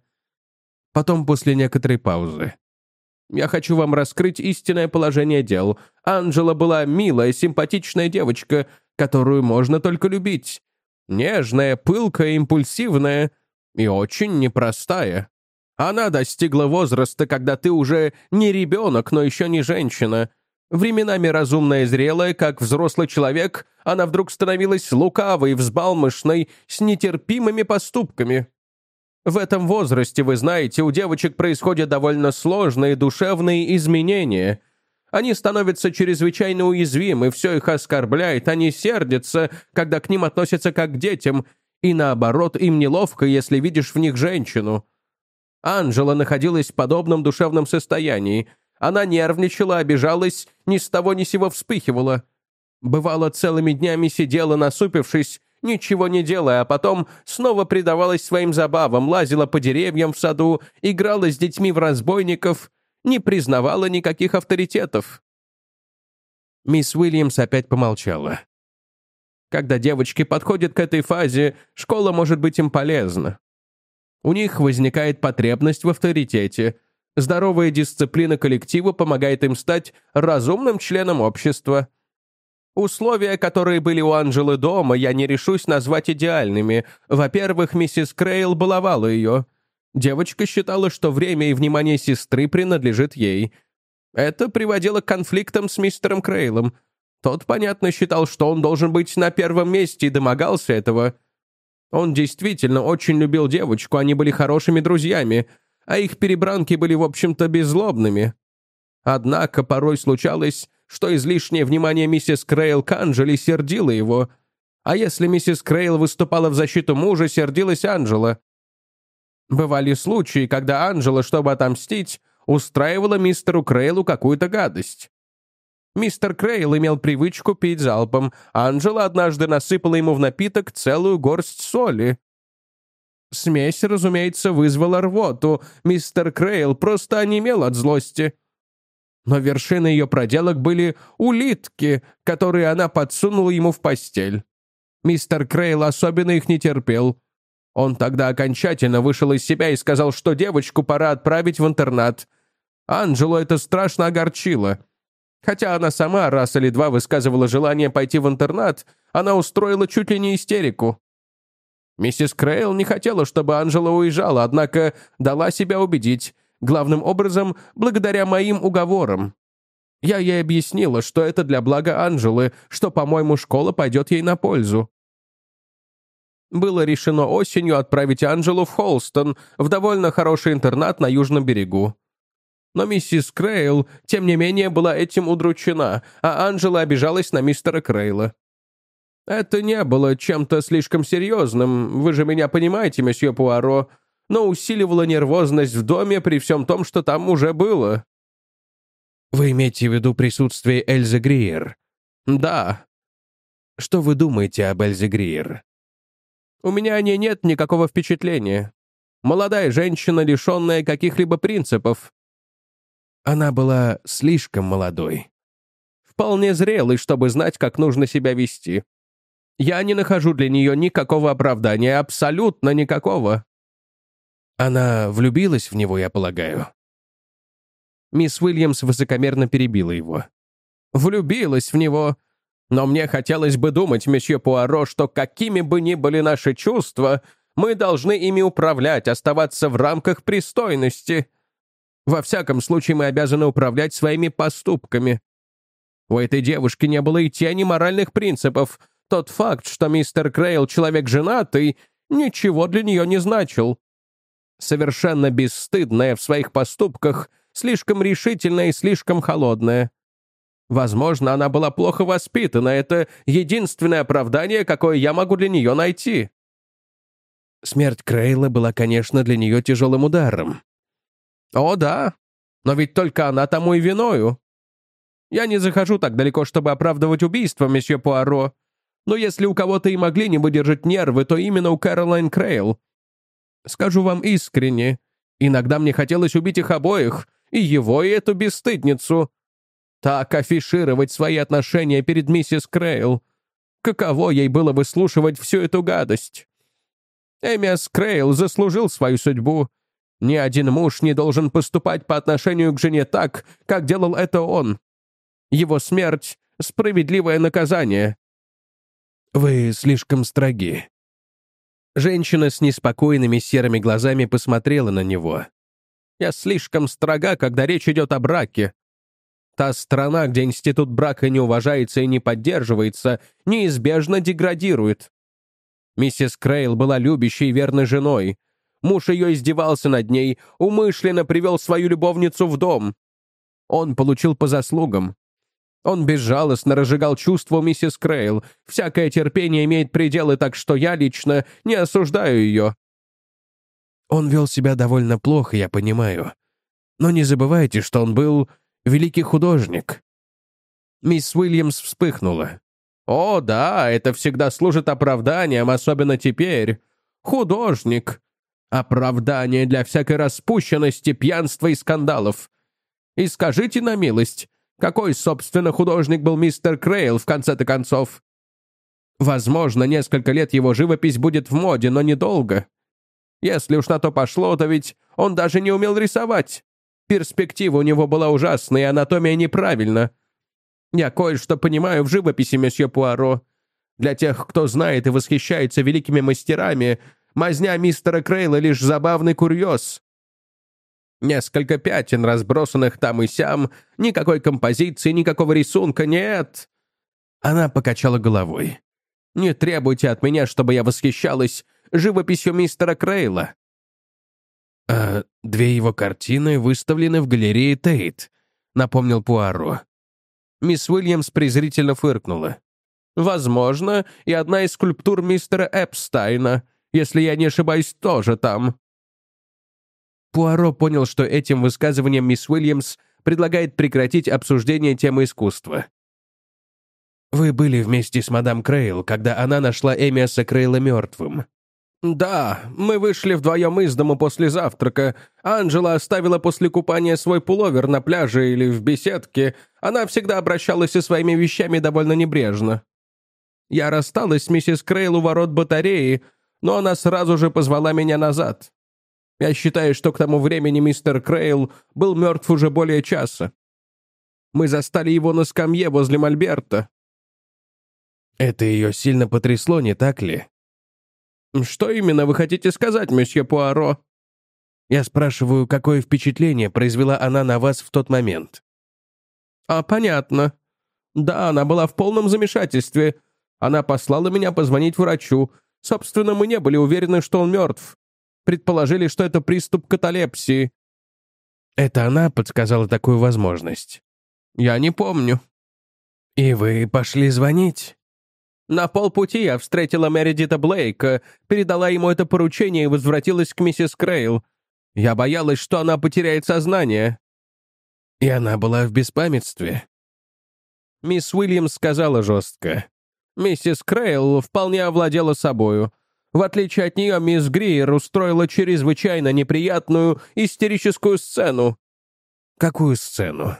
Потом, после некоторой паузы. Я хочу вам раскрыть истинное положение дел. Анжела была милая, симпатичная девочка, которую можно только любить. Нежная, пылкая, импульсивная и очень непростая. Она достигла возраста, когда ты уже не ребенок, но еще не женщина. Временами разумная и зрелая, как взрослый человек, она вдруг становилась лукавой, взбалмошной, с нетерпимыми поступками. В этом возрасте, вы знаете, у девочек происходят довольно сложные душевные изменения. Они становятся чрезвычайно уязвимы, все их оскорбляет, они сердятся, когда к ним относятся как к детям, и наоборот, им неловко, если видишь в них женщину. Анжела находилась в подобном душевном состоянии. Она нервничала, обижалась, ни с того ни сего вспыхивала. Бывало, целыми днями сидела, насупившись, ничего не делая, а потом снова предавалась своим забавам, лазила по деревьям в саду, играла с детьми в разбойников, не признавала никаких авторитетов. Мисс Уильямс опять помолчала. Когда девочки подходят к этой фазе, школа может быть им полезна. У них возникает потребность в авторитете. Здоровая дисциплина коллектива помогает им стать разумным членом общества. Условия, которые были у Анжелы дома, я не решусь назвать идеальными. Во-первых, миссис Крейл баловала ее. Девочка считала, что время и внимание сестры принадлежит ей. Это приводило к конфликтам с мистером Крейлом. Тот, понятно, считал, что он должен быть на первом месте и домогался этого. Он действительно очень любил девочку, они были хорошими друзьями, а их перебранки были, в общем-то, беззлобными. Однако порой случалось, что излишнее внимание миссис Крейл к Анжеле сердило его, а если миссис Крейл выступала в защиту мужа, сердилась Анжела. Бывали случаи, когда Анжела, чтобы отомстить, устраивала мистеру Крейлу какую-то гадость. Мистер Крейл имел привычку пить залпом, а Анжела однажды насыпала ему в напиток целую горсть соли. Смесь, разумеется, вызвала рвоту. Мистер Крейл просто онемел от злости. Но вершиной ее проделок были улитки, которые она подсунула ему в постель. Мистер Крейл особенно их не терпел. Он тогда окончательно вышел из себя и сказал, что девочку пора отправить в интернат. Анджелу это страшно огорчило. Хотя она сама раз или два высказывала желание пойти в интернат, она устроила чуть ли не истерику. Миссис Крейл не хотела, чтобы Анжела уезжала, однако дала себя убедить главным образом благодаря моим уговорам. Я ей объяснила, что это для блага Анжелы, что, по-моему, школа пойдет ей на пользу. Было решено осенью отправить Анжелу в Холстон, в довольно хороший интернат на Южном берегу. Но миссис Крейл, тем не менее, была этим удручена, а Анжела обижалась на мистера Крейла. Это не было чем-то слишком серьезным, вы же меня понимаете, месье Пуаро, но усиливала нервозность в доме при всем том, что там уже было. Вы имеете в виду присутствие Эльзы Гриер? Да. Что вы думаете об Эльзе Гриер? У меня о ней нет никакого впечатления. Молодая женщина, лишенная каких-либо принципов. Она была слишком молодой. Вполне зрелой, чтобы знать, как нужно себя вести. Я не нахожу для нее никакого оправдания, абсолютно никакого. Она влюбилась в него, я полагаю. Мисс Уильямс высокомерно перебила его. «Влюбилась в него. Но мне хотелось бы думать, месье Пуаро, что какими бы ни были наши чувства, мы должны ими управлять, оставаться в рамках пристойности. Во всяком случае, мы обязаны управлять своими поступками. У этой девушки не было и тени моральных принципов. Тот факт, что мистер Крейл человек женатый, ничего для нее не значил совершенно бесстыдная в своих поступках, слишком решительная и слишком холодная. Возможно, она была плохо воспитана. Это единственное оправдание, какое я могу для нее найти». Смерть Крейла была, конечно, для нее тяжелым ударом. «О, да. Но ведь только она тому и виною. Я не захожу так далеко, чтобы оправдывать убийство, месье Пуаро. Но если у кого-то и могли не выдержать нервы, то именно у Кэролайн Крейл. Скажу вам искренне, иногда мне хотелось убить их обоих, и его, и эту бесстыдницу. Так афишировать свои отношения перед миссис Крейл. Каково ей было выслушивать всю эту гадость? Эмиас Крейл заслужил свою судьбу. Ни один муж не должен поступать по отношению к жене так, как делал это он. Его смерть — справедливое наказание. Вы слишком строги. Женщина с неспокойными серыми глазами посмотрела на него. Я слишком строга, когда речь идет о браке. Та страна, где институт брака не уважается и не поддерживается, неизбежно деградирует. Миссис Крейл была любящей и верной женой. Муж ее издевался над ней, умышленно привел свою любовницу в дом. Он получил по заслугам. Он безжалостно разжигал чувства миссис Крейл. Всякое терпение имеет пределы, так что я лично не осуждаю ее». «Он вел себя довольно плохо, я понимаю. Но не забывайте, что он был великий художник». Мисс Уильямс вспыхнула. «О, да, это всегда служит оправданием, особенно теперь. Художник. Оправдание для всякой распущенности, пьянства и скандалов. И скажите на милость, какой, собственно, художник был мистер Крейл в конце-то концов? Возможно, несколько лет его живопись будет в моде, но недолго. Если уж на то пошло, то ведь он даже не умел рисовать. Перспектива у него была ужасная, и анатомия неправильна. Я кое-что понимаю в живописи, месье Пуаро. Для тех, кто знает и восхищается великими мастерами, мазня мистера Крейла лишь забавный курьез. Несколько пятен, разбросанных там и сям, никакой композиции, никакого рисунка, нет. Она покачала головой. Не требуйте от меня, чтобы я восхищалась живописью мистера Крейла. «А две его картины выставлены в галерее Тейт», — напомнил Пуаро. Мисс Уильямс презрительно фыркнула. «Возможно, и одна из скульптур мистера Эпстайна, если я не ошибаюсь, тоже там». Пуаро понял, что этим высказыванием мисс Уильямс предлагает прекратить обсуждение темы искусства. «Вы были вместе с мадам Крейл, когда она нашла Эмиаса Крейла мертвым?» «Да, мы вышли вдвоем из дому после завтрака. Анжела оставила после купания свой пуловер на пляже или в беседке. Она всегда обращалась со своими вещами довольно небрежно. Я рассталась с миссис Крейл у ворот батареи, но она сразу же позвала меня назад. Я считаю, что к тому времени мистер Крейл был мертв уже более часа. Мы застали его на скамье возле Мольберта». «Это ее сильно потрясло, не так ли?» «Что именно вы хотите сказать, месье Пуаро?» «Я спрашиваю, какое впечатление произвела она на вас в тот момент?» «А, понятно. Да, она была в полном замешательстве. Она послала меня позвонить врачу. Собственно, мы не были уверены, что он мертв предположили, что это приступ каталепсии. Это она подсказала такую возможность? Я не помню. И вы пошли звонить? На полпути я встретила Мередита Блейка, передала ему это поручение и возвратилась к миссис Крейл. Я боялась, что она потеряет сознание. И она была в беспамятстве. Мисс Уильямс сказала жестко. Миссис Крейл вполне овладела собою. В отличие от нее, мисс Гриер устроила чрезвычайно неприятную истерическую сцену. Какую сцену?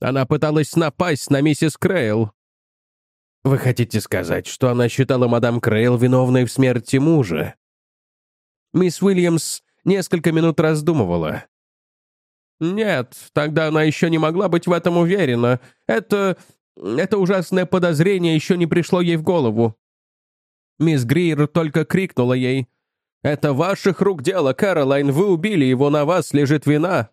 Она пыталась напасть на миссис Крейл. Вы хотите сказать, что она считала мадам Крейл виновной в смерти мужа? Мисс Уильямс несколько минут раздумывала. «Нет, тогда она еще не могла быть в этом уверена. Это... это ужасное подозрение еще не пришло ей в голову. Мисс Гриер только крикнула ей. «Это ваших рук дело, Кэролайн, вы убили его, на вас лежит вина».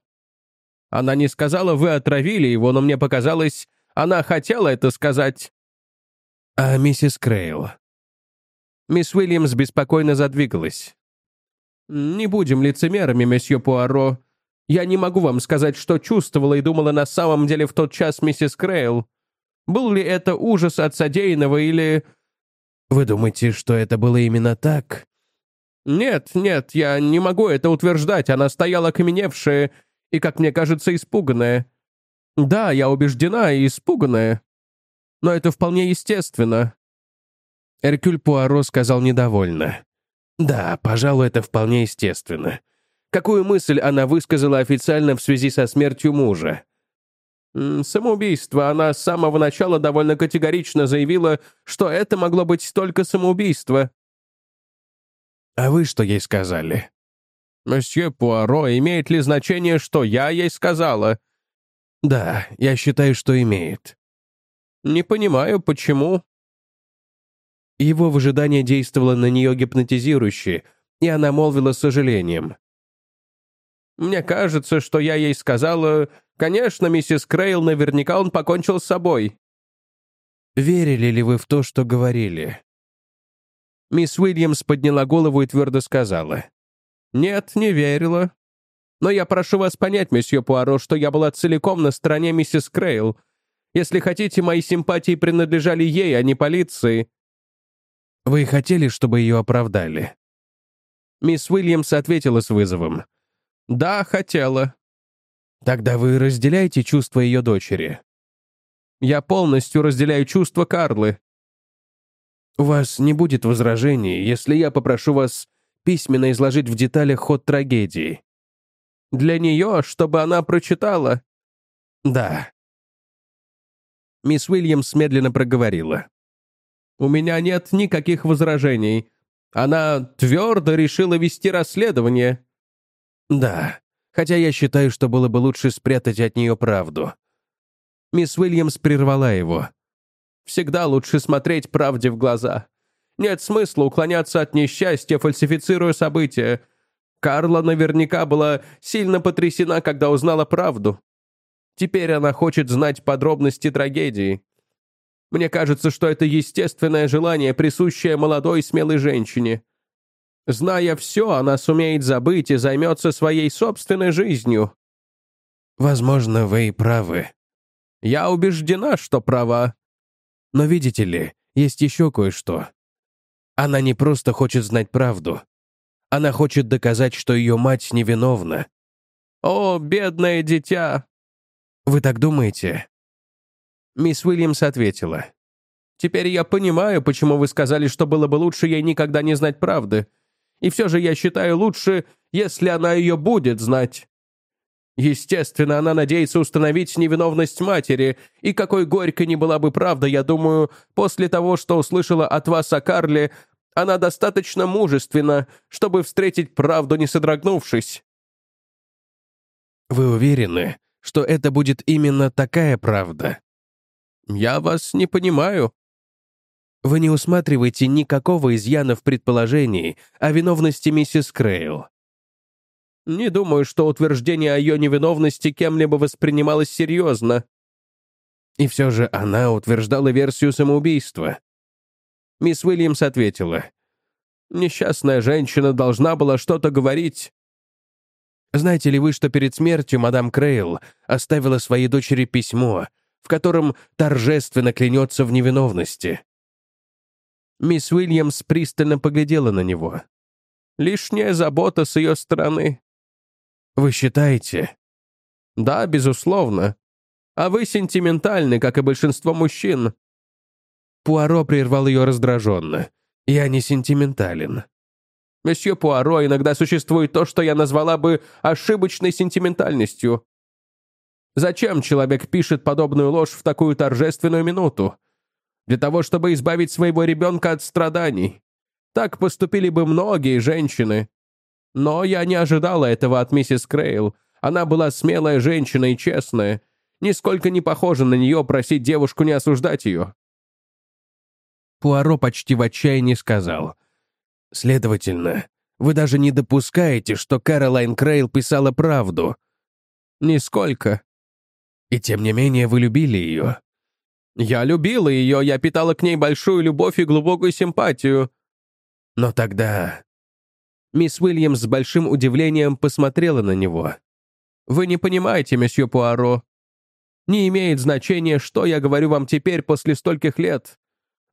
Она не сказала, вы отравили его, но мне показалось, она хотела это сказать. «А миссис Крейл?» Мисс Уильямс беспокойно задвигалась. «Не будем лицемерами, месье Пуаро. Я не могу вам сказать, что чувствовала и думала на самом деле в тот час миссис Крейл. Был ли это ужас от содеянного или... Вы думаете, что это было именно так? Нет, нет, я не могу это утверждать. Она стояла окаменевшая и, как мне кажется, испуганная. Да, я убеждена и испуганная. Но это вполне естественно. Эркюль Пуаро сказал недовольно. Да, пожалуй, это вполне естественно. Какую мысль она высказала официально в связи со смертью мужа? Самоубийство. Она с самого начала довольно категорично заявила, что это могло быть только самоубийство. А вы что ей сказали? Месье Пуаро, имеет ли значение, что я ей сказала? Да, я считаю, что имеет. Не понимаю, почему. Его выжидание действовало на нее гипнотизирующе, и она молвила с сожалением. «Мне кажется, что я ей сказала, конечно, миссис Крейл, наверняка он покончил с собой». «Верили ли вы в то, что говорили?» Мисс Уильямс подняла голову и твердо сказала. «Нет, не верила. Но я прошу вас понять, месье Пуаро, что я была целиком на стороне миссис Крейл. Если хотите, мои симпатии принадлежали ей, а не полиции». «Вы хотели, чтобы ее оправдали?» Мисс Уильямс ответила с вызовом. «Да, хотела». «Тогда вы разделяете чувства ее дочери?» «Я полностью разделяю чувства Карлы». «У вас не будет возражений, если я попрошу вас письменно изложить в деталях ход трагедии?» «Для нее, чтобы она прочитала?» «Да». Мисс Уильямс медленно проговорила. «У меня нет никаких возражений. Она твердо решила вести расследование». «Да, хотя я считаю, что было бы лучше спрятать от нее правду». Мисс Уильямс прервала его. «Всегда лучше смотреть правде в глаза. Нет смысла уклоняться от несчастья, фальсифицируя события. Карла наверняка была сильно потрясена, когда узнала правду. Теперь она хочет знать подробности трагедии. Мне кажется, что это естественное желание, присущее молодой смелой женщине. Зная все, она сумеет забыть и займется своей собственной жизнью. Возможно, вы и правы. Я убеждена, что права. Но видите ли, есть еще кое-что. Она не просто хочет знать правду. Она хочет доказать, что ее мать невиновна. «О, бедное дитя!» «Вы так думаете?» Мисс Уильямс ответила. «Теперь я понимаю, почему вы сказали, что было бы лучше ей никогда не знать правды. И все же я считаю лучше, если она ее будет знать. Естественно, она надеется установить невиновность матери, и какой горькой ни была бы правда, я думаю, после того, что услышала от вас о Карле, она достаточно мужественна, чтобы встретить правду, не содрогнувшись». «Вы уверены, что это будет именно такая правда?» «Я вас не понимаю», вы не усматриваете никакого изъяна в предположении о виновности миссис Крейл. Не думаю, что утверждение о ее невиновности кем-либо воспринималось серьезно. И все же она утверждала версию самоубийства. Мисс Уильямс ответила. Несчастная женщина должна была что-то говорить. Знаете ли вы, что перед смертью мадам Крейл оставила своей дочери письмо, в котором торжественно клянется в невиновности? Мисс Уильямс пристально поглядела на него. «Лишняя забота с ее стороны». «Вы считаете?» «Да, безусловно. А вы сентиментальны, как и большинство мужчин». Пуаро прервал ее раздраженно. «Я не сентиментален». «Месье Пуаро, иногда существует то, что я назвала бы ошибочной сентиментальностью. Зачем человек пишет подобную ложь в такую торжественную минуту? Для того, чтобы избавить своего ребенка от страданий. Так поступили бы многие женщины. Но я не ожидала этого от миссис Крейл. Она была смелая женщина и честная. Нисколько не похоже на нее просить девушку не осуждать ее. Пуаро почти в отчаянии сказал. «Следовательно, вы даже не допускаете, что Кэролайн Крейл писала правду?» «Нисколько». «И тем не менее вы любили ее?» Я любила ее, я питала к ней большую любовь и глубокую симпатию. Но тогда... Мисс Уильямс с большим удивлением посмотрела на него. «Вы не понимаете, месье Пуаро. Не имеет значения, что я говорю вам теперь после стольких лет.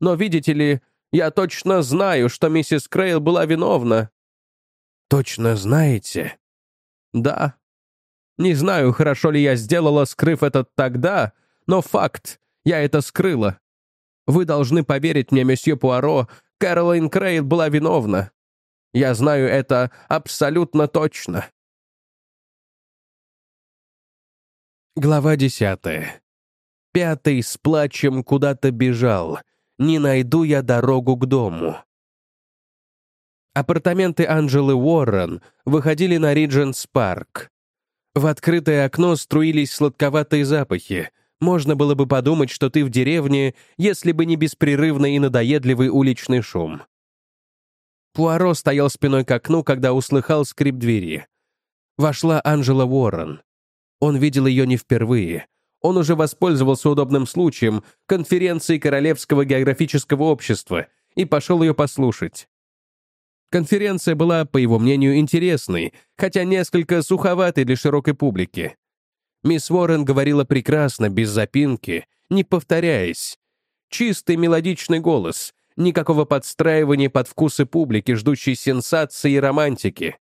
Но, видите ли, я точно знаю, что миссис Крейл была виновна». «Точно знаете?» «Да. Не знаю, хорошо ли я сделала, скрыв это тогда, но факт, я это скрыла. Вы должны поверить мне, месье Пуаро, Кэролайн Крейл была виновна. Я знаю это абсолютно точно». Глава десятая. Пятый с плачем куда-то бежал. Не найду я дорогу к дому. Апартаменты Анджелы Уоррен выходили на Ридженс Парк. В открытое окно струились сладковатые запахи. Можно было бы подумать, что ты в деревне, если бы не беспрерывный и надоедливый уличный шум. Пуаро стоял спиной к окну, когда услыхал скрип двери. Вошла Анджела Уоррен. Он видел ее не впервые. Он уже воспользовался удобным случаем, конференцией Королевского географического общества, и пошел ее послушать. Конференция была, по его мнению, интересной, хотя несколько суховатой для широкой публики. Мисс Уоррен говорила прекрасно, без запинки, не повторяясь. Чистый мелодичный голос, никакого подстраивания под вкусы публики, ждущей сенсации и романтики.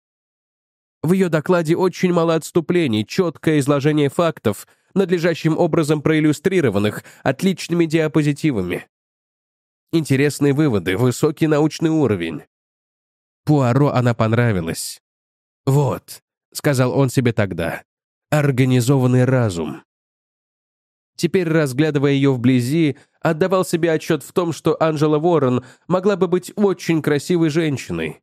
В ее докладе очень мало отступлений, четкое изложение фактов, надлежащим образом проиллюстрированных отличными диапозитивами. Интересные выводы, высокий научный уровень. Пуаро она понравилась. «Вот», — сказал он себе тогда, — «организованный разум». Теперь, разглядывая ее вблизи, отдавал себе отчет в том, что Анжела Уоррен могла бы быть очень красивой женщиной.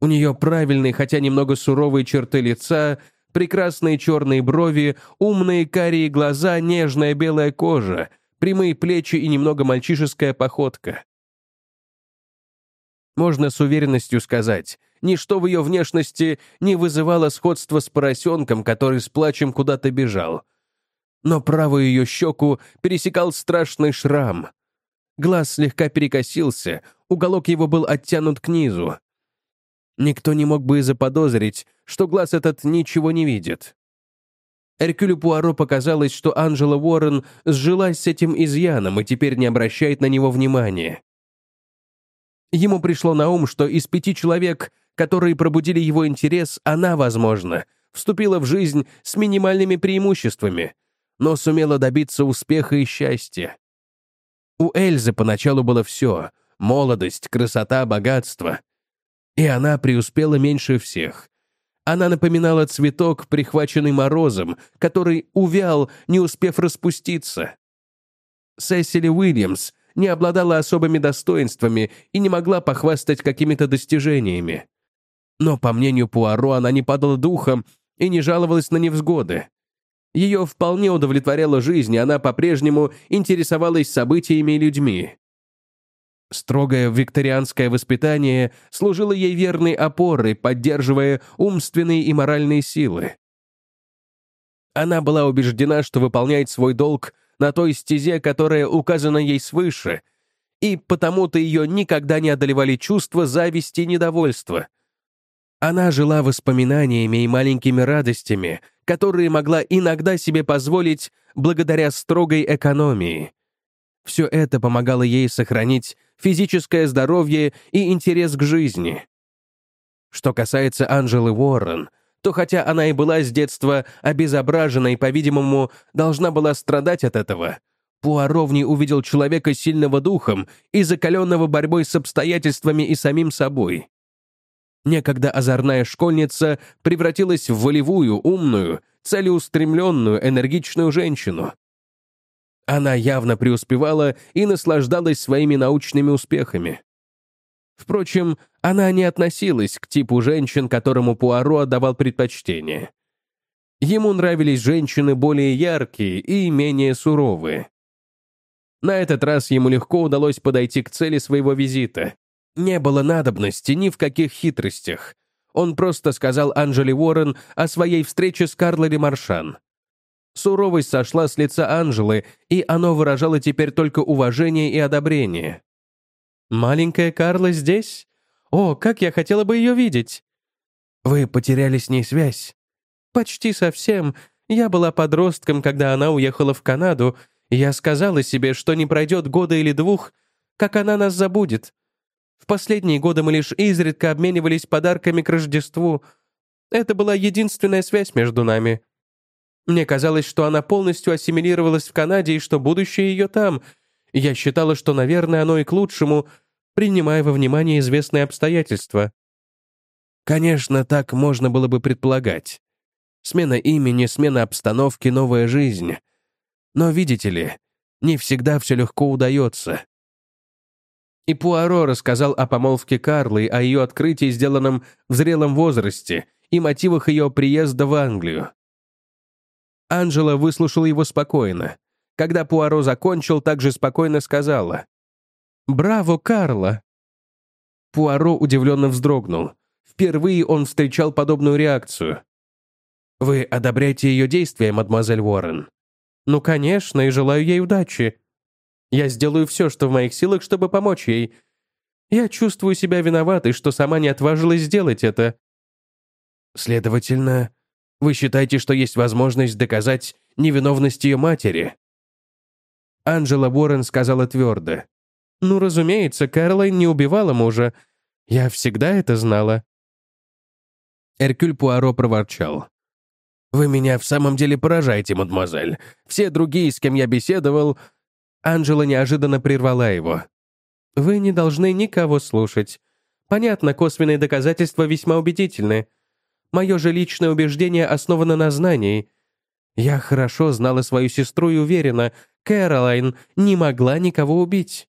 У нее правильные, хотя немного суровые черты лица, прекрасные черные брови, умные карие глаза, нежная белая кожа, прямые плечи и немного мальчишеская походка. Можно с уверенностью сказать, ничто в ее внешности не вызывало сходства с поросенком, который с плачем куда-то бежал. Но правую ее щеку пересекал страшный шрам. Глаз слегка перекосился, уголок его был оттянут к низу. Никто не мог бы и заподозрить, что глаз этот ничего не видит. Эркюлю Пуаро показалось, что Анжела Уоррен сжилась с этим изъяном и теперь не обращает на него внимания. Ему пришло на ум, что из пяти человек, которые пробудили его интерес, она, возможно, вступила в жизнь с минимальными преимуществами, но сумела добиться успеха и счастья. У Эльзы поначалу было все — молодость, красота, богатство — и она преуспела меньше всех. Она напоминала цветок, прихваченный морозом, который увял, не успев распуститься. Сесили Уильямс не обладала особыми достоинствами и не могла похвастать какими-то достижениями. Но, по мнению Пуаро, она не падала духом и не жаловалась на невзгоды. Ее вполне удовлетворяла жизнь, и она по-прежнему интересовалась событиями и людьми. Строгое викторианское воспитание служило ей верной опорой, поддерживая умственные и моральные силы. Она была убеждена, что выполняет свой долг на той стезе, которая указана ей свыше, и потому-то ее никогда не одолевали чувства зависти и недовольства. Она жила воспоминаниями и маленькими радостями, которые могла иногда себе позволить благодаря строгой экономии. Все это помогало ей сохранить физическое здоровье и интерес к жизни. Что касается Анжелы Уоррен, то хотя она и была с детства обезображена и, по-видимому, должна была страдать от этого, Пуаро в ней увидел человека сильного духом и закаленного борьбой с обстоятельствами и самим собой. Некогда озорная школьница превратилась в волевую, умную, целеустремленную, энергичную женщину. Она явно преуспевала и наслаждалась своими научными успехами. Впрочем, она не относилась к типу женщин, которому Пуаро отдавал предпочтение. Ему нравились женщины более яркие и менее суровые. На этот раз ему легко удалось подойти к цели своего визита. Не было надобности ни в каких хитростях. Он просто сказал Анжеле Уоррен о своей встрече с Карлой Маршан. Суровость сошла с лица Анжелы, и оно выражало теперь только уважение и одобрение. «Маленькая Карла здесь? О, как я хотела бы ее видеть!» «Вы потеряли с ней связь?» Почти совсем. Я была подростком, когда она уехала в Канаду, я сказала себе, что не пройдет года или двух, как она нас забудет. В последние годы мы лишь изредка обменивались подарками к Рождеству. Это была единственная связь между нами. Мне казалось, что она полностью ассимилировалась в Канаде и что будущее ее там. Я считала, что, наверное, оно и к лучшему, принимая во внимание известные обстоятельства. Конечно, так можно было бы предполагать. Смена имени, смена обстановки, новая жизнь. Но, видите ли, не всегда все легко удается. И Пуаро рассказал о помолвке Карлы, о ее открытии, сделанном в зрелом возрасте, и мотивах ее приезда в Англию. Анжела выслушала его спокойно. Когда Пуаро закончил, также спокойно сказала. «Браво, Карла!» Пуаро удивленно вздрогнул. Впервые он встречал подобную реакцию. «Вы одобряете ее действия, мадемуазель Уоррен?» «Ну, конечно, и желаю ей удачи. Я сделаю все, что в моих силах, чтобы помочь ей. Я чувствую себя виноватой, что сама не отважилась сделать это». «Следовательно, вы считаете, что есть возможность доказать невиновность ее матери?» Анжела Уоррен сказала твердо. «Ну, разумеется, Кэролайн не убивала мужа. Я всегда это знала». Эркюль Пуаро проворчал. «Вы меня в самом деле поражаете, мадемуазель. Все другие, с кем я беседовал...» Анжела неожиданно прервала его. «Вы не должны никого слушать. Понятно, косвенные доказательства весьма убедительны. Мое же личное убеждение основано на знании. Я хорошо знала свою сестру и уверена, Кэролайн не могла никого убить».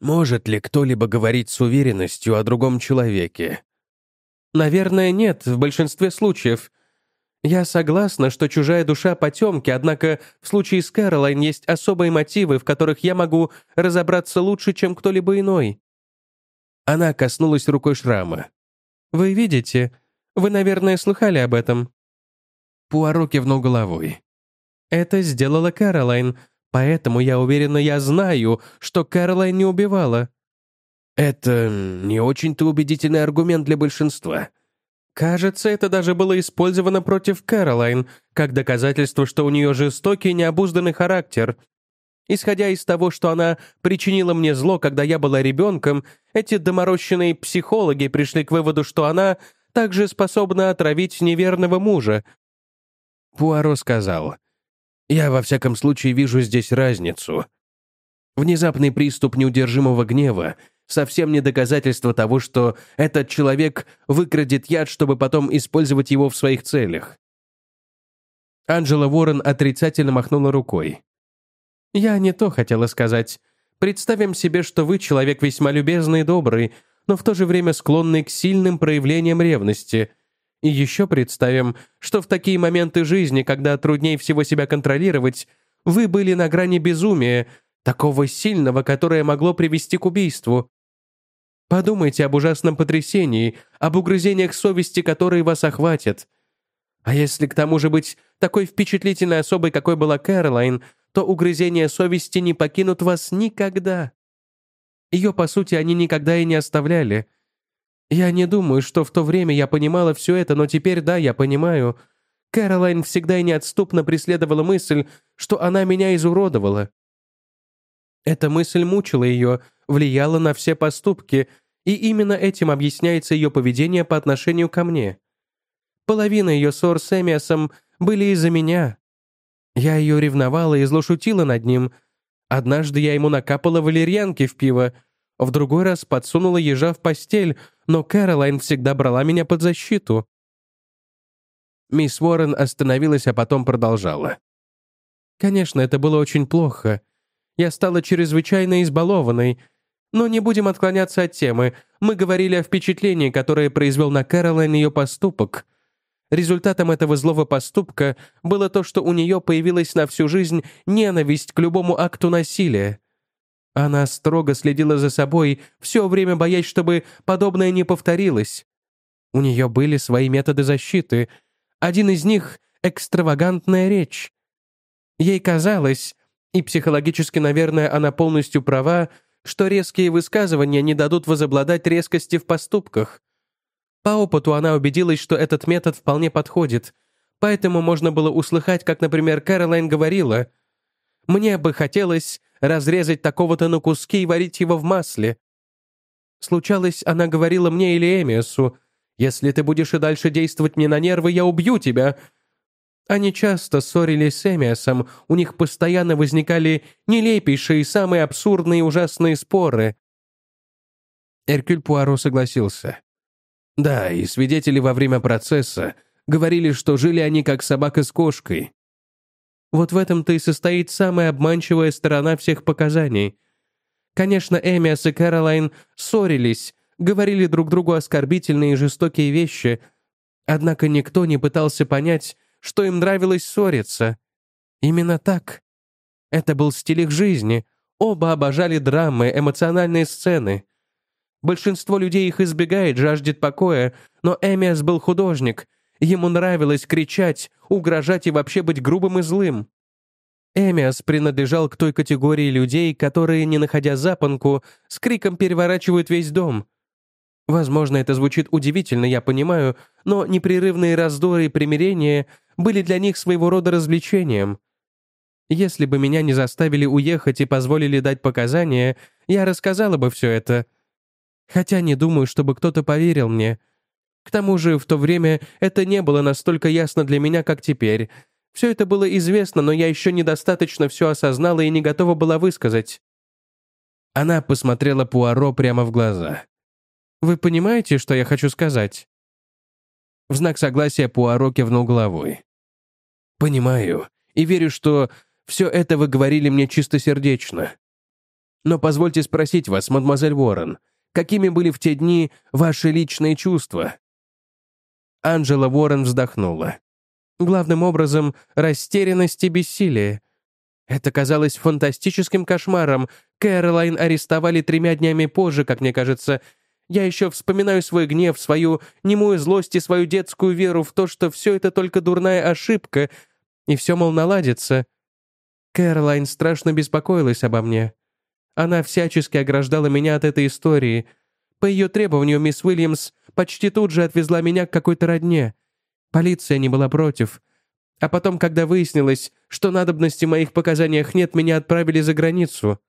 «Может ли кто-либо говорить с уверенностью о другом человеке?» «Наверное, нет, в большинстве случаев. Я согласна, что чужая душа потемки, однако в случае с Кэролайн есть особые мотивы, в которых я могу разобраться лучше, чем кто-либо иной. Она коснулась рукой шрама. «Вы видите? Вы, наверное, слыхали об этом». Пуаро кивнул головой. «Это сделала Кэролайн, поэтому я уверена, я знаю, что Кэролайн не убивала». «Это не очень-то убедительный аргумент для большинства», Кажется, это даже было использовано против Кэролайн, как доказательство, что у нее жестокий, необузданный характер. Исходя из того, что она причинила мне зло, когда я была ребенком, эти доморощенные психологи пришли к выводу, что она также способна отравить неверного мужа. Пуаро сказал, «Я во всяком случае вижу здесь разницу. Внезапный приступ неудержимого гнева совсем не доказательство того, что этот человек выкрадет яд, чтобы потом использовать его в своих целях. Анджела Уоррен отрицательно махнула рукой. «Я не то хотела сказать. Представим себе, что вы человек весьма любезный и добрый, но в то же время склонный к сильным проявлениям ревности. И еще представим, что в такие моменты жизни, когда труднее всего себя контролировать, вы были на грани безумия, такого сильного, которое могло привести к убийству. Подумайте об ужасном потрясении, об угрызениях совести, которые вас охватят. А если к тому же быть такой впечатлительной особой, какой была Кэролайн, то угрызения совести не покинут вас никогда. Ее, по сути, они никогда и не оставляли. Я не думаю, что в то время я понимала все это, но теперь да, я понимаю. Кэролайн всегда и неотступно преследовала мысль, что она меня изуродовала. Эта мысль мучила ее, влияла на все поступки, и именно этим объясняется ее поведение по отношению ко мне. Половина ее ссор с Эмиасом были из-за меня. Я ее ревновала и злошутила над ним. Однажды я ему накапала валерьянки в пиво, в другой раз подсунула ежа в постель, но Кэролайн всегда брала меня под защиту. Мисс Уоррен остановилась, а потом продолжала. Конечно, это было очень плохо. Я стала чрезвычайно избалованной. Но не будем отклоняться от темы. Мы говорили о впечатлении, которое произвел на Кэролайн ее поступок. Результатом этого злого поступка было то, что у нее появилась на всю жизнь ненависть к любому акту насилия. Она строго следила за собой, все время боясь, чтобы подобное не повторилось. У нее были свои методы защиты. Один из них — экстравагантная речь. Ей казалось, и психологически, наверное, она полностью права, что резкие высказывания не дадут возобладать резкости в поступках. По опыту она убедилась, что этот метод вполне подходит, поэтому можно было услыхать, как, например, Кэролайн говорила, «Мне бы хотелось разрезать такого-то на куски и варить его в масле». Случалось, она говорила мне или Эмиасу, «Если ты будешь и дальше действовать мне на нервы, я убью тебя». Они часто ссорились с Эмиасом, у них постоянно возникали нелепейшие, самые абсурдные и ужасные споры. Эркюль Пуаро согласился. Да, и свидетели во время процесса говорили, что жили они как собака с кошкой. Вот в этом-то и состоит самая обманчивая сторона всех показаний. Конечно, Эмиас и Кэролайн ссорились, говорили друг другу оскорбительные и жестокие вещи, однако никто не пытался понять, что им нравилось ссориться. Именно так. Это был стиль их жизни. Оба обожали драмы, эмоциональные сцены. Большинство людей их избегает, жаждет покоя, но Эмиас был художник. Ему нравилось кричать, угрожать и вообще быть грубым и злым. Эмиас принадлежал к той категории людей, которые, не находя запонку, с криком переворачивают весь дом. Возможно, это звучит удивительно, я понимаю, но непрерывные раздоры и примирения были для них своего рода развлечением. Если бы меня не заставили уехать и позволили дать показания, я рассказала бы все это — Хотя не думаю, чтобы кто-то поверил мне. К тому же в то время это не было настолько ясно для меня, как теперь. Все это было известно, но я еще недостаточно все осознала и не готова была высказать. Она посмотрела Пуаро прямо в глаза. «Вы понимаете, что я хочу сказать?» В знак согласия Пуаро кивнул головой. «Понимаю, и верю, что все это вы говорили мне чистосердечно. Но позвольте спросить вас, мадемуазель Уоррен, какими были в те дни ваши личные чувства?» Анжела Уоррен вздохнула. Главным образом, растерянность и бессилие. Это казалось фантастическим кошмаром. Кэролайн арестовали тремя днями позже, как мне кажется. Я еще вспоминаю свой гнев, свою немую злость и свою детскую веру в то, что все это только дурная ошибка, и все, мол, наладится. Кэролайн страшно беспокоилась обо мне. Она всячески ограждала меня от этой истории. По ее требованию мисс Уильямс почти тут же отвезла меня к какой-то родне. Полиция не была против. А потом, когда выяснилось, что надобности в моих показаниях нет, меня отправили за границу.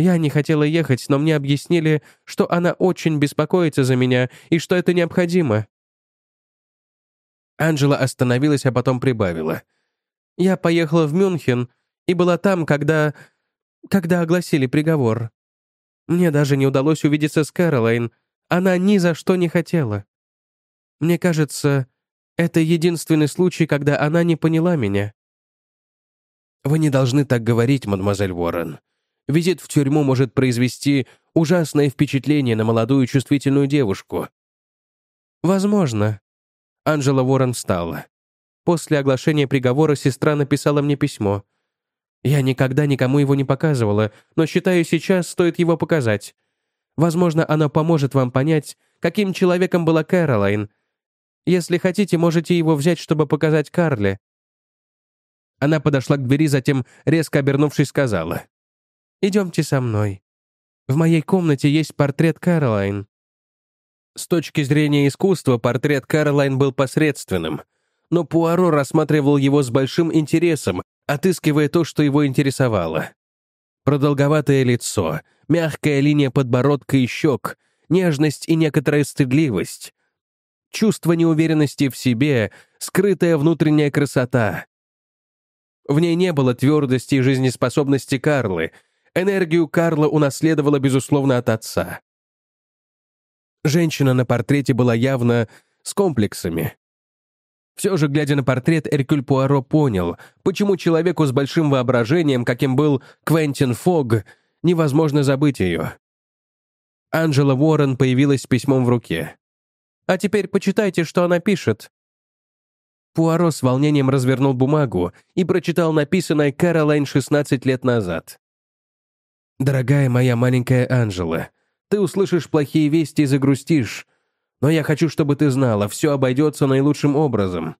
Я не хотела ехать, но мне объяснили, что она очень беспокоится за меня и что это необходимо. Анжела остановилась, а потом прибавила. Я поехала в Мюнхен и была там, когда когда огласили приговор. Мне даже не удалось увидеться с Кэролайн. Она ни за что не хотела. Мне кажется, это единственный случай, когда она не поняла меня. Вы не должны так говорить, мадемуазель Уоррен. Визит в тюрьму может произвести ужасное впечатление на молодую чувствительную девушку. Возможно. Анжела Уоррен встала. После оглашения приговора сестра написала мне письмо — я никогда никому его не показывала, но считаю, сейчас стоит его показать. Возможно, оно поможет вам понять, каким человеком была Кэролайн. Если хотите, можете его взять, чтобы показать Карле». Она подошла к двери, затем, резко обернувшись, сказала. «Идемте со мной. В моей комнате есть портрет Кэролайн». С точки зрения искусства, портрет Кэролайн был посредственным, но Пуаро рассматривал его с большим интересом отыскивая то, что его интересовало. Продолговатое лицо, мягкая линия подбородка и щек, нежность и некоторая стыдливость. Чувство неуверенности в себе, скрытая внутренняя красота. В ней не было твердости и жизнеспособности Карлы. Энергию Карла унаследовала, безусловно, от отца. Женщина на портрете была явно с комплексами. Все же, глядя на портрет, Эркюль Пуаро понял, почему человеку с большим воображением, каким был Квентин Фог, невозможно забыть ее. Анжела Уоррен появилась с письмом в руке. «А теперь почитайте, что она пишет». Пуаро с волнением развернул бумагу и прочитал написанное Кэролайн 16 лет назад. «Дорогая моя маленькая Анжела, ты услышишь плохие вести и загрустишь, но я хочу, чтобы ты знала, все обойдется наилучшим образом.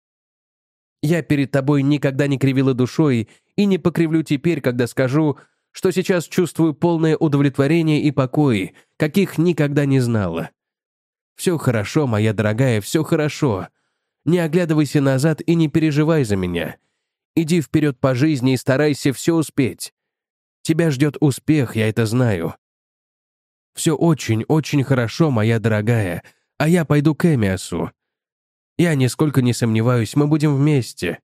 Я перед тобой никогда не кривила душой и не покривлю теперь, когда скажу, что сейчас чувствую полное удовлетворение и покой, каких никогда не знала. «Все хорошо, моя дорогая, все хорошо. Не оглядывайся назад и не переживай за меня. Иди вперед по жизни и старайся все успеть. Тебя ждет успех, я это знаю. Все очень-очень хорошо, моя дорогая, а я пойду к Эмиасу. Я нисколько не сомневаюсь, мы будем вместе.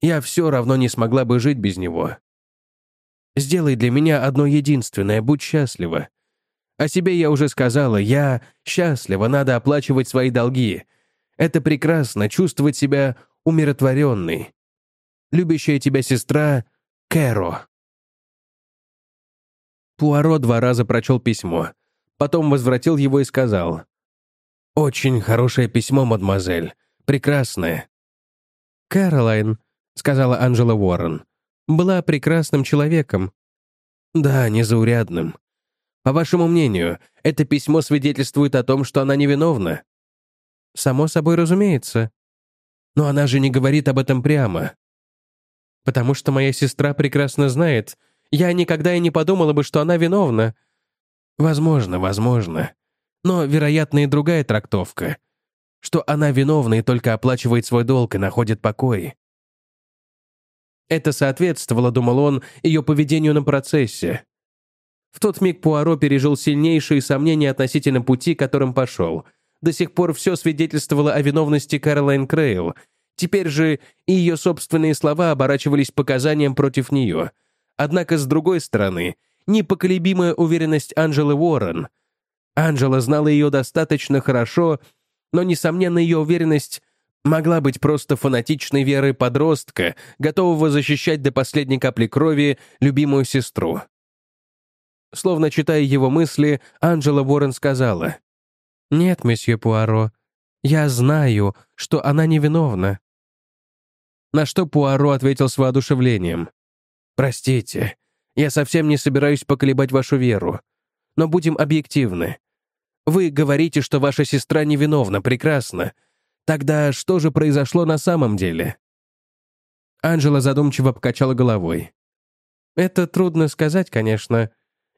Я все равно не смогла бы жить без него. Сделай для меня одно единственное, будь счастлива. О себе я уже сказала, я счастлива, надо оплачивать свои долги. Это прекрасно, чувствовать себя умиротворенной. Любящая тебя сестра Кэро. Пуаро два раза прочел письмо, потом возвратил его и сказал. «Очень хорошее письмо, мадемуазель. Прекрасное». «Кэролайн», — сказала Анжела Уоррен, «была прекрасным человеком». «Да, незаурядным. По вашему мнению, это письмо свидетельствует о том, что она невиновна?» «Само собой разумеется». «Но она же не говорит об этом прямо». «Потому что моя сестра прекрасно знает, я никогда и не подумала бы, что она виновна». «Возможно, возможно. Но, вероятно, и другая трактовка. Что она виновна и только оплачивает свой долг и находит покой». Это соответствовало, думал он, ее поведению на процессе. В тот миг Пуаро пережил сильнейшие сомнения относительно пути, которым пошел. До сих пор все свидетельствовало о виновности Кэролайн Крейл. Теперь же и ее собственные слова оборачивались показанием против нее. Однако, с другой стороны, непоколебимая уверенность Анжелы Уоррен. Анжела знала ее достаточно хорошо, но, несомненно, ее уверенность могла быть просто фанатичной верой подростка, готового защищать до последней капли крови любимую сестру. Словно читая его мысли, Анжела Уоррен сказала, «Нет, месье Пуаро, я знаю, что она невиновна». На что Пуаро ответил с воодушевлением, «Простите, я совсем не собираюсь поколебать вашу веру, но будем объективны. Вы говорите, что ваша сестра невиновна, прекрасно. Тогда что же произошло на самом деле?» Анжела задумчиво покачала головой. «Это трудно сказать, конечно.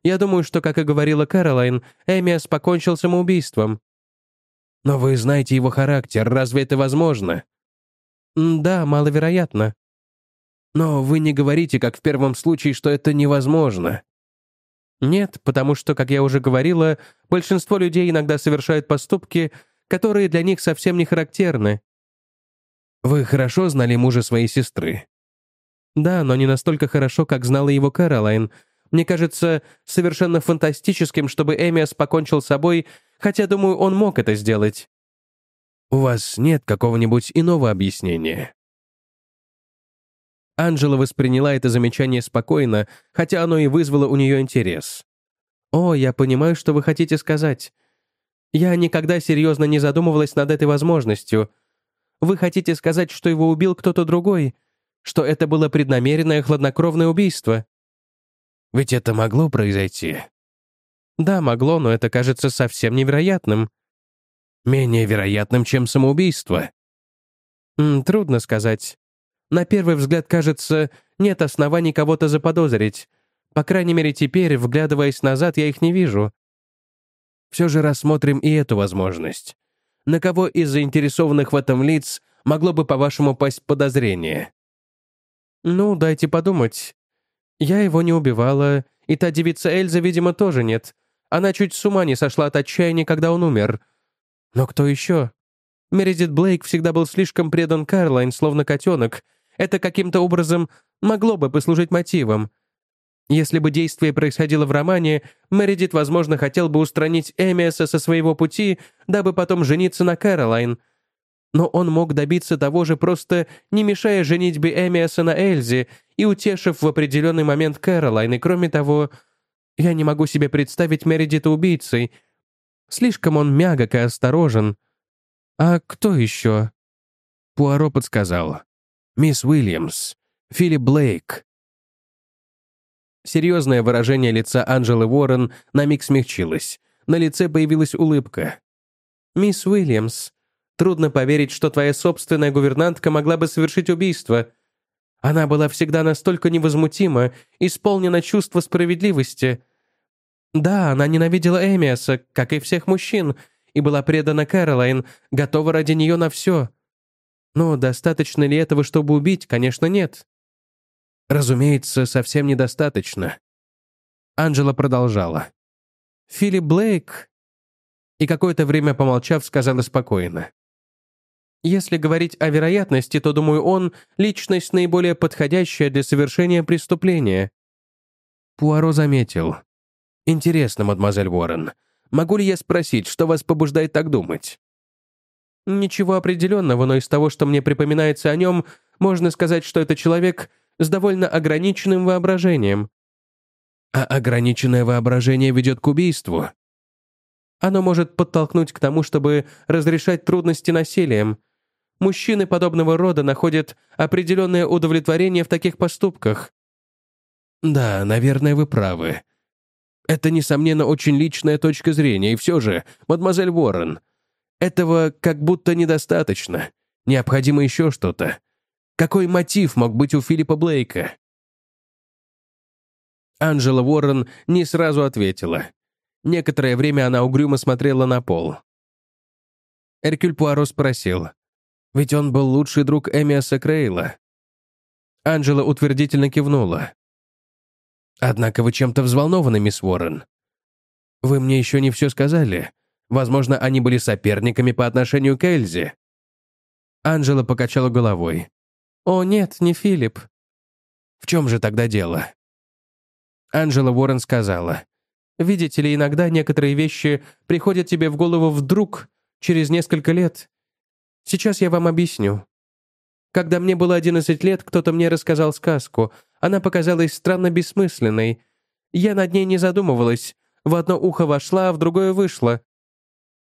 Я думаю, что, как и говорила Кэролайн, Эмиас покончил самоубийством». «Но вы знаете его характер, разве это возможно?» «Да, маловероятно». «Но вы не говорите, как в первом случае, что это невозможно». «Нет, потому что, как я уже говорила, большинство людей иногда совершают поступки, которые для них совсем не характерны». «Вы хорошо знали мужа своей сестры?» «Да, но не настолько хорошо, как знала его Кэролайн. Мне кажется совершенно фантастическим, чтобы Эмиас покончил с собой, хотя, думаю, он мог это сделать». «У вас нет какого-нибудь иного объяснения?» Анжела восприняла это замечание спокойно, хотя оно и вызвало у нее интерес. «О, я понимаю, что вы хотите сказать. Я никогда серьезно не задумывалась над этой возможностью. Вы хотите сказать, что его убил кто-то другой? Что это было преднамеренное хладнокровное убийство?» Ведь это могло произойти. Да, могло, но это кажется совсем невероятным. Менее вероятным, чем самоубийство. М, трудно сказать. На первый взгляд, кажется, нет оснований кого-то заподозрить. По крайней мере, теперь, вглядываясь назад, я их не вижу. Все же рассмотрим и эту возможность. На кого из заинтересованных в этом лиц могло бы, по-вашему, пасть подозрение? Ну, дайте подумать. Я его не убивала, и та девица Эльза, видимо, тоже нет. Она чуть с ума не сошла от отчаяния, когда он умер. Но кто еще? Мередит Блейк всегда был слишком предан Карлайн, словно котенок. Это каким-то образом могло бы послужить мотивом. Если бы действие происходило в романе, Мередит, возможно, хотел бы устранить Эмиаса со своего пути, дабы потом жениться на Кэролайн — но он мог добиться того же, просто не мешая женитьбе Эмиаса на Эльзе и утешив в определенный момент Кэролайн, и кроме того, я не могу себе представить Мередита убийцей. Слишком он мягок и осторожен. А кто еще? Пуаро подсказал. Мисс Уильямс, Филипп Блейк. Серьезное выражение лица Анжелы Уоррен на миг смягчилось. На лице появилась улыбка. «Мисс Уильямс, Трудно поверить, что твоя собственная гувернантка могла бы совершить убийство. Она была всегда настолько невозмутима, исполнена чувства справедливости. Да, она ненавидела Эмиаса, как и всех мужчин, и была предана Кэролайн, готова ради нее на все. Но достаточно ли этого, чтобы убить? Конечно, нет. Разумеется, совсем недостаточно. Анджела продолжала. Филипп Блейк... И какое-то время помолчав, сказала спокойно. Если говорить о вероятности, то, думаю, он — личность наиболее подходящая для совершения преступления. Пуаро заметил. «Интересно, мадемуазель Уоррен, могу ли я спросить, что вас побуждает так думать?» «Ничего определенного, но из того, что мне припоминается о нем, можно сказать, что это человек с довольно ограниченным воображением». «А ограниченное воображение ведет к убийству?» «Оно может подтолкнуть к тому, чтобы разрешать трудности насилием. Мужчины подобного рода находят определенное удовлетворение в таких поступках». «Да, наверное, вы правы. Это, несомненно, очень личная точка зрения, и все же, мадемуазель Уоррен, этого как будто недостаточно. Необходимо еще что-то. Какой мотив мог быть у Филиппа Блейка? Анжела Уоррен не сразу ответила. Некоторое время она угрюмо смотрела на пол. Эркюль Пуаро спросил. «Ведь он был лучший друг Эмиаса Крейла». Анжела утвердительно кивнула. «Однако вы чем-то взволнованы, мисс Уоррен. Вы мне еще не все сказали. Возможно, они были соперниками по отношению к Эльзе». Анжела покачала головой. «О, нет, не Филипп». «В чем же тогда дело?» Анжела Уоррен сказала. «Видите ли, иногда некоторые вещи приходят тебе в голову вдруг, через несколько лет. Сейчас я вам объясню. Когда мне было 11 лет, кто-то мне рассказал сказку. Она показалась странно бессмысленной. Я над ней не задумывалась. В одно ухо вошла, а в другое вышла.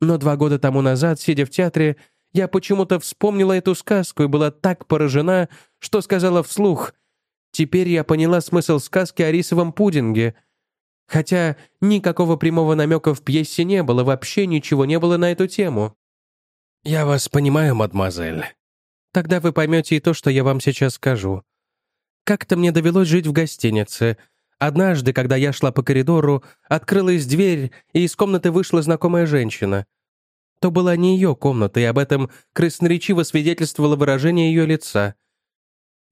Но два года тому назад, сидя в театре, я почему-то вспомнила эту сказку и была так поражена, что сказала вслух. Теперь я поняла смысл сказки о рисовом пудинге. Хотя никакого прямого намека в пьесе не было, вообще ничего не было на эту тему. «Я вас понимаю, мадемуазель. Тогда вы поймете и то, что я вам сейчас скажу. Как-то мне довелось жить в гостинице. Однажды, когда я шла по коридору, открылась дверь, и из комнаты вышла знакомая женщина то была не ее комната, и об этом красноречиво свидетельствовало выражение ее лица.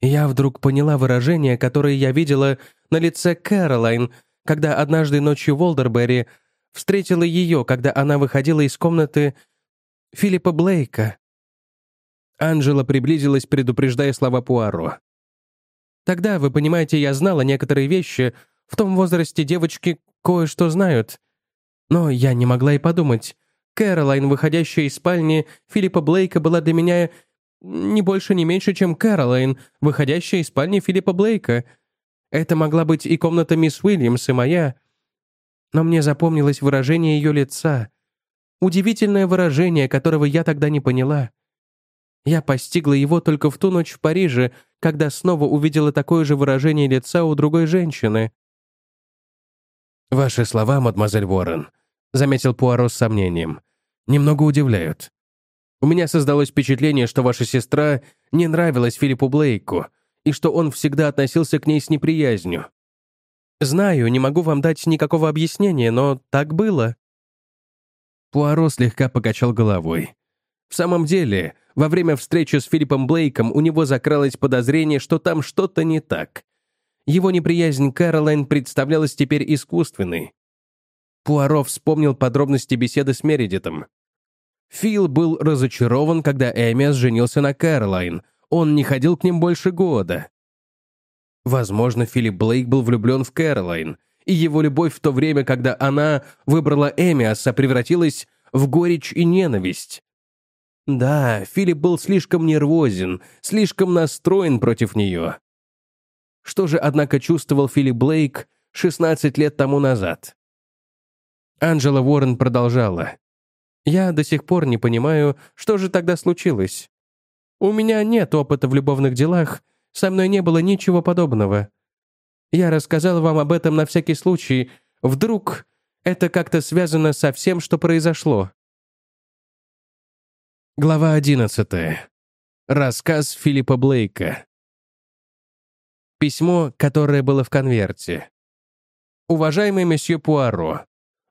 Я вдруг поняла выражение, которое я видела на лице Кэролайн, когда однажды ночью в Олдерберри встретила ее, когда она выходила из комнаты Филиппа Блейка. Анжела приблизилась, предупреждая слова Пуаро. «Тогда, вы понимаете, я знала некоторые вещи. В том возрасте девочки кое-что знают. Но я не могла и подумать, Кэролайн, выходящая из спальни Филиппа Блейка, была для меня не больше, не меньше, чем Кэролайн, выходящая из спальни Филиппа Блейка. Это могла быть и комната мисс Уильямс, и моя. Но мне запомнилось выражение ее лица. Удивительное выражение, которого я тогда не поняла. Я постигла его только в ту ночь в Париже, когда снова увидела такое же выражение лица у другой женщины. «Ваши слова, мадемуазель Уоррен», — заметил Пуаро с сомнением. «Немного удивляют. У меня создалось впечатление, что ваша сестра не нравилась Филиппу Блейку и что он всегда относился к ней с неприязнью. Знаю, не могу вам дать никакого объяснения, но так было». Пуаро слегка покачал головой. В самом деле, во время встречи с Филиппом Блейком у него закралось подозрение, что там что-то не так. Его неприязнь Кэролайн представлялась теперь искусственной. Пуаро вспомнил подробности беседы с Мередитом. Фил был разочарован, когда Эмиас женился на Кэролайн. Он не ходил к ним больше года. Возможно, Филипп Блейк был влюблен в Кэролайн, и его любовь в то время, когда она выбрала Эмиаса, превратилась в горечь и ненависть. Да, Филипп был слишком нервозен, слишком настроен против нее. Что же, однако, чувствовал Филипп Блейк 16 лет тому назад? Анджела Уоррен продолжала. «Я до сих пор не понимаю, что же тогда случилось. У меня нет опыта в любовных делах, со мной не было ничего подобного. Я рассказала вам об этом на всякий случай. Вдруг это как-то связано со всем, что произошло». Глава одиннадцатая. Рассказ Филиппа Блейка. Письмо, которое было в конверте. «Уважаемый месье Пуаро,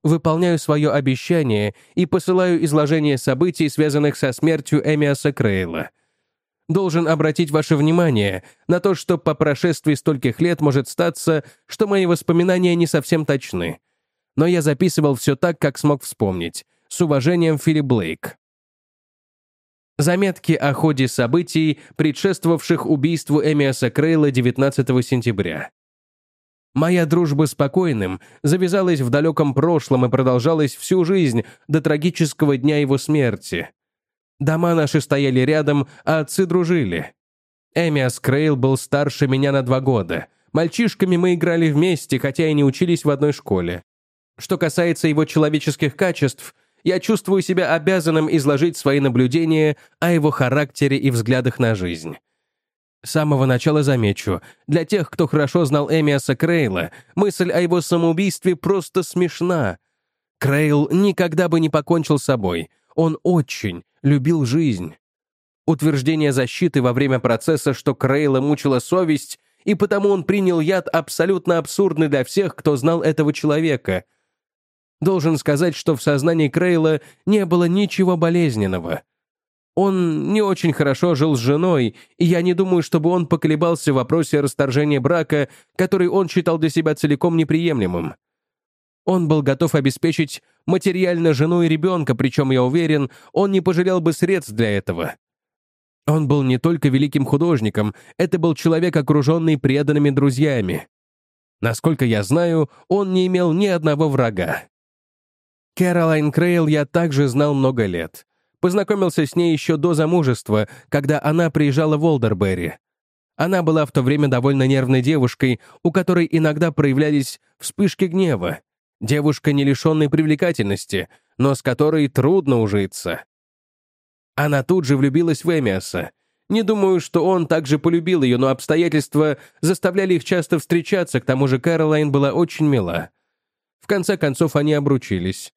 выполняю свое обещание и посылаю изложение событий, связанных со смертью Эмиаса Крейла. Должен обратить ваше внимание на то, что по прошествии стольких лет может статься, что мои воспоминания не совсем точны. Но я записывал все так, как смог вспомнить. С уважением, Филипп Блейк. Заметки о ходе событий, предшествовавших убийству Эмиаса Крейла 19 сентября. Моя дружба с покойным завязалась в далеком прошлом и продолжалась всю жизнь до трагического дня его смерти. Дома наши стояли рядом, а отцы дружили. Эмиас Крейл был старше меня на два года. Мальчишками мы играли вместе, хотя и не учились в одной школе. Что касается его человеческих качеств, я чувствую себя обязанным изложить свои наблюдения о его характере и взглядах на жизнь. С самого начала замечу, для тех, кто хорошо знал Эмиаса Крейла, мысль о его самоубийстве просто смешна. Крейл никогда бы не покончил с собой. Он очень любил жизнь. Утверждение защиты во время процесса, что Крейла мучила совесть, и потому он принял яд, абсолютно абсурдный для всех, кто знал этого человека. Должен сказать, что в сознании Крейла не было ничего болезненного. Он не очень хорошо жил с женой, и я не думаю, чтобы он поколебался в вопросе расторжения брака, который он считал для себя целиком неприемлемым. Он был готов обеспечить материально жену и ребенка, причем, я уверен, он не пожалел бы средств для этого. Он был не только великим художником, это был человек, окруженный преданными друзьями. Насколько я знаю, он не имел ни одного врага. Кэролайн Крейл я также знал много лет. Познакомился с ней еще до замужества, когда она приезжала в Олдерберри. Она была в то время довольно нервной девушкой, у которой иногда проявлялись вспышки гнева. Девушка, не лишенной привлекательности, но с которой трудно ужиться. Она тут же влюбилась в Эмиаса. Не думаю, что он также полюбил ее, но обстоятельства заставляли их часто встречаться, к тому же Кэролайн была очень мила. В конце концов, они обручились.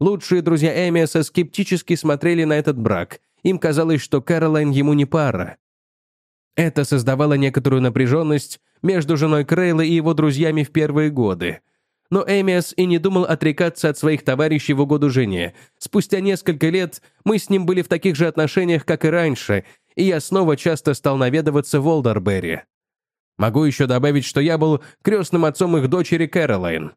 Лучшие друзья Эмиаса скептически смотрели на этот брак. Им казалось, что Кэролайн ему не пара. Это создавало некоторую напряженность между женой Крейла и его друзьями в первые годы. Но Эмиас и не думал отрекаться от своих товарищей в угоду жене. Спустя несколько лет мы с ним были в таких же отношениях, как и раньше, и я снова часто стал наведываться в Олдерберри. Могу еще добавить, что я был крестным отцом их дочери Кэролайн.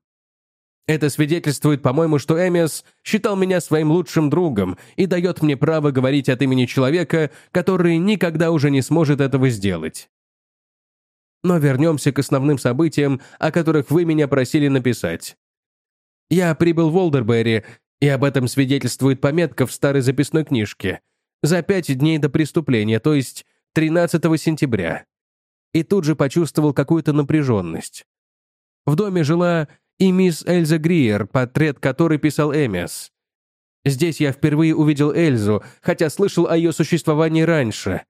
Это свидетельствует, по-моему, что Эмиас считал меня своим лучшим другом и дает мне право говорить от имени человека, который никогда уже не сможет этого сделать. Но вернемся к основным событиям, о которых вы меня просили написать. Я прибыл в Олдерберри, и об этом свидетельствует пометка в старой записной книжке, за пять дней до преступления, то есть 13 сентября. И тут же почувствовал какую-то напряженность. В доме жила и мисс Эльза Гриер, портрет которой писал Эмиас. Здесь я впервые увидел Эльзу, хотя слышал о ее существовании раньше.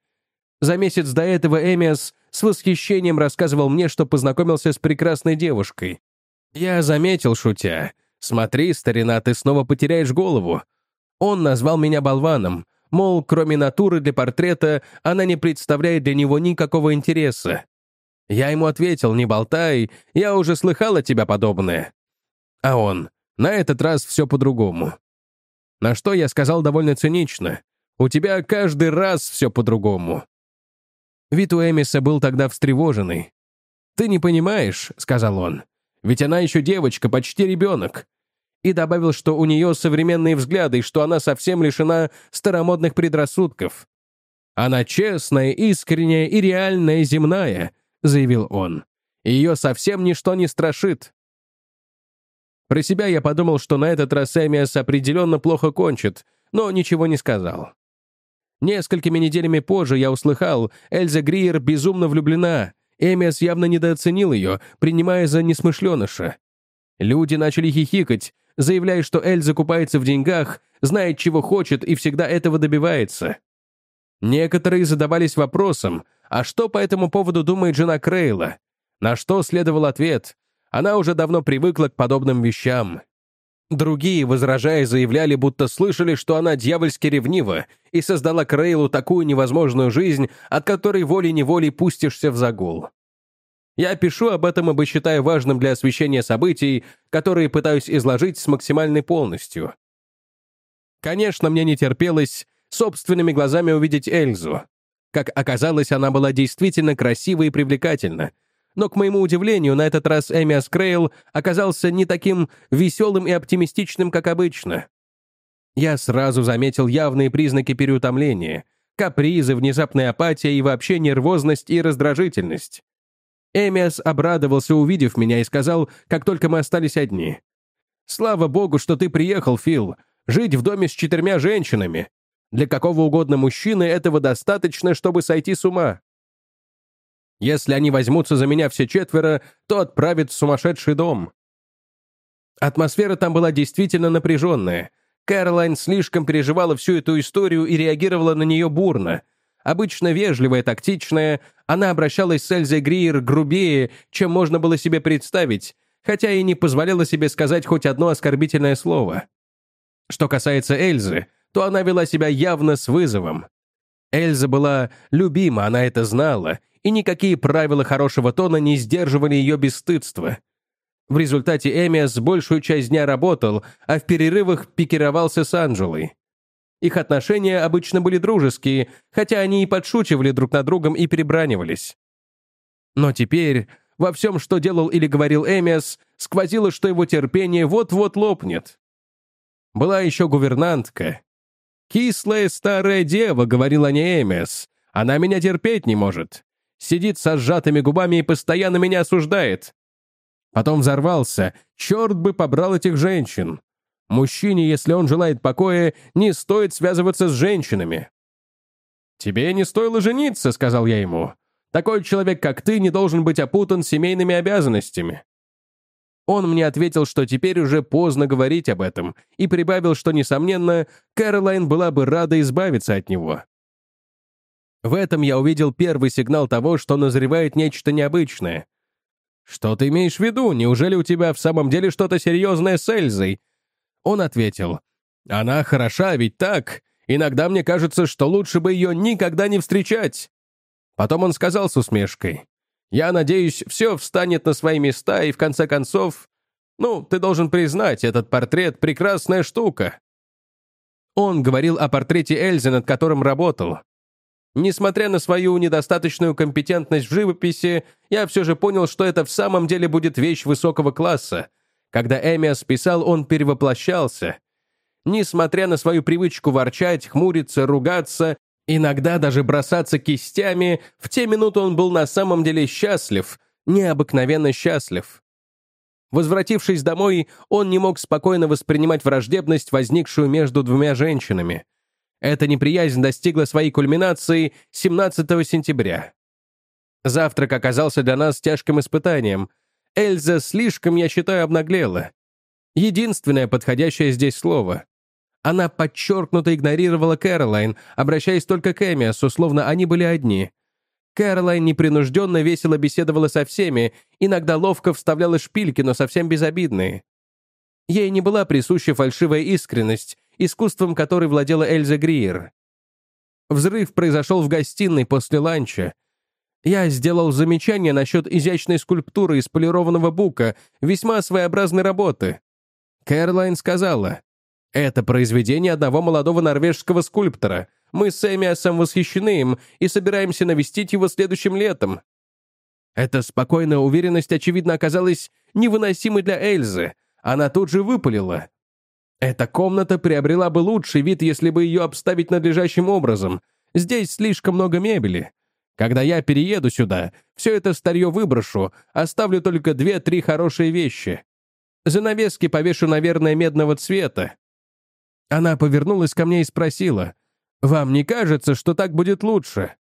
За месяц до этого Эмиас с восхищением рассказывал мне, что познакомился с прекрасной девушкой. Я заметил, шутя. «Смотри, старина, ты снова потеряешь голову». Он назвал меня болваном, мол, кроме натуры для портрета, она не представляет для него никакого интереса. Я ему ответил, не болтай, я уже слыхал от тебя подобное. А он, на этот раз все по-другому. На что я сказал довольно цинично. У тебя каждый раз все по-другому. Вид у Эмиса был тогда встревоженный. «Ты не понимаешь», — сказал он, — «ведь она еще девочка, почти ребенок». И добавил, что у нее современные взгляды и что она совсем лишена старомодных предрассудков. Она честная, искренняя и реальная земная, — заявил он. «Ее совсем ничто не страшит». Про себя я подумал, что на этот раз Эмиас определенно плохо кончит, но ничего не сказал. Несколькими неделями позже я услыхал, Эльза Гриер безумно влюблена. Эмиас явно недооценил ее, принимая за несмышленыша. Люди начали хихикать, заявляя, что Эльза купается в деньгах, знает, чего хочет и всегда этого добивается. Некоторые задавались вопросом, а что по этому поводу думает жена Крейла? На что следовал ответ. Она уже давно привыкла к подобным вещам. Другие, возражая, заявляли, будто слышали, что она дьявольски ревнива и создала Крейлу такую невозможную жизнь, от которой волей-неволей пустишься в загул. Я пишу об этом, ибо считаю важным для освещения событий, которые пытаюсь изложить с максимальной полностью. Конечно, мне не терпелось собственными глазами увидеть Эльзу. Как оказалось, она была действительно красива и привлекательна. Но, к моему удивлению, на этот раз Эмиас Крейл оказался не таким веселым и оптимистичным, как обычно. Я сразу заметил явные признаки переутомления, капризы, внезапная апатия и вообще нервозность и раздражительность. Эмиас обрадовался, увидев меня, и сказал, как только мы остались одни. «Слава богу, что ты приехал, Фил. Жить в доме с четырьмя женщинами. Для какого угодно мужчины этого достаточно, чтобы сойти с ума. Если они возьмутся за меня все четверо, то отправят в сумасшедший дом. Атмосфера там была действительно напряженная. Кэролайн слишком переживала всю эту историю и реагировала на нее бурно. Обычно вежливая, тактичная, она обращалась с Эльзой Гриер грубее, чем можно было себе представить, хотя и не позволяла себе сказать хоть одно оскорбительное слово. Что касается Эльзы, то она вела себя явно с вызовом. Эльза была любима, она это знала, и никакие правила хорошего тона не сдерживали ее бесстыдство. В результате Эмиас большую часть дня работал, а в перерывах пикировался с Анжелой. Их отношения обычно были дружеские, хотя они и подшучивали друг над другом и перебранивались. Но теперь во всем, что делал или говорил Эмиас, сквозило, что его терпение вот-вот лопнет. Была еще гувернантка. «Кислая старая дева», — говорила не Эмиас. «Она меня терпеть не может. Сидит со сжатыми губами и постоянно меня осуждает». Потом взорвался. «Черт бы побрал этих женщин!» Мужчине, если он желает покоя, не стоит связываться с женщинами. «Тебе не стоило жениться», — сказал я ему. «Такой человек, как ты, не должен быть опутан семейными обязанностями». Он мне ответил, что теперь уже поздно говорить об этом, и прибавил, что, несомненно, Кэролайн была бы рада избавиться от него. В этом я увидел первый сигнал того, что назревает нечто необычное. «Что ты имеешь в виду? Неужели у тебя в самом деле что-то серьезное с Эльзой?» Он ответил, «Она хороша, ведь так? Иногда мне кажется, что лучше бы ее никогда не встречать». Потом он сказал с усмешкой, я надеюсь, все встанет на свои места, и в конце концов... Ну, ты должен признать, этот портрет — прекрасная штука. Он говорил о портрете Эльзы, над которым работал. Несмотря на свою недостаточную компетентность в живописи, я все же понял, что это в самом деле будет вещь высокого класса. Когда Эмиас писал, он перевоплощался. Несмотря на свою привычку ворчать, хмуриться, ругаться, Иногда даже бросаться кистями, в те минуты он был на самом деле счастлив, необыкновенно счастлив. Возвратившись домой, он не мог спокойно воспринимать враждебность, возникшую между двумя женщинами. Эта неприязнь достигла своей кульминации 17 сентября. Завтрак оказался для нас тяжким испытанием. Эльза слишком, я считаю, обнаглела. Единственное подходящее здесь слово. Она подчеркнуто игнорировала Кэролайн, обращаясь только к Эмиасу, словно они были одни. Кэролайн непринужденно весело беседовала со всеми, иногда ловко вставляла шпильки, но совсем безобидные. Ей не была присуща фальшивая искренность, искусством которой владела Эльза Гриер. Взрыв произошел в гостиной после ланча. Я сделал замечание насчет изящной скульптуры из полированного бука, весьма своеобразной работы. Кэролайн сказала, это произведение одного молодого норвежского скульптора. Мы с Эмиасом восхищены им и собираемся навестить его следующим летом. Эта спокойная уверенность, очевидно, оказалась невыносимой для Эльзы. Она тут же выпалила. Эта комната приобрела бы лучший вид, если бы ее обставить надлежащим образом. Здесь слишком много мебели. Когда я перееду сюда, все это старье выброшу, оставлю только две-три хорошие вещи. Занавески повешу, наверное, медного цвета. Она повернулась ко мне и спросила, «Вам не кажется, что так будет лучше?»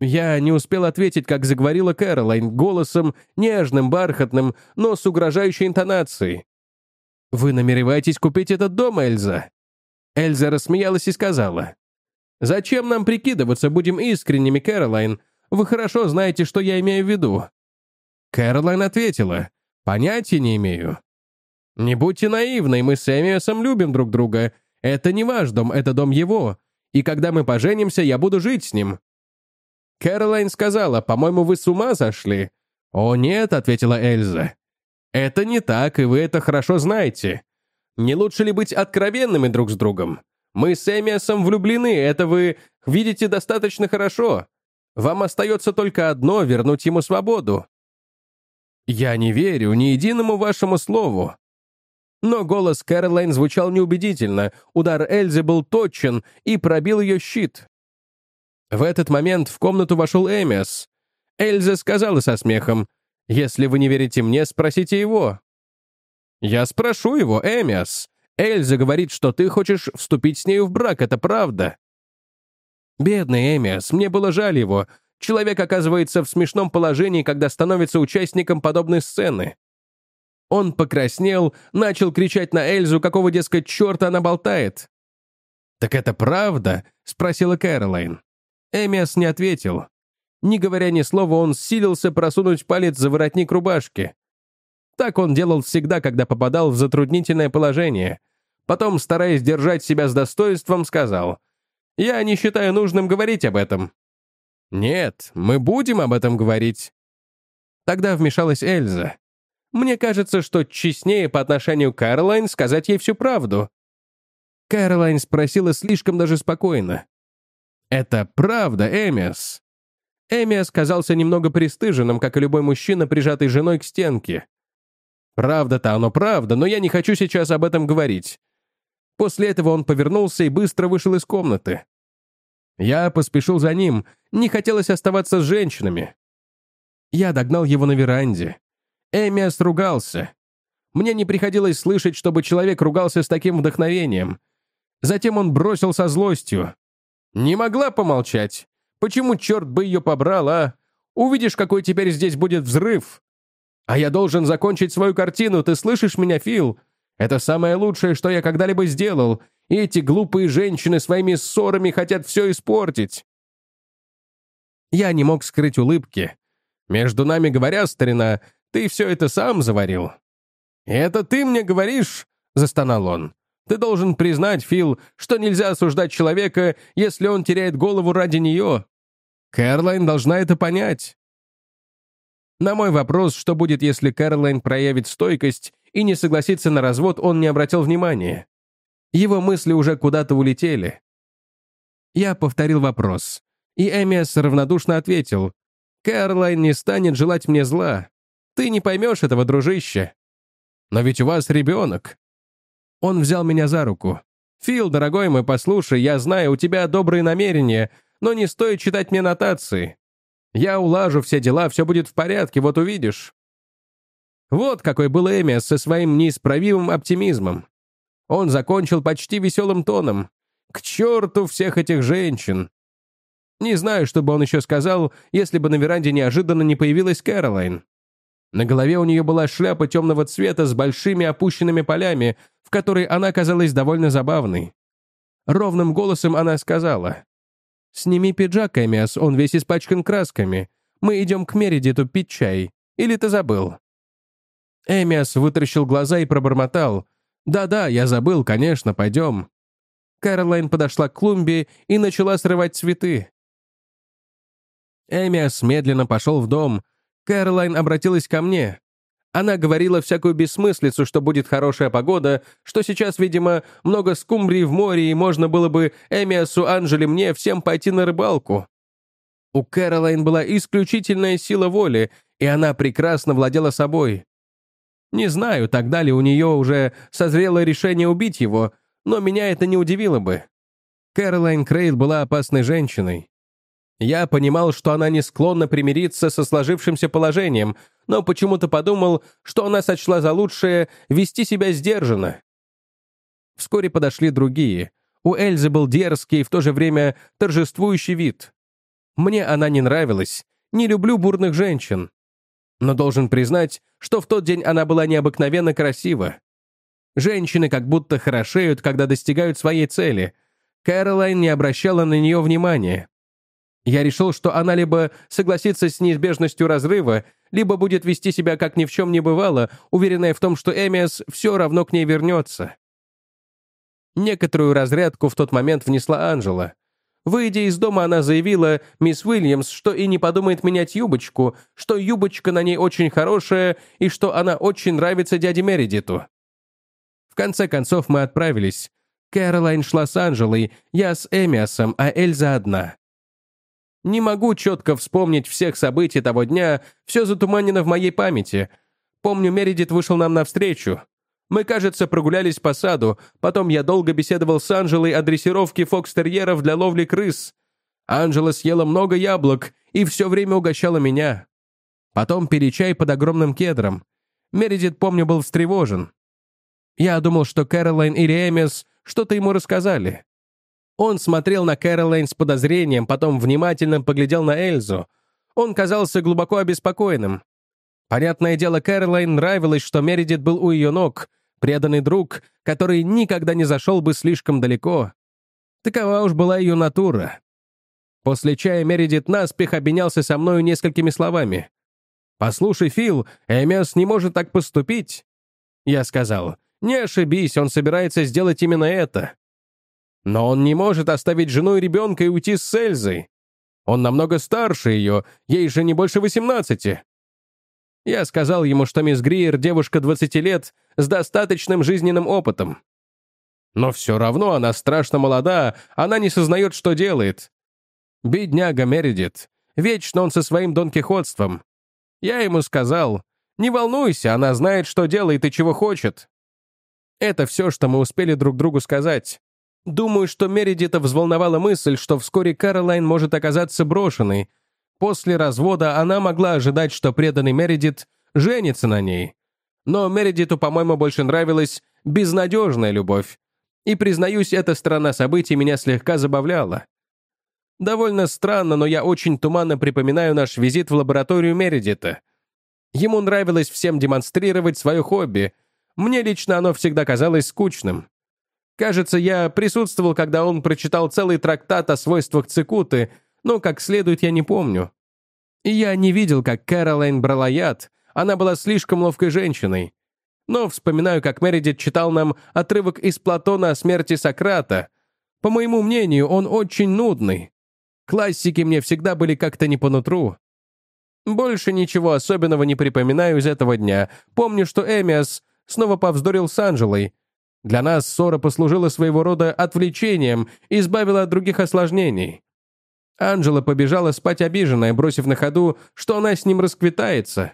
Я не успел ответить, как заговорила Кэролайн голосом, нежным, бархатным, но с угрожающей интонацией. «Вы намереваетесь купить этот дом, Эльза?» Эльза рассмеялась и сказала, «Зачем нам прикидываться, будем искренними, Кэролайн? Вы хорошо знаете, что я имею в виду». Кэролайн ответила, «Понятия не имею. «Не будьте наивны, мы с Эмиасом любим друг друга. Это не ваш дом, это дом его. И когда мы поженимся, я буду жить с ним». Кэролайн сказала, «По-моему, вы с ума сошли». «О, нет», — ответила Эльза. «Это не так, и вы это хорошо знаете. Не лучше ли быть откровенными друг с другом? Мы с Эмиасом влюблены, это вы видите достаточно хорошо. Вам остается только одно — вернуть ему свободу». «Я не верю ни единому вашему слову». Но голос Кэролайн звучал неубедительно, удар Эльзы был точен и пробил ее щит. В этот момент в комнату вошел Эмиас. Эльза сказала со смехом, «Если вы не верите мне, спросите его». «Я спрошу его, Эмиас. Эльза говорит, что ты хочешь вступить с нею в брак, это правда». Бедный Эмиас, мне было жаль его. Человек оказывается в смешном положении, когда становится участником подобной сцены. Он покраснел, начал кричать на Эльзу, какого, дескать, черта она болтает. «Так это правда?» — спросила Кэролайн. Эмиас не ответил. Не говоря ни слова, он силился просунуть палец за воротник рубашки. Так он делал всегда, когда попадал в затруднительное положение. Потом, стараясь держать себя с достоинством, сказал, «Я не считаю нужным говорить об этом». «Нет, мы будем об этом говорить». Тогда вмешалась Эльза. «Мне кажется, что честнее по отношению к Кэролайн сказать ей всю правду». Кэролайн спросила слишком даже спокойно. «Это правда, Эмиас?» Эмиас казался немного пристыженным, как и любой мужчина, прижатый женой к стенке. «Правда-то оно правда, но я не хочу сейчас об этом говорить». После этого он повернулся и быстро вышел из комнаты. Я поспешил за ним, не хотелось оставаться с женщинами. Я догнал его на веранде. Эмиас ругался. Мне не приходилось слышать, чтобы человек ругался с таким вдохновением. Затем он бросил со злостью. Не могла помолчать. Почему черт бы ее побрал, а? Увидишь, какой теперь здесь будет взрыв. А я должен закончить свою картину, ты слышишь меня, Фил? Это самое лучшее, что я когда-либо сделал, и эти глупые женщины своими ссорами хотят все испортить. Я не мог скрыть улыбки. Между нами говоря, старина, ты все это сам заварил. «Это ты мне говоришь?» — застонал он. Ты должен признать, Фил, что нельзя осуждать человека, если он теряет голову ради нее. Кэролайн должна это понять. На мой вопрос, что будет, если Кэролайн проявит стойкость и не согласится на развод, он не обратил внимания. Его мысли уже куда-то улетели. Я повторил вопрос, и Эмиас равнодушно ответил, «Кэролайн не станет желать мне зла. Ты не поймешь этого, дружище. Но ведь у вас ребенок. Он взял меня за руку. «Фил, дорогой мой, послушай, я знаю, у тебя добрые намерения, но не стоит читать мне нотации. Я улажу все дела, все будет в порядке, вот увидишь». Вот какой был Эмиас со своим неисправимым оптимизмом. Он закончил почти веселым тоном. «К черту всех этих женщин!» Не знаю, что бы он еще сказал, если бы на веранде неожиданно не появилась Кэролайн. На голове у нее была шляпа темного цвета с большими опущенными полями, в которой она казалась довольно забавной. Ровным голосом она сказала, «Сними пиджак, Эмиас, он весь испачкан красками. Мы идем к Мередиту пить чай. Или ты забыл?» Эмиас вытаращил глаза и пробормотал, «Да-да, я забыл, конечно, пойдем». Кэролайн подошла к клумбе и начала срывать цветы. Эмиас медленно пошел в дом, Кэролайн обратилась ко мне. Она говорила всякую бессмыслицу, что будет хорошая погода, что сейчас, видимо, много скумбрий в море, и можно было бы Эмиасу, Анжели, мне всем пойти на рыбалку. У Кэролайн была исключительная сила воли, и она прекрасно владела собой. Не знаю, тогда ли у нее уже созрело решение убить его, но меня это не удивило бы. Кэролайн Крейд была опасной женщиной. Я понимал, что она не склонна примириться со сложившимся положением, но почему-то подумал, что она сочла за лучшее вести себя сдержанно. Вскоре подошли другие. У Эльзы был дерзкий и в то же время торжествующий вид. Мне она не нравилась, не люблю бурных женщин. Но должен признать, что в тот день она была необыкновенно красива. Женщины как будто хорошеют, когда достигают своей цели. Кэролайн не обращала на нее внимания. Я решил, что она либо согласится с неизбежностью разрыва, либо будет вести себя как ни в чем не бывало, уверенная в том, что Эмиас все равно к ней вернется. Некоторую разрядку в тот момент внесла Анжела. Выйдя из дома, она заявила мисс Уильямс, что и не подумает менять юбочку, что юбочка на ней очень хорошая и что она очень нравится дяде Мередиту. В конце концов мы отправились. Кэролайн шла с Анжелой, я с Эмиасом, а Эльза одна. Не могу четко вспомнить всех событий того дня, все затуманено в моей памяти. Помню, Мередит вышел нам навстречу. Мы, кажется, прогулялись по саду, потом я долго беседовал с Анжелой о дрессировке фокстерьеров для ловли крыс. Анжела съела много яблок и все время угощала меня. Потом пили чай под огромным кедром. Мередит, помню, был встревожен. Я думал, что Кэролайн и Ремес что-то ему рассказали. Он смотрел на Кэролайн с подозрением, потом внимательно поглядел на Эльзу. Он казался глубоко обеспокоенным. Понятное дело, Кэролайн нравилось, что Мередит был у ее ног, преданный друг, который никогда не зашел бы слишком далеко. Такова уж была ее натура. После чая Мередит наспех обменялся со мною несколькими словами. «Послушай, Фил, Эмиас не может так поступить». Я сказал, «Не ошибись, он собирается сделать именно это». Но он не может оставить жену и ребенка и уйти с Эльзой. Он намного старше ее, ей же не больше восемнадцати. Я сказал ему, что мисс Гриер — девушка 20 лет с достаточным жизненным опытом. Но все равно она страшно молода, она не сознает, что делает. Бедняга Мередит. Вечно он со своим донкихотством. Я ему сказал, не волнуйся, она знает, что делает и чего хочет. Это все, что мы успели друг другу сказать. Думаю, что Мередита взволновала мысль, что вскоре Каролайн может оказаться брошенной, После развода она могла ожидать, что преданный Мередит женится на ней. Но Мередиту, по-моему, больше нравилась безнадежная любовь. И, признаюсь, эта сторона событий меня слегка забавляла. Довольно странно, но я очень туманно припоминаю наш визит в лабораторию Мередита. Ему нравилось всем демонстрировать свое хобби. Мне лично оно всегда казалось скучным. Кажется, я присутствовал, когда он прочитал целый трактат о свойствах цикуты — но как следует я не помню. И я не видел, как Кэролайн брала яд, она была слишком ловкой женщиной. Но вспоминаю, как Мередит читал нам отрывок из Платона о смерти Сократа. По моему мнению, он очень нудный. Классики мне всегда были как-то не по нутру. Больше ничего особенного не припоминаю из этого дня. Помню, что Эмиас снова повздорил с Анжелой. Для нас ссора послужила своего рода отвлечением и избавила от других осложнений. Анжела побежала спать обиженная, бросив на ходу, что она с ним расквитается.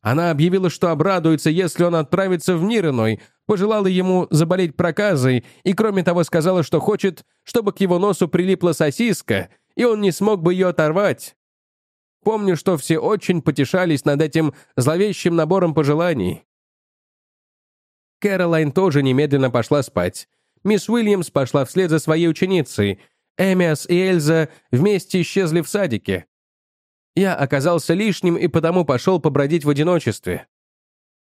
Она объявила, что обрадуется, если он отправится в мир иной, пожелала ему заболеть проказой и, кроме того, сказала, что хочет, чтобы к его носу прилипла сосиска, и он не смог бы ее оторвать. Помню, что все очень потешались над этим зловещим набором пожеланий. Кэролайн тоже немедленно пошла спать. Мисс Уильямс пошла вслед за своей ученицей — Эмиас и Эльза вместе исчезли в садике. Я оказался лишним и потому пошел побродить в одиночестве.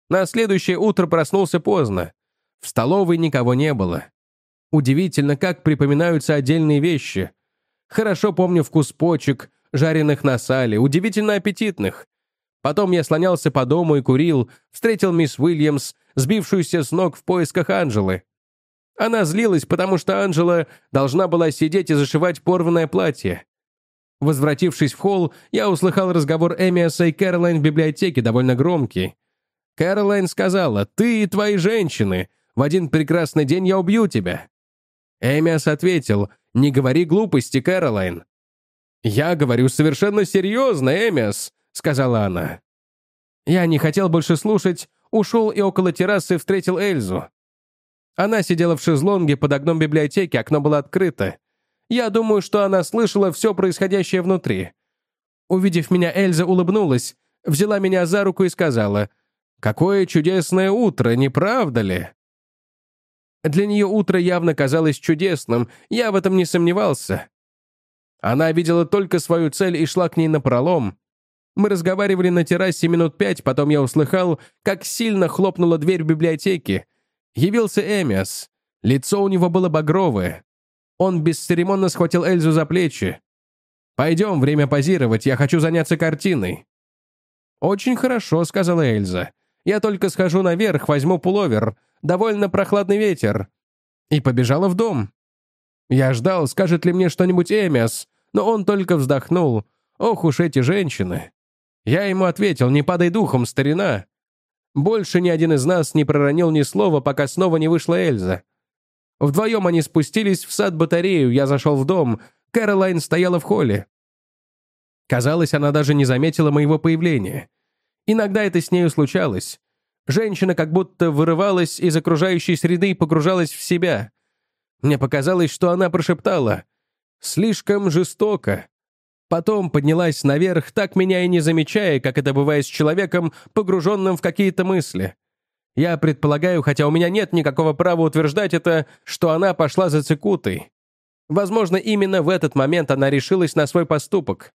На следующее утро проснулся поздно. В столовой никого не было. Удивительно, как припоминаются отдельные вещи. Хорошо помню вкус почек, жареных на сале, удивительно аппетитных. Потом я слонялся по дому и курил, встретил мисс Уильямс, сбившуюся с ног в поисках Анжелы. Она злилась, потому что Анжела должна была сидеть и зашивать порванное платье. Возвратившись в холл, я услыхал разговор Эмиаса и Кэролайн в библиотеке, довольно громкий. Кэролайн сказала, «Ты и твои женщины. В один прекрасный день я убью тебя». Эмиас ответил, «Не говори глупости, Кэролайн». «Я говорю совершенно серьезно, Эмиас», — сказала она. Я не хотел больше слушать, ушел и около террасы встретил Эльзу. Она сидела в шезлонге под окном библиотеки, окно было открыто. Я думаю, что она слышала все происходящее внутри. Увидев меня, Эльза улыбнулась, взяла меня за руку и сказала, «Какое чудесное утро, не правда ли?» Для нее утро явно казалось чудесным, я в этом не сомневался. Она видела только свою цель и шла к ней напролом. Мы разговаривали на террасе минут пять, потом я услыхал, как сильно хлопнула дверь в библиотеке, Явился Эмиас. Лицо у него было багровое. Он бесцеремонно схватил Эльзу за плечи. «Пойдем, время позировать, я хочу заняться картиной». «Очень хорошо», — сказала Эльза. «Я только схожу наверх, возьму пуловер. Довольно прохладный ветер». И побежала в дом. Я ждал, скажет ли мне что-нибудь Эмиас, но он только вздохнул. Ох уж эти женщины. Я ему ответил, не падай духом, старина. Больше ни один из нас не проронил ни слова, пока снова не вышла Эльза. Вдвоем они спустились в сад-батарею, я зашел в дом, Кэролайн стояла в холле. Казалось, она даже не заметила моего появления. Иногда это с нею случалось. Женщина как будто вырывалась из окружающей среды и погружалась в себя. Мне показалось, что она прошептала «Слишком жестоко». Потом поднялась наверх, так меня и не замечая, как это бывает с человеком, погруженным в какие-то мысли. Я предполагаю, хотя у меня нет никакого права утверждать это, что она пошла за цикутой. Возможно, именно в этот момент она решилась на свой поступок.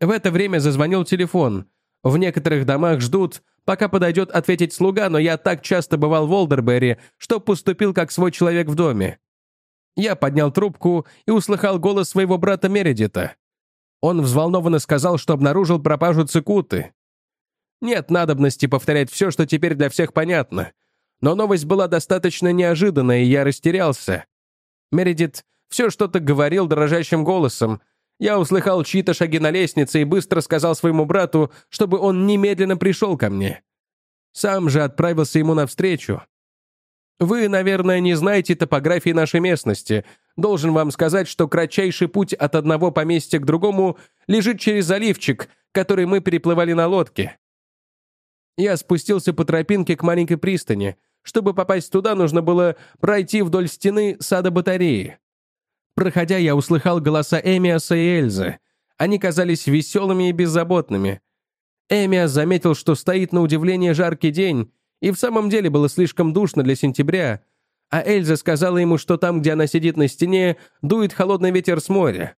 В это время зазвонил телефон. В некоторых домах ждут, пока подойдет ответить слуга, но я так часто бывал в Олдерберри, что поступил как свой человек в доме. Я поднял трубку и услыхал голос своего брата Мередита. Он взволнованно сказал, что обнаружил пропажу цикуты. Нет надобности повторять все, что теперь для всех понятно. Но новость была достаточно неожиданная, и я растерялся. Мередит все что-то говорил дрожащим голосом. Я услыхал чьи-то шаги на лестнице и быстро сказал своему брату, чтобы он немедленно пришел ко мне. Сам же отправился ему навстречу. Вы, наверное, не знаете топографии нашей местности. Должен вам сказать, что кратчайший путь от одного поместья к другому лежит через заливчик, который мы переплывали на лодке. Я спустился по тропинке к маленькой пристани. Чтобы попасть туда, нужно было пройти вдоль стены сада батареи. Проходя, я услыхал голоса Эмиаса и Эльзы. Они казались веселыми и беззаботными. Эмиас заметил, что стоит на удивление жаркий день, и в самом деле было слишком душно для сентября, а Эльза сказала ему, что там, где она сидит на стене, дует холодный ветер с моря.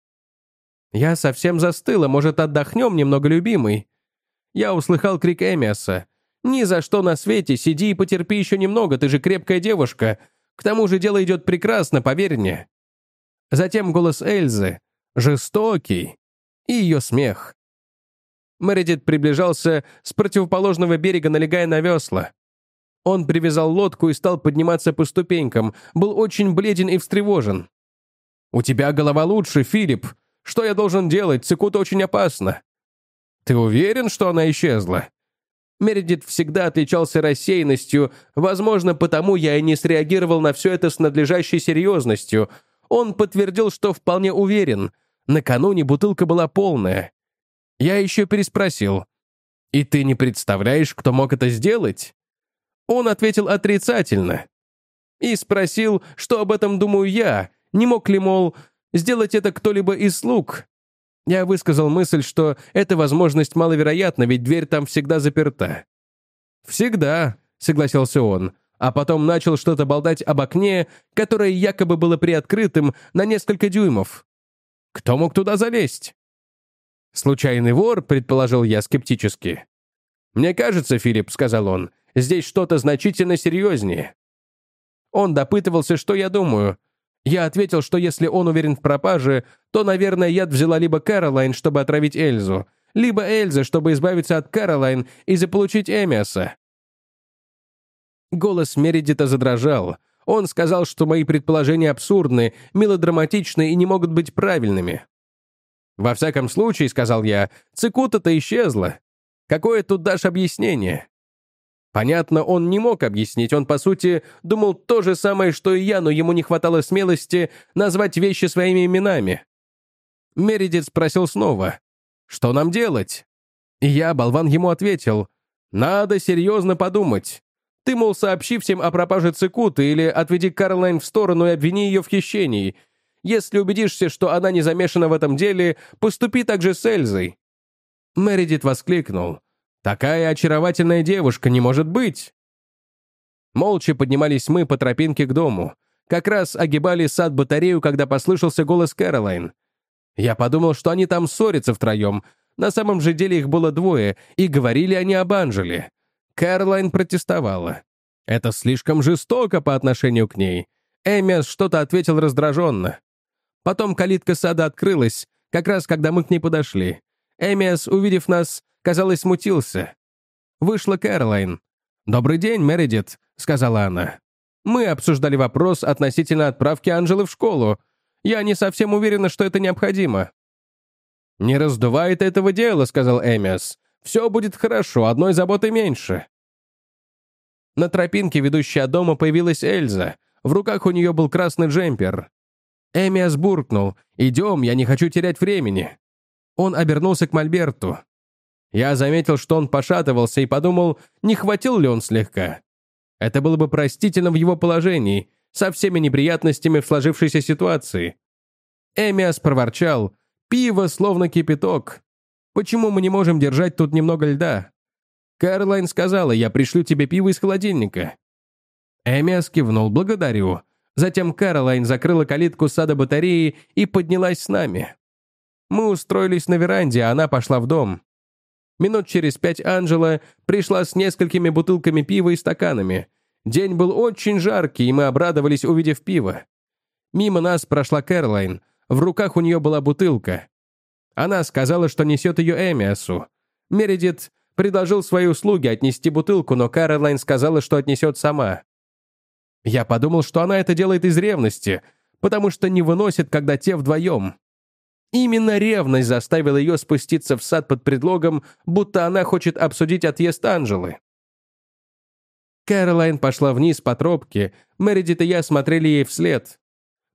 Я совсем застыла, может, отдохнем немного, любимый? Я услыхал крик Эмиаса. «Ни за что на свете, сиди и потерпи еще немного, ты же крепкая девушка. К тому же дело идет прекрасно, поверь мне». Затем голос Эльзы, жестокий, и ее смех. Мередит приближался с противоположного берега, налегая на весла. Он привязал лодку и стал подниматься по ступенькам, был очень бледен и встревожен. «У тебя голова лучше, Филипп. Что я должен делать? Цикута очень опасно». «Ты уверен, что она исчезла?» Мередит всегда отличался рассеянностью, возможно, потому я и не среагировал на все это с надлежащей серьезностью. Он подтвердил, что вполне уверен. Накануне бутылка была полная. Я еще переспросил. «И ты не представляешь, кто мог это сделать?» Он ответил отрицательно. И спросил, что об этом думаю я, не мог ли, мол, сделать это кто-либо из слуг. Я высказал мысль, что эта возможность маловероятна, ведь дверь там всегда заперта. «Всегда», — согласился он, а потом начал что-то болтать об окне, которое якобы было приоткрытым на несколько дюймов. Кто мог туда залезть? «Случайный вор», — предположил я скептически. «Мне кажется, Филипп», — сказал он, Здесь что-то значительно серьезнее». Он допытывался, что я думаю. Я ответил, что если он уверен в пропаже, то, наверное, яд взяла либо Кэролайн, чтобы отравить Эльзу, либо Эльза, чтобы избавиться от Кэролайн и заполучить Эмиаса. Голос Мередита задрожал. Он сказал, что мои предположения абсурдны, мелодраматичны и не могут быть правильными. «Во всяком случае», — сказал я, — «цикута-то исчезла. Какое тут дашь объяснение?» Понятно, он не мог объяснить, он, по сути, думал то же самое, что и я, но ему не хватало смелости назвать вещи своими именами. Мередит спросил снова, «Что нам делать?» И я, болван, ему ответил, «Надо серьезно подумать. Ты, мол, сообщи всем о пропаже Цикуты или отведи Карлайн в сторону и обвини ее в хищении. Если убедишься, что она не замешана в этом деле, поступи так же с Эльзой». Мередит воскликнул, Такая очаровательная девушка не может быть!» Молча поднимались мы по тропинке к дому. Как раз огибали сад-батарею, когда послышался голос Кэролайн. Я подумал, что они там ссорятся втроем. На самом же деле их было двое, и говорили они об Анжеле. Кэролайн протестовала. Это слишком жестоко по отношению к ней. Эмиас что-то ответил раздраженно. Потом калитка сада открылась, как раз когда мы к ней подошли. Эмиас, увидев нас, казалось, смутился. Вышла Кэролайн. «Добрый день, Мередит», — сказала она. Мы обсуждали вопрос относительно отправки Анжелы в школу. Я не совсем уверена, что это необходимо». «Не раздувает этого дела», — сказал Эмиас. «Все будет хорошо, одной заботы меньше». На тропинке, ведущей от дома, появилась Эльза. В руках у нее был красный джемпер. Эмиас буркнул. «Идем, я не хочу терять времени». Он обернулся к Мольберту. Я заметил, что он пошатывался и подумал, не хватил ли он слегка. Это было бы простительно в его положении, со всеми неприятностями в сложившейся ситуации. Эмиас проворчал. «Пиво словно кипяток. Почему мы не можем держать тут немного льда?» Кэролайн сказала, «Я пришлю тебе пиво из холодильника». Эмиас кивнул, «Благодарю». Затем Кэролайн закрыла калитку сада батареи и поднялась с нами. Мы устроились на веранде, а она пошла в дом. Минут через пять Анжела пришла с несколькими бутылками пива и стаканами. День был очень жаркий, и мы обрадовались, увидев пиво. Мимо нас прошла Кэролайн. В руках у нее была бутылка. Она сказала, что несет ее Эмиасу. Мередит предложил свои услуги отнести бутылку, но Кэролайн сказала, что отнесет сама. Я подумал, что она это делает из ревности, потому что не выносит, когда те вдвоем. Именно ревность заставила ее спуститься в сад под предлогом, будто она хочет обсудить отъезд Анжелы. Кэролайн пошла вниз по тропке, Мэридит и я смотрели ей вслед.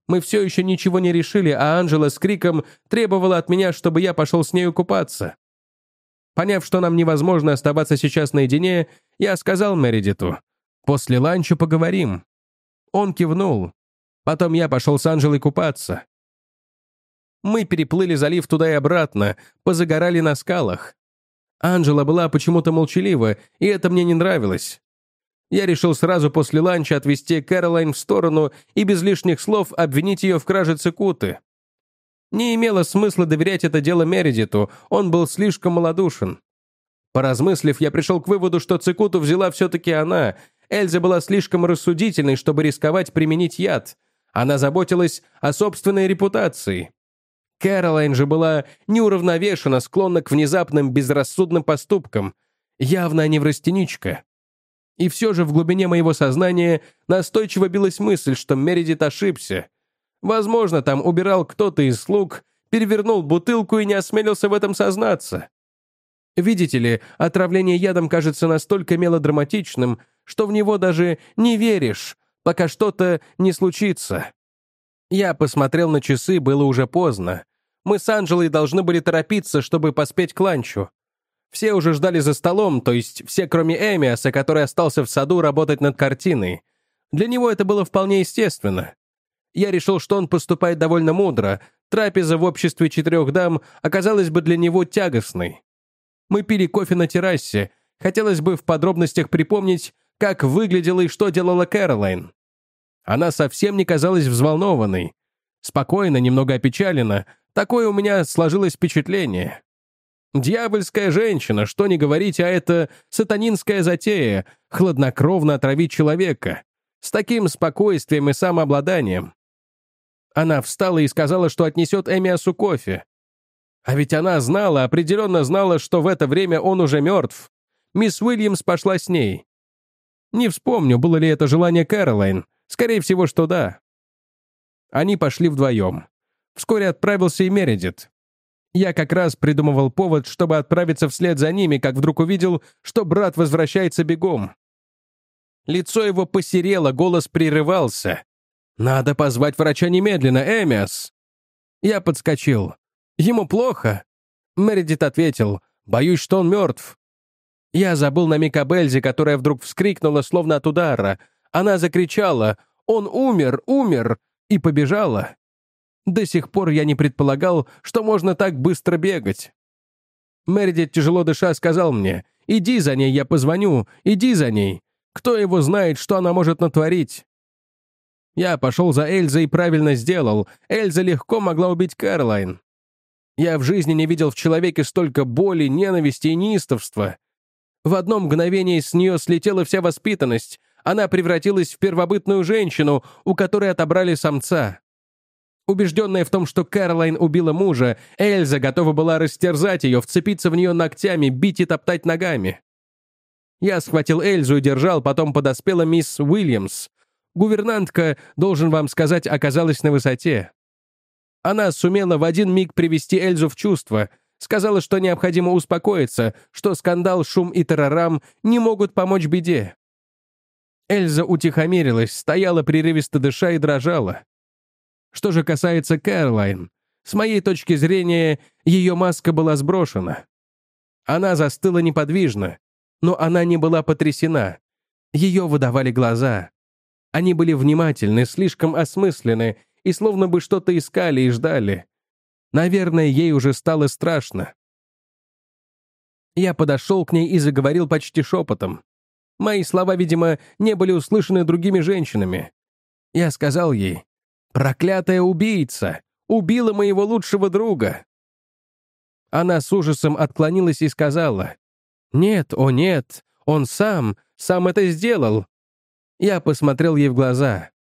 Мы все еще ничего не решили, а Анжела с криком требовала от меня, чтобы я пошел с нею купаться. Поняв, что нам невозможно оставаться сейчас наедине, я сказал Мэридиту, «После ланча поговорим». Он кивнул. Потом я пошел с Анжелой купаться. Мы переплыли залив туда и обратно, позагорали на скалах. Анжела была почему-то молчалива, и это мне не нравилось. Я решил сразу после ланча отвезти Кэролайн в сторону и без лишних слов обвинить ее в краже цикуты. Не имело смысла доверять это дело Мередиту, он был слишком малодушен. Поразмыслив, я пришел к выводу, что цикуту взяла все-таки она. Эльза была слишком рассудительной, чтобы рисковать применить яд. Она заботилась о собственной репутации. Кэролайн же была неуравновешена, склонна к внезапным безрассудным поступкам. Явно неврастеничка. И все же в глубине моего сознания настойчиво билась мысль, что Мередит ошибся. Возможно, там убирал кто-то из слуг, перевернул бутылку и не осмелился в этом сознаться. Видите ли, отравление ядом кажется настолько мелодраматичным, что в него даже не веришь, пока что-то не случится. Я посмотрел на часы, было уже поздно. Мы с Анжелой должны были торопиться, чтобы поспеть к ланчу. Все уже ждали за столом, то есть все, кроме Эмиаса, который остался в саду работать над картиной. Для него это было вполне естественно. Я решил, что он поступает довольно мудро. Трапеза в обществе четырех дам оказалась бы для него тягостной. Мы пили кофе на террасе. Хотелось бы в подробностях припомнить, как выглядела и что делала Кэролайн. Она совсем не казалась взволнованной. Спокойно, немного опечалена, Такое у меня сложилось впечатление. Дьявольская женщина, что не говорить, а это сатанинская затея, хладнокровно отравить человека. С таким спокойствием и самообладанием. Она встала и сказала, что отнесет Эмиасу кофе. А ведь она знала, определенно знала, что в это время он уже мертв. Мисс Уильямс пошла с ней. Не вспомню, было ли это желание Кэролайн. Скорее всего, что да. Они пошли вдвоем. Вскоре отправился и Мередит. Я как раз придумывал повод, чтобы отправиться вслед за ними, как вдруг увидел, что брат возвращается бегом. Лицо его посерело, голос прерывался. «Надо позвать врача немедленно, Эмиас!» Я подскочил. «Ему плохо?» Мередит ответил. «Боюсь, что он мертв». Я забыл на миг об Эльзе, которая вдруг вскрикнула, словно от удара. Она закричала «Он умер, умер!» и побежала. До сих пор я не предполагал, что можно так быстро бегать. Мередит, тяжело дыша, сказал мне, «Иди за ней, я позвоню, иди за ней. Кто его знает, что она может натворить?» Я пошел за Эльзой и правильно сделал. Эльза легко могла убить Кэролайн. Я в жизни не видел в человеке столько боли, ненависти и неистовства. В одно мгновение с нее слетела вся воспитанность. Она превратилась в первобытную женщину, у которой отобрали самца. Убежденная в том, что Кэролайн убила мужа, Эльза готова была растерзать ее, вцепиться в нее ногтями, бить и топтать ногами. Я схватил Эльзу и держал, потом подоспела мисс Уильямс. Гувернантка, должен вам сказать, оказалась на высоте. Она сумела в один миг привести Эльзу в чувство, сказала, что необходимо успокоиться, что скандал, шум и тарарам не могут помочь беде. Эльза утихомирилась, стояла прерывисто дыша и дрожала. Что же касается Кэролайн, с моей точки зрения, ее маска была сброшена. Она застыла неподвижно, но она не была потрясена. Ее выдавали глаза. Они были внимательны, слишком осмысленны и словно бы что-то искали и ждали. Наверное, ей уже стало страшно. Я подошел к ней и заговорил почти шепотом. Мои слова, видимо, не были услышаны другими женщинами. Я сказал ей, «Проклятая убийца! Убила моего лучшего друга!» Она с ужасом отклонилась и сказала, «Нет, о нет, он сам, сам это сделал». Я посмотрел ей в глаза.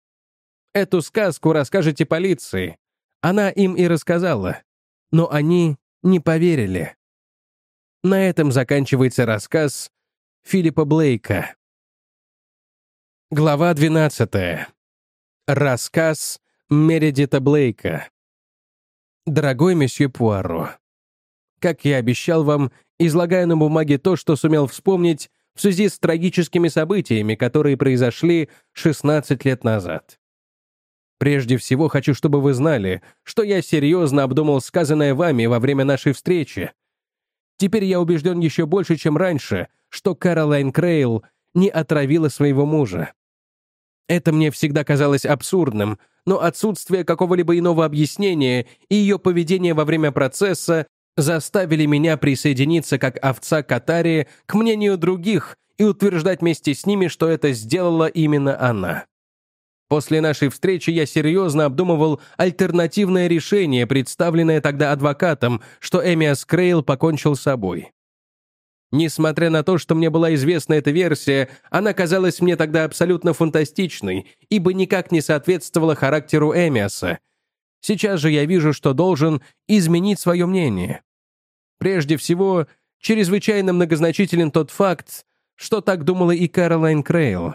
«Эту сказку расскажете полиции». Она им и рассказала. Но они не поверили. На этом заканчивается рассказ Филиппа Блейка. Глава 12. Рассказ Мередита Блейка. Дорогой месье Пуаро, как я обещал вам, излагая на бумаге то, что сумел вспомнить в связи с трагическими событиями, которые произошли 16 лет назад. Прежде всего, хочу, чтобы вы знали, что я серьезно обдумал сказанное вами во время нашей встречи. Теперь я убежден еще больше, чем раньше, что Каролайн Крейл не отравила своего мужа. Это мне всегда казалось абсурдным, но отсутствие какого-либо иного объяснения и ее поведение во время процесса заставили меня присоединиться как овца Катари к мнению других и утверждать вместе с ними, что это сделала именно она. После нашей встречи я серьезно обдумывал альтернативное решение, представленное тогда адвокатом, что Эмиас Крейл покончил с собой. Несмотря на то, что мне была известна эта версия, она казалась мне тогда абсолютно фантастичной, ибо никак не соответствовала характеру Эмиаса. Сейчас же я вижу, что должен изменить свое мнение. Прежде всего, чрезвычайно многозначителен тот факт, что так думала и Кэролайн Крейл.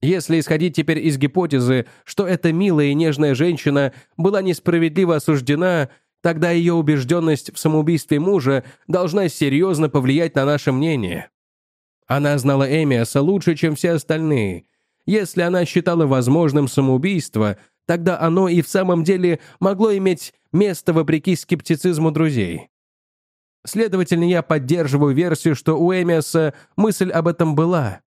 Если исходить теперь из гипотезы, что эта милая и нежная женщина была несправедливо осуждена, тогда ее убежденность в самоубийстве мужа должна серьезно повлиять на наше мнение. Она знала Эмиаса лучше, чем все остальные. Если она считала возможным самоубийство, тогда оно и в самом деле могло иметь место вопреки скептицизму друзей. Следовательно, я поддерживаю версию, что у Эмиаса мысль об этом была.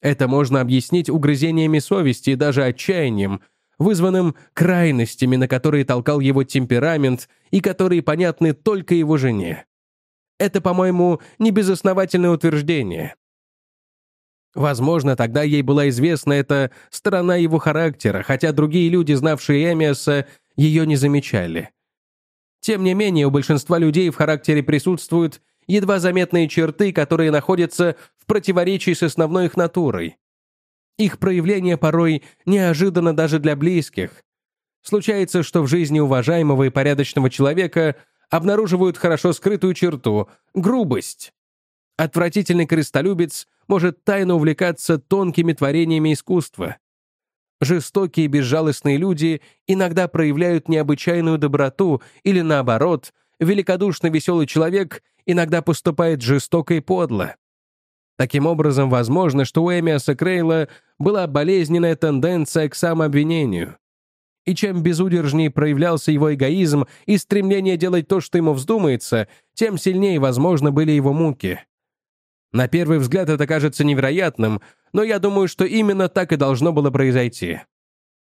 Это можно объяснить угрызениями совести и даже отчаянием, вызванным крайностями, на которые толкал его темперамент и которые понятны только его жене. Это, по-моему, не безосновательное утверждение. Возможно, тогда ей была известна эта сторона его характера, хотя другие люди, знавшие Эмиаса, ее не замечали. Тем не менее, у большинства людей в характере присутствуют едва заметные черты, которые находятся в противоречии с основной их натурой. Их проявление порой неожиданно даже для близких. Случается, что в жизни уважаемого и порядочного человека обнаруживают хорошо скрытую черту — грубость. Отвратительный крестолюбец может тайно увлекаться тонкими творениями искусства. Жестокие и безжалостные люди иногда проявляют необычайную доброту или, наоборот, великодушно веселый человек иногда поступает жестоко и подло. Таким образом, возможно, что у Эмиаса Крейла была болезненная тенденция к самообвинению. И чем безудержнее проявлялся его эгоизм и стремление делать то, что ему вздумается, тем сильнее, возможно, были его муки. На первый взгляд это кажется невероятным, но я думаю, что именно так и должно было произойти.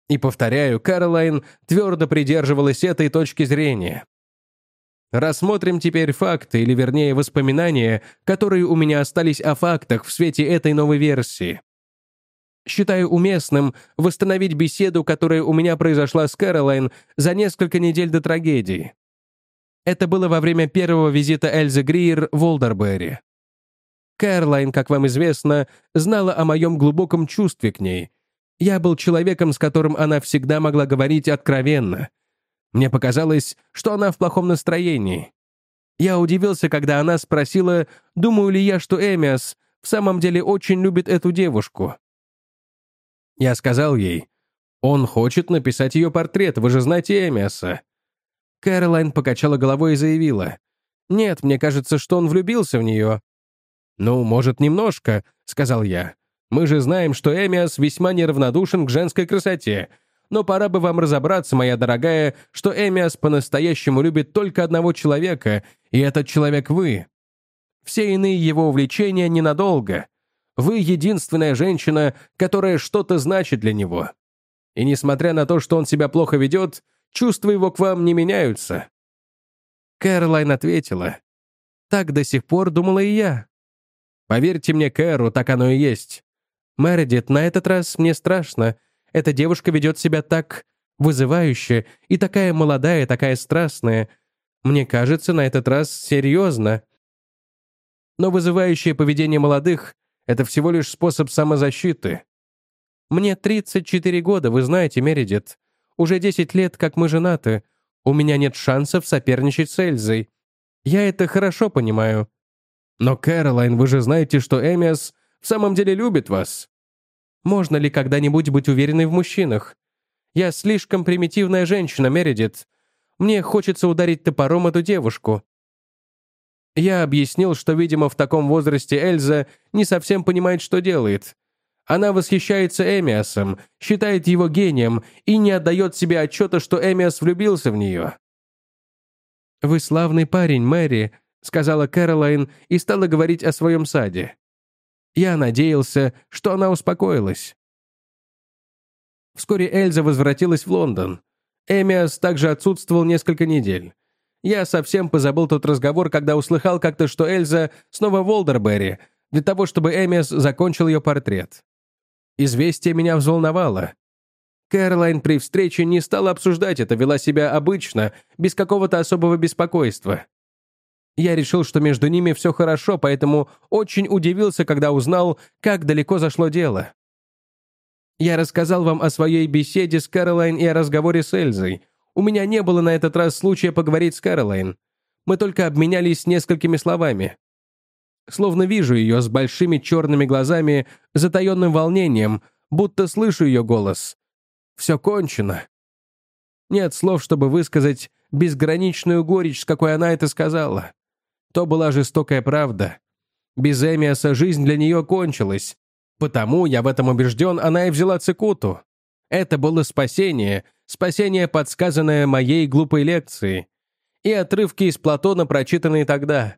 И повторяю, Каролайн твердо придерживалась этой точки зрения. Рассмотрим теперь факты, или вернее воспоминания, которые у меня остались о фактах в свете этой новой версии. Считаю уместным восстановить беседу, которая у меня произошла с Кэролайн за несколько недель до трагедии. Это было во время первого визита Эльзы Гриер в Олдерберри. Кэролайн, как вам известно, знала о моем глубоком чувстве к ней. Я был человеком, с которым она всегда могла говорить откровенно — мне показалось, что она в плохом настроении. Я удивился, когда она спросила, думаю ли я, что Эмиас в самом деле очень любит эту девушку. Я сказал ей, «Он хочет написать ее портрет, вы же знаете Эмиаса». Кэролайн покачала головой и заявила, «Нет, мне кажется, что он влюбился в нее». «Ну, может, немножко», — сказал я. «Мы же знаем, что Эмиас весьма неравнодушен к женской красоте, но пора бы вам разобраться, моя дорогая, что Эмиас по-настоящему любит только одного человека, и этот человек вы. Все иные его увлечения ненадолго. Вы единственная женщина, которая что-то значит для него. И несмотря на то, что он себя плохо ведет, чувства его к вам не меняются». Кэролайн ответила. «Так до сих пор думала и я». «Поверьте мне, Кэру, так оно и есть. Мередит, на этот раз мне страшно. Эта девушка ведет себя так вызывающе и такая молодая, такая страстная. Мне кажется, на этот раз серьезно. Но вызывающее поведение молодых — это всего лишь способ самозащиты. Мне 34 года, вы знаете, Мередит. Уже 10 лет, как мы женаты. У меня нет шансов соперничать с Эльзой. Я это хорошо понимаю. Но, Кэролайн, вы же знаете, что Эмиас в самом деле любит вас. Можно ли когда-нибудь быть уверенной в мужчинах? Я слишком примитивная женщина, Мередит. Мне хочется ударить топором эту девушку». Я объяснил, что, видимо, в таком возрасте Эльза не совсем понимает, что делает. Она восхищается Эмиасом, считает его гением и не отдает себе отчета, что Эмиас влюбился в нее. «Вы славный парень, Мэри», — сказала Кэролайн и стала говорить о своем саде. Я надеялся, что она успокоилась. Вскоре Эльза возвратилась в Лондон. Эмиас также отсутствовал несколько недель. Я совсем позабыл тот разговор, когда услыхал как-то, что Эльза снова в Олдерберри, для того, чтобы Эмиас закончил ее портрет. Известие меня взволновало. Кэролайн при встрече не стала обсуждать это, вела себя обычно, без какого-то особого беспокойства. Я решил, что между ними все хорошо, поэтому очень удивился, когда узнал, как далеко зашло дело. Я рассказал вам о своей беседе с Кэролайн и о разговоре с Эльзой. У меня не было на этот раз случая поговорить с Кэролайн. Мы только обменялись несколькими словами. Словно вижу ее с большими черными глазами, затаенным волнением, будто слышу ее голос. Все кончено. Нет слов, чтобы высказать безграничную горечь, с какой она это сказала. То была жестокая правда. Без Эмиаса жизнь для нее кончилась. Потому, я в этом убежден, она и взяла цикуту. Это было спасение, спасение, подсказанное моей глупой лекцией. И отрывки из Платона, прочитанные тогда.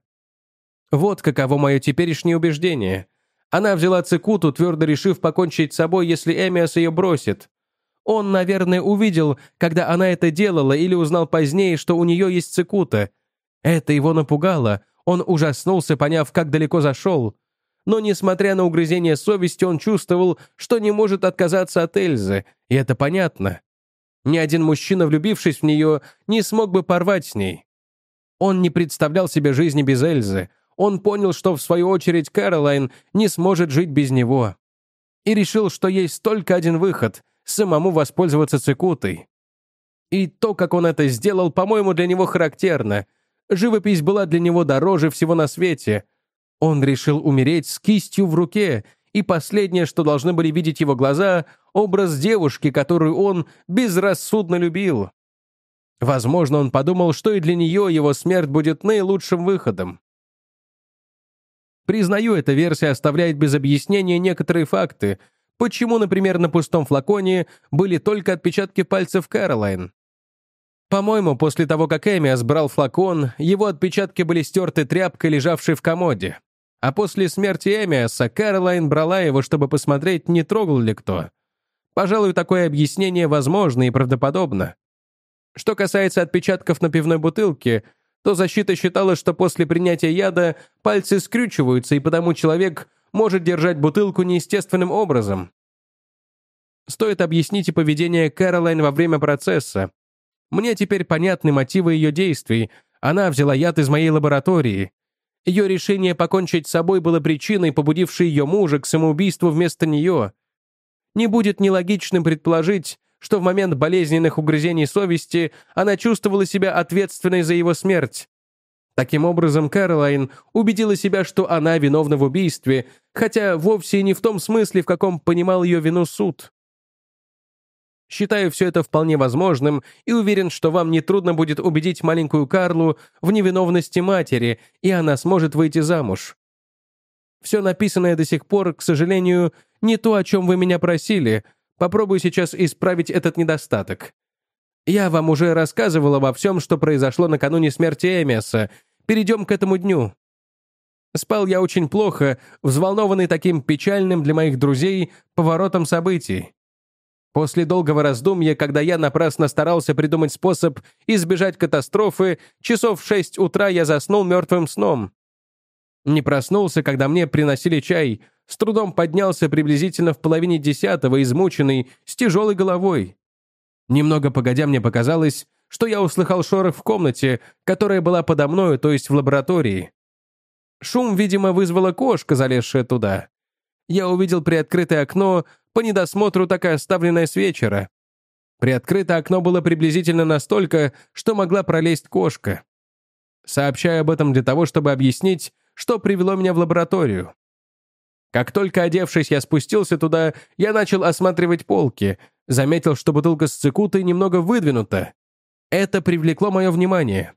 Вот каково мое теперешнее убеждение. Она взяла цикуту, твердо решив покончить с собой, если Эмиас ее бросит. Он, наверное, увидел, когда она это делала, или узнал позднее, что у нее есть цикута. Это его напугало, он ужаснулся, поняв, как далеко зашел. Но, несмотря на угрызение совести, он чувствовал, что не может отказаться от Эльзы, и это понятно. Ни один мужчина, влюбившись в нее, не смог бы порвать с ней. Он не представлял себе жизни без Эльзы. Он понял, что, в свою очередь, Кэролайн не сможет жить без него. И решил, что есть только один выход — самому воспользоваться цикутой. И то, как он это сделал, по-моему, для него характерно — Живопись была для него дороже всего на свете. Он решил умереть с кистью в руке, и последнее, что должны были видеть его глаза, образ девушки, которую он безрассудно любил. Возможно, он подумал, что и для нее его смерть будет наилучшим выходом. Признаю, эта версия оставляет без объяснения некоторые факты, почему, например, на пустом флаконе были только отпечатки пальцев Кэролайн. По-моему, после того, как Эмиас брал флакон, его отпечатки были стерты тряпкой, лежавшей в комоде. А после смерти Эмиаса Кэролайн брала его, чтобы посмотреть, не трогал ли кто. Пожалуй, такое объяснение возможно и правдоподобно. Что касается отпечатков на пивной бутылке, то защита считала, что после принятия яда пальцы скрючиваются, и потому человек может держать бутылку неестественным образом. Стоит объяснить и поведение Кэролайн во время процесса, мне теперь понятны мотивы ее действий. Она взяла яд из моей лаборатории. Ее решение покончить с собой было причиной, побудившей ее мужа к самоубийству вместо нее. Не будет нелогичным предположить, что в момент болезненных угрызений совести она чувствовала себя ответственной за его смерть. Таким образом, Кэролайн убедила себя, что она виновна в убийстве, хотя вовсе не в том смысле, в каком понимал ее вину суд. Считаю все это вполне возможным и уверен, что вам нетрудно будет убедить маленькую Карлу в невиновности матери, и она сможет выйти замуж. Все написанное до сих пор, к сожалению, не то, о чем вы меня просили. Попробую сейчас исправить этот недостаток. Я вам уже рассказывал обо всем, что произошло накануне смерти Эмиаса. Перейдем к этому дню. Спал я очень плохо, взволнованный таким печальным для моих друзей поворотом событий. После долгого раздумья, когда я напрасно старался придумать способ избежать катастрофы, часов в шесть утра я заснул мертвым сном. Не проснулся, когда мне приносили чай, с трудом поднялся приблизительно в половине десятого, измученный, с тяжелой головой. Немного погодя мне показалось, что я услыхал шорох в комнате, которая была подо мною, то есть в лаборатории. Шум, видимо, вызвала кошка, залезшая туда. Я увидел приоткрытое окно, по недосмотру так и оставленное с вечера. Приоткрытое окно было приблизительно настолько, что могла пролезть кошка. Сообщаю об этом для того, чтобы объяснить, что привело меня в лабораторию. Как только одевшись, я спустился туда, я начал осматривать полки, заметил, что бутылка с цикутой немного выдвинута. Это привлекло мое внимание.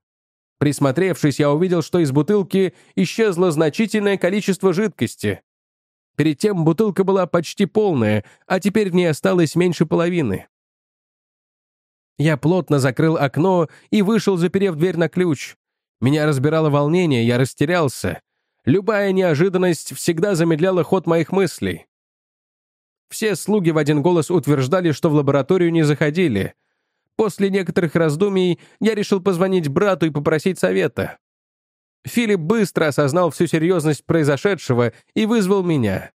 Присмотревшись, я увидел, что из бутылки исчезло значительное количество жидкости. Перед тем бутылка была почти полная, а теперь в ней осталось меньше половины. Я плотно закрыл окно и вышел, заперев дверь на ключ. Меня разбирало волнение, я растерялся. Любая неожиданность всегда замедляла ход моих мыслей. Все слуги в один голос утверждали, что в лабораторию не заходили — После некоторых раздумий я решил позвонить брату и попросить совета. Филипп быстро осознал всю серьезность произошедшего и вызвал меня.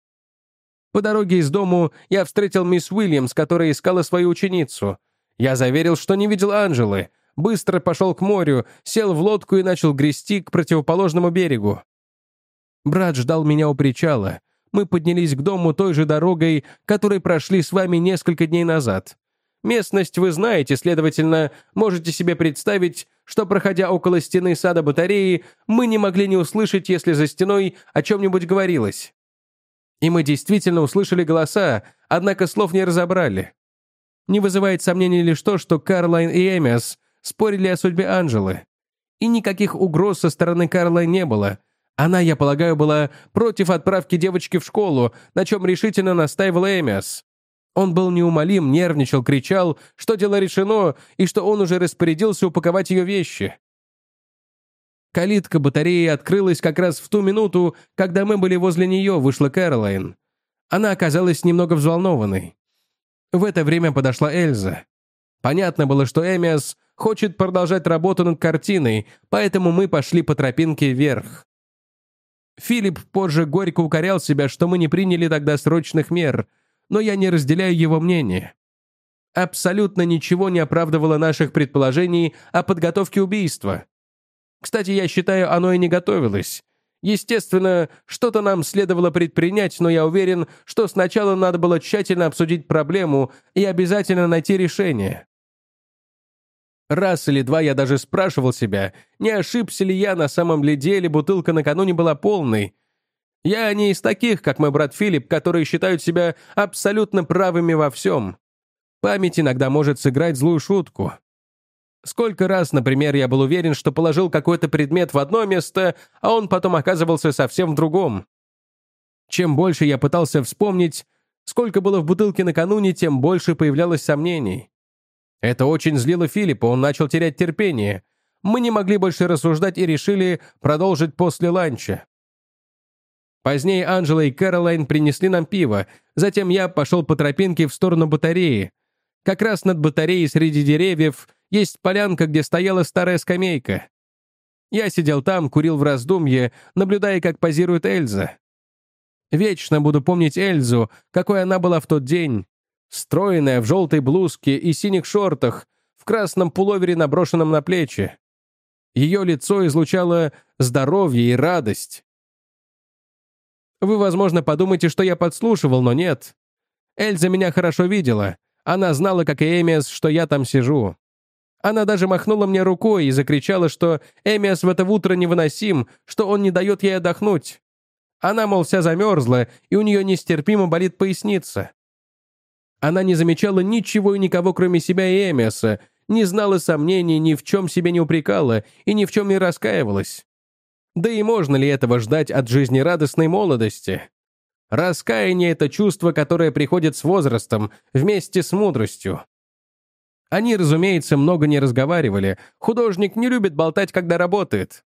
По дороге из дому я встретил мисс Уильямс, которая искала свою ученицу. Я заверил, что не видел Анжелы, быстро пошел к морю, сел в лодку и начал грести к противоположному берегу. Брат ждал меня у причала. Мы поднялись к дому той же дорогой, которой прошли с вами несколько дней назад. Местность вы знаете, следовательно, можете себе представить, что, проходя около стены сада батареи, мы не могли не услышать, если за стеной о чем-нибудь говорилось. И мы действительно услышали голоса, однако слов не разобрали. Не вызывает сомнений лишь то, что Карлайн и Эмиас спорили о судьбе Анжелы. И никаких угроз со стороны Карлайн не было. Она, я полагаю, была против отправки девочки в школу, на чем решительно настаивал Эмиас. Он был неумолим, нервничал, кричал, что дело решено, и что он уже распорядился упаковать ее вещи. Калитка батареи открылась как раз в ту минуту, когда мы были возле нее, вышла Кэролайн. Она оказалась немного взволнованной. В это время подошла Эльза. Понятно было, что Эмиас хочет продолжать работу над картиной, поэтому мы пошли по тропинке вверх. Филипп позже горько укорял себя, что мы не приняли тогда срочных мер — но я не разделяю его мнение. Абсолютно ничего не оправдывало наших предположений о подготовке убийства. Кстати, я считаю, оно и не готовилось. Естественно, что-то нам следовало предпринять, но я уверен, что сначала надо было тщательно обсудить проблему и обязательно найти решение. Раз или два я даже спрашивал себя, не ошибся ли я на самом ли деле, бутылка накануне была полной, я не из таких, как мой брат Филипп, которые считают себя абсолютно правыми во всем. Память иногда может сыграть злую шутку. Сколько раз, например, я был уверен, что положил какой-то предмет в одно место, а он потом оказывался совсем в другом. Чем больше я пытался вспомнить, сколько было в бутылке накануне, тем больше появлялось сомнений. Это очень злило Филиппа, он начал терять терпение. Мы не могли больше рассуждать и решили продолжить после ланча. Позднее Анжела и Кэролайн принесли нам пиво, затем я пошел по тропинке в сторону батареи. Как раз над батареей среди деревьев есть полянка, где стояла старая скамейка. Я сидел там, курил в раздумье, наблюдая, как позирует Эльза. Вечно буду помнить Эльзу, какой она была в тот день. Стройная, в желтой блузке и синих шортах, в красном пуловере, наброшенном на плечи. Ее лицо излучало здоровье и радость. Вы, возможно, подумаете, что я подслушивал, но нет. Эльза меня хорошо видела. Она знала, как и Эмиас, что я там сижу. Она даже махнула мне рукой и закричала, что Эмиас в это утро невыносим, что он не дает ей отдохнуть. Она, мол, вся замерзла, и у нее нестерпимо болит поясница. Она не замечала ничего и никого, кроме себя и Эмиаса, не знала сомнений, ни в чем себе не упрекала и ни в чем не раскаивалась. Да и можно ли этого ждать от жизнерадостной молодости? Раскаяние — это чувство, которое приходит с возрастом, вместе с мудростью. Они, разумеется, много не разговаривали. Художник не любит болтать, когда работает.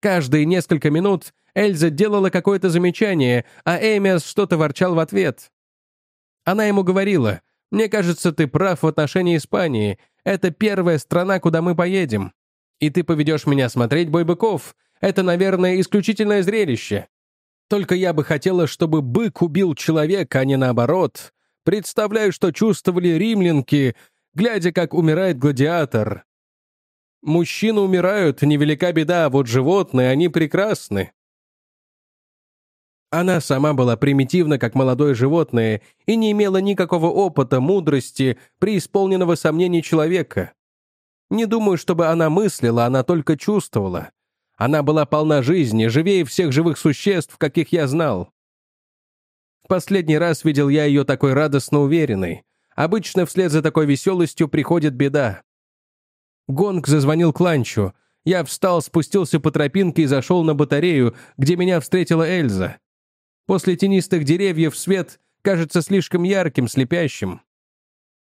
Каждые несколько минут Эльза делала какое-то замечание, а Эмиас что-то ворчал в ответ. Она ему говорила, «Мне кажется, ты прав в отношении Испании. Это первая страна, куда мы поедем. И ты поведешь меня смотреть бой быков. Это, наверное, исключительное зрелище. Только я бы хотела, чтобы бык убил человека, а не наоборот. Представляю, что чувствовали римлянки, глядя, как умирает гладиатор. Мужчины умирают, невелика беда, а вот животные, они прекрасны. Она сама была примитивна, как молодое животное, и не имела никакого опыта, мудрости, преисполненного сомнений человека. Не думаю, чтобы она мыслила, она только чувствовала. Она была полна жизни, живее всех живых существ, каких я знал. В последний раз видел я ее такой радостно уверенной. Обычно вслед за такой веселостью приходит беда. Гонг зазвонил к ланчу. Я встал, спустился по тропинке и зашел на батарею, где меня встретила Эльза. После тенистых деревьев свет кажется слишком ярким, слепящим.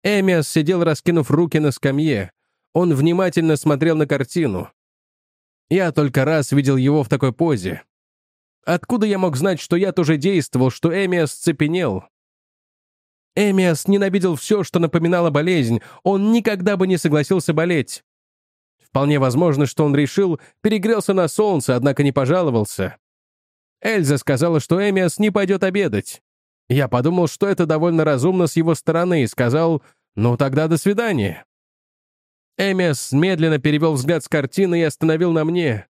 Эмиас сидел, раскинув руки на скамье. Он внимательно смотрел на картину. Я только раз видел его в такой позе. Откуда я мог знать, что я тоже действовал, что Эмиас цепенел? Эмиас ненавидел все, что напоминало болезнь. Он никогда бы не согласился болеть. Вполне возможно, что он решил, перегрелся на солнце, однако не пожаловался. Эльза сказала, что Эмиас не пойдет обедать. Я подумал, что это довольно разумно с его стороны, и сказал, «Ну тогда до свидания». Эмиас медленно перевел взгляд с картины и остановил на мне.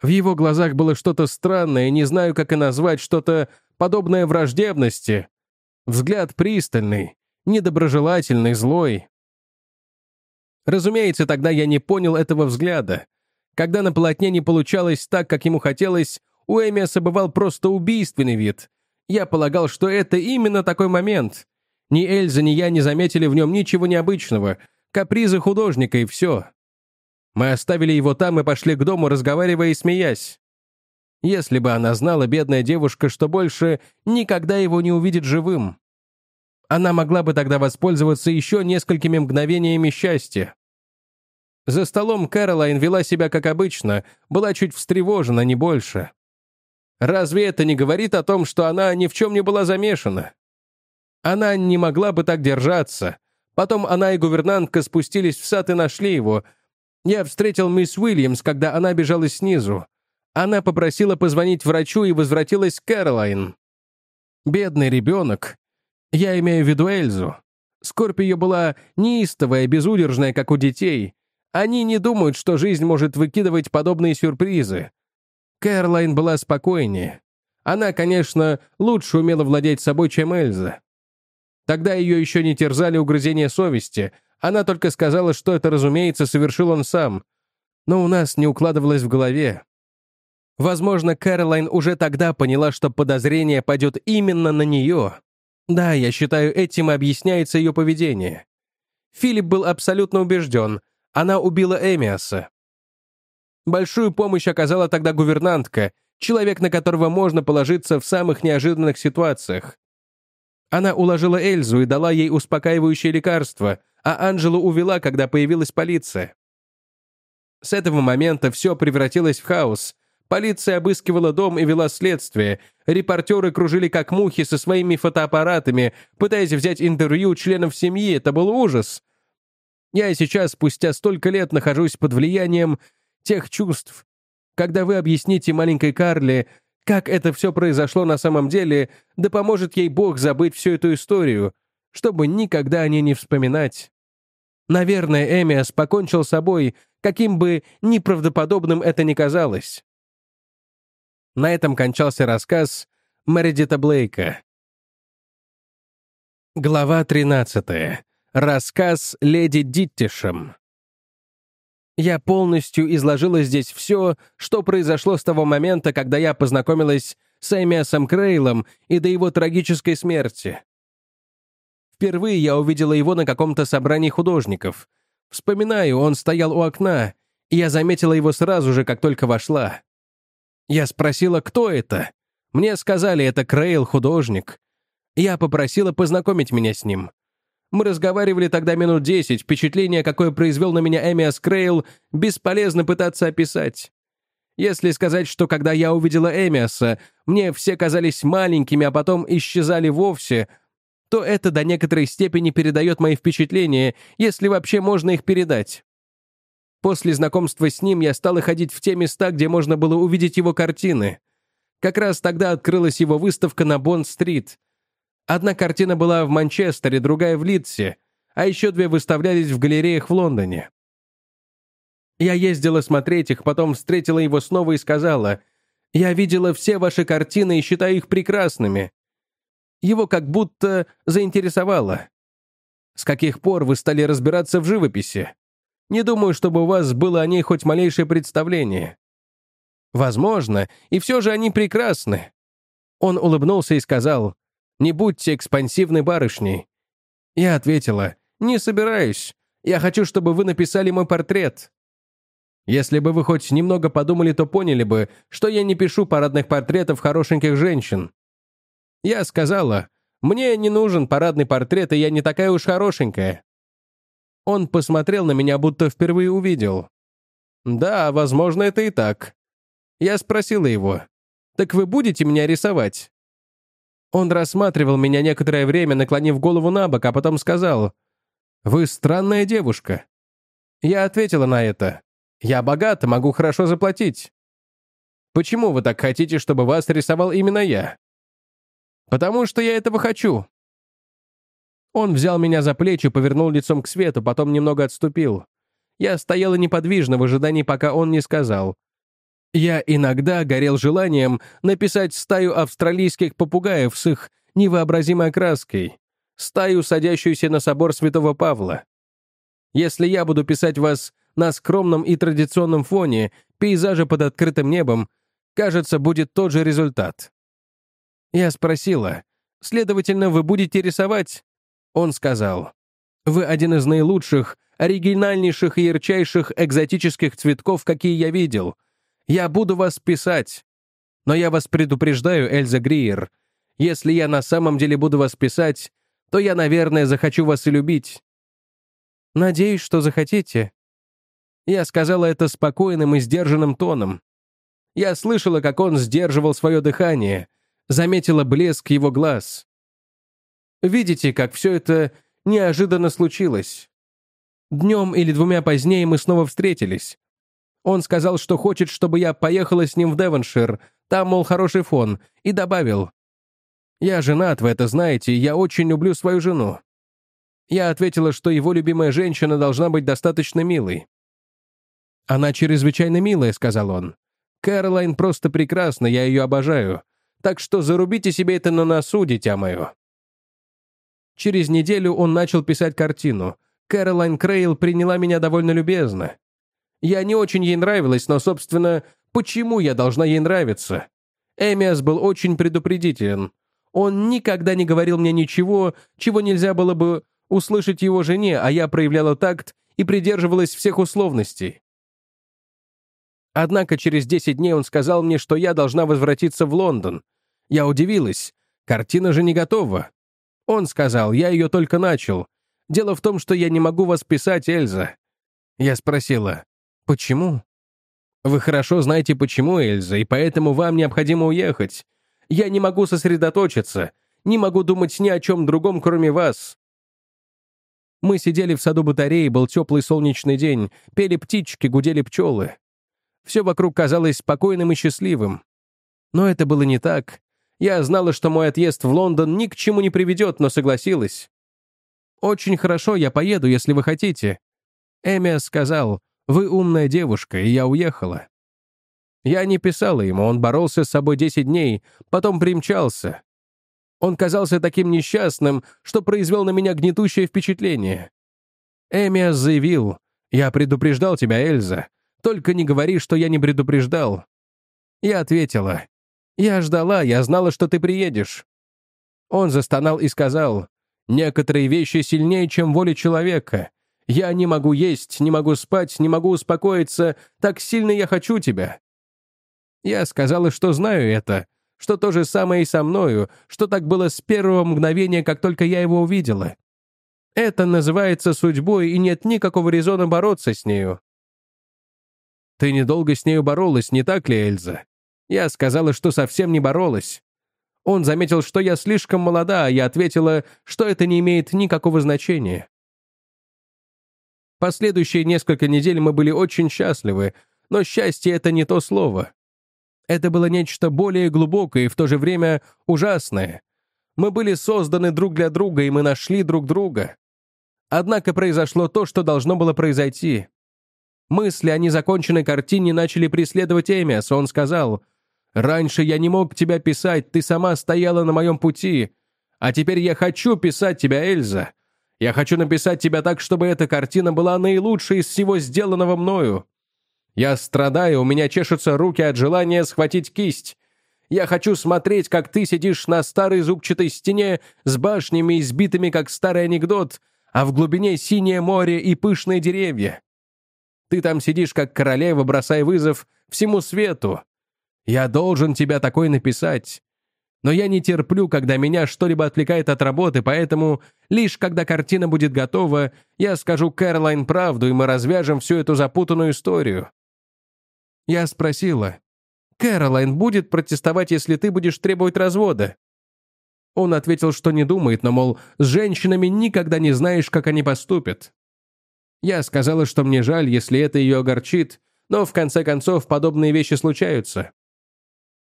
В его глазах было что-то странное, не знаю, как и назвать, что-то подобное враждебности. Взгляд пристальный, недоброжелательный, злой. Разумеется, тогда я не понял этого взгляда. Когда на полотне не получалось так, как ему хотелось, у Эмиаса бывал просто убийственный вид. Я полагал, что это именно такой момент. Ни Эльза, ни я не заметили в нем ничего необычного. Капризы художника и все. Мы оставили его там и пошли к дому, разговаривая и смеясь. Если бы она знала, бедная девушка, что больше никогда его не увидит живым. Она могла бы тогда воспользоваться еще несколькими мгновениями счастья. За столом Кэролайн вела себя как обычно, была чуть встревожена, не больше. Разве это не говорит о том, что она ни в чем не была замешана? Она не могла бы так держаться. Потом она и гувернантка спустились в сад и нашли его. Я встретил мисс Уильямс, когда она бежала снизу. Она попросила позвонить врачу и возвратилась Кэролайн. Бедный ребенок. Я имею в виду Эльзу. Скорбь ее была неистовая, безудержная, как у детей. Они не думают, что жизнь может выкидывать подобные сюрпризы. Кэролайн была спокойнее. Она, конечно, лучше умела владеть собой, чем Эльза. Тогда ее еще не терзали угрызения совести. Она только сказала, что это, разумеется, совершил он сам. Но у нас не укладывалось в голове. Возможно, Кэролайн уже тогда поняла, что подозрение пойдет именно на нее. Да, я считаю, этим объясняется ее поведение. Филипп был абсолютно убежден. Она убила Эмиаса. Большую помощь оказала тогда гувернантка, человек, на которого можно положиться в самых неожиданных ситуациях. Она уложила Эльзу и дала ей успокаивающее лекарство, а Анжелу увела, когда появилась полиция. С этого момента все превратилось в хаос. Полиция обыскивала дом и вела следствие. Репортеры кружили как мухи со своими фотоаппаратами, пытаясь взять интервью членов семьи. Это был ужас. Я сейчас, спустя столько лет, нахожусь под влиянием тех чувств. Когда вы объясните маленькой Карле, как это все произошло на самом деле, да поможет ей Бог забыть всю эту историю, чтобы никогда о ней не вспоминать. Наверное, Эмиас покончил с собой, каким бы неправдоподобным это ни казалось. На этом кончался рассказ Мэридита Блейка. Глава 13. Рассказ леди Диттишем. Я полностью изложила здесь все, что произошло с того момента, когда я познакомилась с Эмиасом Крейлом и до его трагической смерти. Впервые я увидела его на каком-то собрании художников. Вспоминаю, он стоял у окна, и я заметила его сразу же, как только вошла. Я спросила, кто это. Мне сказали, это Крейл, художник. Я попросила познакомить меня с ним. Мы разговаривали тогда минут десять, впечатление, какое произвел на меня Эмиас Крейл, бесполезно пытаться описать. Если сказать, что когда я увидела Эмиаса, мне все казались маленькими, а потом исчезали вовсе, то это до некоторой степени передает мои впечатления, если вообще можно их передать. После знакомства с ним я стала ходить в те места, где можно было увидеть его картины. Как раз тогда открылась его выставка на Бонд-стрит. Одна картина была в Манчестере, другая в Лидсе, а еще две выставлялись в галереях в Лондоне. Я ездила смотреть их, потом встретила его снова и сказала, «Я видела все ваши картины и считаю их прекрасными». Его как будто заинтересовало. «С каких пор вы стали разбираться в живописи? Не думаю, чтобы у вас было о ней хоть малейшее представление». «Возможно, и все же они прекрасны». Он улыбнулся и сказал, «Не будьте экспансивной барышней». Я ответила, «Не собираюсь. Я хочу, чтобы вы написали мой портрет». Если бы вы хоть немного подумали, то поняли бы, что я не пишу парадных портретов хорошеньких женщин. Я сказала, мне не нужен парадный портрет, и я не такая уж хорошенькая. Он посмотрел на меня, будто впервые увидел. Да, возможно, это и так. Я спросила его, так вы будете меня рисовать? Он рассматривал меня некоторое время, наклонив голову на бок, а потом сказал, «Вы странная девушка». Я ответила на это. Я богат могу хорошо заплатить. Почему вы так хотите, чтобы вас рисовал именно я? Потому что я этого хочу. Он взял меня за плечи, повернул лицом к свету, потом немного отступил. Я стояла неподвижно в ожидании, пока он не сказал. Я иногда горел желанием написать стаю австралийских попугаев с их невообразимой краской, стаю, садящуюся на собор Святого Павла. Если я буду писать вас на скромном и традиционном фоне пейзажа под открытым небом, кажется, будет тот же результат. Я спросила, следовательно, вы будете рисовать? Он сказал, вы один из наилучших, оригинальнейших и ярчайших экзотических цветков, какие я видел. Я буду вас писать. Но я вас предупреждаю, Эльза Гриер, если я на самом деле буду вас писать, то я, наверное, захочу вас и любить. Надеюсь, что захотите. Я сказала это спокойным и сдержанным тоном. Я слышала, как он сдерживал свое дыхание, заметила блеск его глаз. Видите, как все это неожиданно случилось. Днем или двумя позднее мы снова встретились. Он сказал, что хочет, чтобы я поехала с ним в Девоншир, там, мол, хороший фон, и добавил. «Я женат, вы это знаете, я очень люблю свою жену». Я ответила, что его любимая женщина должна быть достаточно милой. «Она чрезвычайно милая», — сказал он. «Кэролайн просто прекрасна, я ее обожаю. Так что зарубите себе это на носу, дитя мое». Через неделю он начал писать картину. Кэролайн Крейл приняла меня довольно любезно. Я не очень ей нравилась, но, собственно, почему я должна ей нравиться? Эмиас был очень предупредителен. Он никогда не говорил мне ничего, чего нельзя было бы услышать его жене, а я проявляла такт и придерживалась всех условностей. Однако через 10 дней он сказал мне, что я должна возвратиться в Лондон. Я удивилась. Картина же не готова. Он сказал, я ее только начал. Дело в том, что я не могу вас писать, Эльза. Я спросила, почему? Вы хорошо знаете, почему, Эльза, и поэтому вам необходимо уехать. Я не могу сосредоточиться, не могу думать ни о чем другом, кроме вас. Мы сидели в саду батареи, был теплый солнечный день, пели птички, гудели пчелы. Все вокруг казалось спокойным и счастливым. Но это было не так. Я знала, что мой отъезд в Лондон ни к чему не приведет, но согласилась. «Очень хорошо, я поеду, если вы хотите». Эмиас сказал, «Вы умная девушка, и я уехала». Я не писала ему, он боролся с собой 10 дней, потом примчался. Он казался таким несчастным, что произвел на меня гнетущее впечатление. Эмиас заявил, «Я предупреждал тебя, Эльза. Только не говори, что я не предупреждал». Я ответила. «Я ждала, я знала, что ты приедешь». Он застонал и сказал. Некоторые вещи сильнее, чем воля человека. Я не могу есть, не могу спать, не могу успокоиться. Так сильно я хочу тебя. Я сказала, что знаю это, что то же самое и со мною, что так было с первого мгновения, как только я его увидела. Это называется судьбой, и нет никакого резона бороться с нею. Ты недолго с нею боролась, не так ли, Эльза? Я сказала, что совсем не боролась. Он заметил, что я слишком молода, а я ответила, что это не имеет никакого значения. Последующие несколько недель мы были очень счастливы, но счастье — это не то слово. Это было нечто более глубокое и в то же время ужасное. Мы были созданы друг для друга, и мы нашли друг друга. Однако произошло то, что должно было произойти. Мысли о незаконченной картине начали преследовать Эмиас, он сказал, «Раньше я не мог тебя писать, ты сама стояла на моем пути. А теперь я хочу писать тебя, Эльза. Я хочу написать тебя так, чтобы эта картина была наилучшей из всего сделанного мною. Я страдаю, у меня чешутся руки от желания схватить кисть. Я хочу смотреть, как ты сидишь на старой зубчатой стене с башнями, избитыми, как старый анекдот, а в глубине синее море и пышные деревья. Ты там сидишь, как королева, бросая вызов всему свету. Я должен тебя такой написать. Но я не терплю, когда меня что-либо отвлекает от работы, поэтому лишь когда картина будет готова, я скажу Кэролайн правду, и мы развяжем всю эту запутанную историю. Я спросила, «Кэролайн будет протестовать, если ты будешь требовать развода?» Он ответил, что не думает, но, мол, с женщинами никогда не знаешь, как они поступят. Я сказала, что мне жаль, если это ее огорчит, но в конце концов подобные вещи случаются.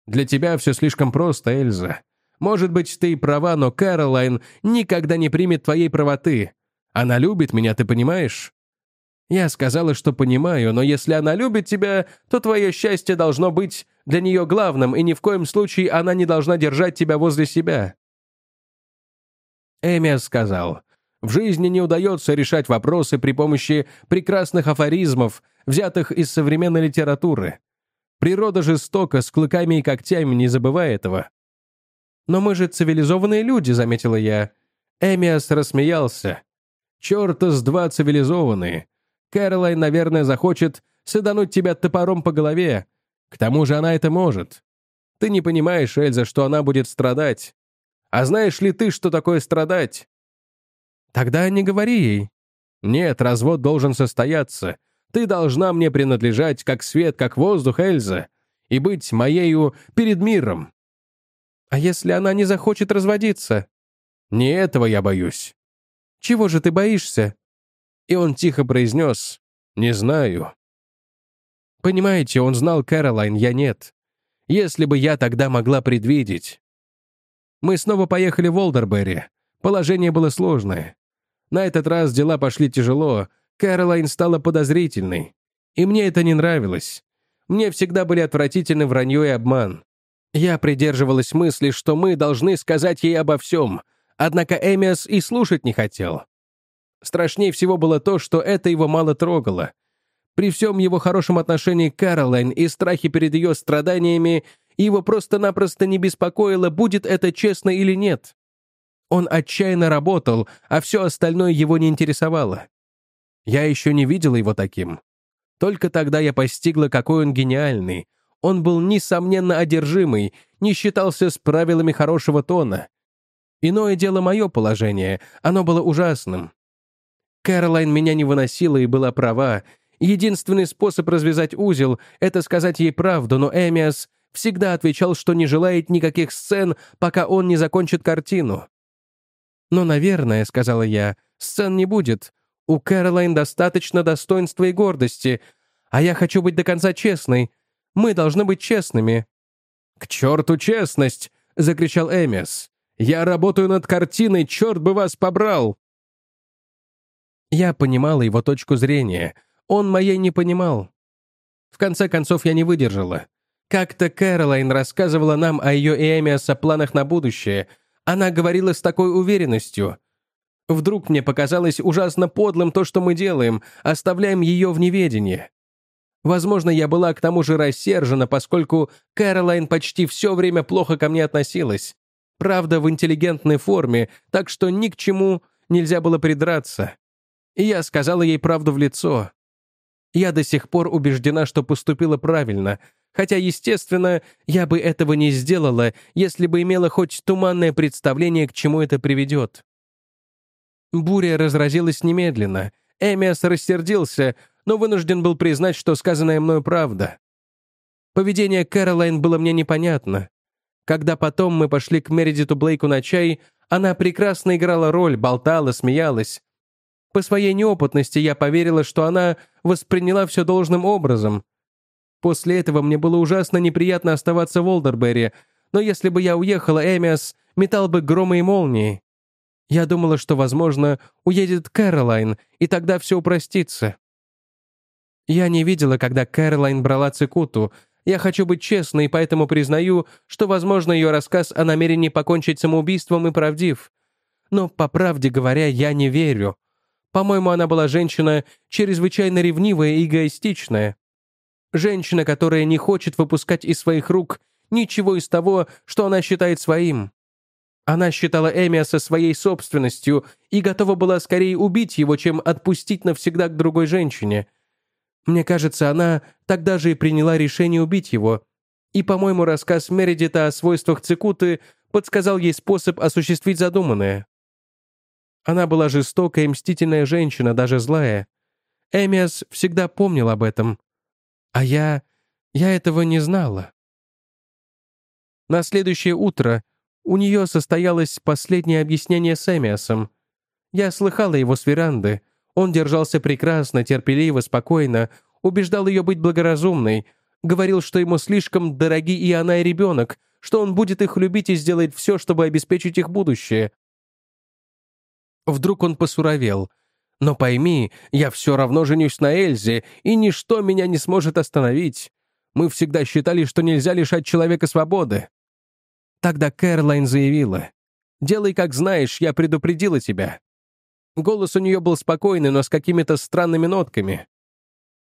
Для тебя все слишком просто, Эльза. Может быть, ты и права, но Кэролайн никогда не примет твоей правоты. Она любит меня, ты понимаешь? Я сказала, что понимаю, но если она любит тебя, то твое счастье должно быть для нее главным, и ни в коем случае она не должна держать тебя возле себя». Эмиас сказал, «В жизни не удается решать вопросы при помощи прекрасных афоризмов, взятых из современной литературы. Природа жестока, с клыками и когтями, не забывай этого». «Но мы же цивилизованные люди», — заметила я. Эмиас рассмеялся. «Черта с два цивилизованные. Кэролайн, наверное, захочет садануть тебя топором по голове. К тому же она это может. Ты не понимаешь, Эльза, что она будет страдать. А знаешь ли ты, что такое страдать? Тогда не говори ей. Нет, развод должен состояться. Ты должна мне принадлежать, как свет, как воздух, Эльза, и быть моею перед миром. А если она не захочет разводиться? Не этого я боюсь. Чего же ты боишься? И он тихо произнес «Не знаю». Понимаете, он знал Кэролайн, я нет. Если бы я тогда могла предвидеть. Мы снова поехали в Олдерберри. Положение было сложное. На этот раз дела пошли тяжело, Кэролайн стала подозрительной. И мне это не нравилось. Мне всегда были отвратительны вранье и обман. Я придерживалась мысли, что мы должны сказать ей обо всем, однако Эмиас и слушать не хотел. Страшнее всего было то, что это его мало трогало. При всем его хорошем отношении к Каролайн и страхе перед ее страданиями, его просто-напросто не беспокоило, будет это честно или нет. Он отчаянно работал, а все остальное его не интересовало. Я еще не видела его таким. Только тогда я постигла, какой он гениальный. Он был, несомненно, одержимый, не считался с правилами хорошего тона. Иное дело мое положение, оно было ужасным. Кэролайн меня не выносила и была права. Единственный способ развязать узел — это сказать ей правду, но Эмиас всегда отвечал, что не желает никаких сцен, пока он не закончит картину. «Но, наверное, — сказала я, — сцен не будет. У Кэролайн достаточно достоинства и гордости, а я хочу быть до конца честной. Мы должны быть честными». «К черту честность!» — закричал Эмиас. «Я работаю над картиной, черт бы вас побрал!» Я понимала его точку зрения. Он моей не понимал. В конце концов, я не выдержала. Как-то Кэролайн рассказывала нам о ее и Эмиаса планах на будущее. Она говорила с такой уверенностью. Вдруг мне показалось ужасно подлым то, что мы делаем, оставляем ее в неведении. Возможно, я была к тому же рассержена, поскольку Кэролайн почти все время плохо ко мне относилась. Правда, в интеллигентной форме, так что ни к чему нельзя было придраться. И я сказала ей правду в лицо. Я до сих пор убеждена, что поступила правильно, хотя, естественно, я бы этого не сделала, если бы имела хоть туманное представление, к чему это приведет. Буря разразилась немедленно. Эмиас рассердился, но вынужден был признать, что сказанное мною правда. Поведение Кэролайн было мне непонятно. Когда потом мы пошли к Мередиту Блейку на чай, она прекрасно играла роль, болтала, смеялась. По своей неопытности я поверила, что она восприняла все должным образом. После этого мне было ужасно неприятно оставаться в Олдерберри, но если бы я уехала, Эмиас метал бы громы и молнии. Я думала, что, возможно, уедет Кэролайн, и тогда все упростится. Я не видела, когда Кэролайн брала цикуту. Я хочу быть честной, поэтому признаю, что, возможно, ее рассказ о намерении покончить самоубийством и правдив. Но, по правде говоря, я не верю. По-моему, она была женщина чрезвычайно ревнивая и эгоистичная. Женщина, которая не хочет выпускать из своих рук ничего из того, что она считает своим. Она считала Эмиаса своей собственностью и готова была скорее убить его, чем отпустить навсегда к другой женщине. Мне кажется, она тогда же и приняла решение убить его. И, по-моему, рассказ Мередита о свойствах цикуты подсказал ей способ осуществить задуманное. Она была жестокая и мстительная женщина, даже злая. Эмиас всегда помнил об этом. А я... я этого не знала. На следующее утро у нее состоялось последнее объяснение с Эмиасом. Я слыхала его с веранды. Он держался прекрасно, терпеливо, спокойно, убеждал ее быть благоразумной, говорил, что ему слишком дороги и она, и ребенок, что он будет их любить и сделает все, чтобы обеспечить их будущее. Вдруг он посуровел. «Но пойми, я все равно женюсь на Эльзе, и ничто меня не сможет остановить. Мы всегда считали, что нельзя лишать человека свободы. Тогда Кэролайн заявила. «Делай, как знаешь, я предупредила тебя». Голос у нее был спокойный, но с какими-то странными нотками.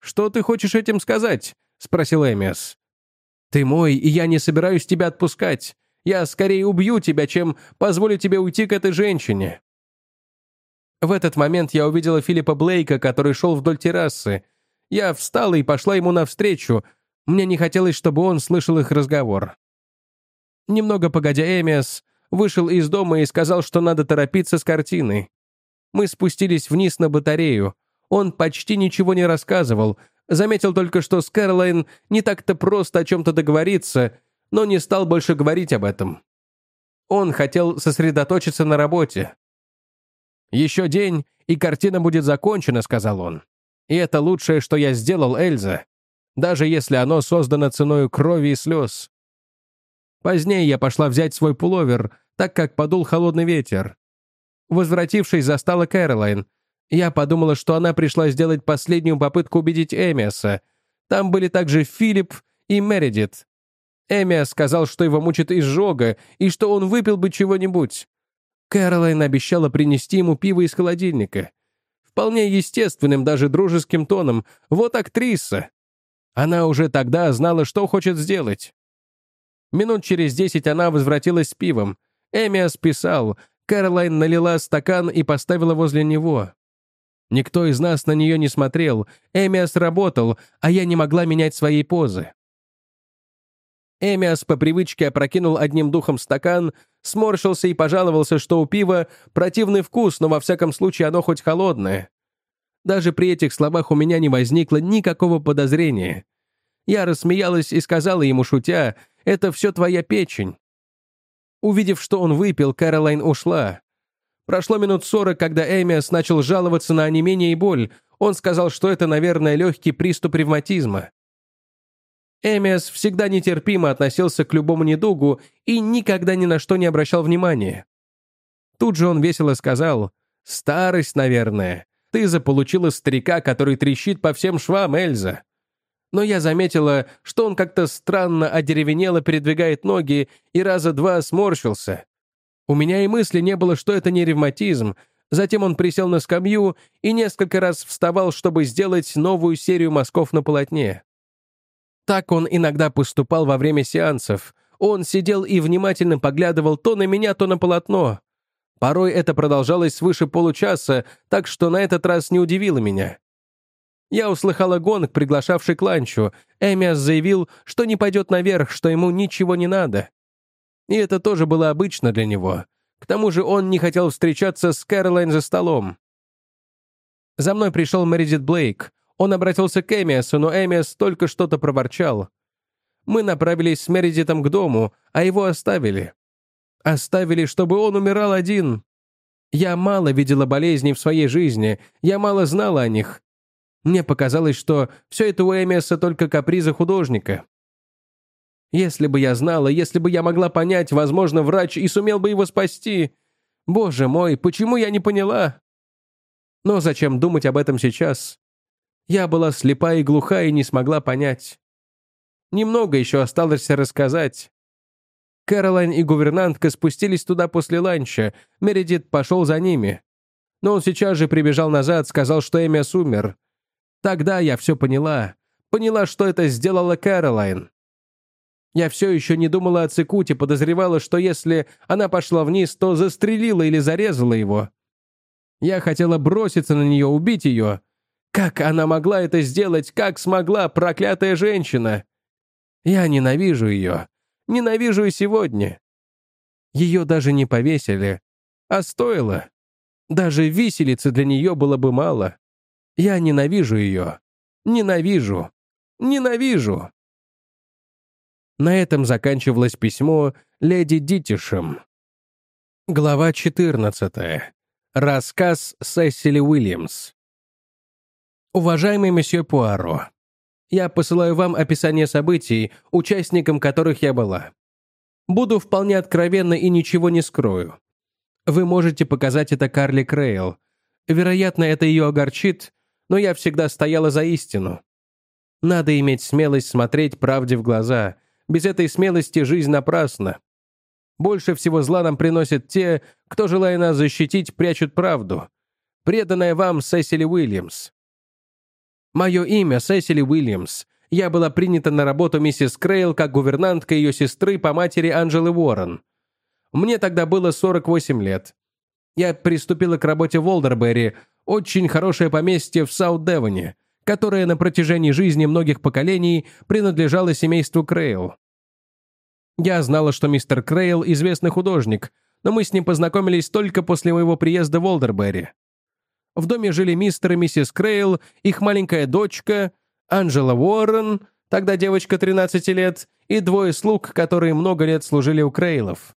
«Что ты хочешь этим сказать?» — спросил Эмиас. «Ты мой, и я не собираюсь тебя отпускать. Я скорее убью тебя, чем позволю тебе уйти к этой женщине». В этот момент я увидела Филиппа Блейка, который шел вдоль террасы. Я встала и пошла ему навстречу. Мне не хотелось, чтобы он слышал их разговор. Немного погодя, Эмиас вышел из дома и сказал, что надо торопиться с картиной. Мы спустились вниз на батарею. Он почти ничего не рассказывал, заметил только, что с Кэролайн не так-то просто о чем-то договориться, но не стал больше говорить об этом. Он хотел сосредоточиться на работе. «Еще день, и картина будет закончена», — сказал он. «И это лучшее, что я сделал, Эльза, даже если оно создано ценой крови и слез. Позднее я пошла взять свой пуловер, так как подул холодный ветер. Возвратившись, застала Кэролайн. Я подумала, что она пришла сделать последнюю попытку убедить Эмиаса. Там были также Филипп и Мередит. Эмиас сказал, что его мучит изжога, и что он выпил бы чего-нибудь. Кэролайн обещала принести ему пиво из холодильника. Вполне естественным, даже дружеским тоном. Вот актриса. Она уже тогда знала, что хочет сделать. Минут через десять она возвратилась с пивом. Эмиас писал. Кэролайн налила стакан и поставила возле него. Никто из нас на нее не смотрел. Эмиас работал, а я не могла менять своей позы. Эмиас по привычке опрокинул одним духом стакан, сморщился и пожаловался, что у пива противный вкус, но во всяком случае оно хоть холодное. Даже при этих словах у меня не возникло никакого подозрения. Я рассмеялась и сказала ему, шутя, это все твоя печень». Увидев, что он выпил, Кэролайн ушла. Прошло минут сорок, когда Эмиас начал жаловаться на онемение и боль. Он сказал, что это, наверное, легкий приступ ревматизма. Эмиас всегда нетерпимо относился к любому недугу и никогда ни на что не обращал внимания. Тут же он весело сказал, «Старость, наверное. Ты заполучила старика, который трещит по всем швам, Эльза но я заметила, что он как-то странно одеревенело передвигает ноги и раза два сморщился. У меня и мысли не было, что это не ревматизм. Затем он присел на скамью и несколько раз вставал, чтобы сделать новую серию мазков на полотне. Так он иногда поступал во время сеансов. Он сидел и внимательно поглядывал то на меня, то на полотно. Порой это продолжалось свыше получаса, так что на этот раз не удивило меня. Я услыхала гонг, приглашавший к ланчу. Эмиас заявил, что не пойдет наверх, что ему ничего не надо. И это тоже было обычно для него. К тому же он не хотел встречаться с Кэролайн за столом. За мной пришел Мэридит Блейк. Он обратился к Эмиасу, но Эмиас только что-то проворчал. Мы направились с Мередитом к дому, а его оставили. Оставили, чтобы он умирал один. Я мало видела болезней в своей жизни, я мало знала о них. Мне показалось, что все это у Эмиаса только капризы художника. Если бы я знала, если бы я могла понять, возможно, врач и сумел бы его спасти. Боже мой, почему я не поняла? Но зачем думать об этом сейчас? Я была слепа и глуха и не смогла понять. Немного еще осталось рассказать. Кэролайн и гувернантка спустились туда после ланча. Мередит пошел за ними. Но он сейчас же прибежал назад, сказал, что Эмиас умер. Тогда я все поняла. Поняла, что это сделала Кэролайн. Я все еще не думала о Цикуте, подозревала, что если она пошла вниз, то застрелила или зарезала его. Я хотела броситься на нее, убить ее. Как она могла это сделать? Как смогла, проклятая женщина? Я ненавижу ее. Ненавижу и сегодня. Ее даже не повесили. А стоило. Даже виселицы для нее было бы мало. Я ненавижу ее. Ненавижу. Ненавижу. На этом заканчивалось письмо леди Дитишем. Глава 14. Рассказ Сесили Уильямс. Уважаемый месье Пуаро, я посылаю вам описание событий, участником которых я была. Буду вполне откровенна и ничего не скрою. Вы можете показать это Карли Крейл. Вероятно, это ее огорчит, но я всегда стояла за истину. Надо иметь смелость смотреть правде в глаза. Без этой смелости жизнь напрасна. Больше всего зла нам приносят те, кто, желая нас защитить, прячут правду. Преданная вам Сесили Уильямс. Мое имя Сесили Уильямс. Я была принята на работу миссис Крейл как гувернантка ее сестры по матери Анжелы Уоррен. Мне тогда было 48 лет. Я приступила к работе в Олдерберри, очень хорошее поместье в Саут-Девоне, которое на протяжении жизни многих поколений принадлежало семейству Крейл. Я знала, что мистер Крейл – известный художник, но мы с ним познакомились только после моего приезда в Олдерберри. В доме жили мистер и миссис Крейл, их маленькая дочка, Анжела Уоррен, тогда девочка 13 лет, и двое слуг, которые много лет служили у Крейлов.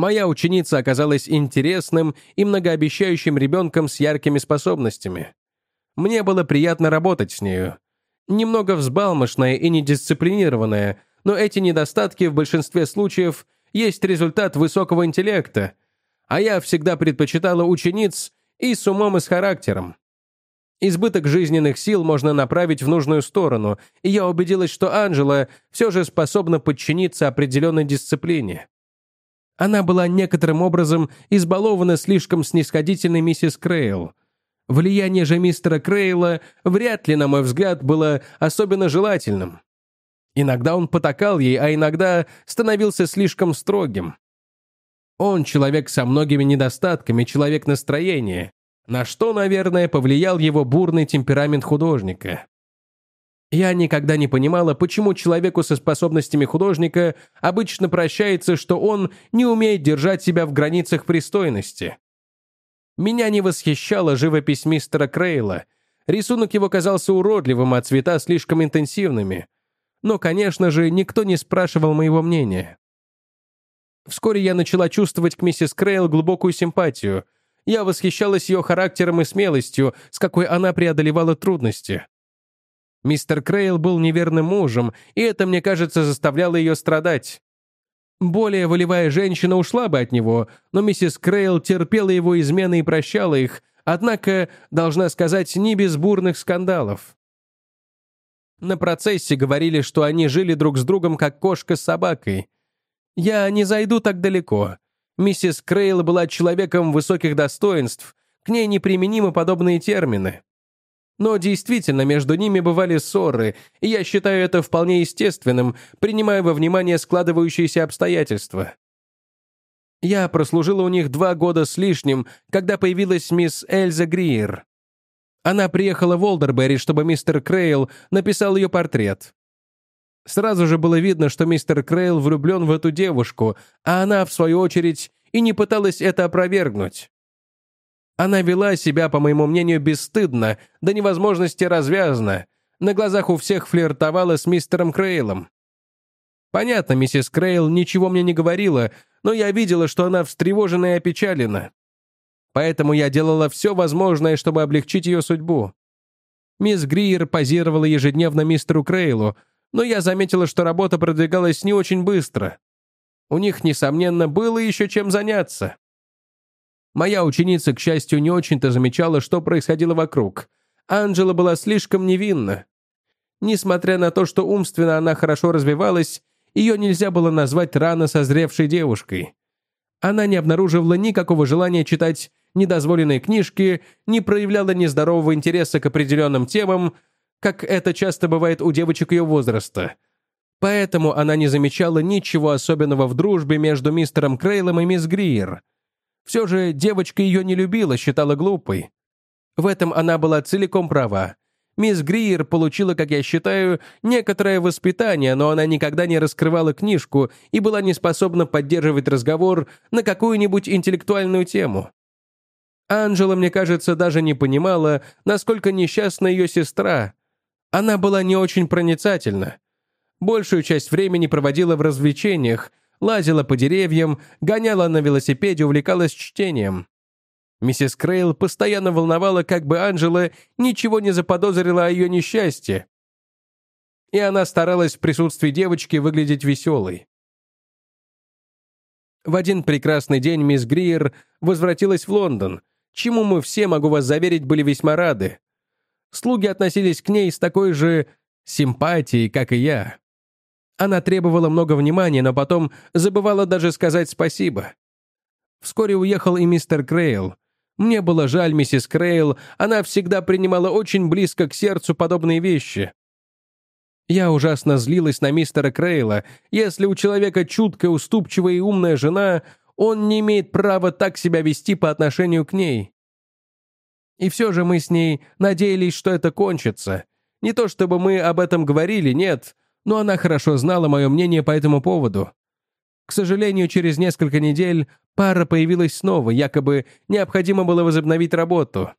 Моя ученица оказалась интересным и многообещающим ребенком с яркими способностями. Мне было приятно работать с нею. Немного взбалмошная и недисциплинированная, но эти недостатки в большинстве случаев есть результат высокого интеллекта, а я всегда предпочитала учениц и с умом и с характером. Избыток жизненных сил можно направить в нужную сторону, и я убедилась, что Анжела все же способна подчиниться определенной дисциплине. Она была некоторым образом избалована слишком снисходительной миссис Крейл. Влияние же мистера Крейла вряд ли, на мой взгляд, было особенно желательным. Иногда он потакал ей, а иногда становился слишком строгим. Он человек со многими недостатками, человек настроения, на что, наверное, повлиял его бурный темперамент художника. Я никогда не понимала, почему человеку со способностями художника обычно прощается, что он не умеет держать себя в границах пристойности. Меня не восхищала живопись мистера Крейла. Рисунок его казался уродливым, а цвета слишком интенсивными. Но, конечно же, никто не спрашивал моего мнения. Вскоре я начала чувствовать к миссис Крейл глубокую симпатию. Я восхищалась ее характером и смелостью, с какой она преодолевала трудности. Мистер Крейл был неверным мужем, и это, мне кажется, заставляло ее страдать. Более волевая женщина ушла бы от него, но миссис Крейл терпела его измены и прощала их, однако, должна сказать, не без бурных скандалов. На процессе говорили, что они жили друг с другом как кошка с собакой. Я не зайду так далеко. Миссис Крейл была человеком высоких достоинств, к ней неприменимы подобные термины. Но действительно, между ними бывали ссоры, и я считаю это вполне естественным, принимая во внимание складывающиеся обстоятельства. Я прослужила у них два года с лишним, когда появилась мисс Эльза Гриер. Она приехала в Олдерберри, чтобы мистер Крейл написал ее портрет. Сразу же было видно, что мистер Крейл влюблен в эту девушку, а она, в свою очередь, и не пыталась это опровергнуть. Она вела себя, по моему мнению, бесстыдно, до невозможности развязно, на глазах у всех флиртовала с мистером Крейлом. Понятно, миссис Крейл ничего мне не говорила, но я видела, что она встревожена и опечалена. Поэтому я делала все возможное, чтобы облегчить ее судьбу. Мисс Гриер позировала ежедневно мистеру Крейлу, но я заметила, что работа продвигалась не очень быстро. У них, несомненно, было еще чем заняться. Моя ученица, к счастью, не очень-то замечала, что происходило вокруг. Анжела была слишком невинна. Несмотря на то, что умственно она хорошо развивалась, ее нельзя было назвать рано созревшей девушкой. Она не обнаруживала никакого желания читать недозволенные книжки, не проявляла нездорового интереса к определенным темам, как это часто бывает у девочек ее возраста. Поэтому она не замечала ничего особенного в дружбе между мистером Крейлом и мисс Гриер. Все же девочка ее не любила, считала глупой. В этом она была целиком права. Мисс Гриер получила, как я считаю, некоторое воспитание, но она никогда не раскрывала книжку и была не способна поддерживать разговор на какую-нибудь интеллектуальную тему. Анжела, мне кажется, даже не понимала, насколько несчастна ее сестра. Она была не очень проницательна. Большую часть времени проводила в развлечениях, лазила по деревьям, гоняла на велосипеде, увлекалась чтением. Миссис Крейл постоянно волновала, как бы Анжела ничего не заподозрила о ее несчастье. И она старалась в присутствии девочки выглядеть веселой. В один прекрасный день мисс Гриер возвратилась в Лондон, чему мы все, могу вас заверить, были весьма рады. Слуги относились к ней с такой же симпатией, как и я. Она требовала много внимания, но потом забывала даже сказать спасибо. Вскоре уехал и мистер Крейл. Мне было жаль миссис Крейл, она всегда принимала очень близко к сердцу подобные вещи. Я ужасно злилась на мистера Крейла. Если у человека чуткая, уступчивая и умная жена, он не имеет права так себя вести по отношению к ней. И все же мы с ней надеялись, что это кончится. Не то чтобы мы об этом говорили, нет, но она хорошо знала мое мнение по этому поводу. К сожалению, через несколько недель пара появилась снова, якобы необходимо было возобновить работу.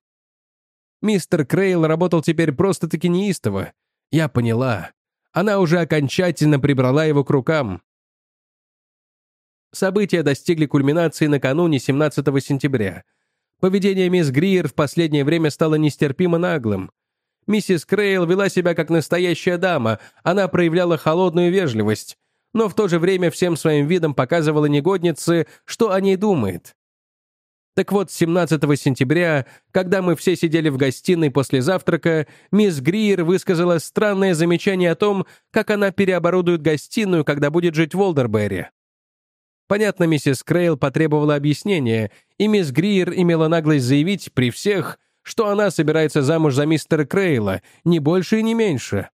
Мистер Крейл работал теперь просто-таки неистово. Я поняла. Она уже окончательно прибрала его к рукам. События достигли кульминации накануне 17 сентября. Поведение мисс Гриер в последнее время стало нестерпимо наглым. Миссис Крейл вела себя как настоящая дама, она проявляла холодную вежливость, но в то же время всем своим видом показывала негоднице, что о ней думает. Так вот, 17 сентября, когда мы все сидели в гостиной после завтрака, мисс Гриер высказала странное замечание о том, как она переоборудует гостиную, когда будет жить в Олдерберри. Понятно, миссис Крейл потребовала объяснения, и мисс Гриер имела наглость заявить при всех, что она собирается замуж за мистера Крейла, не больше и не меньше.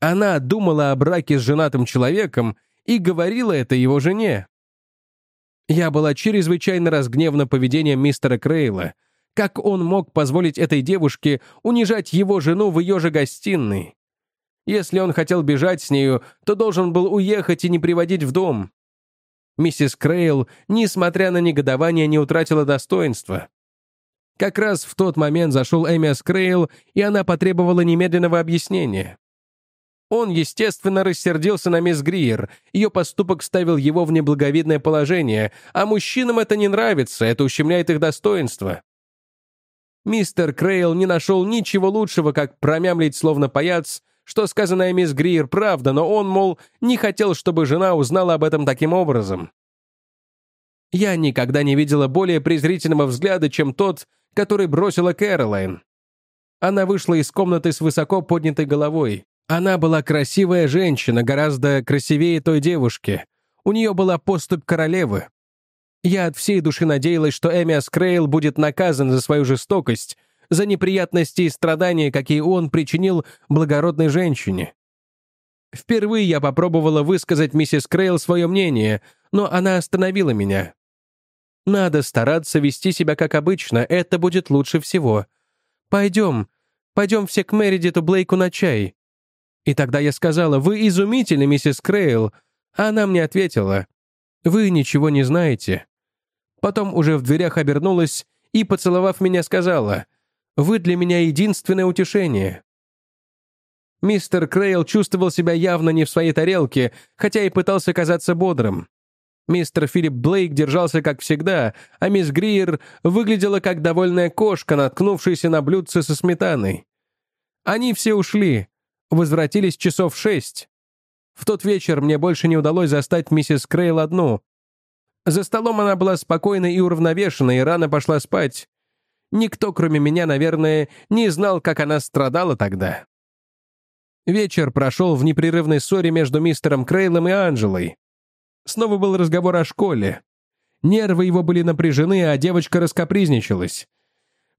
Она думала о браке с женатым человеком и говорила это его жене. Я была чрезвычайно разгневана поведением мистера Крейла. Как он мог позволить этой девушке унижать его жену в ее же гостиной? Если он хотел бежать с нею, то должен был уехать и не приводить в дом. Миссис Крейл, несмотря на негодование, не утратила достоинства. Как раз в тот момент зашел Эмиас Крейл, и она потребовала немедленного объяснения. Он, естественно, рассердился на мисс Гриер. Ее поступок ставил его в неблаговидное положение, а мужчинам это не нравится, это ущемляет их достоинство. Мистер Крейл не нашел ничего лучшего, как промямлить словно паяц, что сказанное мисс Гриер правда, но он, мол, не хотел, чтобы жена узнала об этом таким образом. Я никогда не видела более презрительного взгляда, чем тот, который бросила Кэролайн. Она вышла из комнаты с высоко поднятой головой. Она была красивая женщина, гораздо красивее той девушки. У нее была поступь королевы. Я от всей души надеялась, что Эмиас Крейл будет наказан за свою жестокость, за неприятности и страдания, какие он причинил благородной женщине. Впервые я попробовала высказать миссис Крейл свое мнение, но она остановила меня. «Надо стараться вести себя как обычно, это будет лучше всего. Пойдем, пойдем все к Мередиту Блейку на чай». И тогда я сказала, «Вы изумительны, миссис Крейл». А она мне ответила, «Вы ничего не знаете». Потом уже в дверях обернулась и, поцеловав меня, сказала, «Вы для меня единственное утешение». Мистер Крейл чувствовал себя явно не в своей тарелке, хотя и пытался казаться бодрым. Мистер Филипп Блейк держался как всегда, а мисс Гриер выглядела как довольная кошка, наткнувшаяся на блюдце со сметаной. Они все ушли, возвратились часов шесть. В тот вечер мне больше не удалось застать миссис Крейл одну. За столом она была спокойна и уравновешена, и рано пошла спать. Никто, кроме меня, наверное, не знал, как она страдала тогда. Вечер прошел в непрерывной ссоре между мистером Крейлом и Анжелой. Снова был разговор о школе. Нервы его были напряжены, а девочка раскопризничалась.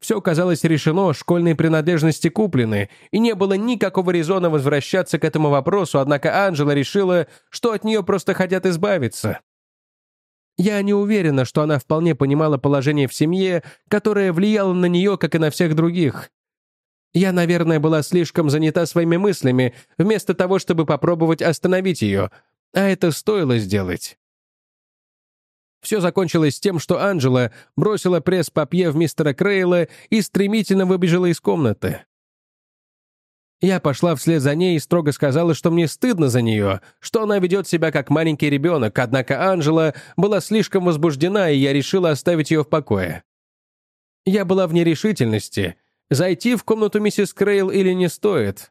Все казалось решено, школьные принадлежности куплены, и не было никакого резона возвращаться к этому вопросу, однако Анжела решила, что от нее просто хотят избавиться. Я не уверена, что она вполне понимала положение в семье, которое влияло на нее, как и на всех других. Я, наверное, была слишком занята своими мыслями, вместо того, чтобы попробовать остановить ее, а это стоило сделать. Все закончилось тем, что Анджела бросила пресс-папье в мистера Крейла и стремительно выбежала из комнаты. Я пошла вслед за ней и строго сказала, что мне стыдно за нее, что она ведет себя как маленький ребенок, однако Анжела была слишком возбуждена, и я решила оставить ее в покое. Я была в нерешительности, зайти в комнату миссис Крейл или не стоит.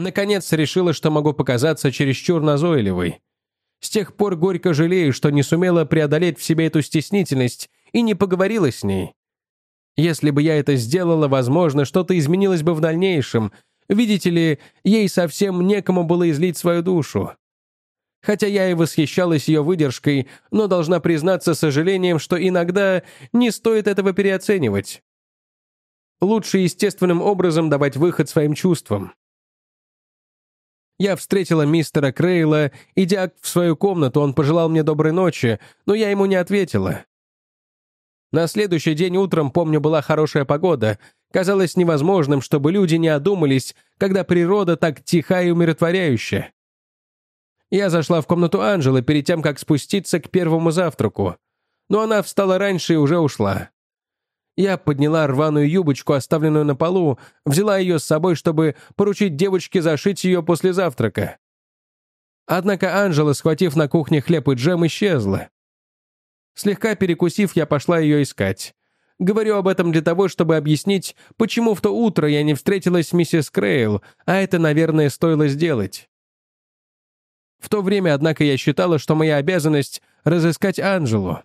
Наконец решила, что могу показаться чересчур назойливой. С тех пор горько жалею, что не сумела преодолеть в себе эту стеснительность и не поговорила с ней. Если бы я это сделала, возможно, что-то изменилось бы в дальнейшем. Видите ли, ей совсем некому было излить свою душу. Хотя я и восхищалась ее выдержкой, но должна признаться сожалением, что иногда не стоит этого переоценивать. Лучше естественным образом давать выход своим чувствам. Я встретила мистера Крейла, идя в свою комнату, он пожелал мне доброй ночи, но я ему не ответила. На следующий день утром, помню, была хорошая погода. Казалось невозможным, чтобы люди не одумались, когда природа так тиха и умиротворяющая. Я зашла в комнату Анжелы перед тем, как спуститься к первому завтраку. Но она встала раньше и уже ушла. Я подняла рваную юбочку, оставленную на полу, взяла ее с собой, чтобы поручить девочке зашить ее после завтрака. Однако Анжела, схватив на кухне хлеб и джем, исчезла. Слегка перекусив, я пошла ее искать. Говорю об этом для того, чтобы объяснить, почему в то утро я не встретилась с миссис Крейл, а это, наверное, стоило сделать. В то время, однако, я считала, что моя обязанность — разыскать Анжелу.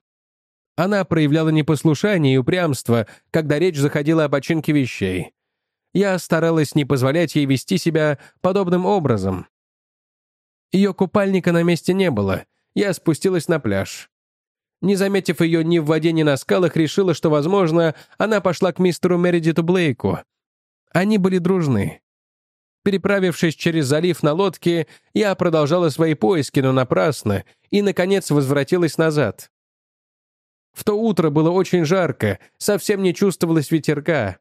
Она проявляла непослушание и упрямство, когда речь заходила о починке вещей. Я старалась не позволять ей вести себя подобным образом. Ее купальника на месте не было. Я спустилась на пляж. Не заметив ее ни в воде, ни на скалах, решила, что, возможно, она пошла к мистеру Мередиту Блейку. Они были дружны. Переправившись через залив на лодке, я продолжала свои поиски, но напрасно, и, наконец, возвратилась назад. В то утро было очень жарко, совсем не чувствовалось ветерка,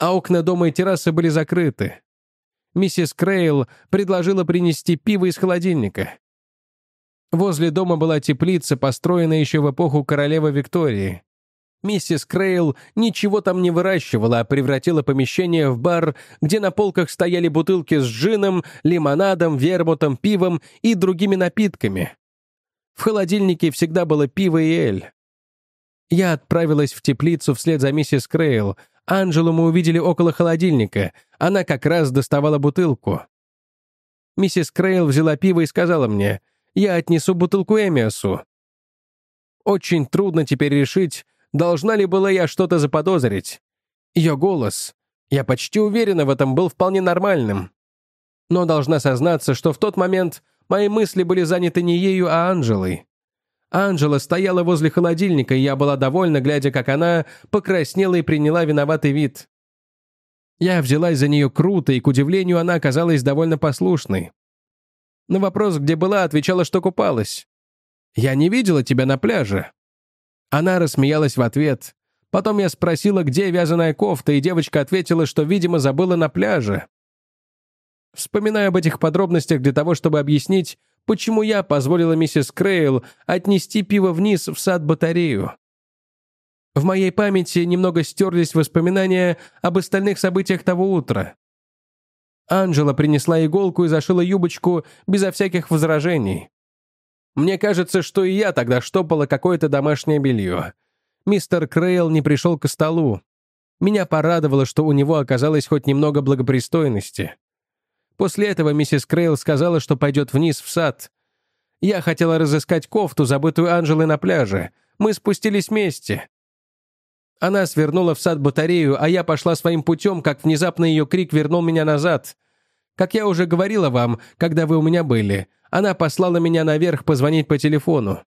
а окна дома и террасы были закрыты. Миссис Крейл предложила принести пиво из холодильника. Возле дома была теплица, построенная еще в эпоху королевы Виктории. Миссис Крейл ничего там не выращивала, а превратила помещение в бар, где на полках стояли бутылки с джином, лимонадом, вермутом, пивом и другими напитками. В холодильнике всегда было пиво и эль. Я отправилась в теплицу вслед за миссис Крейл. Анжелу мы увидели около холодильника. Она как раз доставала бутылку. Миссис Крейл взяла пиво и сказала мне, «Я отнесу бутылку Эмиасу». Очень трудно теперь решить, должна ли была я что-то заподозрить. Ее голос, я почти уверена в этом, был вполне нормальным. Но должна сознаться, что в тот момент мои мысли были заняты не ею, а Анжелой. Анжела стояла возле холодильника, и я была довольна, глядя, как она покраснела и приняла виноватый вид. Я взялась за нее круто, и, к удивлению, она оказалась довольно послушной. На вопрос, где была, отвечала, что купалась. «Я не видела тебя на пляже». Она рассмеялась в ответ. Потом я спросила, где вязаная кофта, и девочка ответила, что, видимо, забыла на пляже. Вспоминаю об этих подробностях для того, чтобы объяснить, почему я позволила миссис Крейл отнести пиво вниз в сад-батарею. В моей памяти немного стерлись воспоминания об остальных событиях того утра. Анжела принесла иголку и зашила юбочку безо всяких возражений. Мне кажется, что и я тогда штопала какое-то домашнее белье. Мистер Крейл не пришел к столу. Меня порадовало, что у него оказалось хоть немного благопристойности. После этого миссис Крейл сказала, что пойдет вниз в сад. Я хотела разыскать кофту, забытую Анжелой на пляже. Мы спустились вместе. Она свернула в сад батарею, а я пошла своим путем, как внезапно ее крик вернул меня назад. Как я уже говорила вам, когда вы у меня были, она послала меня наверх позвонить по телефону.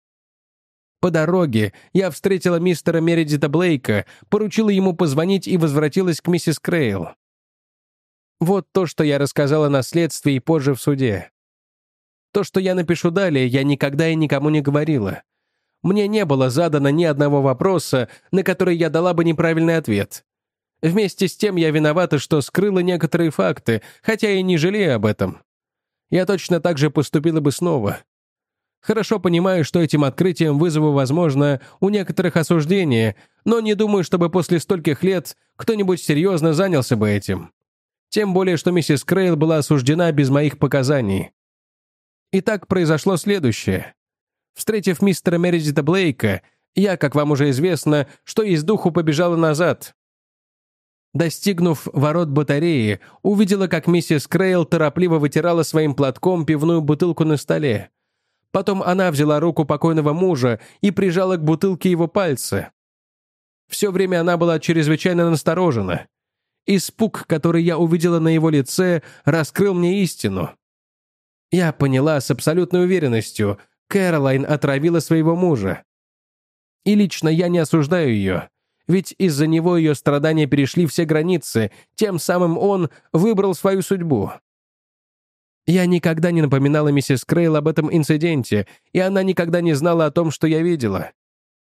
По дороге я встретила мистера Мередита Блейка, поручила ему позвонить и возвратилась к миссис Крейл. Вот то, что я рассказала на следствии и позже в суде. То, что я напишу далее, я никогда и никому не говорила. Мне не было задано ни одного вопроса, на который я дала бы неправильный ответ. Вместе с тем я виновата, что скрыла некоторые факты, хотя и не жалею об этом. Я точно так же поступила бы снова. Хорошо понимаю, что этим открытием вызову, возможно, у некоторых осуждение, но не думаю, чтобы после стольких лет кто-нибудь серьезно занялся бы этим. Тем более, что миссис Крейл была осуждена без моих показаний. И так произошло следующее. Встретив мистера Мередита Блейка, я, как вам уже известно, что из духу побежала назад. Достигнув ворот батареи, увидела, как миссис Крейл торопливо вытирала своим платком пивную бутылку на столе. Потом она взяла руку покойного мужа и прижала к бутылке его пальцы. Все время она была чрезвычайно насторожена. Испуг, который я увидела на его лице, раскрыл мне истину. Я поняла с абсолютной уверенностью, Кэролайн отравила своего мужа. И лично я не осуждаю ее, ведь из-за него ее страдания перешли все границы, тем самым он выбрал свою судьбу. Я никогда не напоминала миссис Крейл об этом инциденте, и она никогда не знала о том, что я видела.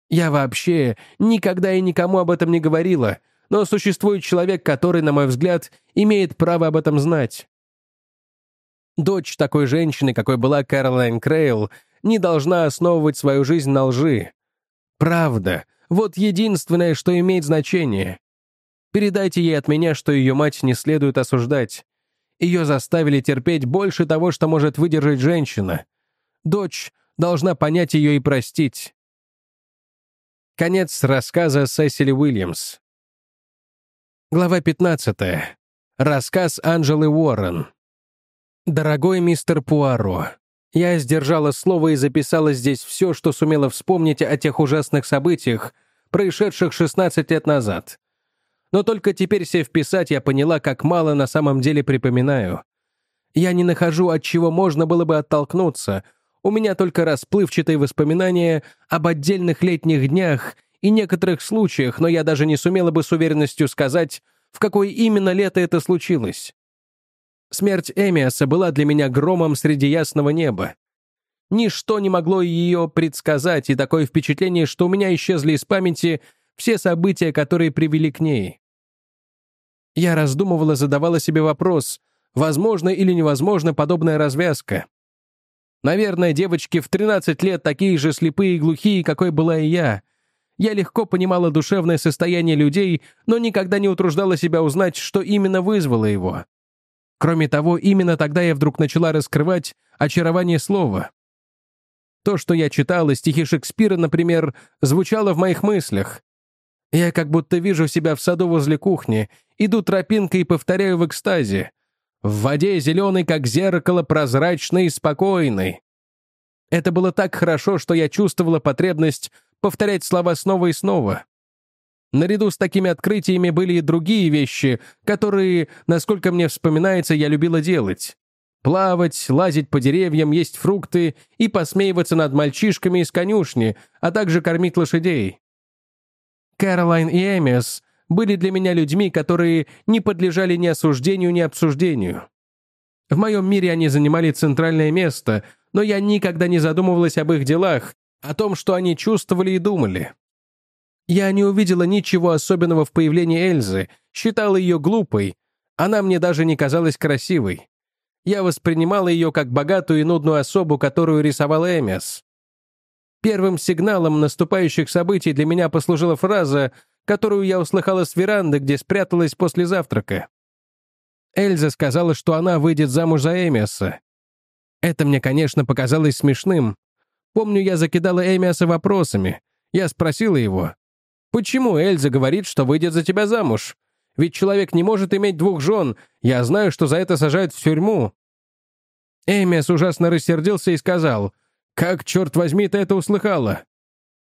Я вообще никогда и никому об этом не говорила, но существует человек, который, на мой взгляд, имеет право об этом знать. Дочь такой женщины, какой была Кэролайн Крейл, не должна основывать свою жизнь на лжи. Правда — вот единственное, что имеет значение. Передайте ей от меня, что ее мать не следует осуждать. Ее заставили терпеть больше того, что может выдержать женщина. Дочь должна понять ее и простить. Конец рассказа Сесили Уильямс. Глава 15. Рассказ Анжелы Уоррен. «Дорогой мистер Пуаро, я сдержала слово и записала здесь все, что сумела вспомнить о тех ужасных событиях, происшедших 16 лет назад. Но только теперь, сев писать, я поняла, как мало на самом деле припоминаю. Я не нахожу, от чего можно было бы оттолкнуться. У меня только расплывчатые воспоминания об отдельных летних днях и некоторых случаях, но я даже не сумела бы с уверенностью сказать, в какое именно лето это случилось. Смерть Эмиаса была для меня громом среди ясного неба. Ничто не могло ее предсказать, и такое впечатление, что у меня исчезли из памяти все события, которые привели к ней. Я раздумывала, задавала себе вопрос, возможно или невозможно подобная развязка. Наверное, девочки в 13 лет такие же слепые и глухие, какой была и я — я легко понимала душевное состояние людей, но никогда не утруждала себя узнать, что именно вызвало его. Кроме того, именно тогда я вдруг начала раскрывать очарование слова. То, что я читала, стихи Шекспира, например, звучало в моих мыслях. Я как будто вижу себя в саду возле кухни, иду тропинкой и повторяю в экстазе. В воде зеленый, как зеркало, прозрачный и спокойный. Это было так хорошо, что я чувствовала потребность повторять слова снова и снова. Наряду с такими открытиями были и другие вещи, которые, насколько мне вспоминается, я любила делать. Плавать, лазить по деревьям, есть фрукты и посмеиваться над мальчишками из конюшни, а также кормить лошадей. Кэролайн и Эмис были для меня людьми, которые не подлежали ни осуждению, ни обсуждению. В моем мире они занимали центральное место, но я никогда не задумывалась об их делах, о том, что они чувствовали и думали. Я не увидела ничего особенного в появлении Эльзы, считала ее глупой, она мне даже не казалась красивой. Я воспринимала ее как богатую и нудную особу, которую рисовал Эмиас. Первым сигналом наступающих событий для меня послужила фраза, которую я услыхала с веранды, где спряталась после завтрака. Эльза сказала, что она выйдет замуж за Эмиаса. Это мне, конечно, показалось смешным. Помню, я закидала Эмиаса вопросами. Я спросила его, «Почему Эльза говорит, что выйдет за тебя замуж? Ведь человек не может иметь двух жен. Я знаю, что за это сажают в тюрьму». Эмиас ужасно рассердился и сказал, «Как, черт возьми, ты это услыхала?»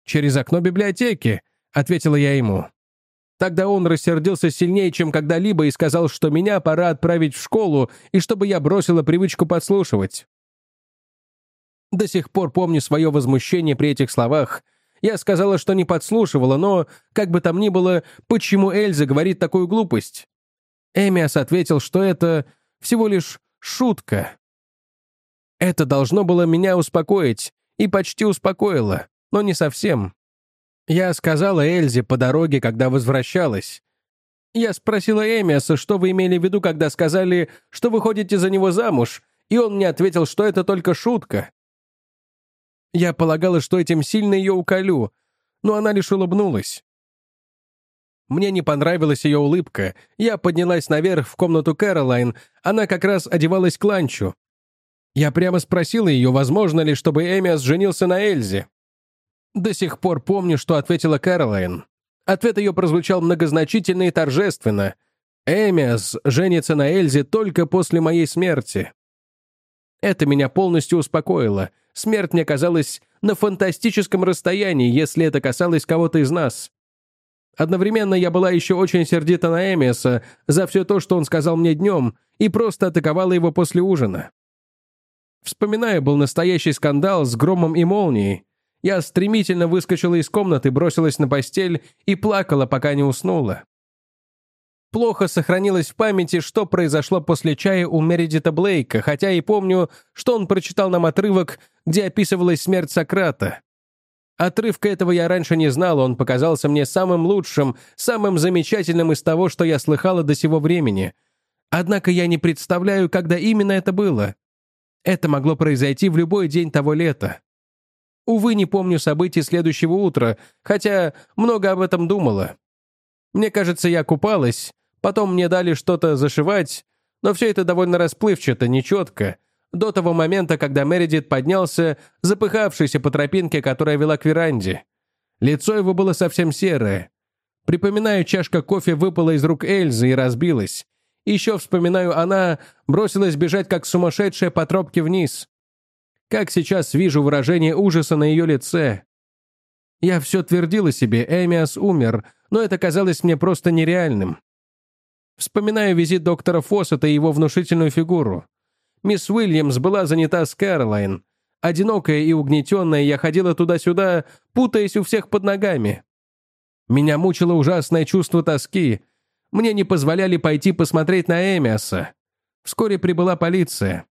«Через окно библиотеки», — ответила я ему. Тогда он рассердился сильнее, чем когда-либо, и сказал, что меня пора отправить в школу, и чтобы я бросила привычку подслушивать. До сих пор помню свое возмущение при этих словах. Я сказала, что не подслушивала, но, как бы там ни было, почему Эльза говорит такую глупость? Эмиас ответил, что это всего лишь шутка. Это должно было меня успокоить, и почти успокоило, но не совсем. Я сказала Эльзе по дороге, когда возвращалась. Я спросила Эмиаса, что вы имели в виду, когда сказали, что вы ходите за него замуж, и он мне ответил, что это только шутка. Я полагала, что этим сильно ее уколю, но она лишь улыбнулась. Мне не понравилась ее улыбка. Я поднялась наверх в комнату Кэролайн, она как раз одевалась к ланчу. Я прямо спросила ее, возможно ли, чтобы Эмиас женился на Эльзе. До сих пор помню, что ответила Кэролайн. Ответ ее прозвучал многозначительно и торжественно. «Эмиас женится на Эльзе только после моей смерти». Это меня полностью успокоило. Смерть мне казалась на фантастическом расстоянии, если это касалось кого-то из нас. Одновременно я была еще очень сердита на Эмиаса за все то, что он сказал мне днем, и просто атаковала его после ужина. Вспоминаю, был настоящий скандал с громом и молнией. Я стремительно выскочила из комнаты, бросилась на постель и плакала, пока не уснула. Плохо сохранилось в памяти, что произошло после чая у Мередита Блейка, хотя и помню, что он прочитал нам отрывок, где описывалась смерть Сократа. Отрывка этого я раньше не знал, он показался мне самым лучшим, самым замечательным из того, что я слыхала до сего времени. Однако я не представляю, когда именно это было. Это могло произойти в любой день того лета. Увы, не помню событий следующего утра, хотя много об этом думала. Мне кажется, я купалась, потом мне дали что-то зашивать, но все это довольно расплывчато, нечетко, до того момента, когда Мередит поднялся, запыхавшийся по тропинке, которая вела к веранде. Лицо его было совсем серое. Припоминаю, чашка кофе выпала из рук Эльзы и разбилась. Еще вспоминаю, она бросилась бежать, как сумасшедшая по тропке вниз. Как сейчас вижу выражение ужаса на ее лице. Я все твердила себе, Эмиас умер, но это казалось мне просто нереальным. Вспоминаю визит доктора Фоссета и его внушительную фигуру. Мисс Уильямс была занята с Кэролайн. Одинокая и угнетенная, я ходила туда-сюда, путаясь у всех под ногами. Меня мучило ужасное чувство тоски. Мне не позволяли пойти посмотреть на Эмиаса. Вскоре прибыла полиция.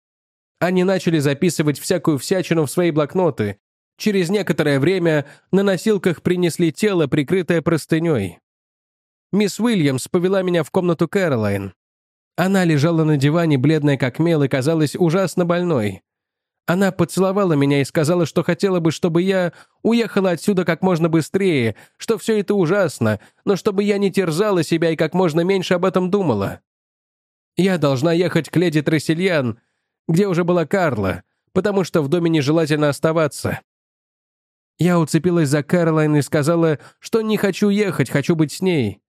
Они начали записывать всякую всячину в свои блокноты. Через некоторое время на носилках принесли тело, прикрытое простыней. Мисс Уильямс повела меня в комнату Кэролайн. Она лежала на диване, бледная как мел, и казалась ужасно больной. Она поцеловала меня и сказала, что хотела бы, чтобы я уехала отсюда как можно быстрее, что все это ужасно, но чтобы я не терзала себя и как можно меньше об этом думала. Я должна ехать к леди Трессельян, где уже была Карла, потому что в доме нежелательно оставаться. Я уцепилась за Кэролайн и сказала, что не хочу ехать, хочу быть с ней.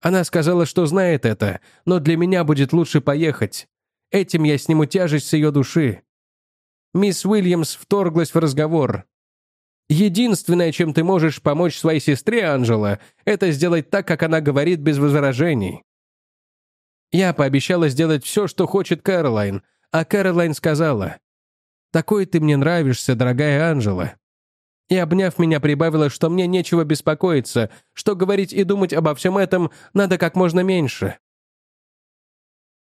Она сказала, что знает это, но для меня будет лучше поехать. Этим я сниму тяжесть с ее души. Мисс Уильямс вторглась в разговор. «Единственное, чем ты можешь помочь своей сестре, Анжела, это сделать так, как она говорит, без возражений». Я пообещала сделать все, что хочет Кэролайн, а Кэролайн сказала, «Такой ты мне нравишься, дорогая Анжела». И, обняв меня, прибавила, что мне нечего беспокоиться, что говорить и думать обо всем этом надо как можно меньше.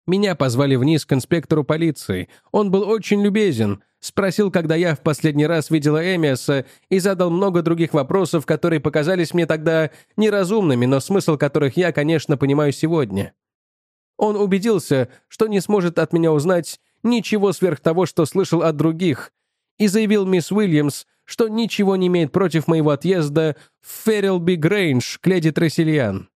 Меня позвали вниз к инспектору полиции. Он был очень любезен. Спросил, когда я в последний раз видела Эмиаса, и задал много других вопросов, которые показались мне тогда неразумными, но смысл которых я, конечно, понимаю сегодня. Он убедился, что не сможет от меня узнать ничего сверх того, что слышал от других, и заявил мисс Уильямс, что ничего не имеет против моего отъезда в Феррилби Грейндж к леди Трассельян.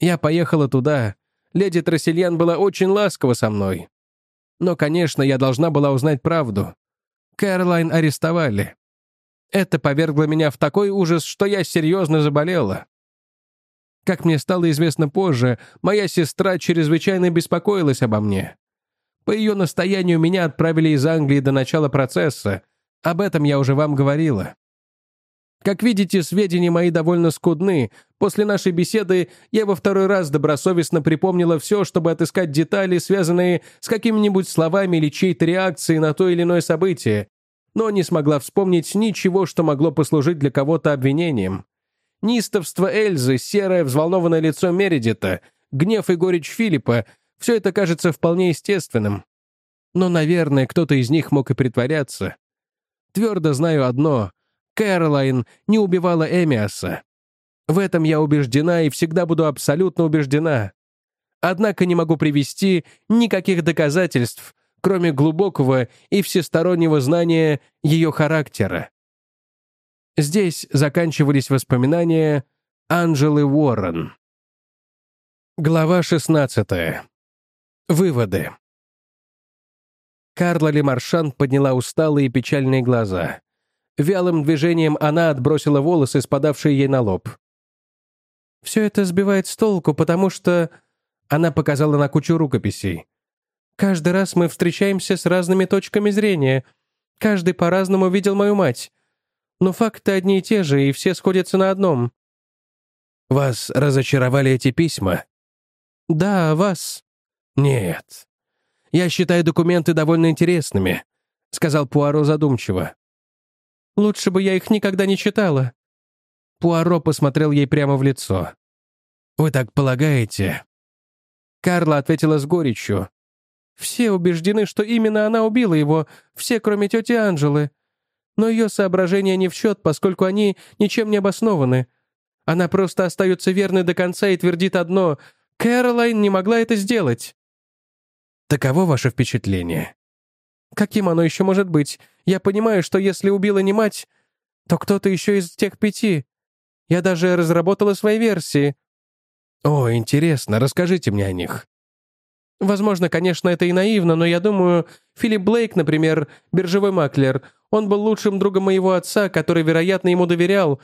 Я поехала туда, леди Трассельян была очень ласкова со мной. Но, конечно, я должна была узнать правду. Кэролайн арестовали. Это повергло меня в такой ужас, что я серьезно заболела. Как мне стало известно позже, моя сестра чрезвычайно беспокоилась обо мне. По ее настоянию меня отправили из Англии до начала процесса. Об этом я уже вам говорила. Как видите, сведения мои довольно скудны. После нашей беседы я во второй раз добросовестно припомнила все, чтобы отыскать детали, связанные с какими-нибудь словами или чьей-то реакцией на то или иное событие, но не смогла вспомнить ничего, что могло послужить для кого-то обвинением. Нистовство Эльзы, серое взволнованное лицо Мередита, гнев и горечь Филиппа — все это кажется вполне естественным. Но, наверное, кто-то из них мог и притворяться. Твердо знаю одно Кэролайн не убивала Эмиаса. В этом я убеждена и всегда буду абсолютно убеждена. Однако не могу привести никаких доказательств, кроме глубокого и всестороннего знания ее характера. Здесь заканчивались воспоминания Анжелы Уоррен. Глава 16. Выводы. Карла Лемаршан подняла усталые и печальные глаза. Вялым движением она отбросила волосы, спадавшие ей на лоб. «Все это сбивает с толку, потому что...» Она показала на кучу рукописей. «Каждый раз мы встречаемся с разными точками зрения. Каждый по-разному видел мою мать. Но факты одни и те же, и все сходятся на одном». «Вас разочаровали эти письма?» «Да, вас». «Нет. Я считаю документы довольно интересными», — сказал Пуаро задумчиво. Лучше бы я их никогда не читала». Пуаро посмотрел ей прямо в лицо. «Вы так полагаете?» Карла ответила с горечью. «Все убеждены, что именно она убила его, все, кроме тети Анжелы. Но ее соображения не в счет, поскольку они ничем не обоснованы. Она просто остается верной до конца и твердит одно — Кэролайн не могла это сделать». «Таково ваше впечатление?» «Каким оно еще может быть? Я понимаю, что если убила не мать, то кто-то еще из тех пяти. Я даже разработала свои версии». «О, интересно, расскажите мне о них». Возможно, конечно, это и наивно, но я думаю, Филипп Блейк, например, биржевой маклер, он был лучшим другом моего отца, который, вероятно, ему доверял,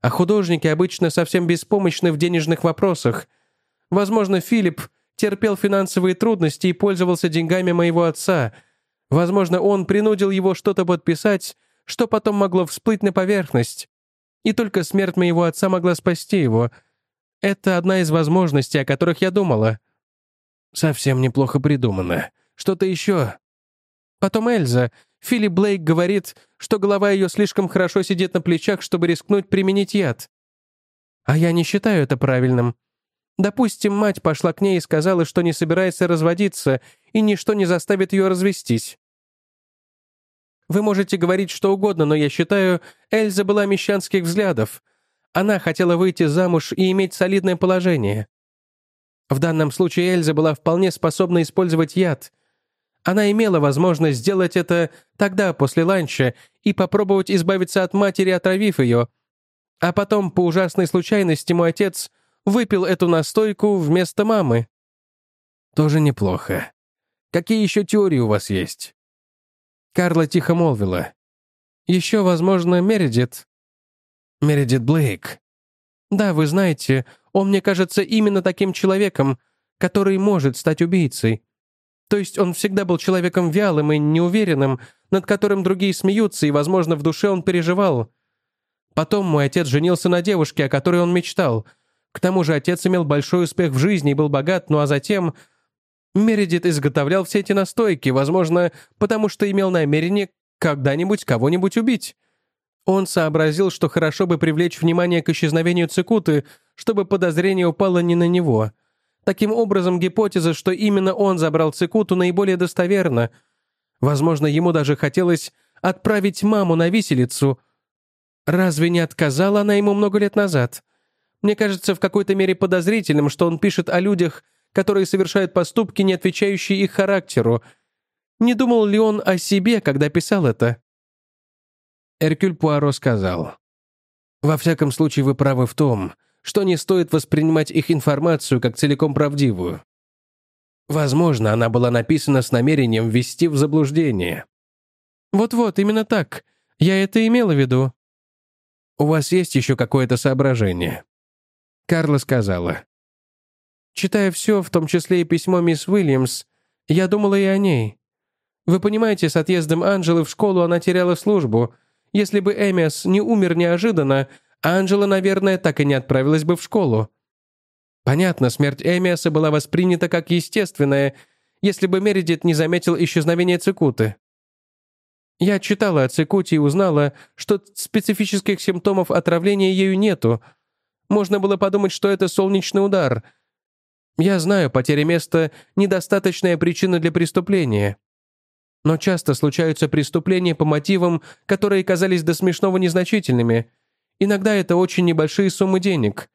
а художники обычно совсем беспомощны в денежных вопросах. Возможно, Филипп терпел финансовые трудности и пользовался деньгами моего отца — Возможно, он принудил его что-то подписать, что потом могло всплыть на поверхность. И только смерть моего отца могла спасти его. Это одна из возможностей, о которых я думала. Совсем неплохо придумано. Что-то еще. Потом Эльза. Филипп Блейк говорит, что голова ее слишком хорошо сидит на плечах, чтобы рискнуть применить яд. А я не считаю это правильным. Допустим, мать пошла к ней и сказала, что не собирается разводиться, и ничто не заставит ее развестись. Вы можете говорить что угодно, но я считаю, Эльза была мещанских взглядов. Она хотела выйти замуж и иметь солидное положение. В данном случае Эльза была вполне способна использовать яд. Она имела возможность сделать это тогда, после ланча, и попробовать избавиться от матери, отравив ее. А потом, по ужасной случайности, мой отец выпил эту настойку вместо мамы. Тоже неплохо. Какие еще теории у вас есть? Карла тихо молвила. «Еще, возможно, Мередит». «Мередит Блейк». «Да, вы знаете, он мне кажется именно таким человеком, который может стать убийцей. То есть он всегда был человеком вялым и неуверенным, над которым другие смеются, и, возможно, в душе он переживал. Потом мой отец женился на девушке, о которой он мечтал. К тому же отец имел большой успех в жизни и был богат, ну а затем Мередит изготовлял все эти настойки, возможно, потому что имел намерение когда-нибудь кого-нибудь убить. Он сообразил, что хорошо бы привлечь внимание к исчезновению Цикуты, чтобы подозрение упало не на него. Таким образом, гипотеза, что именно он забрал Цикуту, наиболее достоверна. Возможно, ему даже хотелось отправить маму на виселицу. Разве не отказала она ему много лет назад? Мне кажется в какой-то мере подозрительным, что он пишет о людях, которые совершают поступки, не отвечающие их характеру. Не думал ли он о себе, когда писал это? Эркюль Пуаро сказал. «Во всяком случае, вы правы в том, что не стоит воспринимать их информацию как целиком правдивую. Возможно, она была написана с намерением ввести в заблуждение». «Вот-вот, именно так. Я это имела в виду». «У вас есть еще какое-то соображение?» Карла сказала. «Читая все, в том числе и письмо мисс Уильямс, я думала и о ней. Вы понимаете, с отъездом Анжелы в школу она теряла службу, если бы Эмиас не умер неожиданно, Анжела, наверное, так и не отправилась бы в школу. Понятно, смерть Эмиаса была воспринята как естественная, если бы Мередит не заметил исчезновения Цикуты. Я читала о Цикуте и узнала, что специфических симптомов отравления ею нету. Можно было подумать, что это солнечный удар. Я знаю, потеря места — недостаточная причина для преступления. Но часто случаются преступления по мотивам, которые казались до смешного незначительными. Иногда это очень небольшие суммы денег.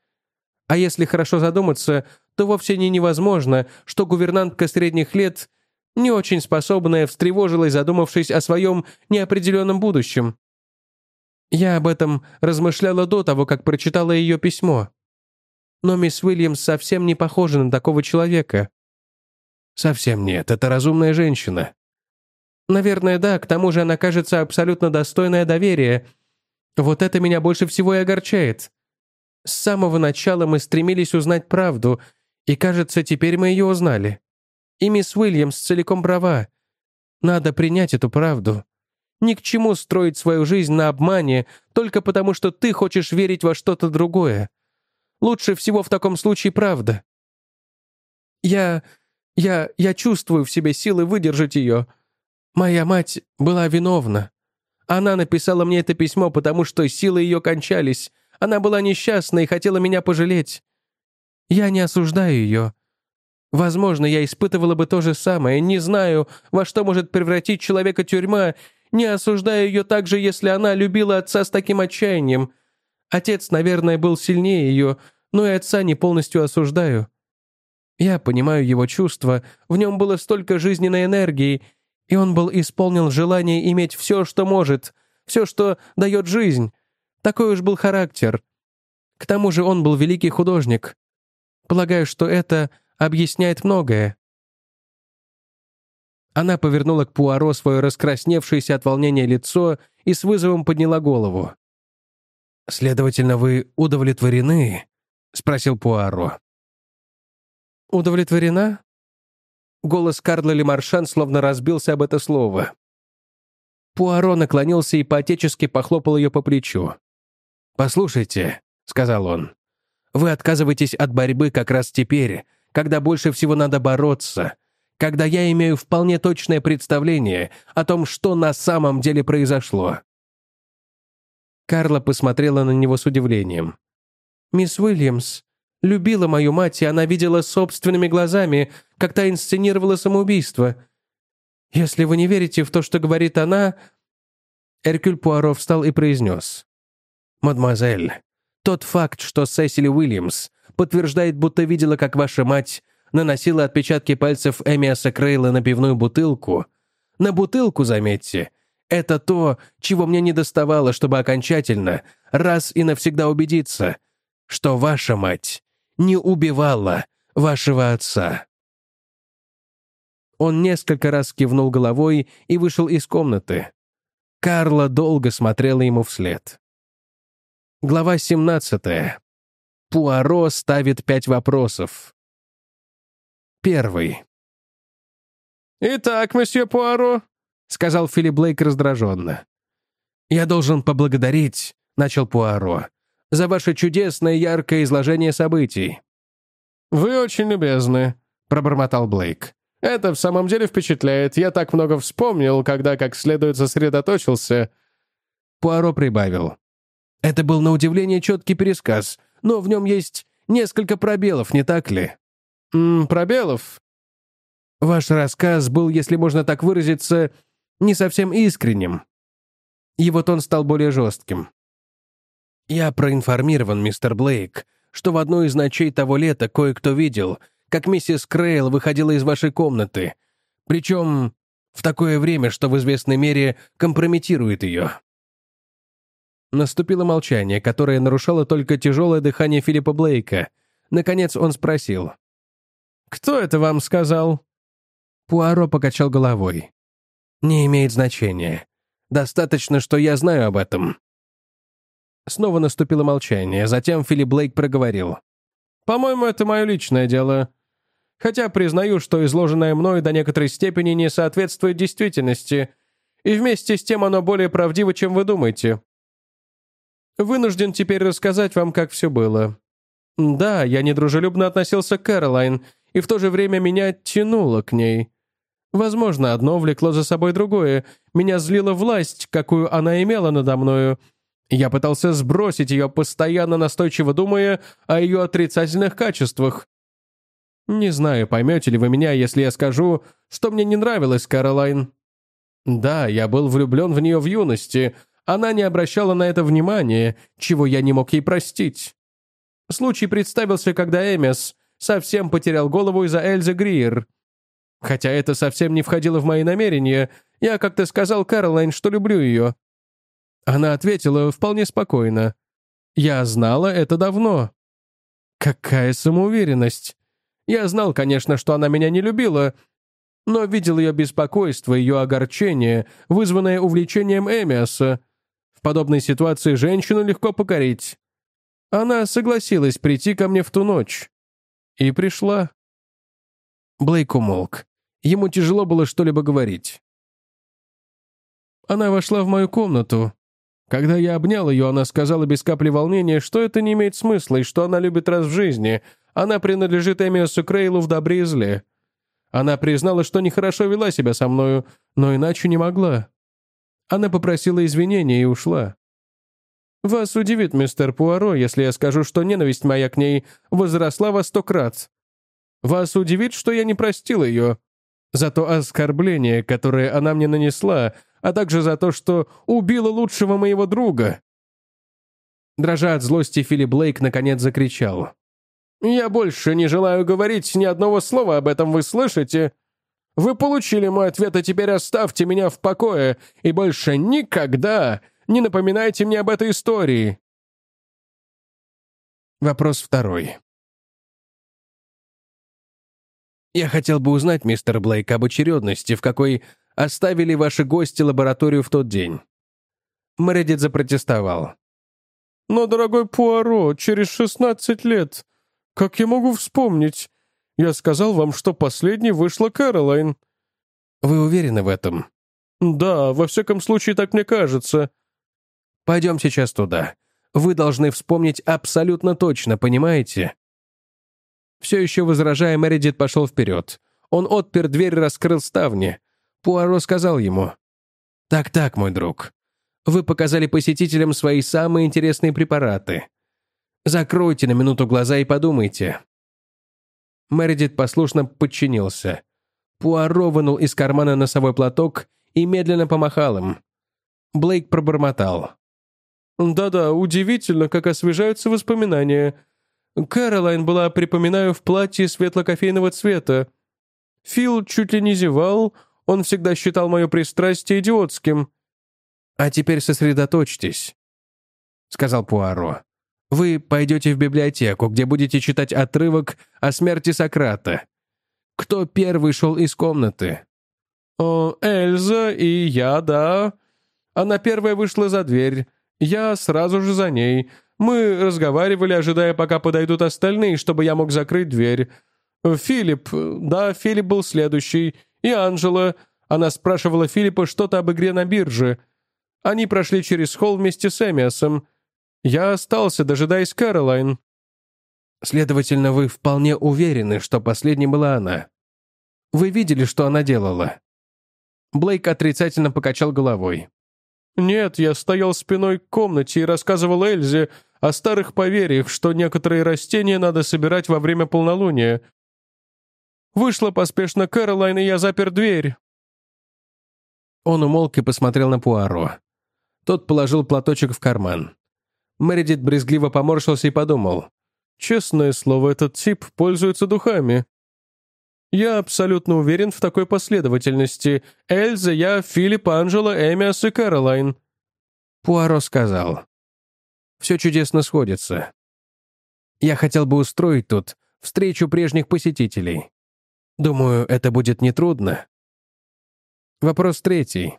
А если хорошо задуматься, то вовсе не невозможно, что гувернантка средних лет, не очень способная, встревожилась, задумавшись о своем неопределенном будущем. Я об этом размышляла до того, как прочитала ее письмо. Но мисс Уильямс совсем не похожа на такого человека. Совсем нет, это разумная женщина. Наверное, да, к тому же она кажется абсолютно достойная доверия. Вот это меня больше всего и огорчает. С самого начала мы стремились узнать правду, и, кажется, теперь мы ее узнали. И мисс Уильямс целиком права. Надо принять эту правду. Ни к чему строить свою жизнь на обмане, только потому что ты хочешь верить во что-то другое. Лучше всего в таком случае правда. Я... я... я чувствую в себе силы выдержать ее, Моя мать была виновна. Она написала мне это письмо, потому что силы ее кончались. Она была несчастна и хотела меня пожалеть. Я не осуждаю ее. Возможно, я испытывала бы то же самое. Не знаю, во что может превратить человека тюрьма. Не осуждаю ее так же, если она любила отца с таким отчаянием. Отец, наверное, был сильнее ее, но и отца не полностью осуждаю. Я понимаю его чувства, в нем было столько жизненной энергии, и он был исполнен желания иметь все, что может, все, что дает жизнь. Такой уж был характер. К тому же он был великий художник. Полагаю, что это объясняет многое. Она повернула к Пуаро свое раскрасневшееся от волнения лицо и с вызовом подняла голову. «Следовательно, вы удовлетворены?» — спросил Пуаро. «Удовлетворена? Голос Карла Лемаршан словно разбился об это слово. Пуаро наклонился и поотечески похлопал ее по плечу. «Послушайте», — сказал он, — «вы отказываетесь от борьбы как раз теперь, когда больше всего надо бороться, когда я имею вполне точное представление о том, что на самом деле произошло». Карла посмотрела на него с удивлением. «Мисс Уильямс, любила мою мать, и она видела собственными глазами, как та инсценировала самоубийство. Если вы не верите в то, что говорит она...» Эркюль Пуаро встал и произнес. «Мадемуазель, тот факт, что Сесили Уильямс подтверждает, будто видела, как ваша мать наносила отпечатки пальцев Эмиаса Крейла на пивную бутылку, на бутылку, заметьте, это то, чего мне не доставало, чтобы окончательно, раз и навсегда убедиться, что ваша мать не убивала вашего отца». Он несколько раз кивнул головой и вышел из комнаты. Карла долго смотрела ему вслед. Глава 17. Пуаро ставит пять вопросов. Первый. «Итак, месье Пуаро», — сказал Филипп Блейк раздраженно. «Я должен поблагодарить», — начал Пуаро, «за ваше чудесное яркое изложение событий». «Вы очень любезны», — пробормотал Блейк. Это в самом деле впечатляет. Я так много вспомнил, когда как следует сосредоточился. Пуаро прибавил. Это был на удивление четкий пересказ, но в нем есть несколько пробелов, не так ли? М пробелов? Ваш рассказ был, если можно так выразиться, не совсем искренним. Его тон стал более жестким. «Я проинформирован, мистер Блейк, что в одну из ночей того лета кое-кто видел, как миссис Крейл выходила из вашей комнаты, причем в такое время, что в известной мере компрометирует ее». Наступило молчание, которое нарушало только тяжелое дыхание Филиппа Блейка. Наконец он спросил. «Кто это вам сказал?» Пуаро покачал головой. «Не имеет значения. Достаточно, что я знаю об этом». Снова наступило молчание, затем Филипп Блейк проговорил. «По-моему, это мое личное дело. Хотя признаю, что изложенное мной до некоторой степени не соответствует действительности, и вместе с тем оно более правдиво, чем вы думаете. Вынужден теперь рассказать вам, как все было. Да, я недружелюбно относился к Кэролайн, и в то же время меня тянуло к ней. Возможно, одно влекло за собой другое. Меня злила власть, какую она имела надо мною. Я пытался сбросить ее, постоянно настойчиво думая о ее отрицательных качествах. Не знаю, поймете ли вы меня, если я скажу, что мне не нравилась Каролайн. Да, я был влюблен в нее в юности. Она не обращала на это внимания, чего я не мог ей простить. Случай представился, когда Эмис совсем потерял голову из-за Эльзы Гриер. Хотя это совсем не входило в мои намерения, я как-то сказал Каролайн, что люблю ее. Она ответила вполне спокойно. «Я знала это давно». Какая самоуверенность. Я знал, конечно, что она меня не любила, но видел ее беспокойство, ее огорчение, вызванное увлечением Эмиаса. В подобной ситуации женщину легко покорить. Она согласилась прийти ко мне в ту ночь. И пришла. Блейк умолк. Ему тяжело было что-либо говорить. Она вошла в мою комнату. Когда я обнял ее, она сказала без капли волнения, что это не имеет смысла и что она любит раз в жизни. Она принадлежит Эмиосу Крейлу в добре. Она признала, что нехорошо вела себя со мною, но иначе не могла. Она попросила извинения и ушла. Вас удивит, мистер Пуаро, если я скажу, что ненависть моя к ней возросла во сто крат. Вас удивит, что я не простил ее. За то оскорбление, которое она мне нанесла, а также за то, что убила лучшего моего друга». Дрожа от злости, Филипп Блейк наконец закричал. «Я больше не желаю говорить ни одного слова об этом, вы слышите? Вы получили мой ответ, а теперь оставьте меня в покое и больше никогда не напоминайте мне об этой истории». Вопрос второй. Я хотел бы узнать, мистер Блейк, об очередности, в какой оставили ваши гости лабораторию в тот день». Мередит запротестовал. «Но, дорогой Пуаро, через шестнадцать лет, как я могу вспомнить? Я сказал вам, что последней вышла Кэролайн». «Вы уверены в этом?» «Да, во всяком случае, так мне кажется». «Пойдем сейчас туда. Вы должны вспомнить абсолютно точно, понимаете?» Все еще возражая, Мередит пошел вперед. Он отпер дверь раскрыл ставни. Пуаро сказал ему, «Так-так, мой друг, вы показали посетителям свои самые интересные препараты. Закройте на минуту глаза и подумайте». Мередит послушно подчинился. Пуаро вынул из кармана носовой платок и медленно помахал им. Блейк пробормотал. «Да-да, удивительно, как освежаются воспоминания. Кэролайн была, припоминаю, в платье светло-кофейного цвета. Фил чуть ли не зевал, он всегда считал мое пристрастие идиотским». «А теперь сосредоточьтесь», — сказал Пуаро. «Вы пойдете в библиотеку, где будете читать отрывок о смерти Сократа. Кто первый шел из комнаты?» «О, Эльза и я, да. Она первая вышла за дверь. Я сразу же за ней. Мы разговаривали, ожидая, пока подойдут остальные, чтобы я мог закрыть дверь. Филипп, да, Филипп был следующий. И Анжела. Она спрашивала Филиппа что-то об игре на бирже. Они прошли через холл вместе с Эмиасом. Я остался, дожидаясь Кэролайн. Следовательно, вы вполне уверены, что последней была она. Вы видели, что она делала?» Блейк отрицательно покачал головой. «Нет, я стоял спиной к комнате и рассказывал Эльзе о старых поверьях, что некоторые растения надо собирать во время полнолуния. Вышла поспешно Кэролайн, и я запер дверь». Он умолк и посмотрел на Пуаро. Тот положил платочек в карман. Мэридит брезгливо поморщился и подумал. «Честное слово, этот тип пользуется духами. Я абсолютно уверен в такой последовательности. Эльза, я, Филипп, Анджело, Эмиас и Кэролайн». Пуаро сказал. «Все чудесно сходится. Я хотел бы устроить тут встречу прежних посетителей. Думаю, это будет нетрудно. Вопрос третий.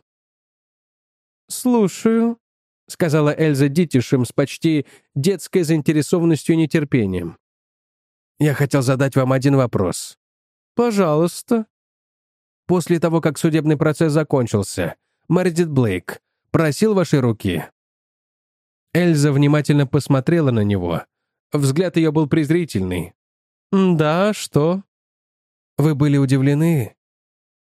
«Слушаю», — сказала Эльза Дитишем с почти детской заинтересованностью и нетерпением. «Я хотел задать вам один вопрос. «Пожалуйста». После того, как судебный процесс закончился, Мэридит Блейк просил вашей руки. Эльза внимательно посмотрела на него. Взгляд ее был презрительный. «Да, что?» «Вы были удивлены?»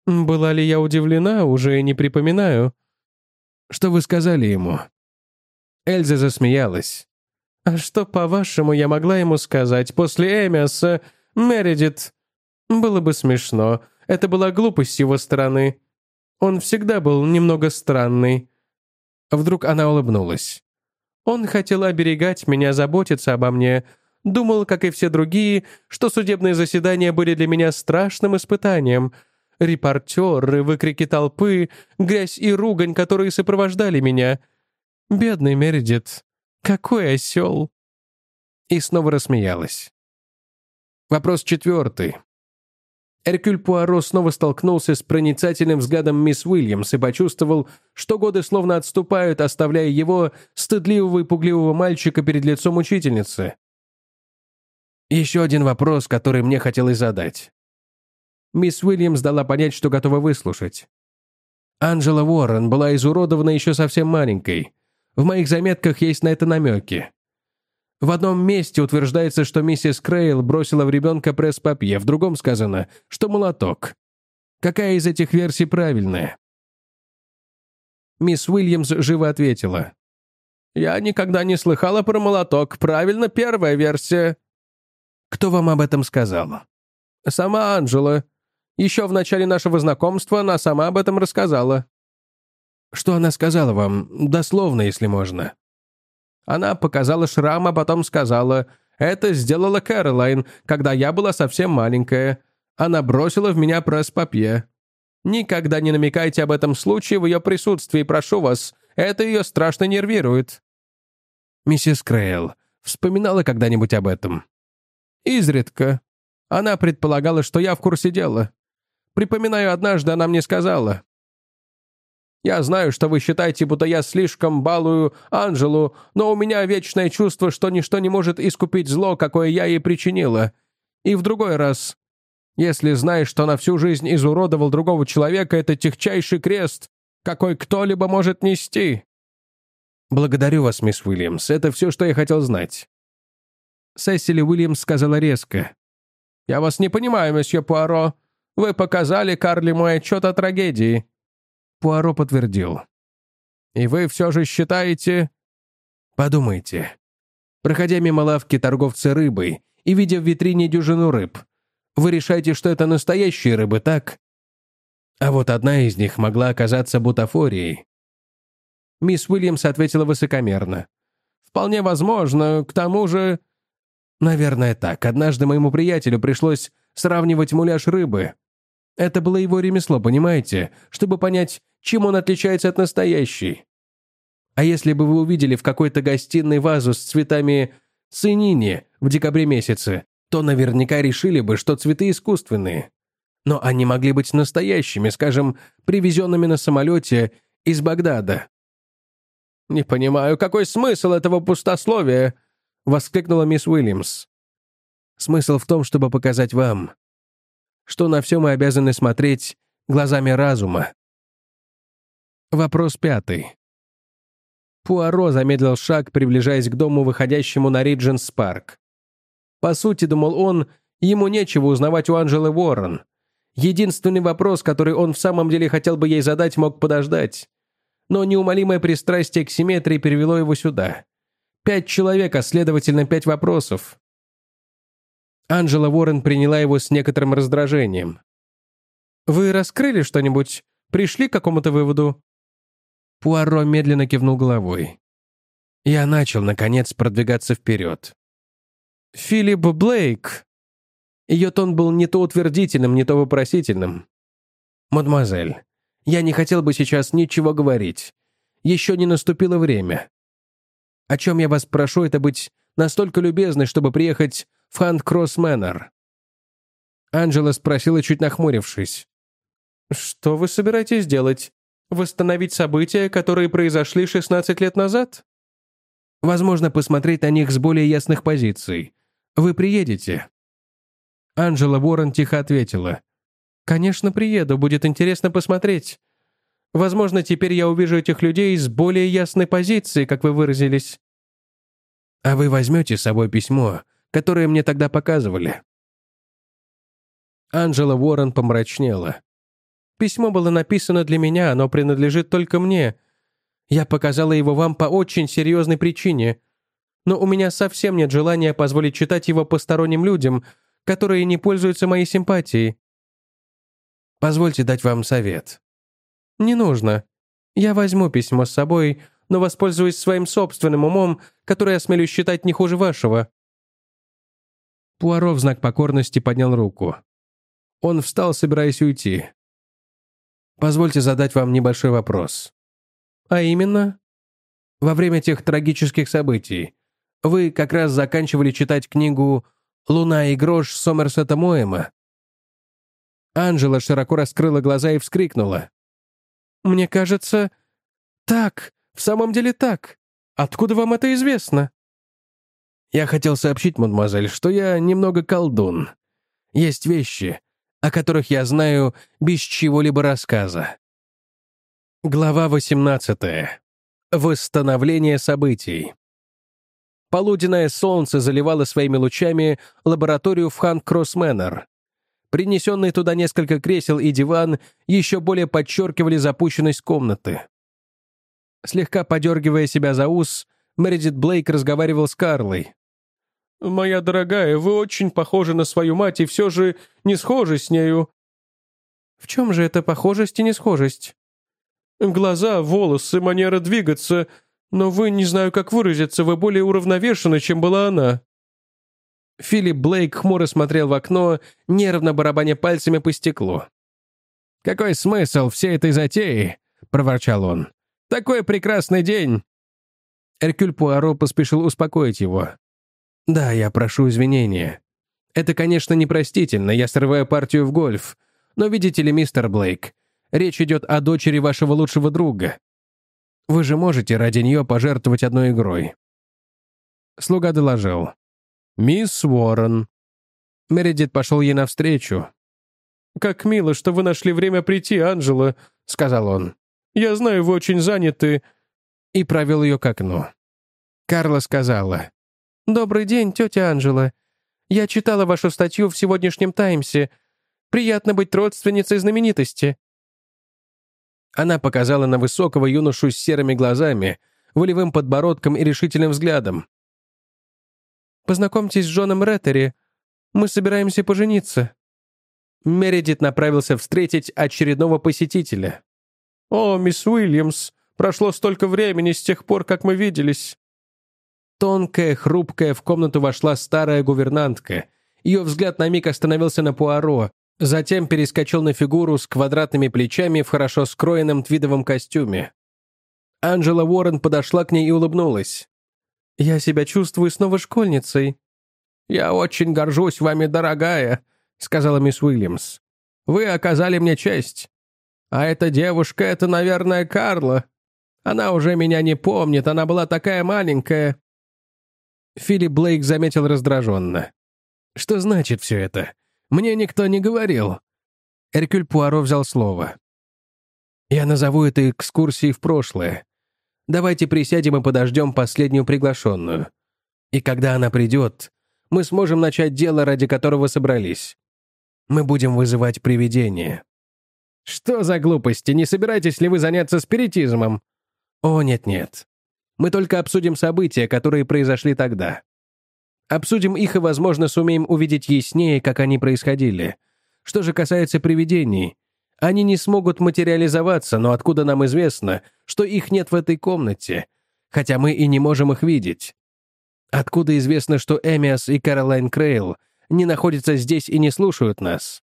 «Была ли я удивлена, уже не припоминаю». «Что вы сказали ему?» Эльза засмеялась. «А что, по-вашему, я могла ему сказать после Эмиаса, Мередит, было бы смешно. Это была глупость его стороны. Он всегда был немного странный. Вдруг она улыбнулась. Он хотел оберегать меня, заботиться обо мне. Думал, как и все другие, что судебные заседания были для меня страшным испытанием. Репортеры, выкрики толпы, грязь и ругань, которые сопровождали меня. Бедный Мередит. Какой осел. И снова рассмеялась. Вопрос четвертый. Эркюль Пуаро снова столкнулся с проницательным взглядом мисс Уильямс и почувствовал, что годы словно отступают, оставляя его, стыдливого и пугливого мальчика, перед лицом учительницы. Еще один вопрос, который мне хотелось задать. Мисс Уильямс дала понять, что готова выслушать. Анджела Уоррен была изуродована еще совсем маленькой. В моих заметках есть на это намеки. В одном месте утверждается, что миссис Крейл бросила в ребенка пресс-папье, в другом сказано, что молоток. Какая из этих версий правильная? Мисс Уильямс живо ответила. «Я никогда не слыхала про молоток. Правильно, первая версия». «Кто вам об этом сказал?» «Сама Анжела. Еще в начале нашего знакомства она сама об этом рассказала». «Что она сказала вам? Дословно, если можно». Она показала шрам, а потом сказала, «Это сделала Кэролайн, когда я была совсем маленькая. Она бросила в меня пресс-папье. Никогда не намекайте об этом случае в ее присутствии, прошу вас. Это ее страшно нервирует». Миссис Крейл вспоминала когда-нибудь об этом? Изредка. Она предполагала, что я в курсе дела. Припоминаю, однажды она мне сказала, я знаю, что вы считаете, будто я слишком балую Анжелу, но у меня вечное чувство, что ничто не может искупить зло, какое я ей причинила. И в другой раз. Если знаешь, что на всю жизнь изуродовал другого человека, это техчайший крест, какой кто-либо может нести. Благодарю вас, мисс Уильямс. Это все, что я хотел знать. Сесили Уильямс сказала резко. «Я вас не понимаю, месье Пуаро. Вы показали Карли мой отчет о трагедии. Пуаро подтвердил. «И вы все же считаете...» «Подумайте. Проходя мимо лавки торговца рыбой и видя в витрине дюжину рыб, вы решаете, что это настоящие рыбы, так? А вот одна из них могла оказаться бутафорией». Мисс Уильямс ответила высокомерно. «Вполне возможно, к тому же...» «Наверное, так. Однажды моему приятелю пришлось сравнивать муляж рыбы это было его ремесло, понимаете? Чтобы понять, чем он отличается от настоящей. А если бы вы увидели в какой-то гостиной вазу с цветами цинини в декабре месяце, то наверняка решили бы, что цветы искусственные. Но они могли быть настоящими, скажем, привезенными на самолете из Багдада. «Не понимаю, какой смысл этого пустословия?» — воскликнула мисс Уильямс. «Смысл в том, чтобы показать вам, что на все мы обязаны смотреть глазами разума. Вопрос пятый. Пуаро замедлил шаг, приближаясь к дому, выходящему на Ридженс Парк. По сути, думал он, ему нечего узнавать у Анжелы Уоррен. Единственный вопрос, который он в самом деле хотел бы ей задать, мог подождать. но неумолимое пристрастие к симметрии перевело его сюда. Пять человек, а следовательно, пять вопросов. Анжела Уоррен приняла его с некоторым раздражением. «Вы раскрыли что-нибудь? Пришли к какому-то выводу?» Пуаро медленно кивнул головой. Я начал, наконец, продвигаться вперед. «Филипп Блейк!» Ее тон был не то утвердительным, не то вопросительным. «Мадемуазель, я не хотел бы сейчас ничего говорить. Еще не наступило время. О чем я вас прошу, это быть настолько любезной, чтобы приехать в Хант-Кросс Мэннер». Анджела спросила, чуть нахмурившись. «Что вы собираетесь делать? Восстановить события, которые произошли 16 лет назад?» «Возможно, посмотреть на них с более ясных позиций. Вы приедете?» Анджела Уоррен тихо ответила. «Конечно, приеду, будет интересно посмотреть. Возможно, теперь я увижу этих людей с более ясной позиции, как вы выразились». «А вы возьмете с собой письмо, которое мне тогда показывали?» Анджела Уоррен помрачнела. «Письмо было написано для меня, оно принадлежит только мне. Я показала его вам по очень серьезной причине. Но у меня совсем нет желания позволить читать его посторонним людям, которые не пользуются моей симпатией. Позвольте дать вам совет. Не нужно. Я возьму письмо с собой, но воспользуюсь своим собственным умом, который я смелюсь считать не хуже вашего». Пуаро в знак покорности поднял руку. Он встал, собираясь уйти. «Позвольте задать вам небольшой вопрос. А именно? Во время тех трагических событий вы как раз заканчивали читать книгу «Луна и грош» Сомерсета Моэма. Анжела широко раскрыла глаза и вскрикнула. «Мне кажется, так, в самом деле так. Откуда вам это известно?» «Я хотел сообщить, мадемуазель, что я немного колдун. Есть вещи, о которых я знаю без чего-либо рассказа». Глава 18. Восстановление событий. Полуденное солнце заливало своими лучами лабораторию в Хэндкросс-Мэнор. Принесенные туда несколько кресел и диван еще более подчеркивали запущенность комнаты. Слегка подергивая себя за ус, Мередит Блейк разговаривал с Карлой. «Моя дорогая, вы очень похожи на свою мать и все же не схожи с нею». «В чем же эта похожесть и несхожесть?» «Глаза, волосы, манера двигаться, но вы, не знаю, как выразиться, вы более уравновешены, чем была она». Филипп Блейк хмуро смотрел в окно, нервно барабаня пальцами по стеклу. «Какой смысл всей этой затеи?» — проворчал он. «Такой прекрасный день!» Эркюль Пуаро поспешил успокоить его. «Да, я прошу извинения. Это, конечно, непростительно, я срываю партию в гольф. Но видите ли, мистер Блейк, речь идет о дочери вашего лучшего друга. Вы же можете ради нее пожертвовать одной игрой». Слуга доложил. «Мисс Уоррен». Мередит пошел ей навстречу. «Как мило, что вы нашли время прийти, Анжела», — сказал он. «Я знаю, вы очень заняты». И провел ее к окну. Карла сказала. «Добрый день, тетя Анжела. Я читала вашу статью в сегодняшнем «Таймсе». Приятно быть родственницей знаменитости». Она показала на высокого юношу с серыми глазами, волевым подбородком и решительным взглядом. Познакомьтесь с Джоном Реттери. Мы собираемся пожениться». Мередит направился встретить очередного посетителя. «О, мисс Уильямс, прошло столько времени с тех пор, как мы виделись». Тонкая, хрупкая, в комнату вошла старая гувернантка. Ее взгляд на миг остановился на Пуаро, затем перескочил на фигуру с квадратными плечами в хорошо скроенном твидовом костюме. Анжела Уоррен подошла к ней и улыбнулась. «Я себя чувствую снова школьницей». «Я очень горжусь вами, дорогая», — сказала мисс Уильямс. «Вы оказали мне честь. А эта девушка — это, наверное, Карла. Она уже меня не помнит, она была такая маленькая». Филипп Блейк заметил раздраженно. «Что значит все это? Мне никто не говорил». Эркюль Пуаро взял слово. «Я назову это экскурсией в прошлое. Давайте присядем и подождем последнюю приглашенную. И когда она придет, мы сможем начать дело, ради которого собрались. Мы будем вызывать привидение». «Что за глупости? Не собираетесь ли вы заняться спиритизмом?» О, нет-нет. Мы только обсудим события, которые произошли тогда. Обсудим их и, возможно, сумеем увидеть яснее, как они происходили. Что же касается привидений, они не смогут материализоваться, но откуда нам известно, что их нет в этой комнате, хотя мы и не можем их видеть? Откуда известно, что Эмиас и Каролайн Крейл не находятся здесь и не слушают нас?»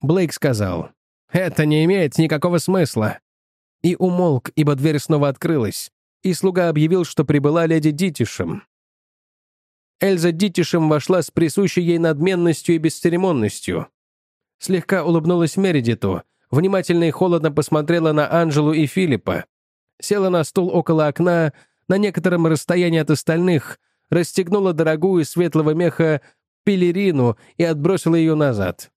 Блейк сказал, «Это не имеет никакого смысла». И умолк, ибо дверь снова открылась, и слуга объявил, что прибыла леди Дитишем. Эльза Дитишем вошла с присущей ей надменностью и бесцеремонностью. Слегка улыбнулась Мередиту, внимательно и холодно посмотрела на Анжелу и Филиппа, села на стул около окна, на некотором расстоянии от остальных, расстегнула дорогую светлого меха пелерину и отбросила ее назад.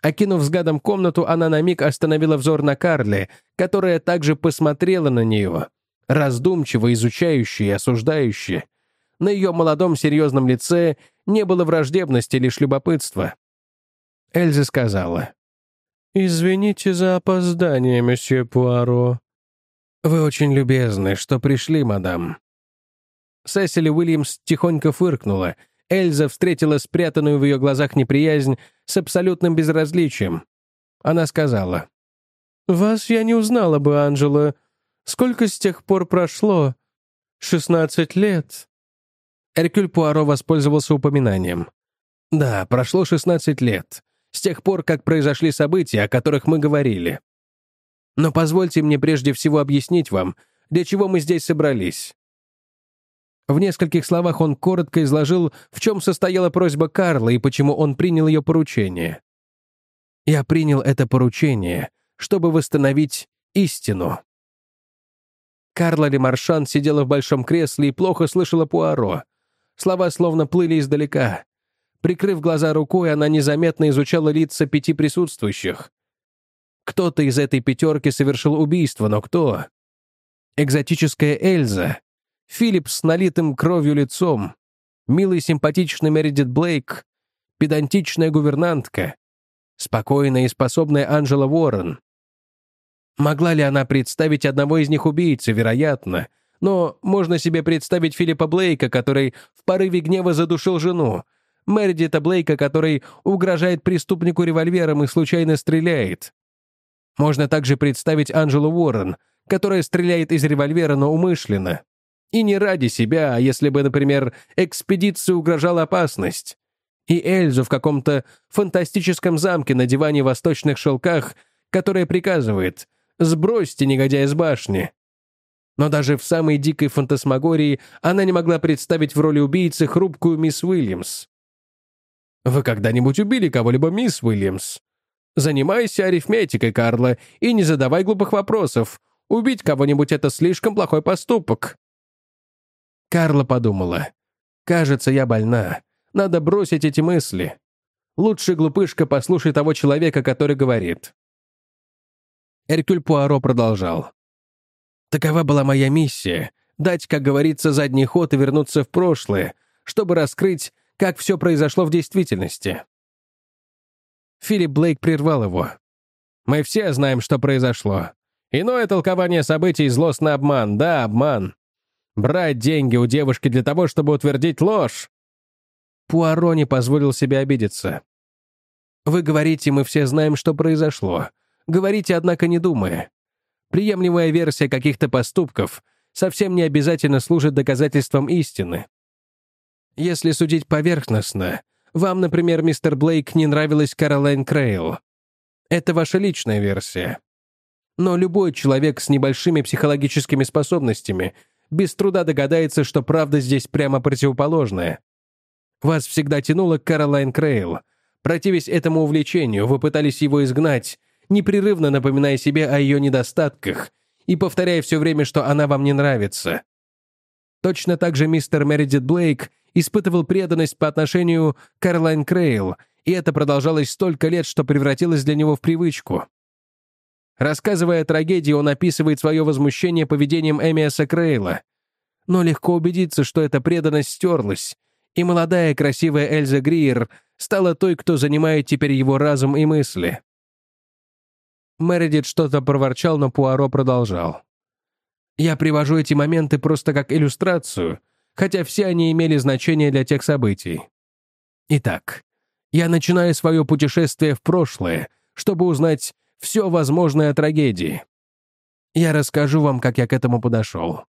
Окинув взглядом комнату, она на миг остановила взор на Карле, которая также посмотрела на нее, раздумчиво, изучающе и осуждающе. На ее молодом серьезном лице не было враждебности, лишь любопытства. Эльза сказала. «Извините за опоздание, месье Пуаро». «Вы очень любезны, что пришли, мадам». Сесили Уильямс тихонько фыркнула. Эльза встретила спрятанную в ее глазах неприязнь с абсолютным безразличием. Она сказала. «Вас я не узнала бы, Анжела. Сколько с тех пор прошло? Шестнадцать лет». Эркюль Пуаро воспользовался упоминанием. «Да, прошло шестнадцать лет с тех пор, как произошли события, о которых мы говорили. Но позвольте мне прежде всего объяснить вам, для чего мы здесь собрались. В нескольких словах он коротко изложил, в чем состояла просьба Карла и почему он принял ее поручение. «Я принял это поручение, чтобы восстановить истину». Карла Лемаршан сидела в большом кресле и плохо слышала Пуаро. Слова словно плыли издалека. Прикрыв глаза рукой, она незаметно изучала лица пяти присутствующих. Кто-то из этой пятерки совершил убийство, но кто? Экзотическая Эльза, Филипп с налитым кровью лицом, милый симпатичный Мередит Блейк, педантичная гувернантка, спокойная и способная Анжела Уоррен. Могла ли она представить одного из них убийцы? Вероятно. Но можно себе представить Филиппа Блейка, который в порыве гнева задушил жену, Мередита Блейка, который угрожает преступнику револьвером и случайно стреляет. Можно также представить Анжелу Уоррен, которая стреляет из револьвера, но умышленно. И не ради себя, а если бы, например, экспедиции угрожала опасность. И Эльзу в каком-то фантастическом замке на диване в восточных шелках, которая приказывает «Сбросьте негодяя с башни». Но даже в самой дикой фантасмагории она не могла представить в роли убийцы хрупкую мисс Уильямс. Вы когда-нибудь убили кого-либо, мисс Уильямс? Занимайся арифметикой, Карла, и не задавай глупых вопросов. Убить кого-нибудь — это слишком плохой поступок». Карла подумала. «Кажется, я больна. Надо бросить эти мысли. Лучше, глупышка, послушай того человека, который говорит». Эркюль Пуаро продолжал. «Такова была моя миссия — дать, как говорится, задний ход и вернуться в прошлое, чтобы раскрыть как все произошло в действительности. Филипп Блейк прервал его. «Мы все знаем, что произошло. Иное толкование событий — злостный обман. Да, обман. Брать деньги у девушки для того, чтобы утвердить ложь». Пуаро не позволил себе обидеться. «Вы говорите, мы все знаем, что произошло. Говорите, однако, не думая. Приемлемая версия каких-то поступков совсем не обязательно служит доказательством истины. Если судить поверхностно, вам, например, мистер Блейк, не нравилась Каролайн Крейл. Это ваша личная версия. Но любой человек с небольшими психологическими способностями без труда догадается, что правда здесь прямо противоположная. Вас всегда тянуло к Каролайн Крейл. Противясь этому увлечению, вы пытались его изгнать, непрерывно напоминая себе о ее недостатках и повторяя все время, что она вам не нравится. Точно так же мистер Мередит Блейк испытывал преданность по отношению к Карлайн Крейл, и это продолжалось столько лет, что превратилось для него в привычку. Рассказывая о трагедии, он описывает свое возмущение поведением Эмиаса Крейла. Но легко убедиться, что эта преданность стерлась, и молодая красивая Эльза Гриер стала той, кто занимает теперь его разум и мысли. Мередит что-то проворчал, но Пуаро продолжал. Я привожу эти моменты просто как иллюстрацию, хотя все они имели значение для тех событий. Итак, я начинаю свое путешествие в прошлое, чтобы узнать все возможное о трагедии. Я расскажу вам, как я к этому подошел.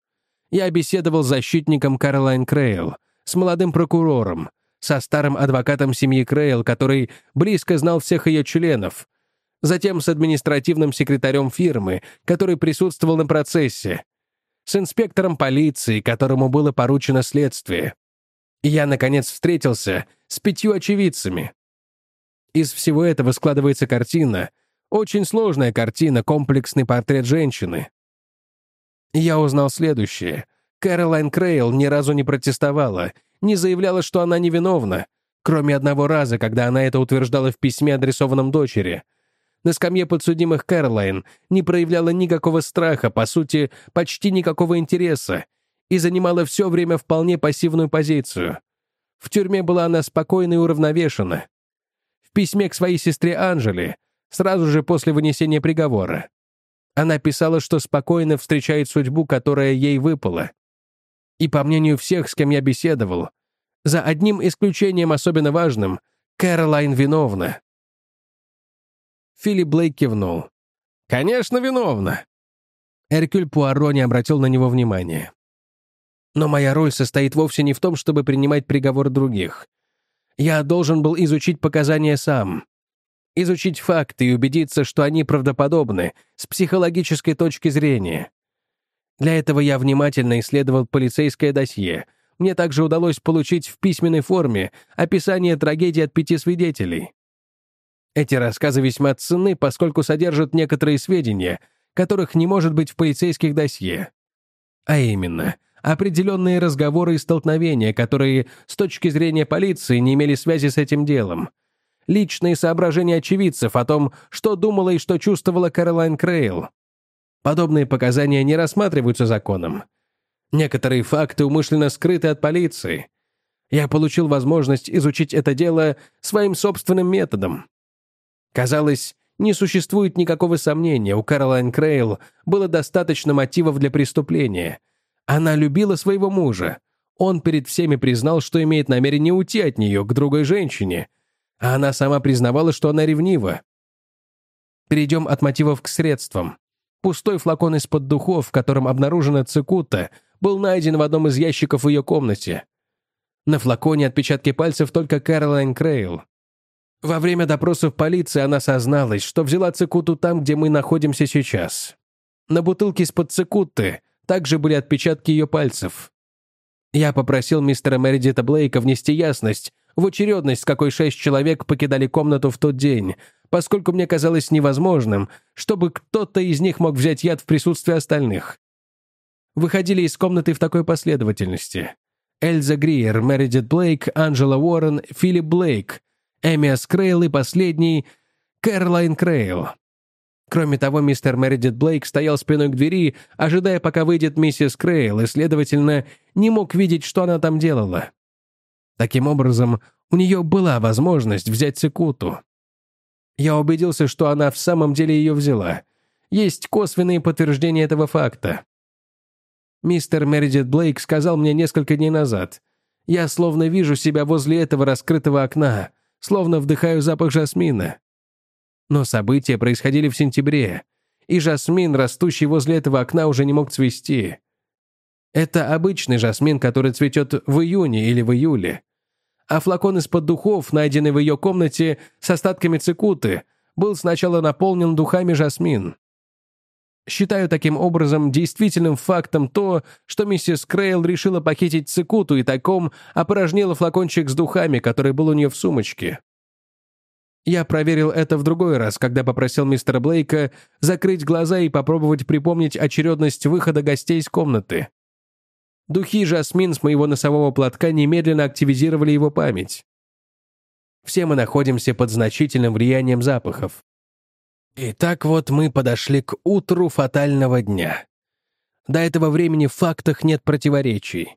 Я беседовал с защитником Каролайн Крейл, с молодым прокурором, со старым адвокатом семьи Крейл, который близко знал всех ее членов, затем с административным секретарем фирмы, который присутствовал на процессе, с инспектором полиции, которому было поручено следствие. Я, наконец, встретился с пятью очевидцами. Из всего этого складывается картина, очень сложная картина, комплексный портрет женщины. Я узнал следующее. Кэролайн Крейл ни разу не протестовала, не заявляла, что она невиновна, кроме одного раза, когда она это утверждала в письме, адресованном дочери. На скамье подсудимых Кэролайн не проявляла никакого страха, по сути, почти никакого интереса, и занимала все время вполне пассивную позицию. В тюрьме была она спокойна и уравновешена. В письме к своей сестре Анжели, сразу же после вынесения приговора, она писала, что спокойно встречает судьбу, которая ей выпала. И по мнению всех, с кем я беседовал, за одним исключением особенно важным, Кэролайн виновна. Филипп Блейк кивнул. «Конечно, виновна!» Эркюль Пуаро не обратил на него внимания. «Но моя роль состоит вовсе не в том, чтобы принимать приговор других. Я должен был изучить показания сам, изучить факты и убедиться, что они правдоподобны с психологической точки зрения. Для этого я внимательно исследовал полицейское досье. Мне также удалось получить в письменной форме описание трагедии от пяти свидетелей. Эти рассказы весьма ценны, поскольку содержат некоторые сведения, которых не может быть в полицейских досье. А именно, определенные разговоры и столкновения, которые с точки зрения полиции не имели связи с этим делом. Личные соображения очевидцев о том, что думала и что чувствовала Кэролайн Крейл. Подобные показания не рассматриваются законом. Некоторые факты умышленно скрыты от полиции. Я получил возможность изучить это дело своим собственным методом. Казалось, не существует никакого сомнения, у Каролайн Крейл было достаточно мотивов для преступления. Она любила своего мужа. Он перед всеми признал, что имеет намерение уйти от нее к другой женщине. А она сама признавала, что она ревнива. Перейдем от мотивов к средствам. Пустой флакон из-под духов, в котором обнаружена цикута, был найден в одном из ящиков в ее комнате. На флаконе отпечатки пальцев только Кэролайн Крейл. Во время допросов полиции она созналась, что взяла цикуту там, где мы находимся сейчас. На бутылке из-под цикуты также были отпечатки ее пальцев. Я попросил мистера Мередита Блейка внести ясность в очередность, с какой шесть человек покидали комнату в тот день, поскольку мне казалось невозможным, чтобы кто-то из них мог взять яд в присутствии остальных. Выходили из комнаты в такой последовательности. Эльза Гриер, Мередит Блейк, Анджела Уоррен, Филипп Блейк, Эмиас Крейл и последний — Кэролайн Крейл. Кроме того, мистер Мередит Блейк стоял спиной к двери, ожидая, пока выйдет миссис Крейл, и, следовательно, не мог видеть, что она там делала. Таким образом, у нее была возможность взять цикуту. Я убедился, что она в самом деле ее взяла. Есть косвенные подтверждения этого факта. Мистер Мередит Блейк сказал мне несколько дней назад. Я словно вижу себя возле этого раскрытого окна, словно вдыхаю запах жасмина. Но события происходили в сентябре, и жасмин, растущий возле этого окна, уже не мог цвести. Это обычный жасмин, который цветет в июне или в июле а флакон из-под духов, найденный в ее комнате с остатками цикуты, был сначала наполнен духами жасмин. Считаю таким образом действительным фактом то, что миссис Крейл решила похитить цикуту и тайком опорожнила флакончик с духами, который был у нее в сумочке. Я проверил это в другой раз, когда попросил мистера Блейка закрыть глаза и попробовать припомнить очередность выхода гостей из комнаты. Духи жасмин с моего носового платка немедленно активизировали его память. Все мы находимся под значительным влиянием запахов. И так вот мы подошли к утру фатального дня. До этого времени в фактах нет противоречий.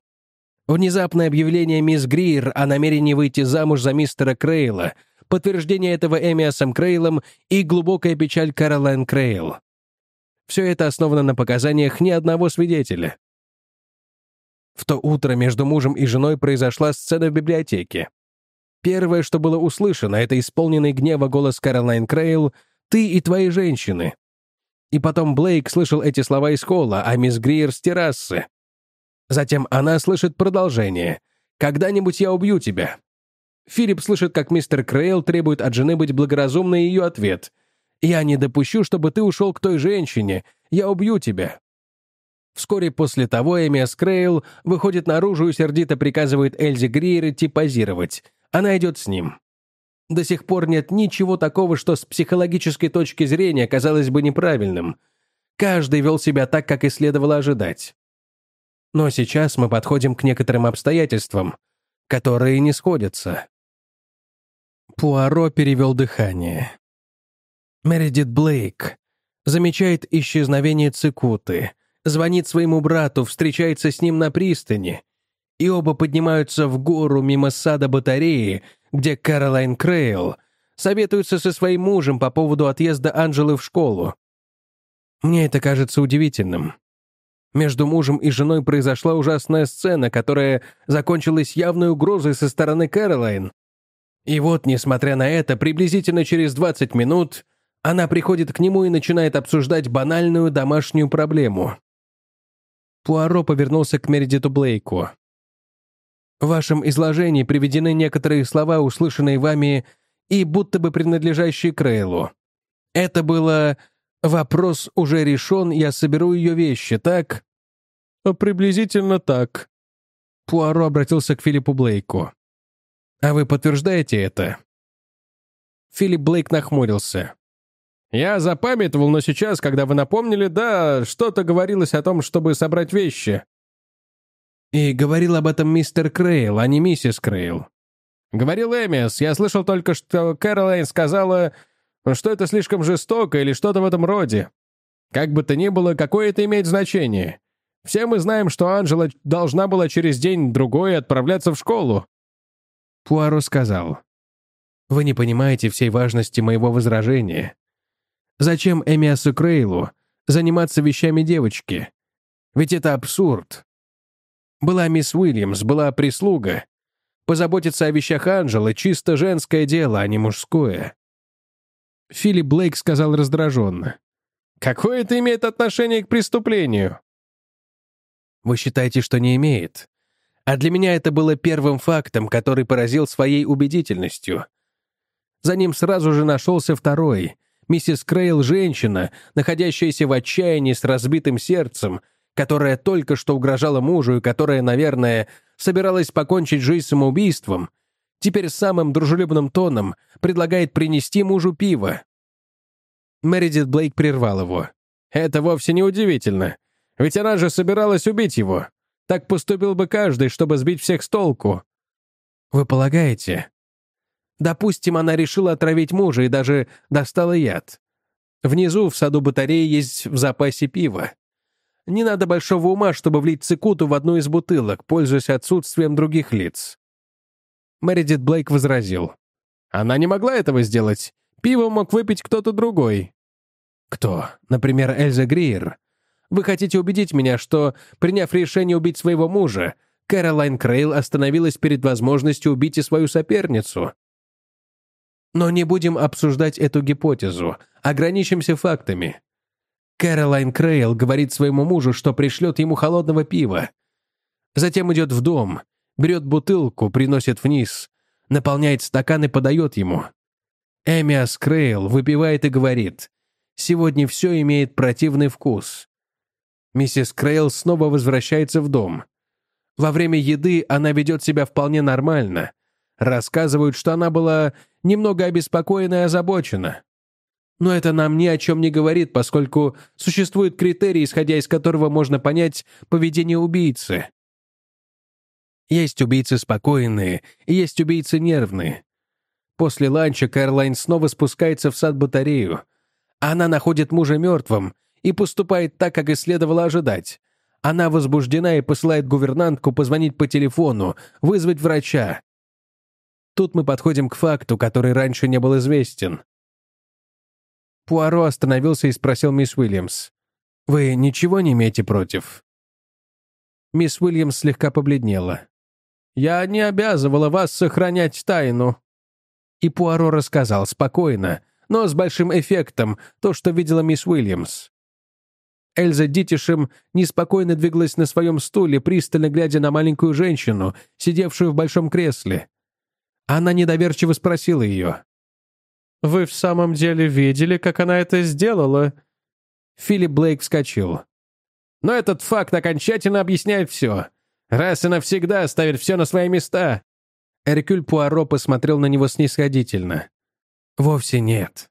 Внезапное объявление мисс Гриер о намерении выйти замуж за мистера Крейла, подтверждение этого Эмиасом Крейлом и глубокая печаль Каролайн Крейл. Все это основано на показаниях не одного свидетеля. В то утро между мужем и женой произошла сцена в библиотеке. Первое, что было услышано, это исполненный гнева голос Кэролайн Крейл «Ты и твои женщины». И потом Блейк слышал эти слова из холла, а мисс Гриер с террасы. Затем она слышит продолжение «Когда-нибудь я убью тебя». Филипп слышит, как мистер Крейл требует от жены быть благоразумной ее ответ «Я не допущу, чтобы ты ушел к той женщине. Я убью тебя». Вскоре после того Эмиас Крейл выходит наружу и сердито приказывает Эльзе Гриер идти позировать. Она идет с ним. До сих пор нет ничего такого, что с психологической точки зрения казалось бы неправильным. Каждый вел себя так, как и следовало ожидать. Но сейчас мы подходим к некоторым обстоятельствам, которые не сходятся. Пуаро перевел дыхание. Мередит Блейк замечает исчезновение Цикуты, звонит своему брату, встречается с ним на пристани, и оба поднимаются в гору мимо сада батареи, где Кэролайн Крейл советуется со своим мужем по поводу отъезда Анжелы в школу. Мне это кажется удивительным. Между мужем и женой произошла ужасная сцена, которая закончилась явной угрозой со стороны Кэролайн. И вот, несмотря на это, приблизительно через 20 минут она приходит к нему и начинает обсуждать банальную домашнюю проблему. Пуаро повернулся к Мередиту Блейку. В вашем изложении приведены некоторые слова, услышанные вами и будто бы принадлежащие Крейлу. Это было «вопрос уже решен, я соберу ее вещи», так? Приблизительно так. Пуаро обратился к Филиппу Блейку. «А вы подтверждаете это?» Филипп Блейк нахмурился. «Я запамятовал, но сейчас, когда вы напомнили, да, что-то говорилось о том, чтобы собрать вещи». «И говорил об этом мистер Крейл, а не миссис Крейл». «Говорил Эмис. Я слышал только, что Кэролайн сказала, что это слишком жестоко или что-то в этом роде. Как бы то ни было, какое это имеет значение? Все мы знаем, что Анжела должна была через день-другой отправляться в школу». Пуаро сказал, «Вы не понимаете всей важности моего возражения. Зачем Эмиасу Крейлу заниматься вещами девочки? Ведь это абсурд. Была мисс Уильямс, была прислуга. Позаботиться о вещах Анжелы — чисто женское дело, а не мужское. Филипп Блейк сказал раздраженно. «Какое это имеет отношение к преступлению?» «Вы считаете, что не имеет? А для меня это было первым фактом, который поразил своей убедительностью. За ним сразу же нашелся второй — Миссис Крейл — женщина, находящаяся в отчаянии с разбитым сердцем, которая только что угрожала мужу и которая, наверное, собиралась покончить жизнь самоубийством, теперь самым дружелюбным тоном предлагает принести мужу пиво. Мэридит Блейк прервал его. «Это вовсе не удивительно. Ведь она же собиралась убить его. Так поступил бы каждый, чтобы сбить всех с толку». «Вы полагаете?» Допустим, она решила отравить мужа и даже достала яд. Внизу, в саду батареи, есть в запасе пиво. Не надо большого ума, чтобы влить цикуту в одну из бутылок, пользуясь отсутствием других лиц. Мэридит Блейк возразил. Она не могла этого сделать. Пиво мог выпить кто-то другой. Кто? Например, Эльза Гриер. Вы хотите убедить меня, что, приняв решение убить своего мужа, Кэролайн Крейл остановилась перед возможностью убить и свою соперницу? Но не будем обсуждать эту гипотезу, ограничимся фактами. Кэролайн Крейл говорит своему мужу, что пришлет ему холодного пива. Затем идет в дом, берет бутылку, приносит вниз, наполняет стакан и подает ему. Эмиас Крейл выпивает и говорит, «Сегодня все имеет противный вкус». Миссис Крейл снова возвращается в дом. Во время еды она ведет себя вполне нормально. Рассказывают, что она была немного обеспокоена и озабочена. Но это нам ни о чем не говорит, поскольку существует критерий, исходя из которого можно понять поведение убийцы. Есть убийцы спокойные, и есть убийцы нервные. После ланча Кэролайн снова спускается в сад-батарею. Она находит мужа мертвым и поступает так, как и следовало ожидать. Она возбуждена и посылает гувернантку позвонить по телефону, вызвать врача. Тут мы подходим к факту, который раньше не был известен. Пуаро остановился и спросил мисс Уильямс. Вы ничего не имеете против?» Мисс Уильямс слегка побледнела. «Я не обязывала вас сохранять тайну». И Пуаро рассказал спокойно, но с большим эффектом, то, что видела мисс Уильямс. Эльза Дитишем неспокойно двигалась на своем стуле, пристально глядя на маленькую женщину, сидевшую в большом кресле. Она недоверчиво спросила ее. «Вы в самом деле видели, как она это сделала?» Филипп Блейк вскочил. «Но этот факт окончательно объясняет все. Раз и навсегда ставит все на свои места». Эркюль Пуаро посмотрел на него снисходительно. «Вовсе нет».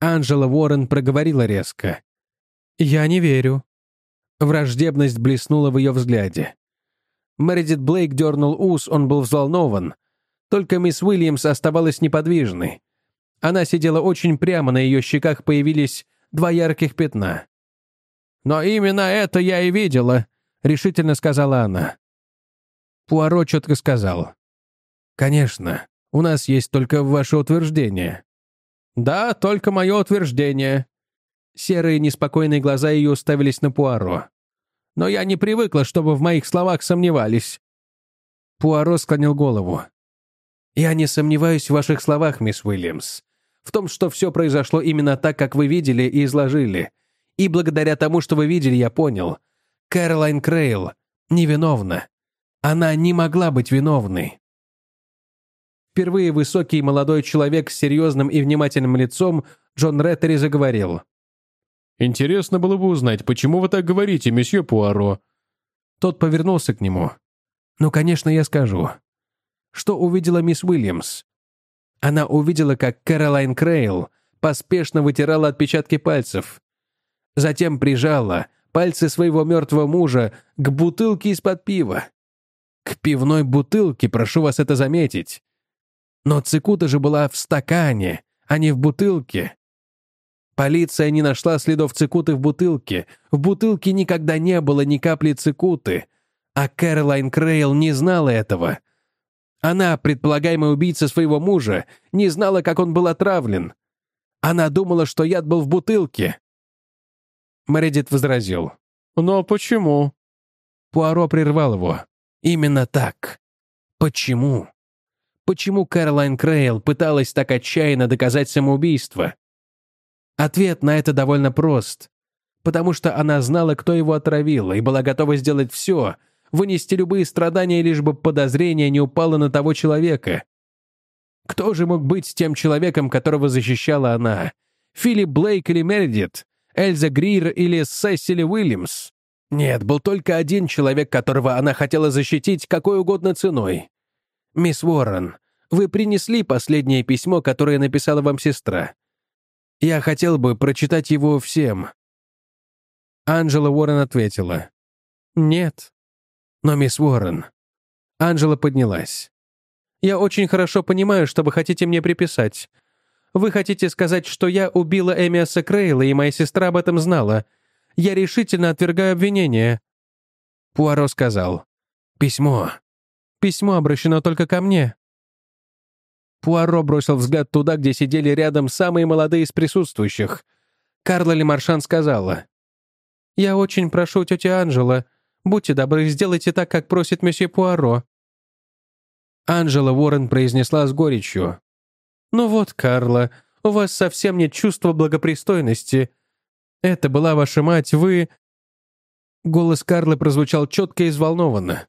Анжела Уоррен проговорила резко. «Я не верю». Враждебность блеснула в ее взгляде. Мэридит Блейк дернул ус, он был взволнован. Только мисс Уильямс оставалась неподвижной. Она сидела очень прямо, на ее щеках появились два ярких пятна. «Но именно это я и видела», — решительно сказала она. Пуаро четко сказал. «Конечно, у нас есть только ваше утверждение». «Да, только мое утверждение», Серые неспокойные глаза ее уставились на Пуаро. «Но я не привыкла, чтобы в моих словах сомневались». Пуаро склонил голову. «Я не сомневаюсь в ваших словах, мисс Уильямс. В том, что все произошло именно так, как вы видели и изложили. И благодаря тому, что вы видели, я понял. Кэролайн Крейл невиновна. Она не могла быть виновной». Впервые высокий молодой человек с серьезным и внимательным лицом Джон Реттери заговорил. Интересно было бы узнать, почему вы так говорите, месье Пуаро?» Тот повернулся к нему. «Ну, конечно, я скажу. Что увидела мисс Уильямс? Она увидела, как Кэролайн Крейл поспешно вытирала отпечатки пальцев. Затем прижала пальцы своего мертвого мужа к бутылке из-под пива. К пивной бутылке, прошу вас это заметить. Но цикута же была в стакане, а не в бутылке. Полиция не нашла следов цикуты в бутылке. В бутылке никогда не было ни капли цикуты. А Кэролайн Крейл не знала этого. Она, предполагаемая убийца своего мужа, не знала, как он был отравлен. Она думала, что яд был в бутылке. Мэридит возразил. «Но почему?» Пуаро прервал его. «Именно так. Почему?» Почему Кэролайн Крейл пыталась так отчаянно доказать самоубийство? Ответ на это довольно прост. Потому что она знала, кто его отравил, и была готова сделать все, вынести любые страдания, лишь бы подозрение не упало на того человека. Кто же мог быть тем человеком, которого защищала она? Филипп Блейк или Мередит? Эльза Грир или Сесили Уильямс? Нет, был только один человек, которого она хотела защитить какой угодно ценой. «Мисс Уоррен, вы принесли последнее письмо, которое написала вам сестра. Я хотел бы прочитать его всем». Анжела Уоррен ответила. «Нет». «Но, мисс Уоррен...» Анжела поднялась. «Я очень хорошо понимаю, что вы хотите мне приписать. Вы хотите сказать, что я убила Эмиаса Крейла, и моя сестра об этом знала. Я решительно отвергаю обвинение». Пуаро сказал. «Письмо. Письмо обращено только ко мне. Пуаро бросил взгляд туда, где сидели рядом самые молодые из присутствующих. Карла Лемаршан сказала. «Я очень прошу тетя Анжела, будьте добры, сделайте так, как просит месье Пуаро». Анжела Уоррен произнесла с горечью. «Ну вот, Карла, у вас совсем нет чувства благопристойности. Это была ваша мать, вы...» Голос Карлы прозвучал четко и взволнованно.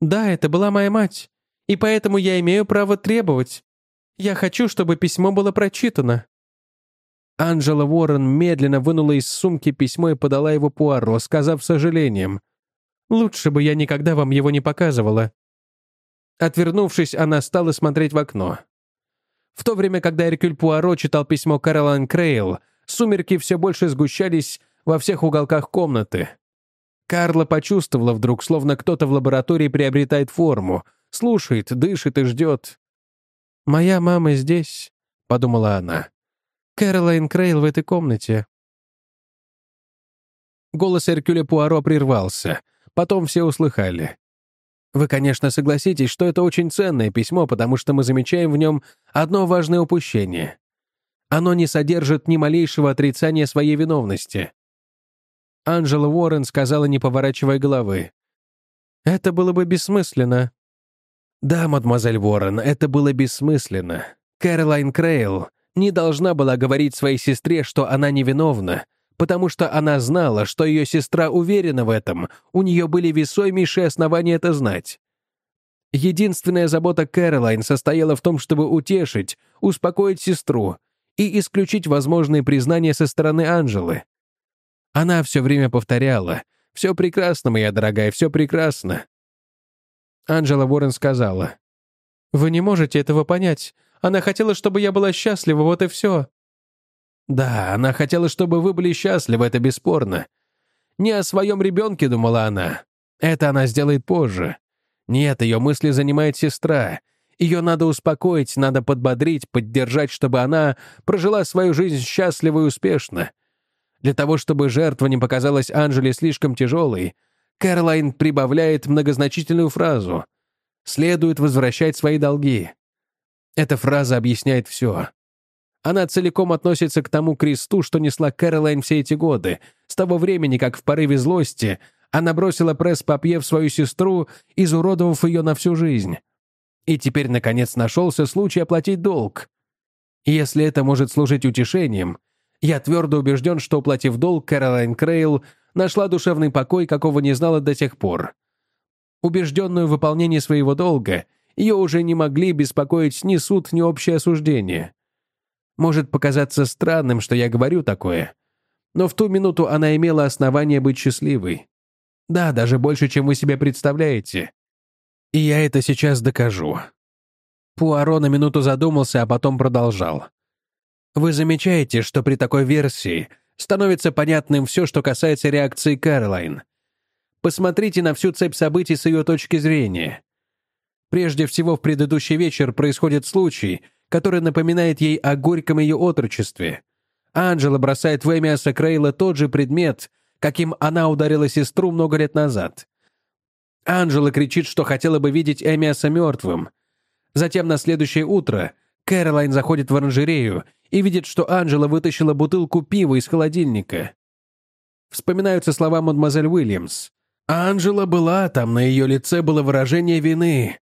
«Да, это была моя мать, и поэтому я имею право требовать. Я хочу, чтобы письмо было прочитано». Анжела Уоррен медленно вынула из сумки письмо и подала его Пуаро, сказав сожалением. «Лучше бы я никогда вам его не показывала». Отвернувшись, она стала смотреть в окно. В то время, когда Эркюль Пуаро читал письмо Каролайн Крейл, сумерки все больше сгущались во всех уголках комнаты. Карла почувствовала вдруг, словно кто-то в лаборатории приобретает форму, слушает, дышит и ждет. «Моя мама здесь», — подумала она. «Кэролайн Крейл в этой комнате». Голос Эркюля Пуаро прервался. Потом все услыхали. Вы, конечно, согласитесь, что это очень ценное письмо, потому что мы замечаем в нем одно важное упущение. Оно не содержит ни малейшего отрицания своей виновности. Анжела Уоррен сказала, не поворачивая головы. «Это было бы бессмысленно». «Да, мадемуазель Уоррен, это было бессмысленно. Кэролайн Крейл не должна была говорить своей сестре, что она невиновна, потому что она знала, что ее сестра уверена в этом, у нее были весомейшие основания это знать. Единственная забота Кэролайн состояла в том, чтобы утешить, успокоить сестру и исключить возможные признания со стороны Анжелы. Она все время повторяла «Все прекрасно, моя дорогая, все прекрасно». Анжела Уоррен сказала «Вы не можете этого понять. Она хотела, чтобы я была счастлива, вот и все». Да, она хотела, чтобы вы были счастливы, это бесспорно. Не о своем ребенке думала она. Это она сделает позже. Нет, ее мысли занимает сестра. Ее надо успокоить, надо подбодрить, поддержать, чтобы она прожила свою жизнь счастливо и успешно. Для того, чтобы жертва не показалась Анжеле слишком тяжелой, Кэролайн прибавляет многозначительную фразу «Следует возвращать свои долги». Эта фраза объясняет все. Она целиком относится к тому кресту, что несла Кэролайн все эти годы, с того времени, как в порыве злости она бросила пресс-папье в свою сестру, изуродовав ее на всю жизнь. И теперь, наконец, нашелся случай оплатить долг. Если это может служить утешением, я твердо убежден, что, уплатив долг, Кэролайн Крейл нашла душевный покой, какого не знала до тех пор. Убежденную в выполнении своего долга, ее уже не могли беспокоить ни суд, ни общее осуждение. Может показаться странным, что я говорю такое, но в ту минуту она имела основание быть счастливой. Да, даже больше, чем вы себе представляете. И я это сейчас докажу». Пуаро на минуту задумался, а потом продолжал. «Вы замечаете, что при такой версии становится понятным все, что касается реакции Кэролайн. Посмотрите на всю цепь событий с ее точки зрения. Прежде всего, в предыдущий вечер происходит случай — который напоминает ей о горьком ее отрочестве. Анджела бросает в Эмиаса Крейла тот же предмет, каким она ударила сестру много лет назад. Анджела кричит, что хотела бы видеть Эмиаса мертвым. Затем на следующее утро Кэролайн заходит в оранжерею и видит, что Анджела вытащила бутылку пива из холодильника. Вспоминаются слова мадемуазель Уильямс. Анджела была там, на ее лице было выражение вины.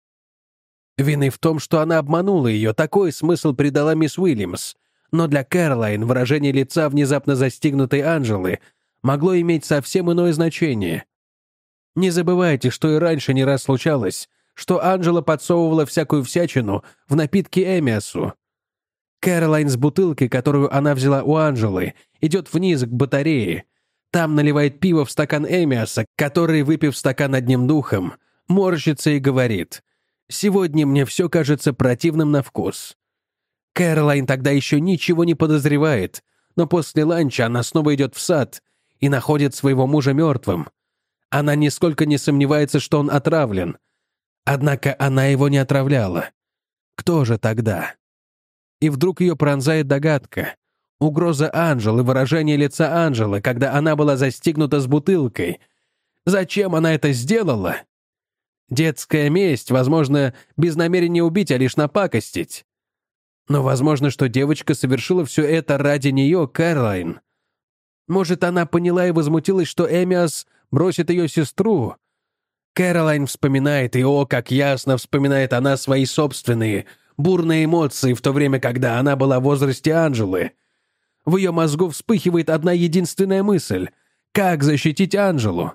Вины в том, что она обманула ее, такой смысл придала мисс Уильямс. Но для Кэролайн выражение лица внезапно застигнутой Анжелы могло иметь совсем иное значение. Не забывайте, что и раньше не раз случалось, что Анжела подсовывала всякую всячину в напитки Эмиасу. Кэролайн с бутылки, которую она взяла у Анжелы, идет вниз к батарее. Там наливает пиво в стакан Эмиаса, который, выпив стакан одним духом, морщится и говорит Сегодня мне все кажется противным на вкус. Кэролайн тогда еще ничего не подозревает, но после ланча она снова идет в сад и находит своего мужа мертвым. Она нисколько не сомневается, что он отравлен. Однако она его не отравляла. Кто же тогда? И вдруг ее пронзает догадка. Угроза Анжелы, выражение лица Анжелы, когда она была застигнута с бутылкой. Зачем она это сделала? Детская месть, возможно, без намерения убить, а лишь напакостить. Но возможно, что девочка совершила все это ради нее, Кэролайн. Может, она поняла и возмутилась, что Эмиас бросит ее сестру. Кэролайн вспоминает, и о, как ясно вспоминает она свои собственные, бурные эмоции в то время, когда она была в возрасте Анжелы. В ее мозгу вспыхивает одна единственная мысль — как защитить Анжелу?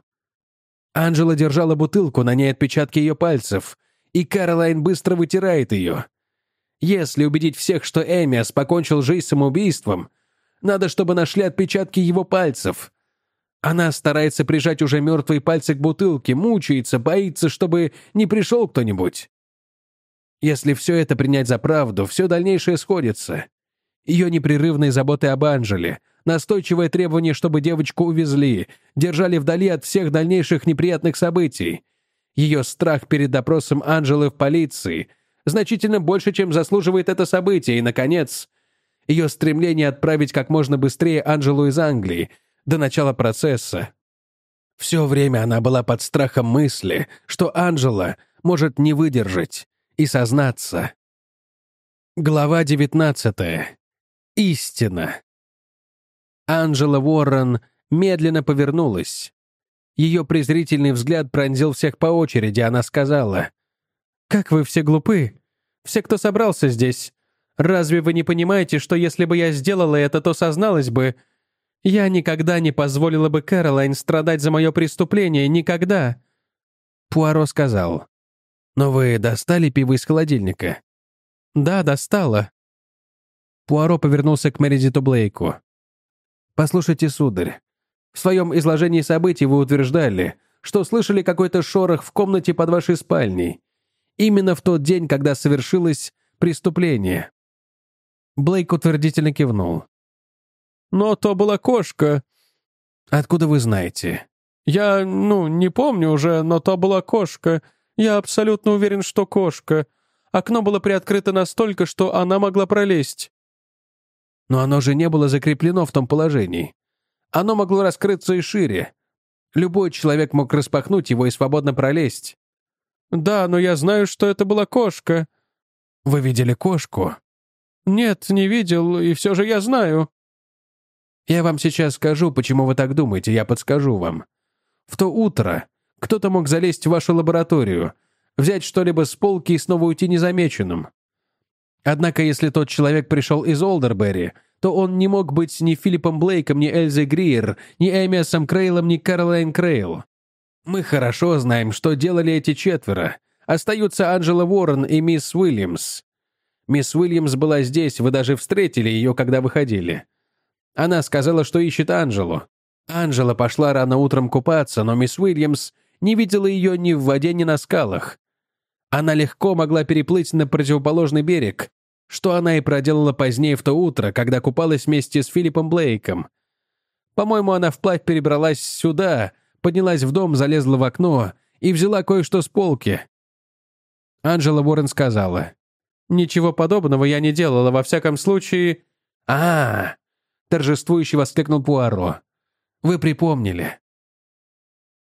Анжела держала бутылку, на ней отпечатки ее пальцев, и Каролайн быстро вытирает ее. Если убедить всех, что Эмиас покончил жизнь самоубийством, надо, чтобы нашли отпечатки его пальцев. Она старается прижать уже мертвые пальцы к бутылке, мучается, боится, чтобы не пришел кто-нибудь. Если все это принять за правду, все дальнейшее сходится. Ее непрерывные заботы об Анжеле, настойчивое требование, чтобы девочку увезли, держали вдали от всех дальнейших неприятных событий. Ее страх перед допросом Анжелы в полиции значительно больше, чем заслуживает это событие, и, наконец, ее стремление отправить как можно быстрее Анжелу из Англии до начала процесса. Все время она была под страхом мысли, что Анжела может не выдержать и сознаться. Глава девятнадцатая. Истина. Анжела Уоррен медленно повернулась. Ее презрительный взгляд пронзил всех по очереди, она сказала, «Как вы все глупы! Все, кто собрался здесь! Разве вы не понимаете, что если бы я сделала это, то созналась бы? Я никогда не позволила бы Кэролайн страдать за мое преступление, никогда!» Пуаро сказал, «Но вы достали пиво из холодильника?» «Да, достала». Пуаро повернулся к Мередиту Блейку. «Послушайте, сударь, в своем изложении событий вы утверждали, что слышали какой-то шорох в комнате под вашей спальней. Именно в тот день, когда совершилось преступление». Блейк утвердительно кивнул. «Но то была кошка». «Откуда вы знаете?» «Я, ну, не помню уже, но то была кошка. Я абсолютно уверен, что кошка. Окно было приоткрыто настолько, что она могла пролезть». «Но оно же не было закреплено в том положении. Оно могло раскрыться и шире. Любой человек мог распахнуть его и свободно пролезть». «Да, но я знаю, что это была кошка». «Вы видели кошку?» «Нет, не видел, и все же я знаю». «Я вам сейчас скажу, почему вы так думаете, я подскажу вам. В то утро кто-то мог залезть в вашу лабораторию, взять что-либо с полки и снова уйти незамеченным. Однако, если тот человек пришел из Олдерберри, то он не мог быть ни Филиппом Блейком, ни Эльзой Гриер, ни Эмиасом Крейлом, ни Каролайн Крейл. Мы хорошо знаем, что делали эти четверо. Остаются Анджела Уоррен и мисс Уильямс. Мисс Уильямс была здесь, вы даже встретили ее, когда выходили. Она сказала, что ищет Анджелу. Анжела пошла рано утром купаться, но мисс Уильямс не видела ее ни в воде, ни на скалах. Она легко могла переплыть на противоположный берег, что она и проделала позднее в то утро, когда купалась вместе с Филиппом Блейком. По-моему, она вплавь перебралась сюда, поднялась в дом, залезла в окно и взяла кое-что с полки. Анжела Уоррен сказала, «Ничего подобного я не делала, во всяком случае...» «А-а-а!» — торжествующе воскликнул Пуаро. Вы припомнили.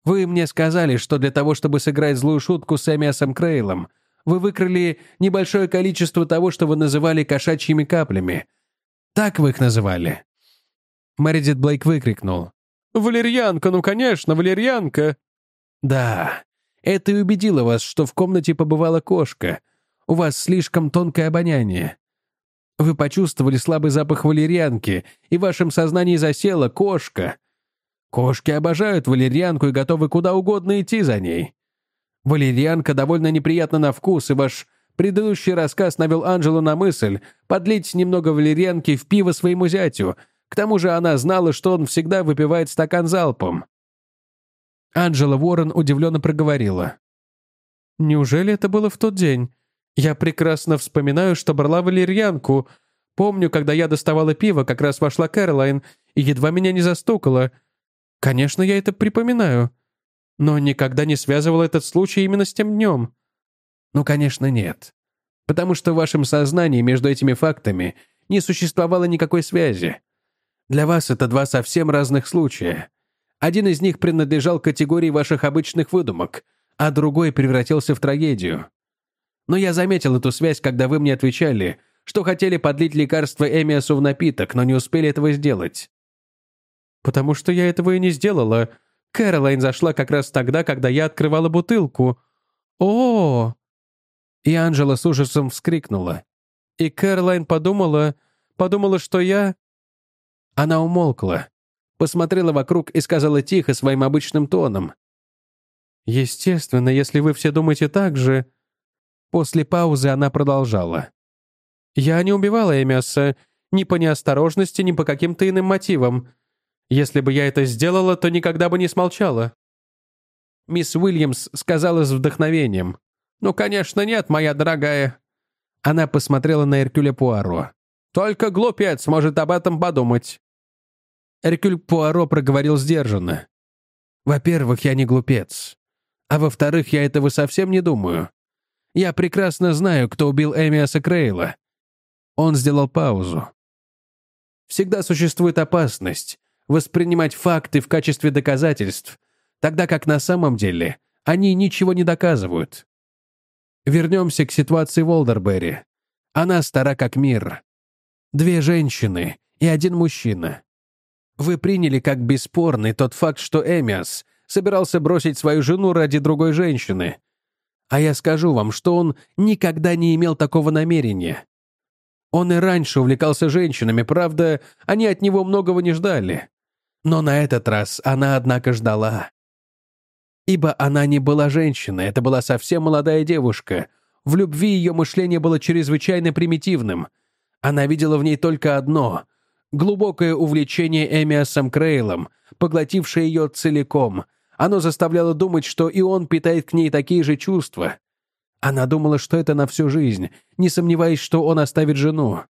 Вы мне сказали, что для того, чтобы сыграть злую шутку с Эмиасом Крейлом, вы выкрали небольшое количество того, что вы называли кошачьими каплями. Так вы их называли?» Мэридит Блейк выкрикнул. «Валерьянка, ну конечно, валерьянка!» «Да, это и убедило вас, что в комнате побывала кошка. У вас слишком тонкое обоняние. Вы почувствовали слабый запах валерьянки, и в вашем сознании засела кошка. Кошки обожают валерьянку и готовы куда угодно идти за ней. Валерьянка довольно неприятна на вкус, и ваш предыдущий рассказ навел Анжелу на мысль подлить немного валерьянки в пиво своему зятю. К тому же она знала, что он всегда выпивает стакан залпом. Анжела Уоррен удивленно проговорила. «Неужели это было в тот день? Я прекрасно вспоминаю, что брала валерьянку. Помню, когда я доставала пиво, как раз вошла Кэролайн и едва меня не застукала. Конечно, я это припоминаю. Но никогда не связывал этот случай именно с тем днем. Ну, конечно, нет. Потому что в вашем сознании между этими фактами не существовало никакой связи. Для вас это два совсем разных случая. Один из них принадлежал категории ваших обычных выдумок, а другой превратился в трагедию. Но я заметил эту связь, когда вы мне отвечали, что хотели подлить лекарство Эмиасу в напиток, но не успели этого сделать. «Потому что я этого и не сделала. Кэролайн зашла как раз тогда, когда я открывала бутылку. о, И Анжела с ужасом вскрикнула. И Кэролайн подумала... Подумала, что я... Она умолкла, посмотрела вокруг и сказала тихо, своим обычным тоном. «Естественно, если вы все думаете так же...» После паузы она продолжала. «Я не убивала Эмиаса ни по неосторожности, ни по каким-то иным мотивам. Если бы я это сделала, то никогда бы не смолчала». Мисс Уильямс сказала с вдохновением. «Ну, конечно, нет, моя дорогая». Она посмотрела на Эркюля Пуаро. «Только глупец может об этом подумать». Эркюль Пуаро проговорил сдержанно. «Во-первых, я не глупец. А во-вторых, я этого совсем не думаю. Я прекрасно знаю, кто убил Эмиаса Крейла». Он сделал паузу. «Всегда существует опасность, воспринимать факты в качестве доказательств, тогда как на самом деле они ничего не доказывают. Вернемся к ситуации в Олдерберри. Она стара как мир. Две женщины и один мужчина. Вы приняли как бесспорный тот факт, что Эмиас собирался бросить свою жену ради другой женщины. А я скажу вам, что он никогда не имел такого намерения. Он и раньше увлекался женщинами, правда, они от него многого не ждали. Но на этот раз она, однако, ждала. Ибо она не была женщиной, это была совсем молодая девушка. В любви ее мышление было чрезвычайно примитивным. Она видела в ней только одно — глубокое увлечение Эмиасом Крейлом, поглотившее ее целиком. Оно заставляло думать, что и он питает к ней такие же чувства. Она думала, что это на всю жизнь, не сомневаясь, что он оставит жену.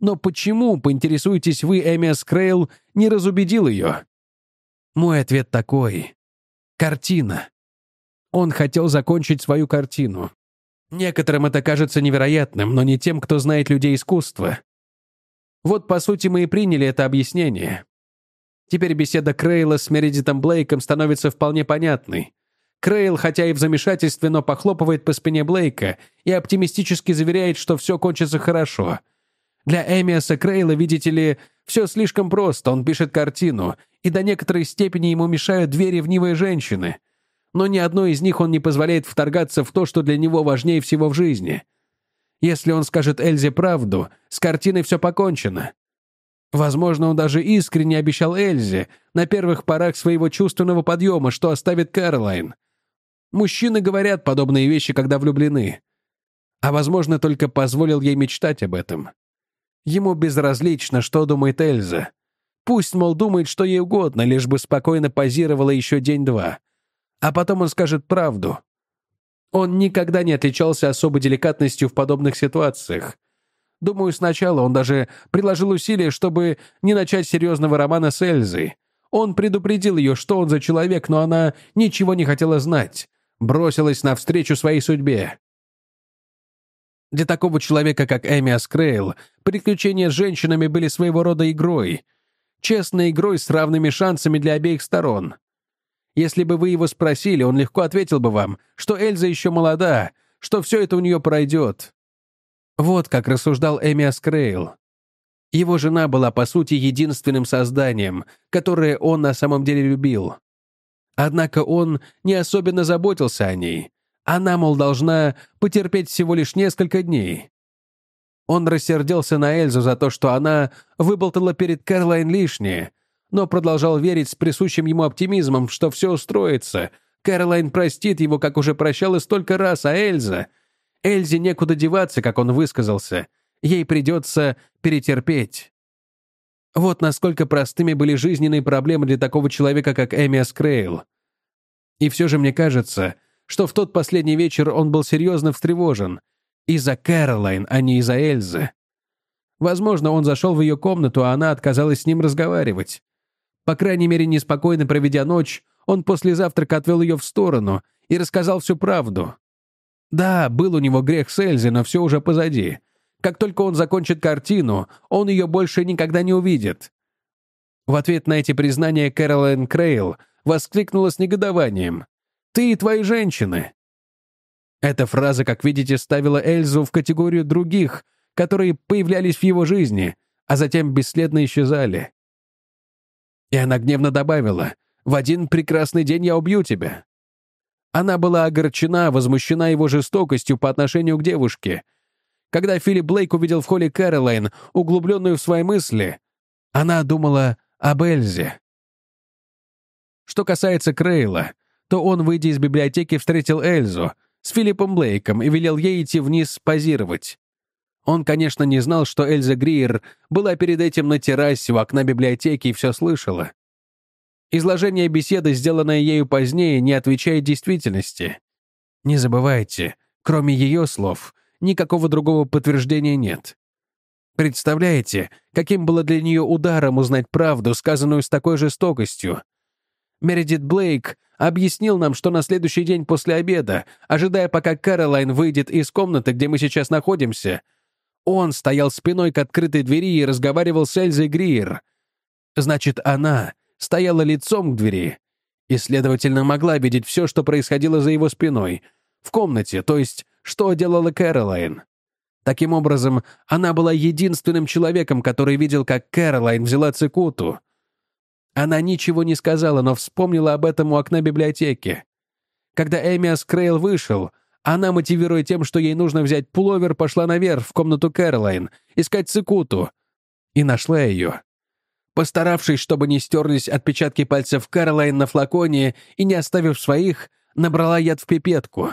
Но почему, поинтересуетесь вы, Эмиас Крейл, не разубедил ее? Мой ответ такой. Картина. Он хотел закончить свою картину. Некоторым это кажется невероятным, но не тем, кто знает людей искусства. Вот, по сути, мы и приняли это объяснение. Теперь беседа Крейла с Мередитом Блейком становится вполне понятной. Крейл, хотя и в замешательстве, но похлопывает по спине Блейка и оптимистически заверяет, что все кончится хорошо. Для Эмиаса Крейла, видите ли, все слишком просто, он пишет картину, и до некоторой степени ему мешают две ревнивые женщины. Но ни одной из них он не позволяет вторгаться в то, что для него важнее всего в жизни. Если он скажет Эльзе правду, с картиной все покончено. Возможно, он даже искренне обещал Эльзе на первых порах своего чувственного подъема, что оставит Кэролайн. Мужчины говорят подобные вещи, когда влюблены. А, возможно, только позволил ей мечтать об этом. Ему безразлично, что думает Эльза. Пусть, мол, думает, что ей угодно, лишь бы спокойно позировала еще день-два. А потом он скажет правду. Он никогда не отличался особой деликатностью в подобных ситуациях. Думаю, сначала он даже приложил усилия, чтобы не начать серьезного романа с Эльзой. Он предупредил ее, что он за человек, но она ничего не хотела знать. Бросилась навстречу своей судьбе. Для такого человека, как Эмиас Крейл, приключения с женщинами были своего рода игрой. Честной игрой с равными шансами для обеих сторон. Если бы вы его спросили, он легко ответил бы вам, что Эльза еще молода, что все это у нее пройдет. Вот как рассуждал Эмиас Крейл. Его жена была, по сути, единственным созданием, которое он на самом деле любил. Однако он не особенно заботился о ней. Она, мол, должна потерпеть всего лишь несколько дней. Он рассердился на Эльзу за то, что она выболтала перед Кэролайн лишнее, но продолжал верить с присущим ему оптимизмом, что все устроится. Кэролайн простит его, как уже прощала столько раз, а Эльза — Эльзе некуда деваться, как он высказался. Ей придется перетерпеть. Вот насколько простыми были жизненные проблемы для такого человека, как Эмиас Крейл. И все же мне кажется, что в тот последний вечер он был серьезно встревожен. Из-за Кэролайн, а не из-за Эльзы. Возможно, он зашел в ее комнату, а она отказалась с ним разговаривать. По крайней мере, неспокойно проведя ночь, он после завтрака отвел ее в сторону и рассказал всю правду. Да, был у него грех с Эльзи, но все уже позади. Как только он закончит картину, он ее больше никогда не увидит. В ответ на эти признания Кэролайн Крейл воскликнула с негодованием. «Ты и твои женщины!» Эта фраза, как видите, ставила Эльзу в категорию других, которые появлялись в его жизни, а затем бесследно исчезали. И она гневно добавила, «В один прекрасный день я убью тебя». Она была огорчена, возмущена его жестокостью по отношению к девушке. Когда Филипп Блейк увидел в холле Кэролайн, углубленную в свои мысли, она думала об Эльзе. Что касается Крейла, то он, выйдя из библиотеки, встретил Эльзу с Филиппом Блейком и велел ей идти вниз позировать. Он, конечно, не знал, что Эльза Гриер была перед этим на террасе у окна библиотеки и все слышала. Изложение беседы, сделанное ею позднее, не отвечает действительности. Не забывайте, кроме ее слов, никакого другого подтверждения нет. Представляете, каким было для нее ударом узнать правду, сказанную с такой жестокостью? Мередит Блейк объяснил нам, что на следующий день после обеда, ожидая, пока Кэролайн выйдет из комнаты, где мы сейчас находимся, он стоял спиной к открытой двери и разговаривал с Эльзой Гриер. Значит, она стояла лицом к двери и, следовательно, могла видеть все, что происходило за его спиной, в комнате, то есть, что делала Кэролайн. Таким образом, она была единственным человеком, который видел, как Кэролайн взяла цикуту. Она ничего не сказала, но вспомнила об этом у окна библиотеки. Когда Эмиас Крейл вышел, она, мотивируя тем, что ей нужно взять пуловер, пошла наверх в комнату Кэролайн, искать цикуту. И нашла ее. Постаравшись, чтобы не стерлись отпечатки пальцев Кэролайн на флаконе и не оставив своих, набрала яд в пипетку.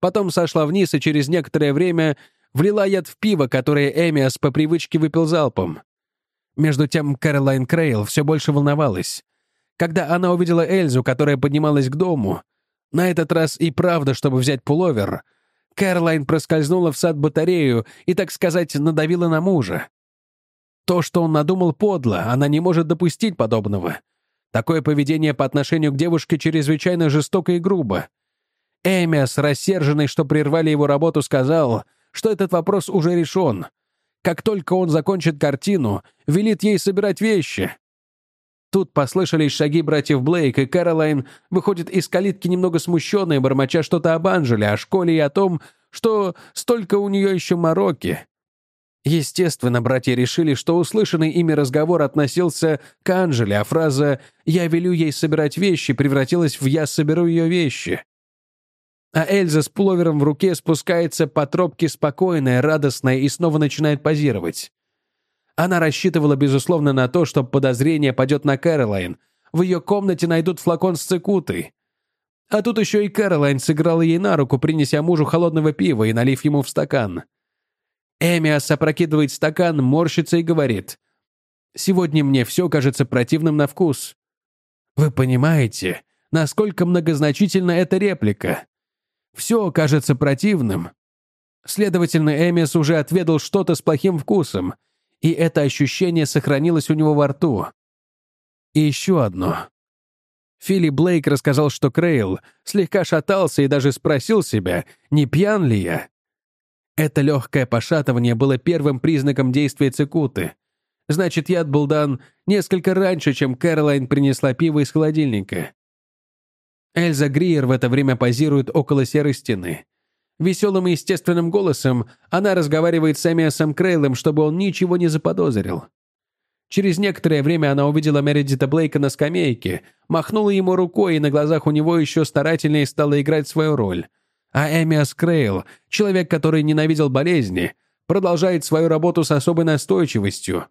Потом сошла вниз и через некоторое время влила яд в пиво, которое Эмиас по привычке выпил залпом. Между тем Кэролайн Крейл все больше волновалась. Когда она увидела Эльзу, которая поднималась к дому, на этот раз и правда, чтобы взять пуловер, Кэролайн проскользнула в сад батарею и, так сказать, надавила на мужа. То, что он надумал, подло, она не может допустить подобного. Такое поведение по отношению к девушке чрезвычайно жестоко и грубо. Эмиас, рассерженный, что прервали его работу, сказал, что этот вопрос уже решен. Как только он закончит картину, велит ей собирать вещи. Тут послышались шаги братьев Блейк, и Кэролайн выходит из калитки немного смущенная, бормоча что-то об Анжеле, о школе и о том, что столько у нее еще мороки. Естественно, братья решили, что услышанный ими разговор относился к Анжеле, а фраза «я велю ей собирать вещи» превратилась в «я соберу ее вещи». А Эльза с пуловером в руке спускается по тропке спокойная, радостная и снова начинает позировать. Она рассчитывала, безусловно, на то, что подозрение падет на Кэролайн. В ее комнате найдут флакон с цикутой. А тут еще и Кэролайн сыграла ей на руку, принеся мужу холодного пива и налив ему в стакан. Эмиас опрокидывает стакан, морщится и говорит. «Сегодня мне все кажется противным на вкус». Вы понимаете, насколько многозначительна эта реплика? Все кажется противным. Следовательно, Эмиас уже отведал что-то с плохим вкусом, и это ощущение сохранилось у него во рту. И еще одно. Филли Блейк рассказал, что Крейл слегка шатался и даже спросил себя, не пьян ли я. Это легкое пошатывание было первым признаком действия цикуты. Значит, яд был дан несколько раньше, чем Кэролайн принесла пиво из холодильника. Эльза Гриер в это время позирует около серой стены. Веселым и естественным голосом она разговаривает с Эмиасом Крейлом, чтобы он ничего не заподозрил. Через некоторое время она увидела Мередита Блейка на скамейке, махнула ему рукой, и на глазах у него еще старательнее стала играть свою роль — а Эмиас Крейл, человек, который ненавидел болезни, продолжает свою работу с особой настойчивостью.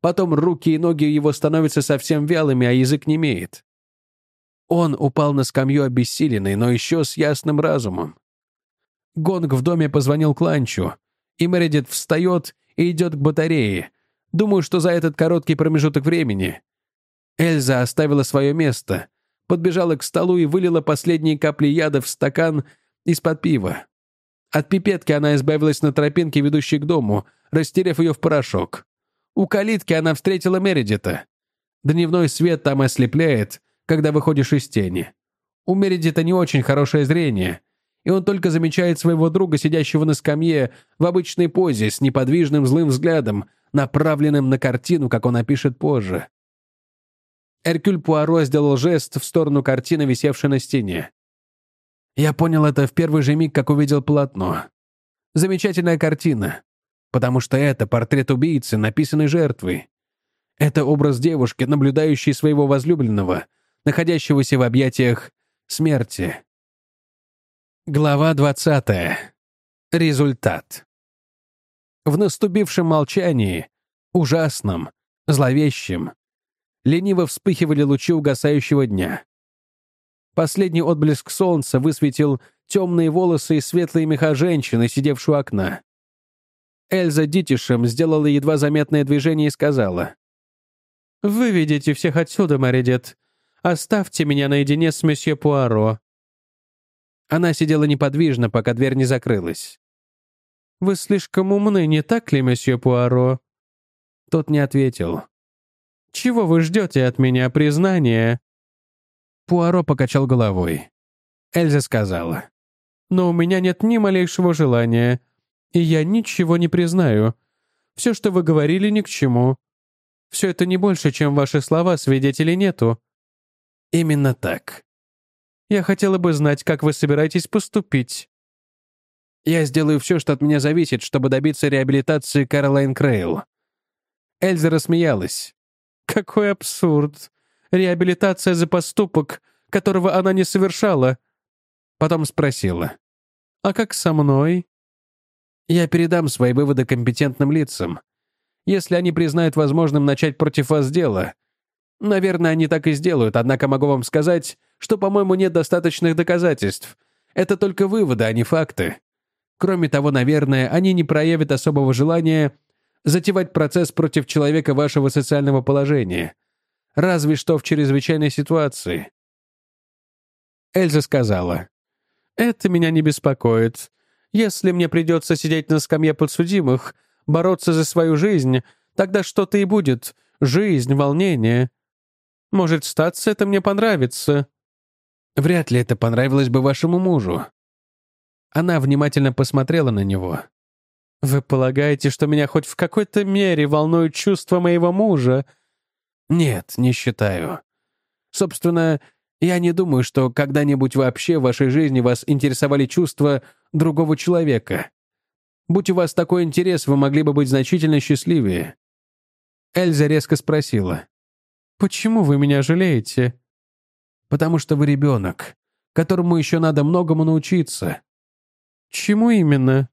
Потом руки и ноги его становятся совсем вялыми, а язык не имеет. Он упал на скамью обессиленный, но еще с ясным разумом. Гонг в доме позвонил Кланчу, и Мередит встает и идет к батарее. Думаю, что за этот короткий промежуток времени Эльза оставила свое место, подбежала к столу и вылила последние капли яда в стакан из-под пива. От пипетки она избавилась на тропинке, ведущей к дому, растерев ее в порошок. У калитки она встретила Мередита. Дневной свет там ослепляет, когда выходишь из тени. У Мередита не очень хорошее зрение, и он только замечает своего друга, сидящего на скамье, в обычной позе, с неподвижным злым взглядом, направленным на картину, как он опишет позже. Эркюль Пуаро сделал жест в сторону картины, висевшей на стене. Я понял это в первый же миг, как увидел полотно. Замечательная картина, потому что это портрет убийцы, написанный жертвой. Это образ девушки, наблюдающей своего возлюбленного, находящегося в объятиях смерти. Глава 20. Результат. В наступившем молчании, ужасном, зловещем, лениво вспыхивали лучи угасающего дня. Последний отблеск солнца высветил темные волосы и светлые меха женщины, сидевшей у окна. Эльза Дитишем сделала едва заметное движение и сказала. «Вы видите всех отсюда, Маридет. Оставьте меня наедине с месье Пуаро». Она сидела неподвижно, пока дверь не закрылась. «Вы слишком умны, не так ли, месье Пуаро?» Тот не ответил. «Чего вы ждете от меня, признания?» Пуаро покачал головой. Эльза сказала. «Но у меня нет ни малейшего желания, и я ничего не признаю. Все, что вы говорили, ни к чему. Все это не больше, чем ваши слова, свидетелей нету». «Именно так. Я хотела бы знать, как вы собираетесь поступить». «Я сделаю все, что от меня зависит, чтобы добиться реабилитации Каролайн Крейл». Эльза рассмеялась. «Какой абсурд! реабилитация за поступок, которого она не совершала. Потом спросила, «А как со мной?» «Я передам свои выводы компетентным лицам. Если они признают возможным начать против вас дело, наверное, они так и сделают, однако могу вам сказать, что, по-моему, нет достаточных доказательств. Это только выводы, а не факты. Кроме того, наверное, они не проявят особого желания затевать процесс против человека вашего социального положения. Разве что в чрезвычайной ситуации. Эльза сказала, «Это меня не беспокоит. Если мне придется сидеть на скамье подсудимых, бороться за свою жизнь, тогда что-то и будет. Жизнь, волнение. Может, статься это мне понравится». «Вряд ли это понравилось бы вашему мужу». Она внимательно посмотрела на него. «Вы полагаете, что меня хоть в какой-то мере волнуют чувства моего мужа?» «Нет, не считаю. Собственно, я не думаю, что когда-нибудь вообще в вашей жизни вас интересовали чувства другого человека. Будь у вас такой интерес, вы могли бы быть значительно счастливее». Эльза резко спросила. «Почему вы меня жалеете?» «Потому что вы ребенок, которому еще надо многому научиться». «Чему именно?»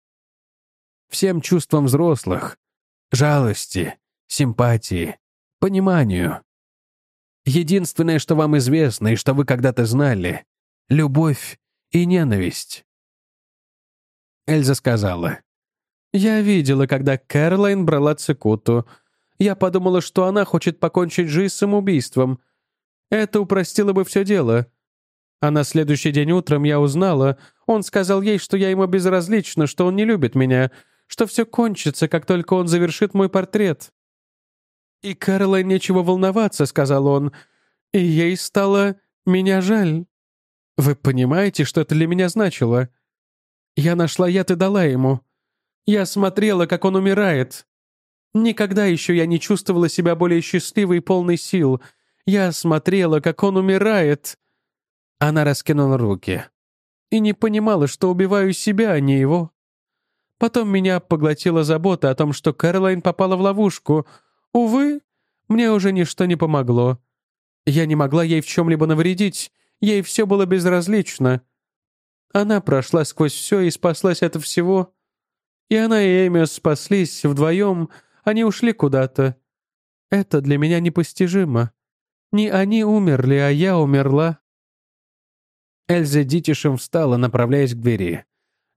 «Всем чувствам взрослых. Жалости, симпатии, пониманию. Единственное, что вам известно и что вы когда-то знали — любовь и ненависть». Эльза сказала. «Я видела, когда Кэролайн брала цикуту. Я подумала, что она хочет покончить жизнь самоубийством. Это упростило бы все дело. А на следующий день утром я узнала, он сказал ей, что я ему безразлична, что он не любит меня, что все кончится, как только он завершит мой портрет. «И Кэролайн нечего волноваться», — сказал он, — «и ей стало меня жаль. Вы понимаете, что это для меня значило? Я нашла яд и дала ему. Я смотрела, как он умирает. Никогда еще я не чувствовала себя более счастливой и полной сил. Я смотрела, как он умирает». Она раскинула руки. И не понимала, что убиваю себя, а не его. Потом меня поглотила забота о том, что Кэролайн попала в ловушку. Увы, мне уже ничто не помогло. Я не могла ей в чем-либо навредить, ей все было безразлично. Она прошла сквозь все и спаслась от всего. И она и Эмиос спаслись вдвоем, они ушли куда-то. Это для меня непостижимо. Не они умерли, а я умерла. Эльза дитишем встала, направляясь к двери.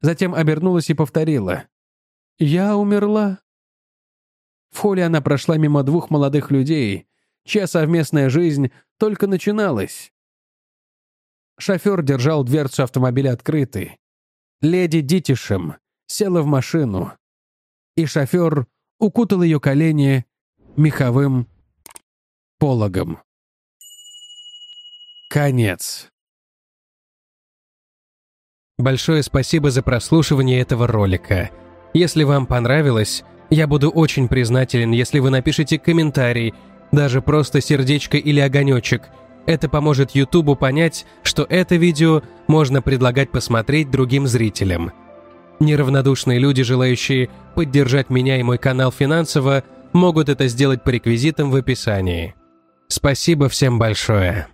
Затем обернулась и повторила. «Я умерла». В холле она прошла мимо двух молодых людей, чья совместная жизнь только начиналась. Шофер держал дверцу автомобиля открытой. Леди Дитишем села в машину, и шофер укутал ее колени меховым пологом. Конец. Большое спасибо за прослушивание этого ролика. Если вам понравилось, я буду очень признателен, если вы напишите комментарий, даже просто сердечко или огонечек. Это поможет Ютубу понять, что это видео можно предлагать посмотреть другим зрителям. Неравнодушные люди, желающие поддержать меня и мой канал финансово, могут это сделать по реквизитам в описании. Спасибо всем большое.